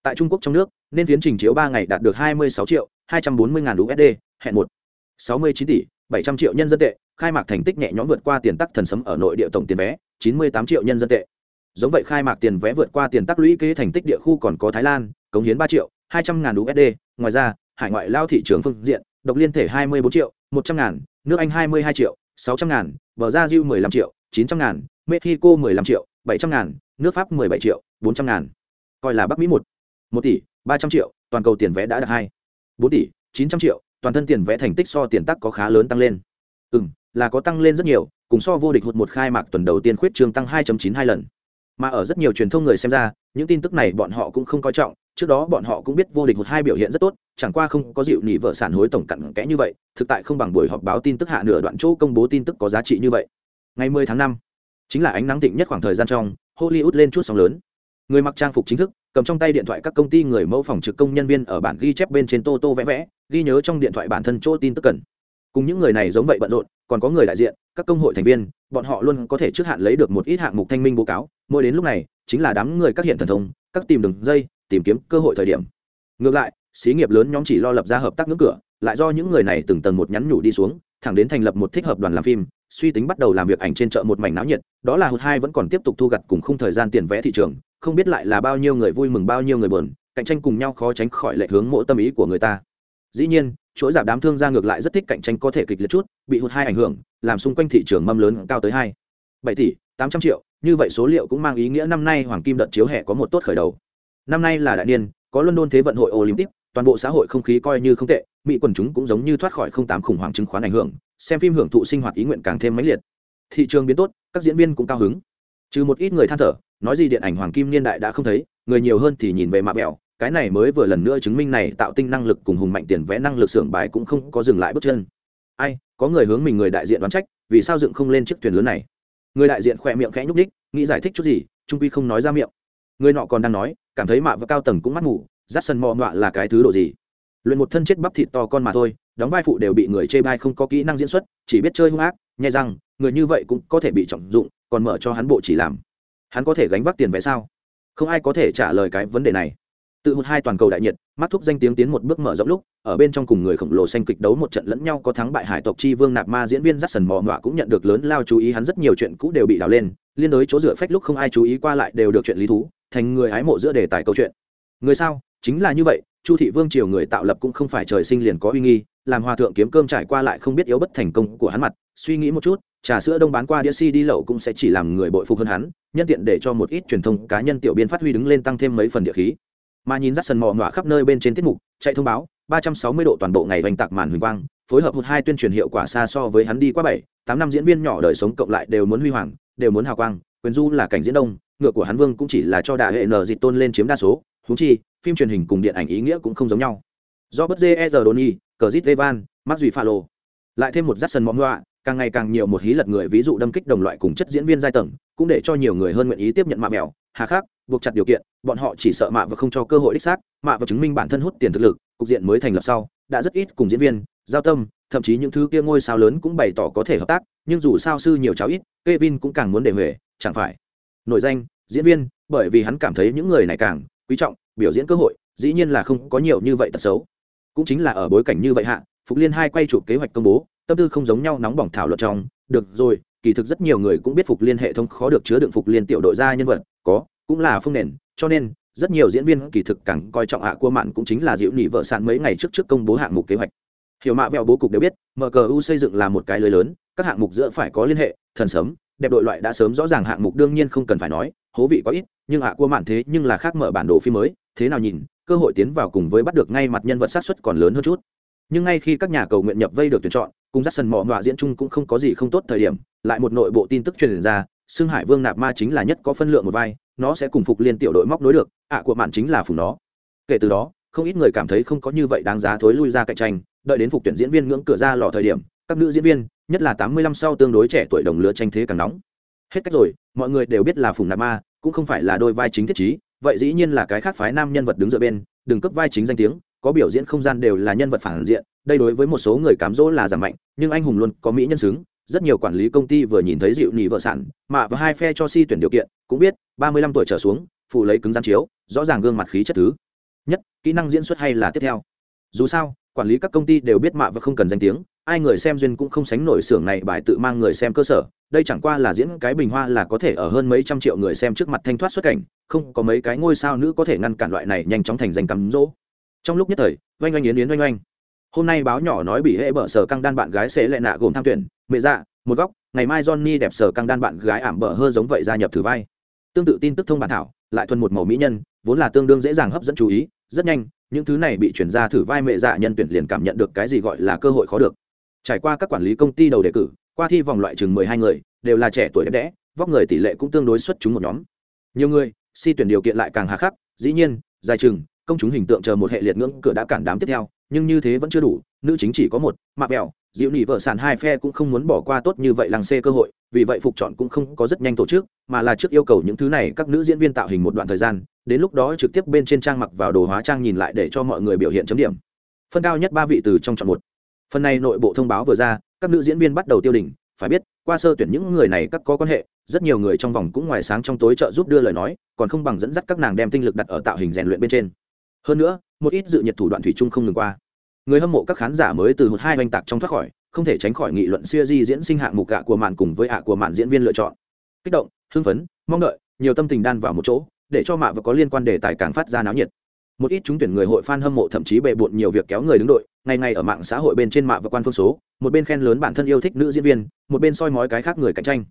tại trung quốc trong nước nên tiến trình chiếu ba ngày đạt được hai mươi sáu triệu hai trăm bốn mươi ngàn usd hẹn một sáu mươi chín tỷ, bảy trăm triệu nhân dân tệ, khai mạc thành tích nhẹ nhõm vượt qua tiền tắc thần sấm ở nội địa tổng tiền vé, chín mươi tám triệu nhân dân tệ. Giống vậy khai mạc tiền vé vượt qua tiền tắc lũy kế thành tích địa khu còn có thái lan, cống hiến ba triệu, hai trăm ngàn usd ngoài ra, hải ngoại lao thị trường phương diện, độc liên thể hai mươi bốn triệu, một trăm ngàn, nước anh hai mươi hai triệu, sáu trăm ngàn, bờ ra diêu mười lăm triệu, chín trăm ngàn, mexico mười lăm triệu, bảy trăm ngàn, nước pháp mười bảy triệu, bốn trăm ngàn. Coi là bắc mỹ một. một tỷ, ba trăm triệu, toàn cầu tiền vé đã đạt hai. bốn tỷ, chín trăm triệu toàn thân tiền vẽ thành tích so tiền tắc có khá lớn tăng lên. Ừ là có tăng lên rất nhiều cùng so vô địch hụt một khai mạc tuần đầu tiên khuyết trường tăng 2 chín hai lần. Mà ở rất nhiều truyền thông người xem ra những tin tức này bọn họ cũng không coi trọng trước đó bọn họ cũng biết vô địch hụt hai biểu hiện rất tốt chẳng qua không có dịu nỉ vợ sản hối tổng cặn kẽ như vậy thực tại không bằng buổi họp báo tin tức hạ nửa đoạn chỗ công bố tin tức có giá trị như vậy. Ngày 10 tháng 5, chính là ánh nắng thịnh nhất khoảng thời gian trong hollywood lên chút sóng lớn. Người mặc trang phục chính thức cầm trong tay điện thoại các công ty người mẫu phòng trực công nhân viên ở bản ghi chép bên trên tô tô vẽ vẽ, ghi nhớ trong điện thoại bản thân chỗ tin tức cần. Cùng những người này giống vậy bận rộn, còn có người đại diện, các công hội thành viên, bọn họ luôn có thể trước hạn lấy được một ít hạng mục thanh minh báo cáo, mỗi đến lúc này, chính là đám người các hiện thần thông, các tìm đường dây, tìm kiếm cơ hội thời điểm. Ngược lại, xí nghiệp lớn nhóm chỉ lo lập ra hợp tác ngưỡng cửa, lại do những người này từng tầng một nhắn nhủ đi xuống, thẳng đến thành lập một thích hợp đoàn làm phim, suy tính bắt đầu làm việc ảnh trên chợ một mảnh náo nhiệt, đó là hụt hai vẫn còn tiếp tục thu gặt cùng khung thời gian tiền vẽ thị trường không biết lại là bao nhiêu người vui mừng, bao nhiêu người buồn, cạnh tranh cùng nhau khó tránh khỏi lệ hướng mỗi tâm ý của người ta. Dĩ nhiên, chuỗi giảm đám thương gia ngược lại rất thích cạnh tranh có thể kịch liệt chút, bị hụt hai ảnh hưởng, làm xung quanh thị trường mâm lớn cao tới hai, bảy tỷ, tám trăm triệu, như vậy số liệu cũng mang ý nghĩa năm nay hoàng kim đợt chiếu hè có một tốt khởi đầu. Năm nay là đại niên, có london thế vận hội olympic, toàn bộ xã hội không khí coi như không tệ, mỹ quần chúng cũng giống như thoát khỏi không tám khủng hoảng chứng khoán ảnh hưởng, xem phim hưởng thụ sinh hoạt ý nguyện càng thêm mãnh liệt. Thị trường biến tốt, các diễn viên cũng cao hứng. Trừ một ít người than thở nói gì điện ảnh hoàng kim niên đại đã không thấy, người nhiều hơn thì nhìn về mạ vẹo. Cái này mới vừa lần nữa chứng minh này tạo tinh năng lực cùng hùng mạnh tiền vẽ năng lực xưởng bài cũng không có dừng lại bước chân. Ai, có người hướng mình người đại diện đoán trách, vì sao dựng không lên chiếc thuyền lớn này? Người đại diện khỏe miệng khẽ nhúc đích nghĩ giải thích chút gì, trung quy không nói ra miệng. Người nọ còn đang nói, cảm thấy mạ và cao tầng cũng mắt ngủ rát sân mò ngọa là cái thứ độ gì? Luyện một thân chết bắp thịt to con mà thôi, đóng vai phụ đều bị người chê bai không có kỹ năng diễn xuất, chỉ biết chơi hung ác nhẹ rằng người như vậy cũng có thể bị trọng dụng, còn mở cho hắn bộ chỉ làm hắn có thể gánh vác tiền vé sao? Không ai có thể trả lời cái vấn đề này. Tự hụt hai toàn cầu đại nhiệt mắt thúc danh tiếng tiến một bước mở rộng lúc, ở bên trong cùng người khổng lồ xanh kịch đấu một trận lẫn nhau có thắng bại hải tộc chi vương nạp ma diễn viên dắt sần mò ngọa cũng nhận được lớn lao chú ý, hắn rất nhiều chuyện cũ đều bị đào lên, liên đối chỗ dựa phách lúc không ai chú ý qua lại đều được chuyện lý thú, thành người hái mộ giữa đề tài câu chuyện. Người sao? Chính là như vậy, chu thị vương triều người tạo lập cũng không phải trời sinh liền có uy nghi, làm hòa thượng kiếm cơm trải qua lại không biết yếu bất thành công của hắn mặt, suy nghĩ một chút, trà sữa đông bán qua đĩa si đi lậu cũng sẽ chỉ làm người bội phục hơn hắn nhân tiện để cho một ít truyền thông cá nhân tiểu biên phát huy đứng lên tăng thêm mấy phần địa khí. Mà nhìn dắt sần mò ngọa khắp nơi bên trên tiết mục, chạy thông báo, ba trăm sáu mươi độ toàn bộ ngày hoành tạc màn huỳnh quang, phối hợp một hai tuyên truyền hiệu quả xa so với hắn đi qua bảy, tám năm diễn viên nhỏ đời sống cộng lại đều muốn huy hoàng, đều muốn hào quang, quyền du là cảnh diễn đông, ngựa của hắn vương cũng chỉ là cho đại hệ nở dịch tôn lên chiếm đa số húng chi, phim truyền hình cùng điện ảnh ý nghĩa cũng không giống nhau. Do bất dê e cờ zit levan mắc duy pha lô lại thêm một dắt sần móng ngoạ càng ngày càng nhiều một hí lật người ví dụ đâm kích đồng loại cùng chất diễn viên giai tầng cũng để cho nhiều người hơn nguyện ý tiếp nhận mạ mèo hà khắc buộc chặt điều kiện, bọn họ chỉ sợ mạ và không cho cơ hội đích xác, mạ và chứng minh bản thân hút tiền thực lực, cục diện mới thành lập sau, đã rất ít cùng diễn viên, giao tâm, thậm chí những thứ kia ngôi sao lớn cũng bày tỏ có thể hợp tác, nhưng dù sao sư nhiều cháu ít, Kevin cũng càng muốn để huệ, chẳng phải. Nội danh, diễn viên, bởi vì hắn cảm thấy những người này càng quý trọng, biểu diễn cơ hội, dĩ nhiên là không có nhiều như vậy tật xấu. Cũng chính là ở bối cảnh như vậy hạ, phục liên hai quay chụp kế hoạch công bố, tâm tư không giống nhau nóng bỏng thảo luận trong, được rồi kỳ thực rất nhiều người cũng biết phục liên hệ thống khó được chứa đựng phục liên tiểu đội ra nhân vật, có, cũng là phương nền. Cho nên, rất nhiều diễn viên kỳ thực càng coi trọng hạ cua mạn cũng chính là dịu nỉ vợ sạn mấy ngày trước trước công bố hạng mục kế hoạch. Hiểu mạ vẹo bố cục đều biết mcu xây dựng là một cái lưới lớn, các hạng mục giữa phải có liên hệ, thần sớm đẹp đội loại đã sớm rõ ràng hạng mục đương nhiên không cần phải nói, hố vị có ít, nhưng hạ cua mạn thế nhưng là khác mở bản đồ phim mới. Thế nào nhìn, cơ hội tiến vào cùng với bắt được ngay mặt nhân vật sát xuất còn lớn hơn chút nhưng ngay khi các nhà cầu nguyện nhập vây được tuyển chọn, cùng dắt sần mỏ ngoạ diễn chung cũng không có gì không tốt thời điểm, lại một nội bộ tin tức truyền ra Xương hải vương nạp ma chính là nhất có phân lượng một vai, nó sẽ cùng phục liên tiểu đội móc nối được, ạ của mạn chính là phùng nó. Kể từ đó, không ít người cảm thấy không có như vậy đáng giá thối lui ra cạnh tranh, đợi đến phục tuyển diễn viên ngưỡng cửa ra lò thời điểm, các nữ diễn viên, nhất là tám mươi lăm sau tương đối trẻ tuổi đồng lứa tranh thế càng nóng. Hết cách rồi, mọi người đều biết là phùng nạp ma, cũng không phải là đôi vai chính thiết trí, vậy dĩ nhiên là cái khác phái nam nhân vật đứng dựa bên, đừng cấp vai chính danh tiếng có biểu diễn không gian đều là nhân vật phản diện, đây đối với một số người cám dỗ là giảm mạnh, nhưng anh hùng luôn có mỹ nhân xứng. Rất nhiều quản lý công ty vừa nhìn thấy dịu nhị vợ sản, mà và hai phe cho si tuyển điều kiện, cũng biết, ba mươi lăm tuổi trở xuống, phụ lấy cứng gian chiếu, rõ ràng gương mặt khí chất thứ nhất, kỹ năng diễn xuất hay là tiếp theo. Dù sao, quản lý các công ty đều biết mạ và không cần danh tiếng, ai người xem duyên cũng không sánh nổi xưởng này bài tự mang người xem cơ sở, đây chẳng qua là diễn cái bình hoa là có thể ở hơn mấy trăm triệu người xem trước mặt thanh thoát xuất cảnh, không có mấy cái ngôi sao nữ có thể ngăn cản loại này nhanh chóng thành danh cắm rỗ trong lúc nhất thời, oanh oanh yến yến oanh oanh. Hôm nay báo nhỏ nói bị hệ bở sở căng đan bạn gái sẽ lệ nạ gồm tham tuyển, mẹ dạ một góc, ngày mai johnny đẹp sở căng đan bạn gái ảm bở hơn giống vậy gia nhập thử vai. Tương tự tin tức thông bản thảo, lại thuần một màu mỹ nhân, vốn là tương đương dễ dàng hấp dẫn chú ý, rất nhanh, những thứ này bị chuyển ra thử vai mẹ dạ nhân tuyển liền cảm nhận được cái gì gọi là cơ hội khó được. Trải qua các quản lý công ty đầu đề cử, qua thi vòng loại chừng mười hai người, đều là trẻ tuổi đẹp đẽ, vóc người tỷ lệ cũng tương đối xuất chúng một nhóm. Nhiều người, si tuyển điều kiện lại càng hà khắc, dĩ nhiên, dài chừng công chúng hình tượng chờ một hệ liệt ngưỡng cửa đã cản đám tiếp theo, nhưng như thế vẫn chưa đủ, nữ chính chỉ có một, mạc bèo dịu nỉ vợ sản hai phe cũng không muốn bỏ qua tốt như vậy làng xê cơ hội, vì vậy phục chọn cũng không có rất nhanh tổ chức, mà là trước yêu cầu những thứ này các nữ diễn viên tạo hình một đoạn thời gian, đến lúc đó trực tiếp bên trên trang mặc vào đồ hóa trang nhìn lại để cho mọi người biểu hiện chấm điểm. Phân cao nhất ba vị từ trong chọn một. Phần này nội bộ thông báo vừa ra, các nữ diễn viên bắt đầu tiêu đỉnh phải biết, qua sơ tuyển những người này các có quan hệ, rất nhiều người trong vòng cũng ngoài sáng trong tối trợ giúp đưa lời nói, còn không bằng dẫn dắt các nàng đem tinh lực đặt ở tạo hình rèn luyện bên trên hơn nữa, một ít dự nhiệt thủ đoạn thủy chung không ngừng qua. Người hâm mộ các khán giả mới từ một hai oanh tạc trong thoát khỏi, không thể tránh khỏi nghị luận siêu di diễn sinh hạng mục gạ của màn cùng với ạ của màn diễn viên lựa chọn. Kích động, hưng phấn, mong đợi, nhiều tâm tình đan vào một chỗ, để cho mạ và có liên quan đề tài càng phát ra náo nhiệt. Một ít trúng tuyển người hội fan hâm mộ thậm chí bệ bộn nhiều việc kéo người đứng đội, ngày ngày ở mạng xã hội bên trên mạ và quan phương số, một bên khen lớn bản thân yêu thích nữ diễn viên, một bên soi mói cái khác người cạnh tranh.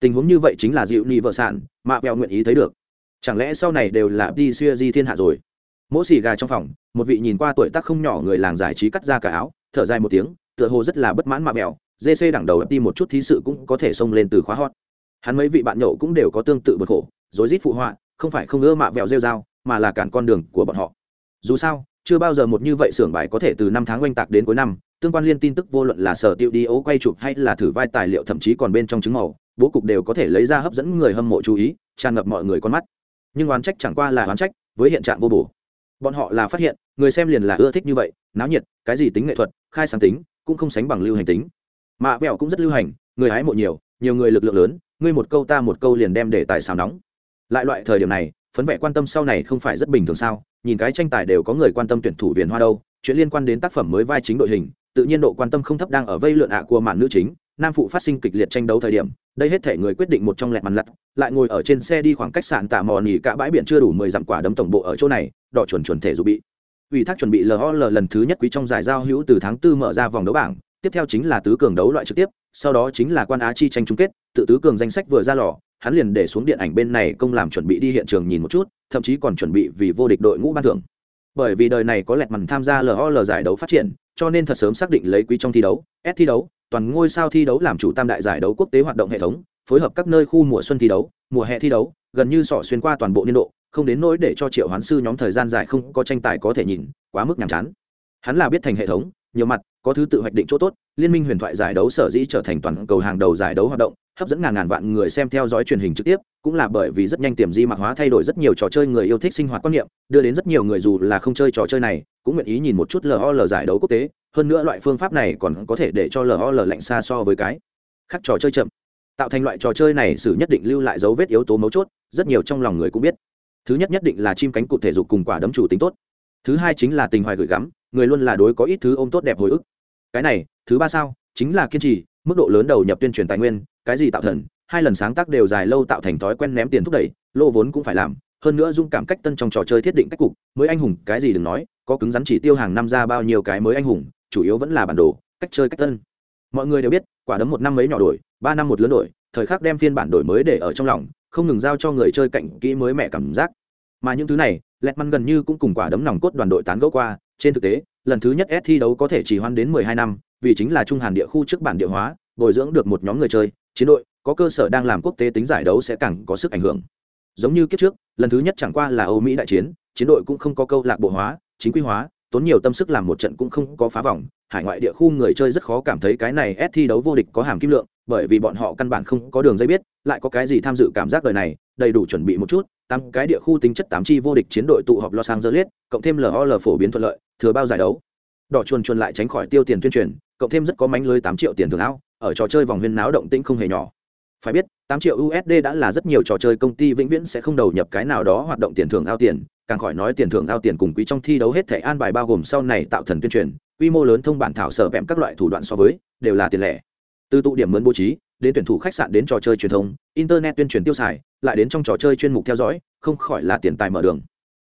Tình huống như vậy chính là dịu nhị vợ sản, mạ vẹo nguyện ý thấy được. Chẳng lẽ sau này đều là đi siêu di thiên hạ rồi? Mỗi xì gà trong phòng, một vị nhìn qua tuổi tác không nhỏ người làng giải trí cắt ra cả áo, thở dài một tiếng, tựa hồ rất là bất mãn mạ vẹo dc đẳng đầu đi một chút thí sự cũng có thể xông lên từ khóa hot. Hắn mấy vị bạn nhậu cũng đều có tương tự bật khổ, rối rít phụ họa, không phải không ưa mạ vẹo rêu dao mà là cản con đường của bọn họ. Dù sao, chưa bao giờ một như vậy xưởng bài có thể từ năm tháng oanh tạc đến cuối năm, tương quan liên tin tức vô luận là sở tiêu đi ấu quay chụp hay là thử vai tài liệu thậm chí còn bên trong chứng màu, bố cục đều có thể lấy ra hấp dẫn người hâm mộ chú ý, tràn ngập mọi người con mắt. Nhưng oán trách chẳng qua là oán trách, với hiện trạng vô bổ bọn họ là phát hiện, người xem liền là ưa thích như vậy, náo nhiệt, cái gì tính nghệ thuật, khai sáng tính, cũng không sánh bằng lưu hành tính. Mạ vẹo cũng rất lưu hành, người hái mộ nhiều nhiều người lực lượng lớn, ngươi một câu ta một câu liền đem để tài xào nóng. Lại loại thời điểm này, phấn vẻ quan tâm sau này không phải rất bình thường sao? Nhìn cái tranh tài đều có người quan tâm tuyển thủ viền hoa đâu, chuyện liên quan đến tác phẩm mới vai chính đội hình, tự nhiên độ quan tâm không thấp đang ở vây lượn ạ à của màn nữ chính nam phụ phát sinh kịch liệt tranh đấu thời điểm, đây hết thể người quyết định một trong lẹt mặt lặt, lại ngồi ở trên xe đi khoảng cách sạn tạ mò nỉ cả bãi biển chưa đủ mười dặm quả đấm tổng bộ ở chỗ này, đỏ chuẩn chuẩn thể dù bị. Ủy thác chuẩn bị lol lần thứ nhất quý trong giải giao hữu từ tháng tư mở ra vòng đấu bảng, tiếp theo chính là tứ cường đấu loại trực tiếp, sau đó chính là quan á chi tranh chung kết, tự tứ cường danh sách vừa ra lò, hắn liền để xuống điện ảnh bên này công làm chuẩn bị đi hiện trường nhìn một chút, thậm chí còn chuẩn bị vì vô địch đội ngũ ban thưởng. Bởi vì đời này có lẹt mằn tham gia lol giải đấu phát triển, cho nên thật sớm xác định lấy quý trong thi đấu, s thi đấu toàn ngôi sao thi đấu làm chủ tam đại giải đấu quốc tế hoạt động hệ thống, phối hợp các nơi khu mùa xuân thi đấu, mùa hè thi đấu, gần như sỏ xuyên qua toàn bộ niên độ, không đến nỗi để cho triệu hoán sư nhóm thời gian dài không có tranh tài có thể nhìn, quá mức nhàm chán. Hắn là biết thành hệ thống, nhiều mặt, có thứ tự hoạch định chỗ tốt, liên minh huyền thoại giải đấu sở dĩ trở thành toàn cầu hàng đầu giải đấu hoạt động hấp dẫn ngàn ngàn vạn người xem theo dõi truyền hình trực tiếp, cũng là bởi vì rất nhanh tiềm di mạc hóa thay đổi rất nhiều trò chơi người yêu thích sinh hoạt quan niệm, đưa đến rất nhiều người dù là không chơi trò chơi này, cũng nguyện ý nhìn một chút lol giải đấu quốc tế. Hơn nữa loại phương pháp này còn có thể để cho lol lạnh xa so với cái khác trò chơi chậm. Tạo thành loại trò chơi này xử nhất định lưu lại dấu vết yếu tố mấu chốt, rất nhiều trong lòng người cũng biết. Thứ nhất nhất định là chim cánh cụt thể dục cùng quả đấm chủ tính tốt. Thứ hai chính là tình hoài gửi gắm, người luôn là đối có ít thứ ôm tốt đẹp hồi ức. Cái này, thứ ba sao, chính là kiên trì, mức độ lớn đầu nhập tuyên truyền tài nguyên cái gì tạo thần, hai lần sáng tác đều dài lâu tạo thành thói quen ném tiền thúc đẩy, lô vốn cũng phải làm, hơn nữa dung cảm cách tân trong trò chơi thiết định cách cục, mới anh hùng, cái gì đừng nói, có cứng rắn chỉ tiêu hàng năm ra bao nhiêu cái mới anh hùng, chủ yếu vẫn là bản đồ, cách chơi cách tân. Mọi người đều biết, quả đấm một năm mấy nhỏ đổi, ba năm một lớn đổi, thời khắc đem phiên bản đổi mới để ở trong lòng, không ngừng giao cho người chơi cạnh kỹ mới mẹ cảm giác. Mà những thứ này lẹt măn gần như cũng cùng quả đấm nòng cốt đoàn đội tán gẫu qua, trên thực tế, lần thứ nhất S thi đấu có thể chỉ hoan đến mười hai năm, vì chính là trung hàn địa khu trước bản địa hóa, bồi dưỡng được một nhóm người chơi chiến đội, có cơ sở đang làm quốc tế tính giải đấu sẽ càng có sức ảnh hưởng. Giống như kiếp trước, lần thứ nhất chẳng qua là âu mỹ đại chiến chiến đội cũng không có câu lạc bộ hóa, chính quy hóa, tốn nhiều tâm sức làm một trận cũng không có phá vòng. Hải ngoại địa khu người chơi rất khó cảm thấy cái này ép thi đấu vô địch có hàm kim lượng, bởi vì bọn họ căn bản không có đường dây biết, lại có cái gì tham dự cảm giác đời này, đầy đủ chuẩn bị một chút. Tám cái địa khu tính chất tám chi vô địch chiến đội tụ họp los angeles, cộng thêm lol phổ biến thuận lợi, thừa bao giải đấu. Đỏ chuồn chuồn lại tránh khỏi tiêu tiền tuyên truyền, cộng thêm rất có mánh lưới tám triệu tiền thường ao ở trò chơi vòng huyên náo động tĩnh không hề nhỏ. Phải biết, tám triệu usd đã là rất nhiều trò chơi công ty vĩnh viễn sẽ không đầu nhập cái nào đó hoạt động tiền thưởng ao tiền, càng khỏi nói tiền thưởng ao tiền cùng quý trong thi đấu hết thể an bài bao gồm sau này tạo thần tuyên truyền, quy mô lớn thông bản thảo sở vẹm các loại thủ đoạn so với, đều là tiền lẻ. Từ tụ điểm mướn bố trí, đến tuyển thủ khách sạn đến trò chơi truyền thông, internet tuyên truyền tiêu xài, lại đến trong trò chơi chuyên mục theo dõi, không khỏi là tiền tài mở đường.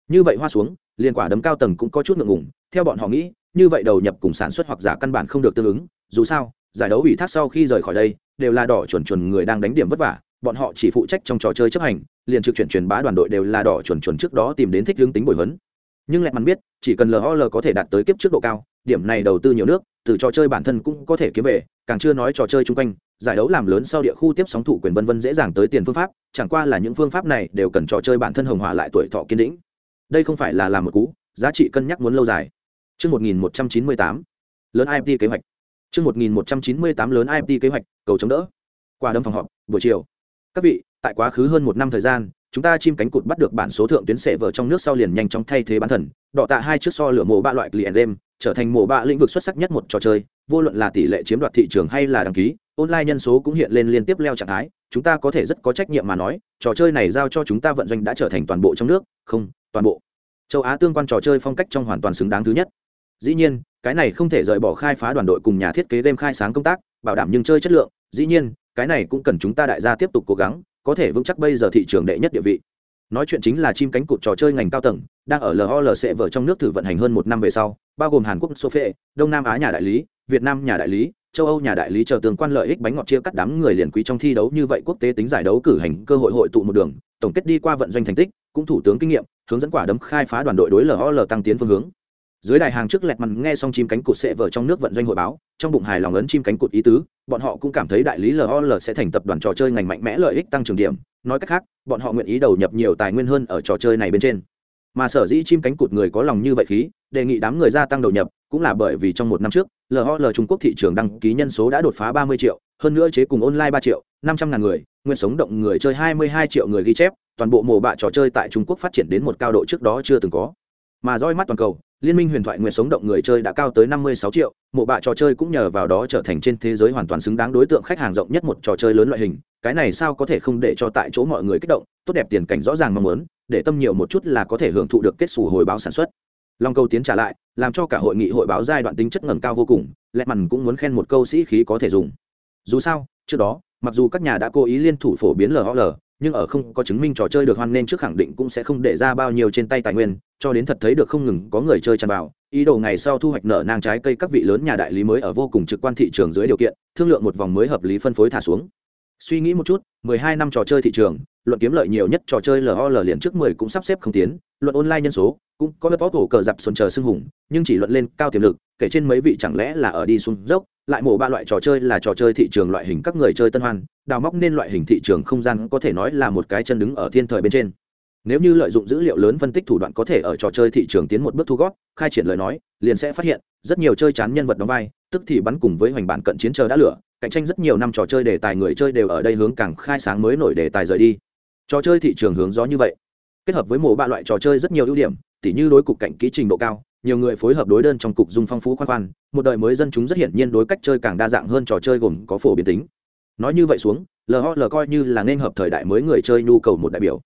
Như vậy hoa xuống liên quả đấm cao tầng cũng có chút ngượng ngùng, theo bọn họ nghĩ, như vậy đầu nhập cùng sản xuất hoặc giả căn bản không được tương ứng, dù sao giải đấu ủy thác sau khi rời khỏi đây đều là đỏ chuẩn chuẩn người đang đánh điểm vất vả bọn họ chỉ phụ trách trong trò chơi chấp hành liền trực chuyển truyền bá đoàn đội đều là đỏ chuẩn chuẩn trước đó tìm đến thích hướng tính bồi huấn. Nhưng lẹt mắn biết chỉ cần lol có thể đạt tới kiếp trước độ cao điểm này đầu tư nhiều nước từ trò chơi bản thân cũng có thể kiếm về càng chưa nói trò chơi chung quanh giải đấu làm lớn sau địa khu tiếp sóng thủ quyền vân vân dễ dàng tới tiền phương pháp chẳng qua là những phương pháp này đều cần trò chơi bản thân hồng hòa lại tuổi thọ kiên định. Đây không phải là làm một cú giá trị cân nhắc muốn lâu dài. Trước 1198, lớn IMT kế hoạch. Trước 1198 lớn IMT kế hoạch, cầu chống đỡ. Qua đâm phòng họp, buổi chiều. Các vị, tại quá khứ hơn một năm thời gian, chúng ta chim cánh cụt bắt được bản số thượng tuyến sẽ vở trong nước sau liền nhanh chóng thay thế bán thần, đọ tạ hai chiếc so lửa mổ ba loại client game, trở thành mổ ba lĩnh vực xuất sắc nhất một trò chơi, vô luận là tỷ lệ chiếm đoạt thị trường hay là đăng ký, online nhân số cũng hiện lên liên tiếp leo trạng thái, chúng ta có thể rất có trách nhiệm mà nói, trò chơi này giao cho chúng ta vận doanh đã trở thành toàn bộ trong nước, không, toàn bộ. Châu Á tương quan trò chơi phong cách trong hoàn toàn xứng đáng thứ nhất. Dĩ nhiên, cái này không thể rời bỏ khai phá đoàn đội cùng nhà thiết kế game khai sáng công tác, bảo đảm nhưng chơi chất lượng, dĩ nhiên, cái này cũng cần chúng ta đại gia tiếp tục cố gắng, có thể vững chắc bây giờ thị trường đệ nhất địa vị. Nói chuyện chính là chim cánh cụt trò chơi ngành cao tầng đang ở lolc vở trong nước thử vận hành hơn một năm về sau bao gồm hàn quốc sophie đông nam á nhà đại lý việt nam nhà đại lý châu âu nhà đại lý chờ tương quan lợi ích bánh ngọt chia cắt đám người liền quý trong thi đấu như vậy quốc tế tính giải đấu cử hành cơ hội hội tụ một đường tổng kết đi qua vận doanh thành tích cũng thủ tướng kinh nghiệm hướng dẫn quả đấm khai phá đoàn đội đối lol tăng tiến phương hướng dưới đài hàng trước lẹt mằn nghe xong chim cánh cụt sẽ vở trong nước vận doanh hội báo, trong bụng hài lòng ấn chim cánh cụt ý tứ, bọn họ cũng cảm thấy đại lý lol sẽ thành tập đoàn trò chơi ngành mạnh mẽ lợi ích tăng trưởng điểm. Nói cách khác, bọn họ nguyện ý đầu nhập nhiều tài nguyên hơn ở trò chơi này bên trên. Mà sở dĩ chim cánh cụt người có lòng như vậy khí, đề nghị đám người gia tăng đầu nhập, cũng là bởi vì trong một năm trước lol trung quốc thị trường đăng ký nhân số đã đột phá ba mươi triệu, hơn nữa chế cùng online ba triệu, năm trăm ngàn người nguyện sống động người chơi hai mươi hai triệu người ghi chép, toàn bộ mồ bạ trò chơi tại trung quốc phát triển đến một cao độ trước đó chưa từng có. Mà roi mắt toàn cầu liên minh huyền thoại nguyện sống động người chơi đã cao tới năm mươi sáu triệu, mộ bạ trò chơi cũng nhờ vào đó trở thành trên thế giới hoàn toàn xứng đáng đối tượng khách hàng rộng nhất một trò chơi lớn loại hình. Cái này sao có thể không để cho tại chỗ mọi người kích động, tốt đẹp tiền cảnh rõ ràng mong muốn, để tâm nhiều một chút là có thể hưởng thụ được kết xù hồi báo sản xuất. Long câu tiến trả lại, làm cho cả hội nghị hội báo giai đoạn tính chất ngẩng cao vô cùng, lẹ mằn cũng muốn khen một câu sĩ khí có thể dùng. Dù sao, trước đó, mặc dù các nhà đã cố ý liên thủ phổ biến lol nhưng ở không có chứng minh trò chơi được hoan nên trước khẳng định cũng sẽ không để ra bao nhiêu trên tay tài nguyên, cho đến thật thấy được không ngừng có người chơi tràn vào. Ý đồ ngày sau thu hoạch nợ nang trái cây các vị lớn nhà đại lý mới ở vô cùng trực quan thị trường dưới điều kiện, thương lượng một vòng mới hợp lý phân phối thả xuống. Suy nghĩ một chút, mười hai năm trò chơi thị trường, luận kiếm lợi nhiều nhất trò chơi lol liền trước mười cũng sắp xếp không tiến, luận online nhân số, cũng có lớp cổ cờ dạp xuân chờ sưng hùng, nhưng chỉ luận lên cao tiềm lực, kể trên mấy vị chẳng lẽ là ở đi xuống dốc? Lại mổ ba loại trò chơi là trò chơi thị trường loại hình các người chơi tân hoan, đào móc nên loại hình thị trường không gian có thể nói là một cái chân đứng ở thiên thời bên trên. Nếu như lợi dụng dữ liệu lớn phân tích thủ đoạn có thể ở trò chơi thị trường tiến một bước thu gót khai triển lời nói, liền sẽ phát hiện, rất nhiều chơi chán nhân vật đóng vai, tức thì bắn cùng với hoành bản cận chiến chờ đã lửa, cạnh tranh rất nhiều năm trò chơi đề tài người chơi đều ở đây hướng càng khai sáng mới nổi đề tài rời đi. Trò chơi thị trường hướng gió như vậy. Kết hợp với mổ ba loại trò chơi rất nhiều ưu điểm, tỉ như đối cục cạnh kỹ trình độ cao nhiều người phối hợp đối đơn trong cục dung phong phú khoan khoan, một đời mới dân chúng rất hiển nhiên đối cách chơi càng đa dạng hơn trò chơi gồm có phổ biến tính. Nói như vậy xuống lol coi như là nên hợp thời đại mới người chơi nhu cầu một đại biểu.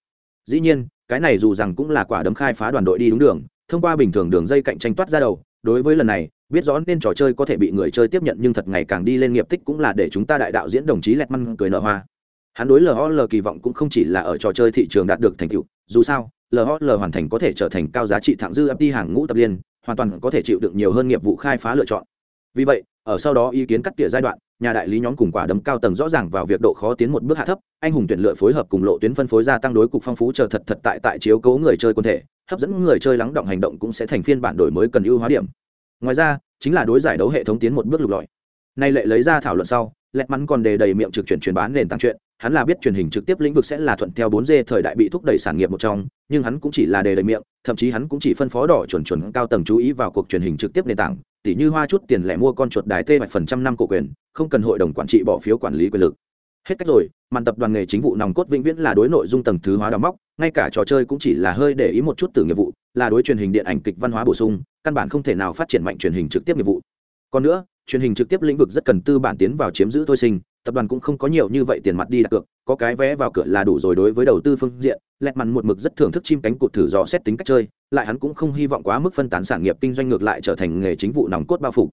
Dĩ nhiên, cái này dù rằng cũng là quả đấm khai phá đoàn đội đi đúng đường, thông qua bình thường đường dây cạnh tranh toát ra đầu, đối với lần này, biết rõ nên trò chơi có thể bị người chơi tiếp nhận nhưng thật ngày càng đi lên nghiệp tích cũng là để chúng ta đại đạo diễn đồng chí lẹt măn cười nở hoa. Hắn đối lhl kỳ vọng cũng không chỉ là ở trò chơi thị trường đạt được thành tựu, dù sao lhl hoàn thành có thể trở thành cao giá trị thẳng dư ấp đi hàng ngũ tập liên hoàn toàn có thể chịu được nhiều hơn nghiệp vụ khai phá lựa chọn. Vì vậy ở sau đó ý kiến cắt tỉa giai đoạn nhà đại lý nhóm cùng quả đấm cao tầng rõ ràng vào việc độ khó tiến một bước hạ thấp anh hùng tuyển lựa phối hợp cùng lộ tuyến phân phối gia tăng đối cục phong phú chờ thật thật tại tại chiếu cố người chơi quân thể hấp dẫn người chơi lắng động hành động cũng sẽ thành phiên bản đổi mới cần ưu hóa điểm. Ngoài ra chính là đối giải đấu hệ thống tiến một bước lục lọi. Nay lệ lấy ra thảo luận sau lẹt mắn còn đề đầy miệng trực chuyển truyền bán nền tảng chuyện hắn là biết truyền hình trực tiếp lĩnh vực sẽ là thuận theo 4G thời đại bị thúc đẩy sản nghiệp một trong, nhưng hắn cũng chỉ là đề đầy miệng, thậm chí hắn cũng chỉ phân phó đỏ chuẩn chuẩn cao tầng chú ý vào cuộc truyền hình trực tiếp nền tảng, tỷ như hoa chút tiền lẻ mua con chuột đài tê phần trăm năm cổ quyền, không cần hội đồng quản trị bỏ phiếu quản lý quyền lực. Hết cách rồi, màn tập đoàn nghề chính vụ nòng cốt vĩnh viễn là đối nội dung tầng thứ hóa đóng móc, ngay cả trò chơi cũng chỉ là hơi để ý một chút từ nghiệp vụ, là đối truyền hình điện ảnh kịch văn hóa bổ sung, căn bản không thể nào phát triển mạnh truyền hình trực tiếp nghiệp vụ. Còn nữa, truyền hình trực tiếp lĩnh vực rất cần tư bản tiến vào chiếm giữ thôi sinh, tập đoàn cũng không có nhiều như vậy tiền mặt đi đặt cược có cái vé vào cửa là đủ rồi đối với đầu tư phương diện lẹt mặn một mực rất thưởng thức chim cánh cụt thử dò xét tính cách chơi, lại hắn cũng không hy vọng quá mức phân tán sản nghiệp kinh doanh ngược lại trở thành nghề chính vụ nòng cốt bao phủ.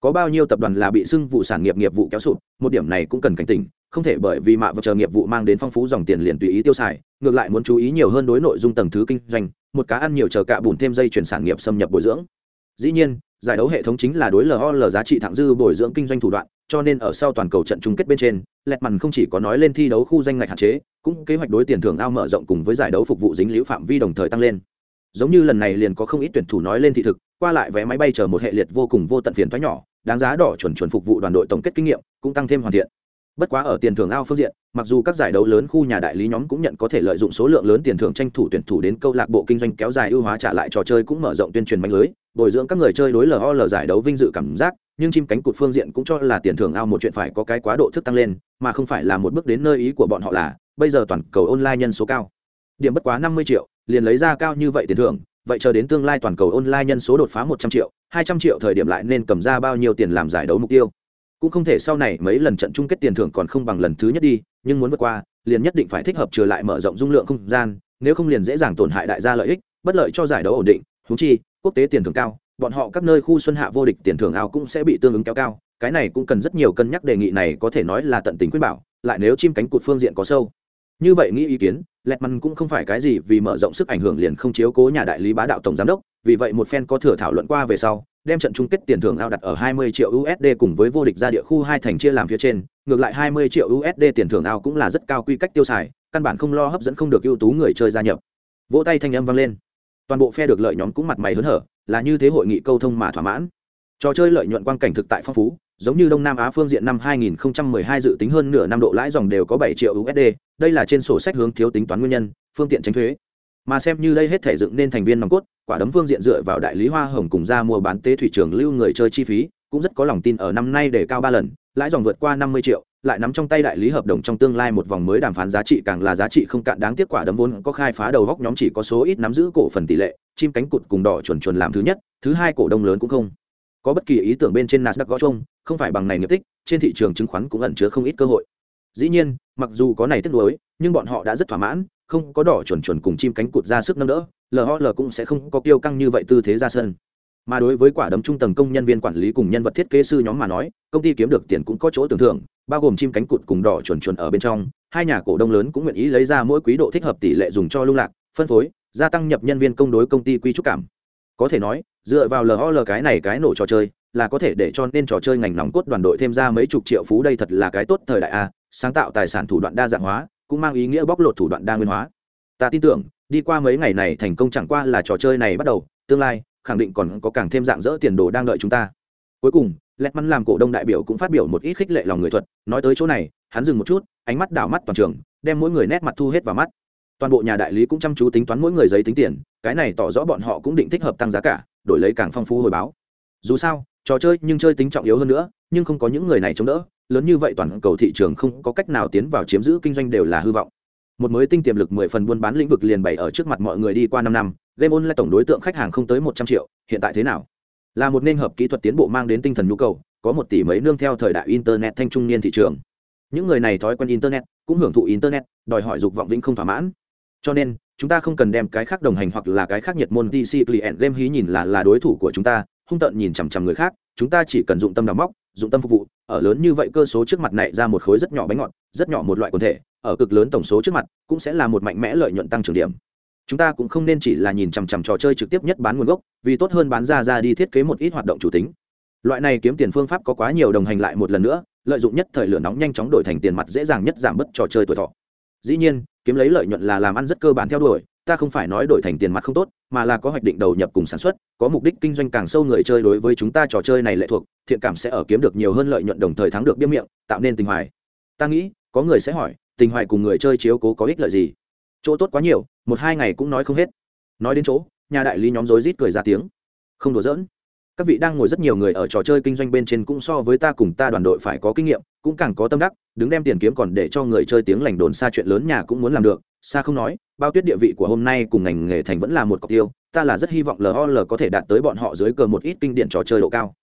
Có bao nhiêu tập đoàn là bị xưng vụ sản nghiệp nghiệp vụ kéo sụt một điểm này cũng cần cảnh tỉnh, không thể bởi vì mạ và chờ nghiệp vụ mang đến phong phú dòng tiền liền tùy ý tiêu xài, ngược lại muốn chú ý nhiều hơn đối nội dung tầng thứ kinh doanh, một cá ăn nhiều chờ cạ bùn thêm dây chuyển sản nghiệp xâm nhập bồi dưỡng. Dĩ nhiên giải đấu hệ thống chính là đối lol giá trị thẳng dư bồi dưỡng kinh doanh thủ đoạn, cho nên ở sau toàn cầu trận chung kết bên trên lẹt mằn không chỉ có nói lên thi đấu khu danh ngạch hạn chế, cũng kế hoạch đối tiền thưởng ao mở rộng cùng với giải đấu phục vụ dính liễu phạm vi đồng thời tăng lên. Giống như lần này liền có không ít tuyển thủ nói lên thị thực, qua lại vé máy bay chờ một hệ liệt vô cùng vô tận phiền toái nhỏ, đáng giá đỏ chuẩn chuẩn phục vụ đoàn đội tổng kết kinh nghiệm, cũng tăng thêm hoàn thiện bất quá ở tiền thưởng ao phương diện, mặc dù các giải đấu lớn khu nhà đại lý nhóm cũng nhận có thể lợi dụng số lượng lớn tiền thưởng tranh thủ tuyển thủ đến câu lạc bộ kinh doanh kéo dài ưu hóa trả lại trò chơi cũng mở rộng tuyên truyền mạnh lưới, bồi dưỡng các người chơi đối lol giải đấu vinh dự cảm giác, nhưng chim cánh cụt phương diện cũng cho là tiền thưởng ao một chuyện phải có cái quá độ thức tăng lên, mà không phải là một bước đến nơi ý của bọn họ là, bây giờ toàn cầu online nhân số cao. Điểm bất quá năm mươi triệu, liền lấy ra cao như vậy tiền thưởng, vậy chờ đến tương lai toàn cầu online nhân số đột phá một trăm triệu, hai trăm triệu thời điểm lại nên cầm ra bao nhiêu tiền làm giải đấu mục tiêu? Cũng không thể sau này mấy lần trận chung kết tiền thưởng còn không bằng lần thứ nhất đi, nhưng muốn vượt qua, liền nhất định phải thích hợp trở lại mở rộng dung lượng không gian, nếu không liền dễ dàng tổn hại đại gia lợi ích, bất lợi cho giải đấu ổn định húng chi, quốc tế tiền thưởng cao, bọn họ các nơi khu xuân hạ vô địch tiền thưởng ao cũng sẽ bị tương ứng kéo cao, cái này cũng cần rất nhiều cân nhắc đề nghị này có thể nói là tận tình quyết bảo, lại nếu chim cánh cụt phương diện có sâu. Như vậy nghĩ ý kiến lẹt măn cũng không phải cái gì vì mở rộng sức ảnh hưởng liền không chiếu cố nhà đại lý bá đạo tổng giám đốc vì vậy một phen có thừa thảo luận qua về sau đem trận chung kết tiền thưởng ao đặt ở 20 triệu USD cùng với vô địch ra địa khu hai thành chia làm phía trên, ngược lại 20 triệu USD tiền thưởng ao cũng là rất cao quy cách tiêu xài, căn bản không lo hấp dẫn không được ưu tú người chơi gia nhập. Vỗ tay thanh âm vang lên. Toàn bộ phe được lợi nhóm cũng mặt mày hớn hở, là như thế hội nghị câu thông mà thỏa mãn. Trò chơi lợi nhuận quang cảnh thực tại phong phú, giống như Đông Nam Á phương diện năm 2012 dự tính hơn nửa năm độ lãi dòng đều có 7 triệu USD, đây là trên sổ sách hướng thiếu tính toán nguyên nhân, phương tiện tránh thuế mà xem như đây hết thể dựng nên thành viên nòng cốt, quả đấm phương diện dựa vào đại lý hoa hồng cùng ra mua bán tế thủy trường lưu người chơi chi phí, cũng rất có lòng tin ở năm nay để cao ba lần, lãi dòng vượt qua năm mươi triệu, lại nắm trong tay đại lý hợp đồng trong tương lai một vòng mới đàm phán giá trị càng là giá trị không cạn đáng tiếc quả đấm vốn có khai phá đầu góc nhóm chỉ có số ít nắm giữ cổ phần tỷ lệ, chim cánh cụt cùng đỏ chuẩn chuẩn làm thứ nhất, thứ hai cổ đông lớn cũng không. Có bất kỳ ý tưởng bên trên nasdaq gõ chung không phải bằng này nghiệp tích, trên thị trường chứng khoán cũng ẩn chứa không ít cơ hội. Dĩ nhiên, mặc dù có này tiếc nuối, nhưng bọn họ đã rất thỏa mãn không có đỏ chuẩn chuẩn cùng chim cánh cụt ra sức nâng đỡ lhl cũng sẽ không có kiêu căng như vậy tư thế ra sân. Mà đối với quả đấm trung tầng công nhân viên quản lý cùng nhân vật thiết kế sư nhóm mà nói, công ty kiếm được tiền cũng có chỗ tưởng thưởng, bao gồm chim cánh cụt cùng đỏ chuẩn chuẩn ở bên trong, hai nhà cổ đông lớn cũng nguyện ý lấy ra mỗi quý độ thích hợp tỷ lệ dùng cho lưu lạc, phân phối, gia tăng nhập nhân viên công đối công ty quy trúc cảm. Có thể nói, dựa vào lhl cái này cái nổ trò chơi, là có thể để cho nên trò chơi ngành nòng cốt đoàn đội thêm ra mấy chục triệu phú đây thật là cái tốt thời đại a, sáng tạo tài sản thủ đoạn đa dạng hóa cũng mang ý nghĩa bóc lột thủ đoạn đa nguyên hóa. Ta tin tưởng, đi qua mấy ngày này thành công chẳng qua là trò chơi này bắt đầu, tương lai, khẳng định còn có càng thêm dạng dỡ tiền đồ đang đợi chúng ta. Cuối cùng lẹt mắn làm cổ đông đại biểu cũng phát biểu một ít khích lệ lòng người thuật, nói tới chỗ này, hắn dừng một chút, ánh mắt đảo mắt toàn trường, đem mỗi người nét mặt thu hết vào mắt. Toàn bộ nhà đại lý cũng chăm chú tính toán mỗi người giấy tính tiền, cái này tỏ rõ bọn họ cũng định thích hợp tăng giá cả, đổi lấy càng phong phú hồi báo. Dù sao, trò chơi nhưng chơi tính trọng yếu hơn nữa, nhưng không có những người này chống đỡ lớn như vậy toàn cầu thị trường không có cách nào tiến vào chiếm giữ kinh doanh đều là hư vọng. Một mới tinh tiềm lực mười phần buôn bán lĩnh vực liền bày ở trước mặt mọi người đi qua năm năm, game online là tổng đối tượng khách hàng không tới một trăm triệu, hiện tại thế nào? Là một nên hợp kỹ thuật tiến bộ mang đến tinh thần nhu cầu, có một tỷ mấy nương theo thời đại internet thanh trung niên thị trường. Những người này thói quen internet, cũng hưởng thụ internet, đòi hỏi dục vọng vĩnh không thỏa mãn. Cho nên, chúng ta không cần đem cái khác đồng hành hoặc là cái khác nhiệt môn dc client game hí nhìn là là đối thủ của chúng ta, hung tợn nhìn chằm chằm người khác chúng ta chỉ cần dụng tâm đào móc, dụng tâm phục vụ, ở lớn như vậy cơ số trước mặt này ra một khối rất nhỏ bánh ngọt, rất nhỏ một loại quần thể, ở cực lớn tổng số trước mặt, cũng sẽ là một mạnh mẽ lợi nhuận tăng trưởng điểm. Chúng ta cũng không nên chỉ là nhìn chằm chằm trò chơi trực tiếp nhất bán nguồn gốc, vì tốt hơn bán ra ra đi thiết kế một ít hoạt động chủ tính. Loại này kiếm tiền phương pháp có quá nhiều đồng hành lại một lần nữa, lợi dụng nhất thời lửa nóng nhanh chóng đổi thành tiền mặt dễ dàng nhất giảm bớt trò chơi tuổi thọ. Dĩ nhiên, kiếm lấy lợi nhuận là làm ăn rất cơ bản theo đuổi ta không phải nói đổi thành tiền mặt không tốt, mà là có hoạch định đầu nhập cùng sản xuất, có mục đích kinh doanh càng sâu người chơi đối với chúng ta trò chơi này lệ thuộc, thiện cảm sẽ ở kiếm được nhiều hơn lợi nhuận đồng thời thắng được biếm miệng, tạo nên tình hoài. Ta nghĩ, có người sẽ hỏi, tình hoài cùng người chơi chiếu cố có ích lợi gì? Chỗ tốt quá nhiều, một hai ngày cũng nói không hết. Nói đến chỗ, nhà đại lý nhóm rối rít cười ra tiếng. Không đùa giỡn các vị đang ngồi rất nhiều người ở trò chơi kinh doanh bên trên cũng so với ta cùng ta đoàn đội phải có kinh nghiệm, cũng càng có tâm đắc, đứng đem tiền kiếm còn để cho người chơi tiếng lành đồn xa chuyện lớn nhà cũng muốn làm được xa không nói, bao tuyết địa vị của hôm nay cùng ngành nghề thành vẫn là một cọc tiêu, ta là rất hy vọng lol có thể đạt tới bọn họ dưới cờ một ít kinh điển trò chơi độ cao.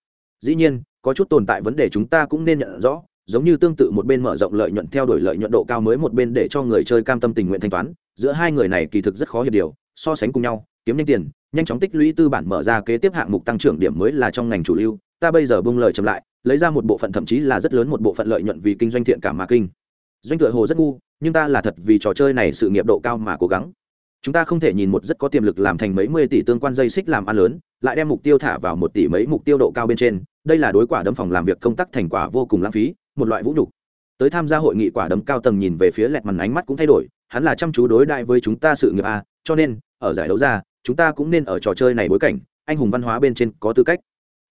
Dĩ nhiên, có chút tồn tại vấn đề chúng ta cũng nên nhận rõ, giống như tương tự một bên mở rộng lợi nhuận theo đuổi lợi nhuận độ cao mới một bên để cho người chơi cam tâm tình nguyện thanh toán, giữa hai người này kỳ thực rất khó hiệp điều, so sánh cùng nhau kiếm nhanh tiền, nhanh chóng tích lũy tư bản mở ra kế tiếp hạng mục tăng trưởng điểm mới là trong ngành chủ lưu. Ta bây giờ bung lời chậm lại, lấy ra một bộ phận thậm chí là rất lớn một bộ phận lợi nhuận vì kinh doanh thiện cảm mà kinh. Doanh tựa hồ rất ngu, nhưng ta là thật vì trò chơi này sự nghiệp độ cao mà cố gắng. Chúng ta không thể nhìn một rất có tiềm lực làm thành mấy mươi tỷ tương quan dây xích làm ăn lớn, lại đem mục tiêu thả vào một tỷ mấy mục tiêu độ cao bên trên. Đây là đối quả đấm phòng làm việc công tác thành quả vô cùng lãng phí, một loại vũ nhục. Tới tham gia hội nghị quả đấm cao tầng nhìn về phía lẹt màn ánh mắt cũng thay đổi, hắn là chăm chú đối đại với chúng ta sự nghiệp a, cho nên, ở giải đấu ra chúng ta cũng nên ở trò chơi này bối cảnh, anh hùng văn hóa bên trên có tư cách.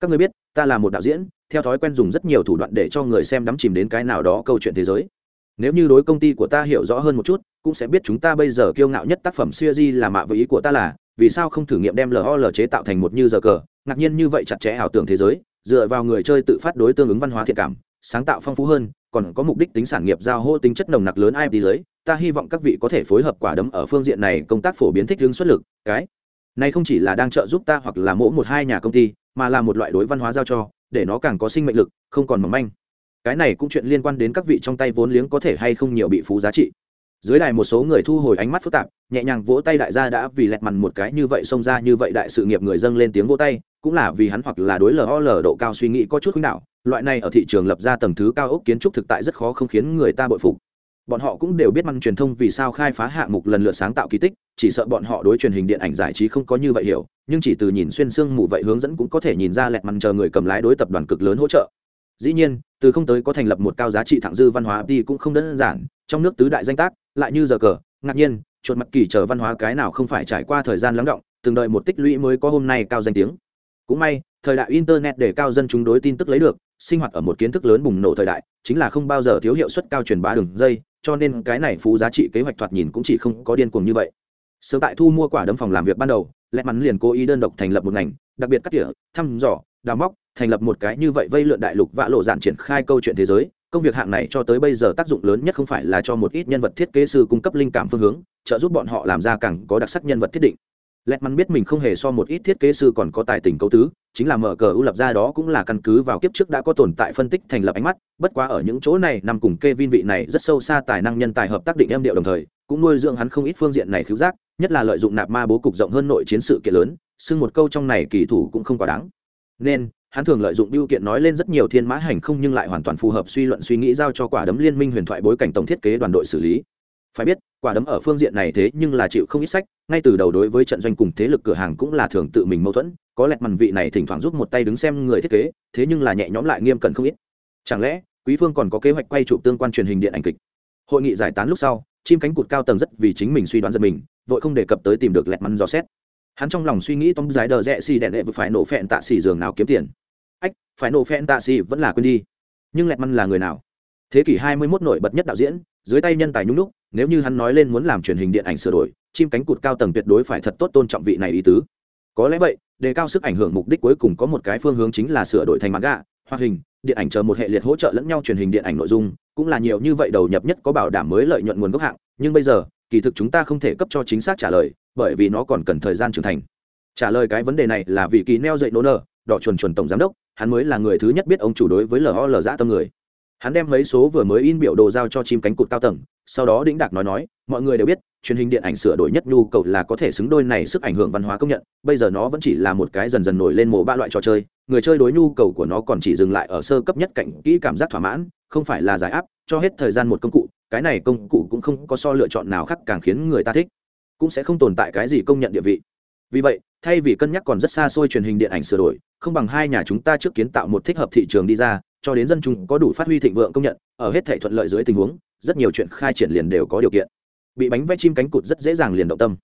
Các người biết, ta là một đạo diễn, theo thói quen dùng rất nhiều thủ đoạn để cho người xem đắm chìm đến cái nào đó câu chuyện thế giới. Nếu như đối công ty của ta hiểu rõ hơn một chút, cũng sẽ biết chúng ta bây giờ kiêu ngạo nhất tác phẩm siêu di là mạ với ý của ta là, vì sao không thử nghiệm đem lol chế tạo thành một như giờ cờ, ngạc nhiên như vậy chặt chẽ ảo tưởng thế giới, dựa vào người chơi tự phát đối tương ứng văn hóa thiện cảm, sáng tạo phong phú hơn, còn có mục đích tính sản nghiệp giao hô tính chất nồng nặc lớn ai đi lưới ta hy vọng các vị có thể phối hợp quả đấm ở phương diện này công tác phổ biến thích hướng xuất lực, cái này không chỉ là đang trợ giúp ta hoặc là mỗi một hai nhà công ty, mà là một loại đối văn hóa giao cho, để nó càng có sinh mệnh lực, không còn mỏng manh. Cái này cũng chuyện liên quan đến các vị trong tay vốn liếng có thể hay không nhiều bị phú giá trị. Dưới đài một số người thu hồi ánh mắt phức tạp, nhẹ nhàng vỗ tay đại gia đã vì lẹt mằn một cái như vậy xông ra như vậy đại sự nghiệp người dâng lên tiếng vỗ tay, cũng là vì hắn hoặc là đối lờ lờ độ cao suy nghĩ có chút khuynh đảo. loại này ở thị trường lập ra tầng thứ cao ốc kiến trúc thực tại rất khó không khiến người ta bội phục bọn họ cũng đều biết măng truyền thông vì sao khai phá hạng mục lần lượt sáng tạo kỳ tích, chỉ sợ bọn họ đối truyền hình điện ảnh giải trí không có như vậy hiểu, nhưng chỉ từ nhìn xuyên xương mù vậy hướng dẫn cũng có thể nhìn ra lẹt măng chờ người cầm lái đối tập đoàn cực lớn hỗ trợ. Dĩ nhiên, từ không tới có thành lập một cao giá trị thẳng dư văn hóa đi cũng không đơn giản, trong nước tứ đại danh tác, lại như giờ cờ, ngạc nhiên, chuột mặt kỳ chờ văn hóa cái nào không phải trải qua thời gian lắng động, từng đợi một tích lũy mới có hôm nay cao danh tiếng. Cũng may, thời đại internet để cao dân chúng đối tin tức lấy được, sinh hoạt ở một kiến thức lớn bùng nổ thời đại chính là không bao giờ thiếu hiệu suất cao truyền bá đường dây, cho nên cái này phú giá trị kế hoạch thoạt nhìn cũng chỉ không có điên cuồng như vậy. Sớm tại thu mua quả đấm phòng làm việc ban đầu lẽ mắn liền cố ý đơn độc thành lập một ngành, đặc biệt cắt tỉa, thăm dò, đào móc, thành lập một cái như vậy vây lượn đại lục vạ lộ dạn triển khai câu chuyện thế giới. Công việc hạng này cho tới bây giờ tác dụng lớn nhất không phải là cho một ít nhân vật thiết kế sư cung cấp linh cảm phương hướng, trợ giúp bọn họ làm ra càng có đặc sắc nhân vật thiết định lẹt mắn biết mình không hề so một ít thiết kế sư còn có tài tình cấu tứ, chính là mở cờ ưu lập ra đó cũng là căn cứ vào kiếp trước đã có tồn tại phân tích thành lập ánh mắt, bất quá ở những chỗ này nằm cùng kê vin vị này rất sâu xa tài năng nhân tài hợp tác định em điệu đồng thời, cũng nuôi dưỡng hắn không ít phương diện này khiếu giác, nhất là lợi dụng nạp ma bố cục rộng hơn nội chiến sự kiện lớn, xưng một câu trong này kỳ thủ cũng không quá đáng. Nên, hắn thường lợi dụng biêu kiện nói lên rất nhiều thiên mã hành không nhưng lại hoàn toàn phù hợp suy luận suy nghĩ giao cho quả đấm liên minh huyền thoại bối cảnh tổng thiết kế đoàn đội xử lý phải biết, quả đấm ở phương diện này thế nhưng là chịu không ít sách, ngay từ đầu đối với trận doanh cùng thế lực cửa hàng cũng là thường tự mình mâu thuẫn, có lẽ màn vị này thỉnh thoảng giúp một tay đứng xem người thiết kế, thế nhưng là nhẹ nhõm lại nghiêm cẩn không ít. Chẳng lẽ, quý phương còn có kế hoạch quay chụp tương quan truyền hình điện ảnh kịch? Hội nghị giải tán lúc sau, chim cánh cụt cao tầng rất vì chính mình suy đoán giật mình, vội không đề cập tới tìm được lẹt mắn dò xét. Hắn trong lòng suy nghĩ tóm giải đờ rẽ xì đẹn đệ phải nổ phẹn tạ xì giường nào kiếm tiền. Ách, phải nổ phẹn tạ xì vẫn là quên đi. Nhưng lẹt mắn là người nào? Thế kỷ 21 nổi bật nhất đạo diễn, dưới tay nhân tài nhung lúc nếu như hắn nói lên muốn làm truyền hình điện ảnh sửa đổi, chim cánh cụt cao tầng tuyệt đối phải thật tốt tôn trọng vị này ý tứ. Có lẽ vậy, đề cao sức ảnh hưởng mục đích cuối cùng có một cái phương hướng chính là sửa đổi thành manga, hoạt hình, điện ảnh chờ một hệ liệt hỗ trợ lẫn nhau truyền hình điện ảnh nội dung, cũng là nhiều như vậy đầu nhập nhất có bảo đảm mới lợi nhuận nguồn gốc hạng, nhưng bây giờ, kỳ thực chúng ta không thể cấp cho chính xác trả lời, bởi vì nó còn cần thời gian trưởng thành. Trả lời cái vấn đề này là vì kỳ neo dậy nỗ nở đỏ chuẩn chuẩn tổng giám đốc, hắn mới là người thứ nhất biết ông chủ đối với lol dã tâm người. Hắn đem mấy số vừa mới in biểu đồ giao cho chim cánh cụt cao tầng sau đó đĩnh đạc nói nói, mọi người đều biết, truyền hình điện ảnh sửa đổi nhất nhu cầu là có thể xứng đôi này sức ảnh hưởng văn hóa công nhận, bây giờ nó vẫn chỉ là một cái dần dần nổi lên mổ ba loại trò chơi, người chơi đối nhu cầu của nó còn chỉ dừng lại ở sơ cấp nhất cảnh kỹ cảm giác thỏa mãn, không phải là giải áp, cho hết thời gian một công cụ, cái này công cụ cũng không có so lựa chọn nào khác càng khiến người ta thích, cũng sẽ không tồn tại cái gì công nhận địa vị. Vì vậy, thay vì cân nhắc còn rất xa xôi truyền hình điện ảnh sửa đổi, không bằng hai nhà chúng ta trước kiến tạo một thích hợp thị trường đi ra, cho đến dân chúng có đủ phát huy thịnh vượng công nhận, ở hết thể thuận lợi dưới tình huống rất nhiều chuyện khai triển liền đều có điều kiện. Bị bánh vẽ chim cánh cụt rất dễ dàng liền động tâm.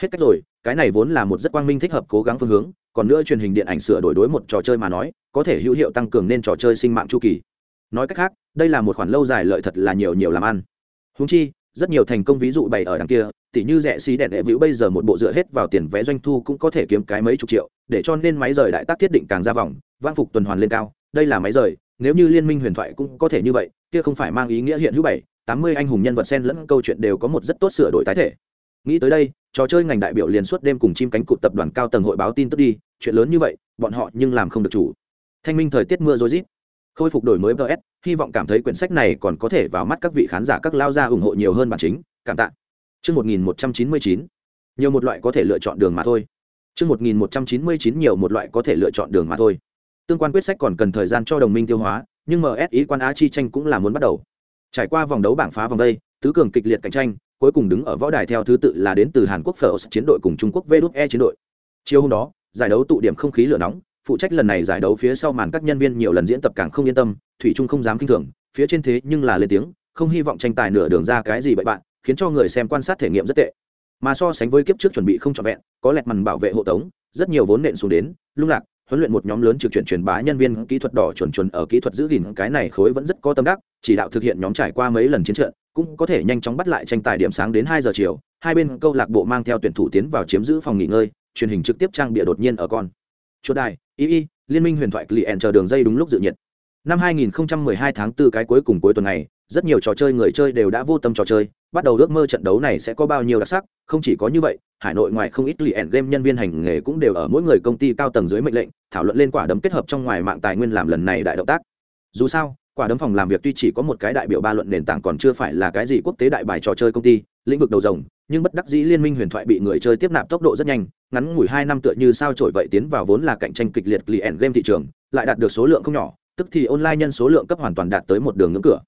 Hết cách rồi, cái này vốn là một rất quang minh thích hợp cố gắng phương hướng, còn nữa truyền hình điện ảnh sửa đổi đối một trò chơi mà nói, có thể hữu hiệu tăng cường nên trò chơi sinh mạng chu kỳ. Nói cách khác, đây là một khoản lâu dài lợi thật là nhiều nhiều làm ăn. Húng chi, rất nhiều thành công ví dụ bày ở đằng kia, tỉ như rẻ xí đẹn đệ vĩu bây giờ một bộ dựa hết vào tiền vé doanh thu cũng có thể kiếm cái mấy chục triệu, để cho nên máy rời đại tác thiết định càng ra vòng vang phục tuần hoàn lên cao, đây là máy rời, nếu như liên minh huyền thoại cũng có thể như vậy, kia không phải mang ý nghĩa hiện hữu bảy tám mươi anh hùng nhân vật sen lẫn câu chuyện đều có một rất tốt sửa đổi tái thể nghĩ tới đây trò chơi ngành đại biểu liền suốt đêm cùng chim cánh cụt tập đoàn cao tầng hội báo tin tức đi chuyện lớn như vậy bọn họ nhưng làm không được chủ thanh minh thời tiết mưa rối rít khôi phục đổi mới ps hy vọng cảm thấy quyển sách này còn có thể vào mắt các vị khán giả các lao gia ủng hộ nhiều hơn bản chính cảm tạ Chương 1199. Nhiều một loại có thể lựa chọn đường mà thôi. Chương 1199 nhiều một loại có thể lựa chọn đường mà thôi. Tương quan quyết sách còn cần thời gian cho đồng minh tiêu hóa, nhưng MSI quan Á chi tranh cũng là muốn bắt đầu. Trải qua vòng đấu bảng phá vòng đây, tứ cường kịch liệt cạnh tranh, cuối cùng đứng ở võ đài theo thứ tự là đến từ Hàn Quốc Phở chiến đội cùng Trung Quốc VđE chiến đội. Chiều hôm đó, giải đấu tụ điểm không khí lửa nóng, phụ trách lần này giải đấu phía sau màn các nhân viên nhiều lần diễn tập càng không yên tâm, thủy trung không dám kinh thường, phía trên thế nhưng là lên tiếng, không hy vọng tranh tài nửa đường ra cái gì bậy bạn, khiến cho người xem quan sát thể nghiệm rất tệ mà so sánh với kiếp trước chuẩn bị không trọn vẹn có lẹt màn bảo vệ hộ tống rất nhiều vốn nện xuống đến lung lạc huấn luyện một nhóm lớn trực chuyển truyền bá nhân viên kỹ thuật đỏ chuẩn chuẩn ở kỹ thuật giữ gìn. Cái này khối vẫn rất có tâm đắc, chỉ đạo thực hiện nhóm trải qua mấy lần chiến trận, cũng có thể nhanh chóng bắt lại tranh tài điểm sáng đến hai giờ chiều. Hai bên câu lạc bộ mang theo tuyển thủ tiến vào chiếm giữ phòng nghỉ ngơi, truyền hình trực tiếp trang bịa đột nhiên ở con. Chuột đài, y y, liên minh huyền thoại client chờ đường dây đúng lúc dự nhiệt. Năm 2012 tháng 4 cái cuối cùng cuối tuần này rất nhiều trò chơi người chơi đều đã vô tâm trò chơi, bắt đầu ước mơ trận đấu này sẽ có bao nhiêu đặc sắc, không chỉ có như vậy, hải nội ngoài không ít lì ẻn game nhân viên hành nghề cũng đều ở mỗi người công ty cao tầng dưới mệnh lệnh, thảo luận lên quả đấm kết hợp trong ngoài mạng tài nguyên làm lần này đại động tác. Dù sao, quả đấm phòng làm việc tuy chỉ có một cái đại biểu ba luận nền tảng còn chưa phải là cái gì quốc tế đại bài trò chơi công ty, lĩnh vực đầu rồng, nhưng bất đắc dĩ liên minh huyền thoại bị người chơi tiếp nạp tốc độ rất nhanh, ngắn ngủi hai năm tựa như sao trổi vậy tiến vào vốn là cạnh tranh kịch liệt lì ẻn game thị trường, lại đạt được số lượng không nhỏ, tức thì online nhân số lượng cấp hoàn toàn đạt tới một đường ngưỡng cửa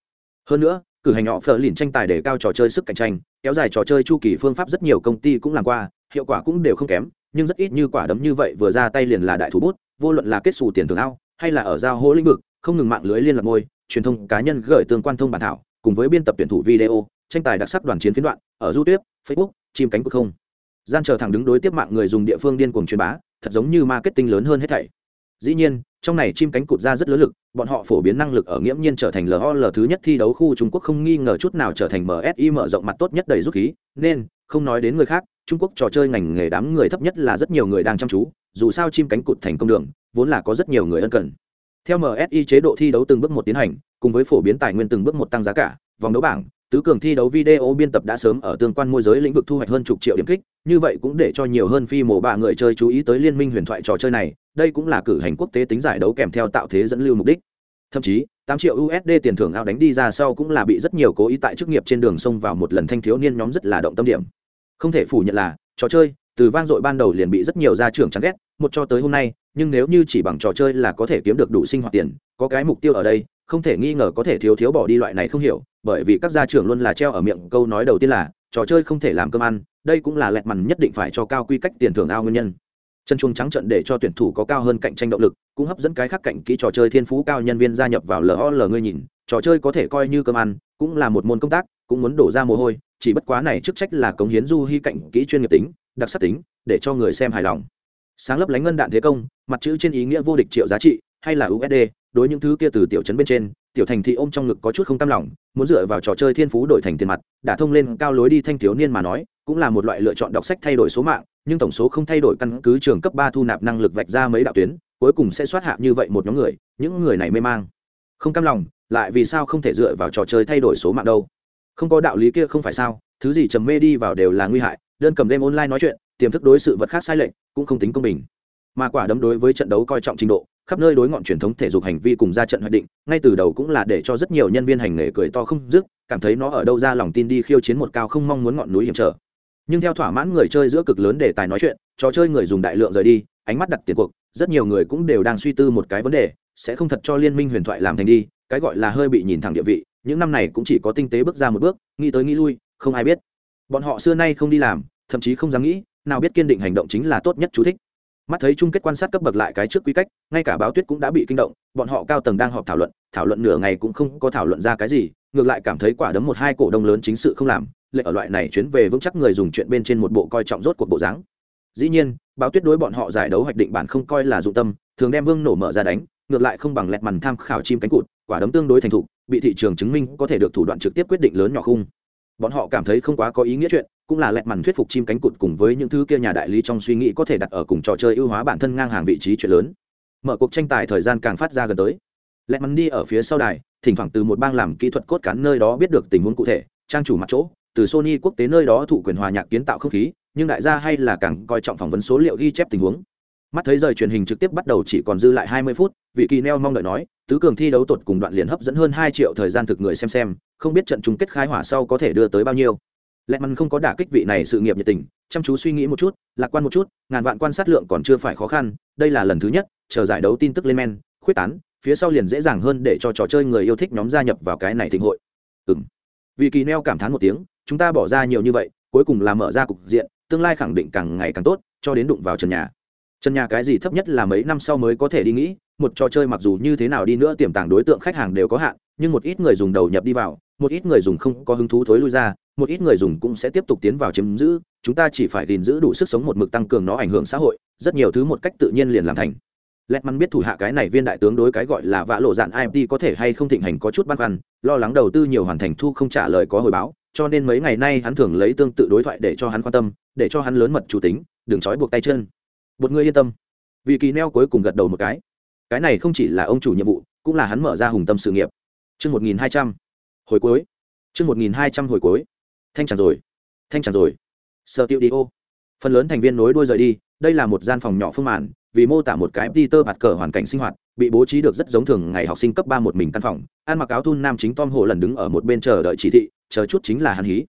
hơn nữa, cử hành họ phờ lìn tranh tài để cao trò chơi sức cạnh tranh, kéo dài trò chơi chu kỳ phương pháp rất nhiều công ty cũng làm qua, hiệu quả cũng đều không kém, nhưng rất ít như quả đấm như vậy vừa ra tay liền là đại thủ bút, vô luận là kết xù tiền thưởng ao, hay là ở giao hỗ lĩnh vực, không ngừng mạng lưới liên lạc môi truyền thông, cá nhân gửi tương quan thông bản thảo, cùng với biên tập tuyển thủ video, tranh tài đặc sắc đoàn chiến phiến đoạn, ở youtube, facebook, chim cánh cực không. Gian chờ thẳng đứng đối tiếp mạng người dùng địa phương điên cuồng truyền bá, thật giống như marketing lớn hơn hết thảy dĩ nhiên, trong này chim cánh cụt ra rất lớn lực, bọn họ phổ biến năng lực ở nghiễm nhiên trở thành lol thứ nhất thi đấu khu trung quốc không nghi ngờ chút nào trở thành msi mở rộng mặt tốt nhất đầy rút khí. Nên, không nói đến người khác, trung quốc trò chơi ngành nghề đám người thấp nhất là rất nhiều người đang chăm chú, dù sao chim cánh cụt thành công đường, vốn là có rất nhiều người ân cần. Theo msi chế độ thi đấu từng bước một tiến hành, cùng với phổ biến tài nguyên từng bước một tăng giá cả, vòng đấu bảng tứ cường thi đấu video biên tập đã sớm ở tương quan môi giới lĩnh vực thu hoạch hơn chục triệu điểm kích, như vậy cũng để cho nhiều hơn phi mổ bạ người chơi chú ý tới liên minh huyền thoại trò chơi này, đây cũng là cử hành quốc tế tính giải đấu kèm theo tạo thế dẫn lưu mục đích. Thậm chí 8 triệu USD tiền thưởng ao đánh đi ra sau cũng là bị rất nhiều cố ý tại chức nghiệp trên đường sông vào một lần thanh thiếu niên nhóm rất là động tâm điểm. Không thể phủ nhận là, trò chơi, từ vang dội ban đầu liền bị rất nhiều gia trưởng chán ghét, một cho tới hôm nay, nhưng nếu như chỉ bằng trò chơi là có thể kiếm được đủ sinh hoạt tiền, có cái mục tiêu ở đây, không thể nghi ngờ có thể thiếu thiếu bỏ đi loại này không hiểu bởi vì các gia trưởng luôn là treo ở miệng câu nói đầu tiên là, trò chơi không thể làm cơm ăn, đây cũng là lẹt mằn nhất định phải cho cao quy cách tiền thưởng ao nguyên nhân. Chân chuông trắng trận để cho tuyển thủ có cao hơn cạnh tranh động lực, cũng hấp dẫn cái khác cạnh kỹ trò chơi thiên phú cao nhân viên gia nhập vào lol ngươi nhìn, trò chơi có thể coi như cơm ăn, cũng là một môn công tác, cũng muốn đổ ra mồ hôi, chỉ bất quá này chức trách là cống hiến du hy cạnh kỹ chuyên nghiệp tính, đặc sắc tính, để cho người xem hài lòng. Sáng lấp lánh ngân đạn thế công, mặt chữ trên ý nghĩa vô địch triệu giá trị, hay là usd đối những thứ kia từ tiểu chấn bên trên tiểu thành thị ôm trong ngực có chút không tâm lòng, muốn dựa vào trò chơi thiên phú đổi thành tiền mặt, đã thông lên cao lối đi thanh thiếu niên mà nói, cũng là một loại lựa chọn đọc sách thay đổi số mạng, nhưng tổng số không thay đổi căn cứ trường cấp ba thu nạp năng lực vạch ra mấy đạo tuyến, cuối cùng sẽ soát hạ như vậy một nhóm người, những người này mê mang. Không cam lòng, lại vì sao không thể dựa vào trò chơi thay đổi số mạng đâu? Không có đạo lý kia không phải sao, thứ gì trầm mê đi vào đều là nguy hại, đơn cầm game online nói chuyện, tiềm thức đối sự vật khác sai lệch, cũng không tính công bình mà quả đấm đối với trận đấu coi trọng trình độ, khắp nơi đối ngọn truyền thống thể dục hành vi cùng ra trận hoạch định, ngay từ đầu cũng là để cho rất nhiều nhân viên hành nghề cười to không dứt, cảm thấy nó ở đâu ra lòng tin đi khiêu chiến một cao không mong muốn ngọn núi hiểm trở. Nhưng theo thỏa mãn người chơi giữa cực lớn đề tài nói chuyện, trò chơi người dùng đại lượng rời đi, ánh mắt đặt tiền cuộc, rất nhiều người cũng đều đang suy tư một cái vấn đề, sẽ không thật cho liên minh huyền thoại làm thành đi, cái gọi là hơi bị nhìn thẳng địa vị, những năm này cũng chỉ có tinh tế bước ra một bước, nghĩ tới nghĩ lui, không ai biết. Bọn họ xưa nay không đi làm, thậm chí không dám nghĩ, nào biết kiên định hành động chính là tốt nhất chú thích mắt thấy chung kết quan sát cấp bậc lại cái trước quy cách, ngay cả báo tuyết cũng đã bị kinh động, bọn họ cao tầng đang họp thảo luận thảo luận nửa ngày cũng không có thảo luận ra cái gì, ngược lại cảm thấy quả đấm một hai cổ đông lớn chính sự không làm, lệ ở loại này chuyến về vững chắc người dùng chuyện bên trên một bộ coi trọng rốt cuộc bộ dáng. Dĩ nhiên, báo tuyết đối bọn họ giải đấu hoạch định bản không coi là dụng tâm, thường đem vương nổ mở ra đánh, ngược lại không bằng lẹt mằn tham khảo chim cánh cụt, quả đấm tương đối thành thục, bị thị trường chứng minh có thể được thủ đoạn trực tiếp quyết định lớn nhỏ khung. Bọn họ cảm thấy không quá có ý nghĩa chuyện cũng là lẹt mằn thuyết phục chim cánh cụt cùng với những thứ kia nhà đại lý trong suy nghĩ có thể đặt ở cùng trò chơi ưu hóa bản thân ngang hàng vị trí chuyện lớn. Mở cuộc tranh tài thời gian càng phát ra gần tới. Lẹt mằn đi ở phía sau đài, thỉnh thoảng từ một bang làm kỹ thuật cốt cán nơi đó biết được tình huống cụ thể, trang chủ mặt chỗ, từ sony quốc tế nơi đó thụ quyền hòa nhạc kiến tạo không khí, nhưng đại gia hay là càng coi trọng phỏng vấn số liệu ghi chép tình huống. Mắt thấy rời truyền hình trực tiếp bắt đầu chỉ còn dư lại 20 phút, vị kỳ neo mong đợi nói, tứ cường thi đấu tột cùng đoạn liền hấp dẫn hơn 2 triệu thời gian thực người xem xem, không biết trận chung kết khai hỏa sau có thể đưa tới bao nhiêu lẹ mắn không có đả kích vị này sự nghiệp nhiệt tình, chăm chú suy nghĩ một chút, lạc quan một chút, ngàn vạn quan sát lượng còn chưa phải khó khăn, đây là lần thứ nhất, chờ giải đấu tin tức lên men, khuyết tán, phía sau liền dễ dàng hơn để cho trò chơi người yêu thích nhóm gia nhập vào cái này thịnh hội. Ừng vì kỳ neo cảm thán một tiếng, chúng ta bỏ ra nhiều như vậy, cuối cùng là mở ra cục diện, tương lai khẳng định càng ngày càng tốt, cho đến đụng vào trần nhà. Trần nhà cái gì thấp nhất là mấy năm sau mới có thể đi nghĩ, một trò chơi mặc dù như thế nào đi nữa tiềm tàng đối tượng khách hàng đều có hạn, nhưng một ít người dùng đầu nhập đi vào một ít người dùng không có hứng thú thối lui ra, một ít người dùng cũng sẽ tiếp tục tiến vào chiếm giữ, chúng ta chỉ phải gìn giữ đủ sức sống một mực tăng cường nó ảnh hưởng xã hội, rất nhiều thứ một cách tự nhiên liền làm thành. Lẹt mắn biết thủ hạ cái này viên đại tướng đối cái gọi là vạ lộ dạn imt có thể hay không thịnh hành có chút băn khoăn, lo lắng đầu tư nhiều hoàn thành thu không trả lời có hồi báo, cho nên mấy ngày nay hắn thường lấy tương tự đối thoại để cho hắn quan tâm, để cho hắn lớn mật chủ tính, đừng trói buộc tay chân. Một người yên tâm. Vì kỳ neo cuối cùng gật đầu một cái. Cái này không chỉ là ông chủ nhiệm vụ, cũng là hắn mở ra hùng tâm sự nghiệp. Chương một nghìn hai trăm hồi cuối. Chương một nghìn hai trăm hồi cuối. Thanh tràn rồi. Thanh tràn rồi. Sợ tiêu đi ô. Phần lớn thành viên nối đuôi rời đi, đây là một gian phòng nhỏ phương màn, vì mô tả một cái peter bạt cờ hoàn cảnh sinh hoạt, bị bố trí được rất giống thường ngày học sinh cấp ba một mình căn phòng. Ăn mặc áo thun nam chính tom hồ lần đứng ở một bên chờ đợi chỉ thị, chờ chút chính là hắn hí.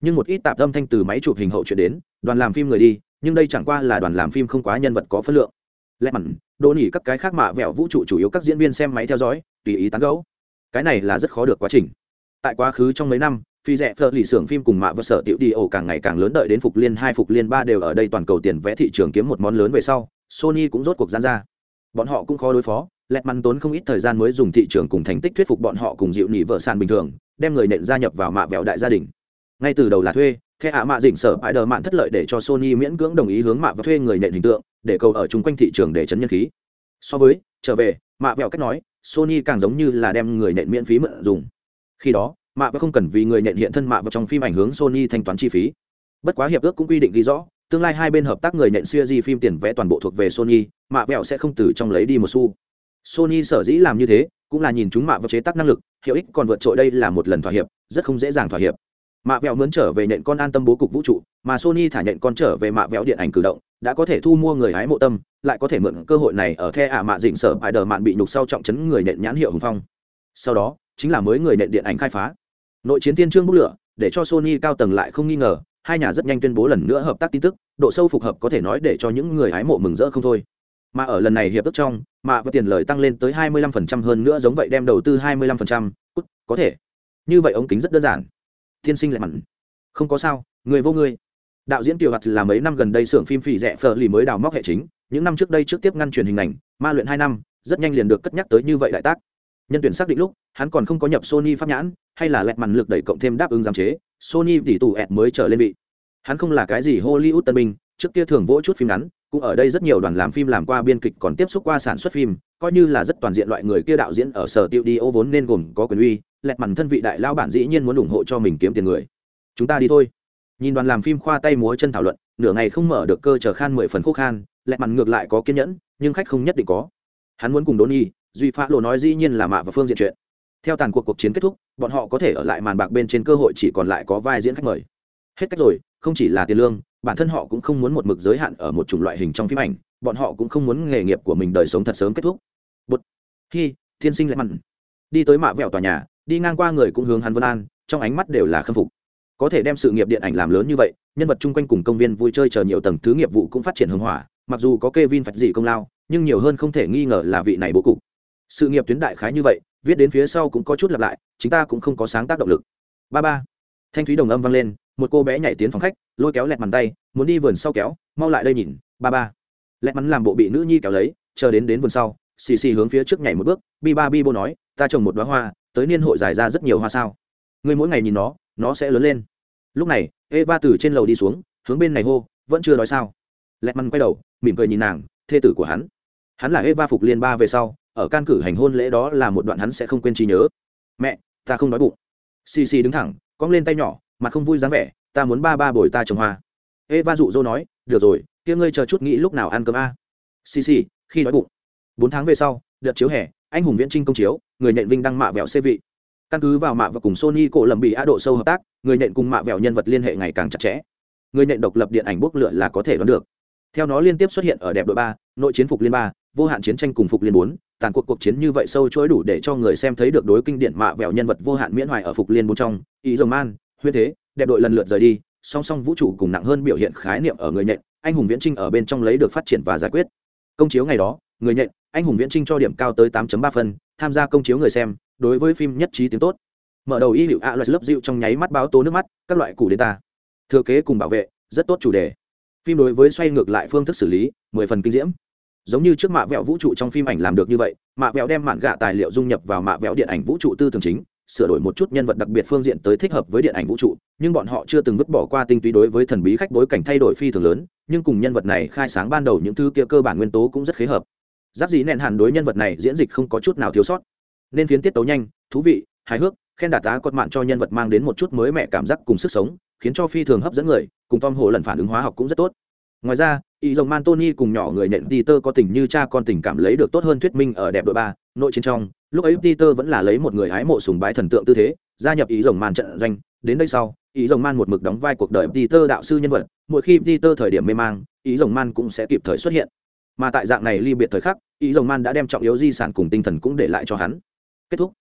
Nhưng một ít tạp âm thanh từ máy chụp hình hậu chuyển đến, đoàn làm phim người đi, nhưng đây chẳng qua là đoàn làm phim không quá nhân vật có phân lượng. Lẽ mặn, đỗ nỉ các cái khác mạ vẹo vũ trụ chủ yếu các diễn viên xem máy theo dõi, tùy ý tán gẫu. Cái này là rất khó được quá trình tại quá khứ trong mấy năm, phi rẻ phở lì xưởng phim cùng mạ và sở tiểu đi ổ càng ngày càng lớn đợi đến phục liên hai, phục liên ba đều ở đây toàn cầu tiền vẽ thị trường kiếm một món lớn về sau, sony cũng rốt cuộc gian ra. Bọn họ cũng khó đối phó, lẹt mắn tốn không ít thời gian mới dùng thị trường cùng thành tích thuyết phục bọn họ cùng dịu nỉ vợ sàn bình thường, đem người nện gia nhập vào mạ vẹo đại gia đình. Ngay từ đầu là thuê thế ạ mạ dỉnh sở bãi đờ mạn thất lợi để cho sony miễn cưỡng đồng ý hướng mạ và thuê người nện hình tượng, để cầu ở chung quanh thị trường để chấn nhân khí. So với, trở về, mạ vẹo cách nói, sony càng giống như là đem người nện miễn phí mượn dùng khi đó, mạ và không cần vì người nhận hiện thân mạ vào trong phim ảnh hướng sony thanh toán chi phí. Bất quá hiệp ước cũng quy định ghi rõ, tương lai hai bên hợp tác người nhận siêu di phim tiền vẽ toàn bộ thuộc về sony, mạ vẹo sẽ không từ trong lấy đi một xu. Sony sở dĩ làm như thế, cũng là nhìn chúng mạ vào chế tác năng lực, hiệu ích còn vượt trội đây là một lần thỏa hiệp, rất không dễ dàng thỏa hiệp. Mạ vẹo mướn trở về nện con an tâm bố cục vũ trụ, mà sony thả nện con trở về mạ vẹo điện ảnh cử động, đã có thể thu mua người hái mộ tâm, lại có thể mượn cơ hội này ở the ả mạ dịnh sở bài đờ mạn bị nhục sau trọng chấn người nện nhãn hiệu hùng phong. Sau đó chính là mới người nện điện ảnh khai phá. Nội chiến tiên trương bút lửa để cho sony cao tầng lại không nghi ngờ hai nhà rất nhanh tuyên bố lần nữa hợp tác tin tức độ sâu phục hợp có thể nói để cho những người hái mộ mừng rỡ không thôi. Mà ở lần này hiệp ước trong mà và tiền lời tăng lên tới 25% hơn nữa giống vậy đem đầu tư 25%, cút, có thể. Như vậy ống kính rất đơn giản. Tiên sinh lại mặn. Không có sao người vô người. Đạo diễn tiểu hoạt là mấy năm gần đây xưởng phim phỉ rẻ phở lì mới đào móc hệ chính những năm trước đây trước tiếp ngăn truyền hình ảnh ma luyện hai năm rất nhanh liền được cất nhắc tới như vậy đại tác nhân tuyển xác định lúc, hắn còn không có nhập sony pháp nhãn, hay là lẹt màn lực đẩy cộng thêm đáp ứng giám chế, sony tỷ tù ẹt mới trở lên vị. Hắn không là cái gì hollywood tân binh, trước kia thường vỗ chút phim ngắn, cũng ở đây rất nhiều đoàn làm phim làm qua biên kịch còn tiếp xúc qua sản xuất phim, coi như là rất toàn diện loại người kia đạo diễn ở sở tiêu đi ô vốn nên gồm có quyền uy, lẹt màn thân vị đại lao bản dĩ nhiên muốn ủng hộ cho mình kiếm tiền người. Chúng ta đi thôi. Nhìn đoàn làm phim khoa tay múa chân thảo luận, nửa ngày không mở được cơ chờ khan mười phần khúc khan, lẹt màn ngược lại có kiên nhẫn, nhưng khách không nhất định có. Hắn muốn cùng đôn y duy phá lộ nói dĩ nhiên là mạ và phương diện chuyện. Theo tàn cuộc cuộc chiến kết thúc, bọn họ có thể ở lại màn bạc bên trên cơ hội chỉ còn lại có vai diễn khách mời. Hết cách rồi, không chỉ là tiền lương, bản thân họ cũng không muốn một mực giới hạn ở một chủng loại hình trong phim ảnh, bọn họ cũng không muốn nghề nghiệp của mình đời sống thật sớm kết thúc. Bút khi thiên sinh lại mặn. Đi tới mạ vẹo tòa nhà, đi ngang qua người cũng hướng hắn vân an, trong ánh mắt đều là khâm phục. Có thể đem sự nghiệp điện ảnh làm lớn như vậy, nhân vật chung quanh cùng công viên vui chơi chờ nhiều tầng thứ nghiệp vụ cũng phát triển hưng hỏa, mặc dù có Kevin phạch gì công lao, nhưng nhiều hơn không thể nghi ngờ là vị này bố cục sự nghiệp tuyến đại khái như vậy, viết đến phía sau cũng có chút lặp lại, chúng ta cũng không có sáng tác động lực. Ba ba. Thanh thúy đồng âm vang lên, một cô bé nhảy tiến phòng khách, lôi kéo lẹt bàn tay, muốn đi vườn sau kéo, mau lại đây nhìn, ba ba. Lẹt mắn làm bộ bị nữ nhi kéo lấy, chờ đến đến vườn sau, xì xì hướng phía trước nhảy một bước, bi ba bi bô nói, ta trồng một đoá hoa, tới niên hội giải ra rất nhiều hoa sao. Người mỗi ngày nhìn nó nó sẽ lớn lên. Lúc này, eva từ trên lầu đi xuống, hướng bên này hô, vẫn chưa nói sao? Lẹt mắn quay đầu, mỉm cười nhìn nàng, thê tử của hắn. Hắn là eva phục liên ba về sau ở can cử hành hôn lễ đó là một đoạn hắn sẽ không quên trí nhớ. Mẹ, ta không đói bụng. Xì xì đứng thẳng, cong lên tay nhỏ, mặt không vui dáng vẻ, ta muốn ba ba bồi ta trồng hoa. Eva dụ dỗ nói, được rồi, kia ngươi chờ chút nghĩ lúc nào ăn cơm a? Xì xì, khi đói bụng. Bốn tháng về sau, đợt chiếu hè, anh hùng viễn trinh công chiếu, người nện vinh đăng mạ vẹo xê vị. Căn cứ vào mạ và cùng sony cổ lầm bị á độ sâu hợp tác, người nện cùng mạ vẹo nhân vật liên hệ ngày càng chặt chẽ. Người nện độc lập điện ảnh bốc lửa là có thể đoán được. Theo nó liên tiếp xuất hiện ở đẹp đội ba, nội chiến phục liên ba, vô hạn chiến tranh cùng phục liên bốn tàn cuộc cuộc chiến như vậy sâu chuỗi đủ để cho người xem thấy được đối kinh điển mạ vẹo nhân vật vô hạn miễn hoài ở phục liên bốn trong, ý dầu man, huyên thế, đẹp đội lần lượt rời đi, song song vũ trụ cùng nặng hơn biểu hiện khái niệm ở người nhện, anh hùng viễn trinh ở bên trong lấy được phát triển và giải quyết. Công chiếu ngày đó, người nhện, anh hùng viễn trinh cho điểm cao tới 8.3 phân, tham gia công chiếu người xem, đối với phim nhất trí tiếng tốt. Mở đầu y hiệu a loại lớp dịu trong nháy mắt báo tố nước mắt, các loại cụ đến ta. Thừa kế cùng bảo vệ, rất tốt chủ đề. Phim đối với xoay ngược lại phương thức xử lý, mười phần kinh diễm giống như trước mạ vẹo vũ trụ trong phim ảnh làm được như vậy, mạ vẹo đem mạn gạ tài liệu dung nhập vào mạ vẹo điện ảnh vũ trụ tư tưởng chính, sửa đổi một chút nhân vật đặc biệt phương diện tới thích hợp với điện ảnh vũ trụ, nhưng bọn họ chưa từng vứt bỏ qua tinh túy đối với thần bí khách bối cảnh thay đổi phi thường lớn, nhưng cùng nhân vật này khai sáng ban đầu những thứ kia cơ bản nguyên tố cũng rất khế hợp. Giáp dĩ nẹn hẳn đối nhân vật này diễn dịch không có chút nào thiếu sót. Nên phiến tiết tấu nhanh, thú vị, hài hước, khen đạt tá cột mạn cho nhân vật mang đến một chút mới mẻ cảm giác cùng sức sống, khiến cho phi thường hấp dẫn người, cùng tom hồ lần phản ứng hóa học cũng rất tốt. Ngoài ra ý dòng man tony cùng nhỏ người nện peter có tình như cha con tình cảm lấy được tốt hơn thuyết minh ở đẹp đội ba, nội chiến trong. Lúc ấy peter vẫn là lấy một người hái mộ sùng bái thần tượng tư thế, gia nhập ý dòng man trận doanh. Đến đây sau, ý dòng man một mực đóng vai cuộc đời peter đạo sư nhân vật. Mỗi khi peter thời điểm mê mang, ý dòng man cũng sẽ kịp thời xuất hiện. Mà tại dạng này ly biệt thời khắc, ý dòng man đã đem trọng yếu di sản cùng tinh thần cũng để lại cho hắn. Kết thúc.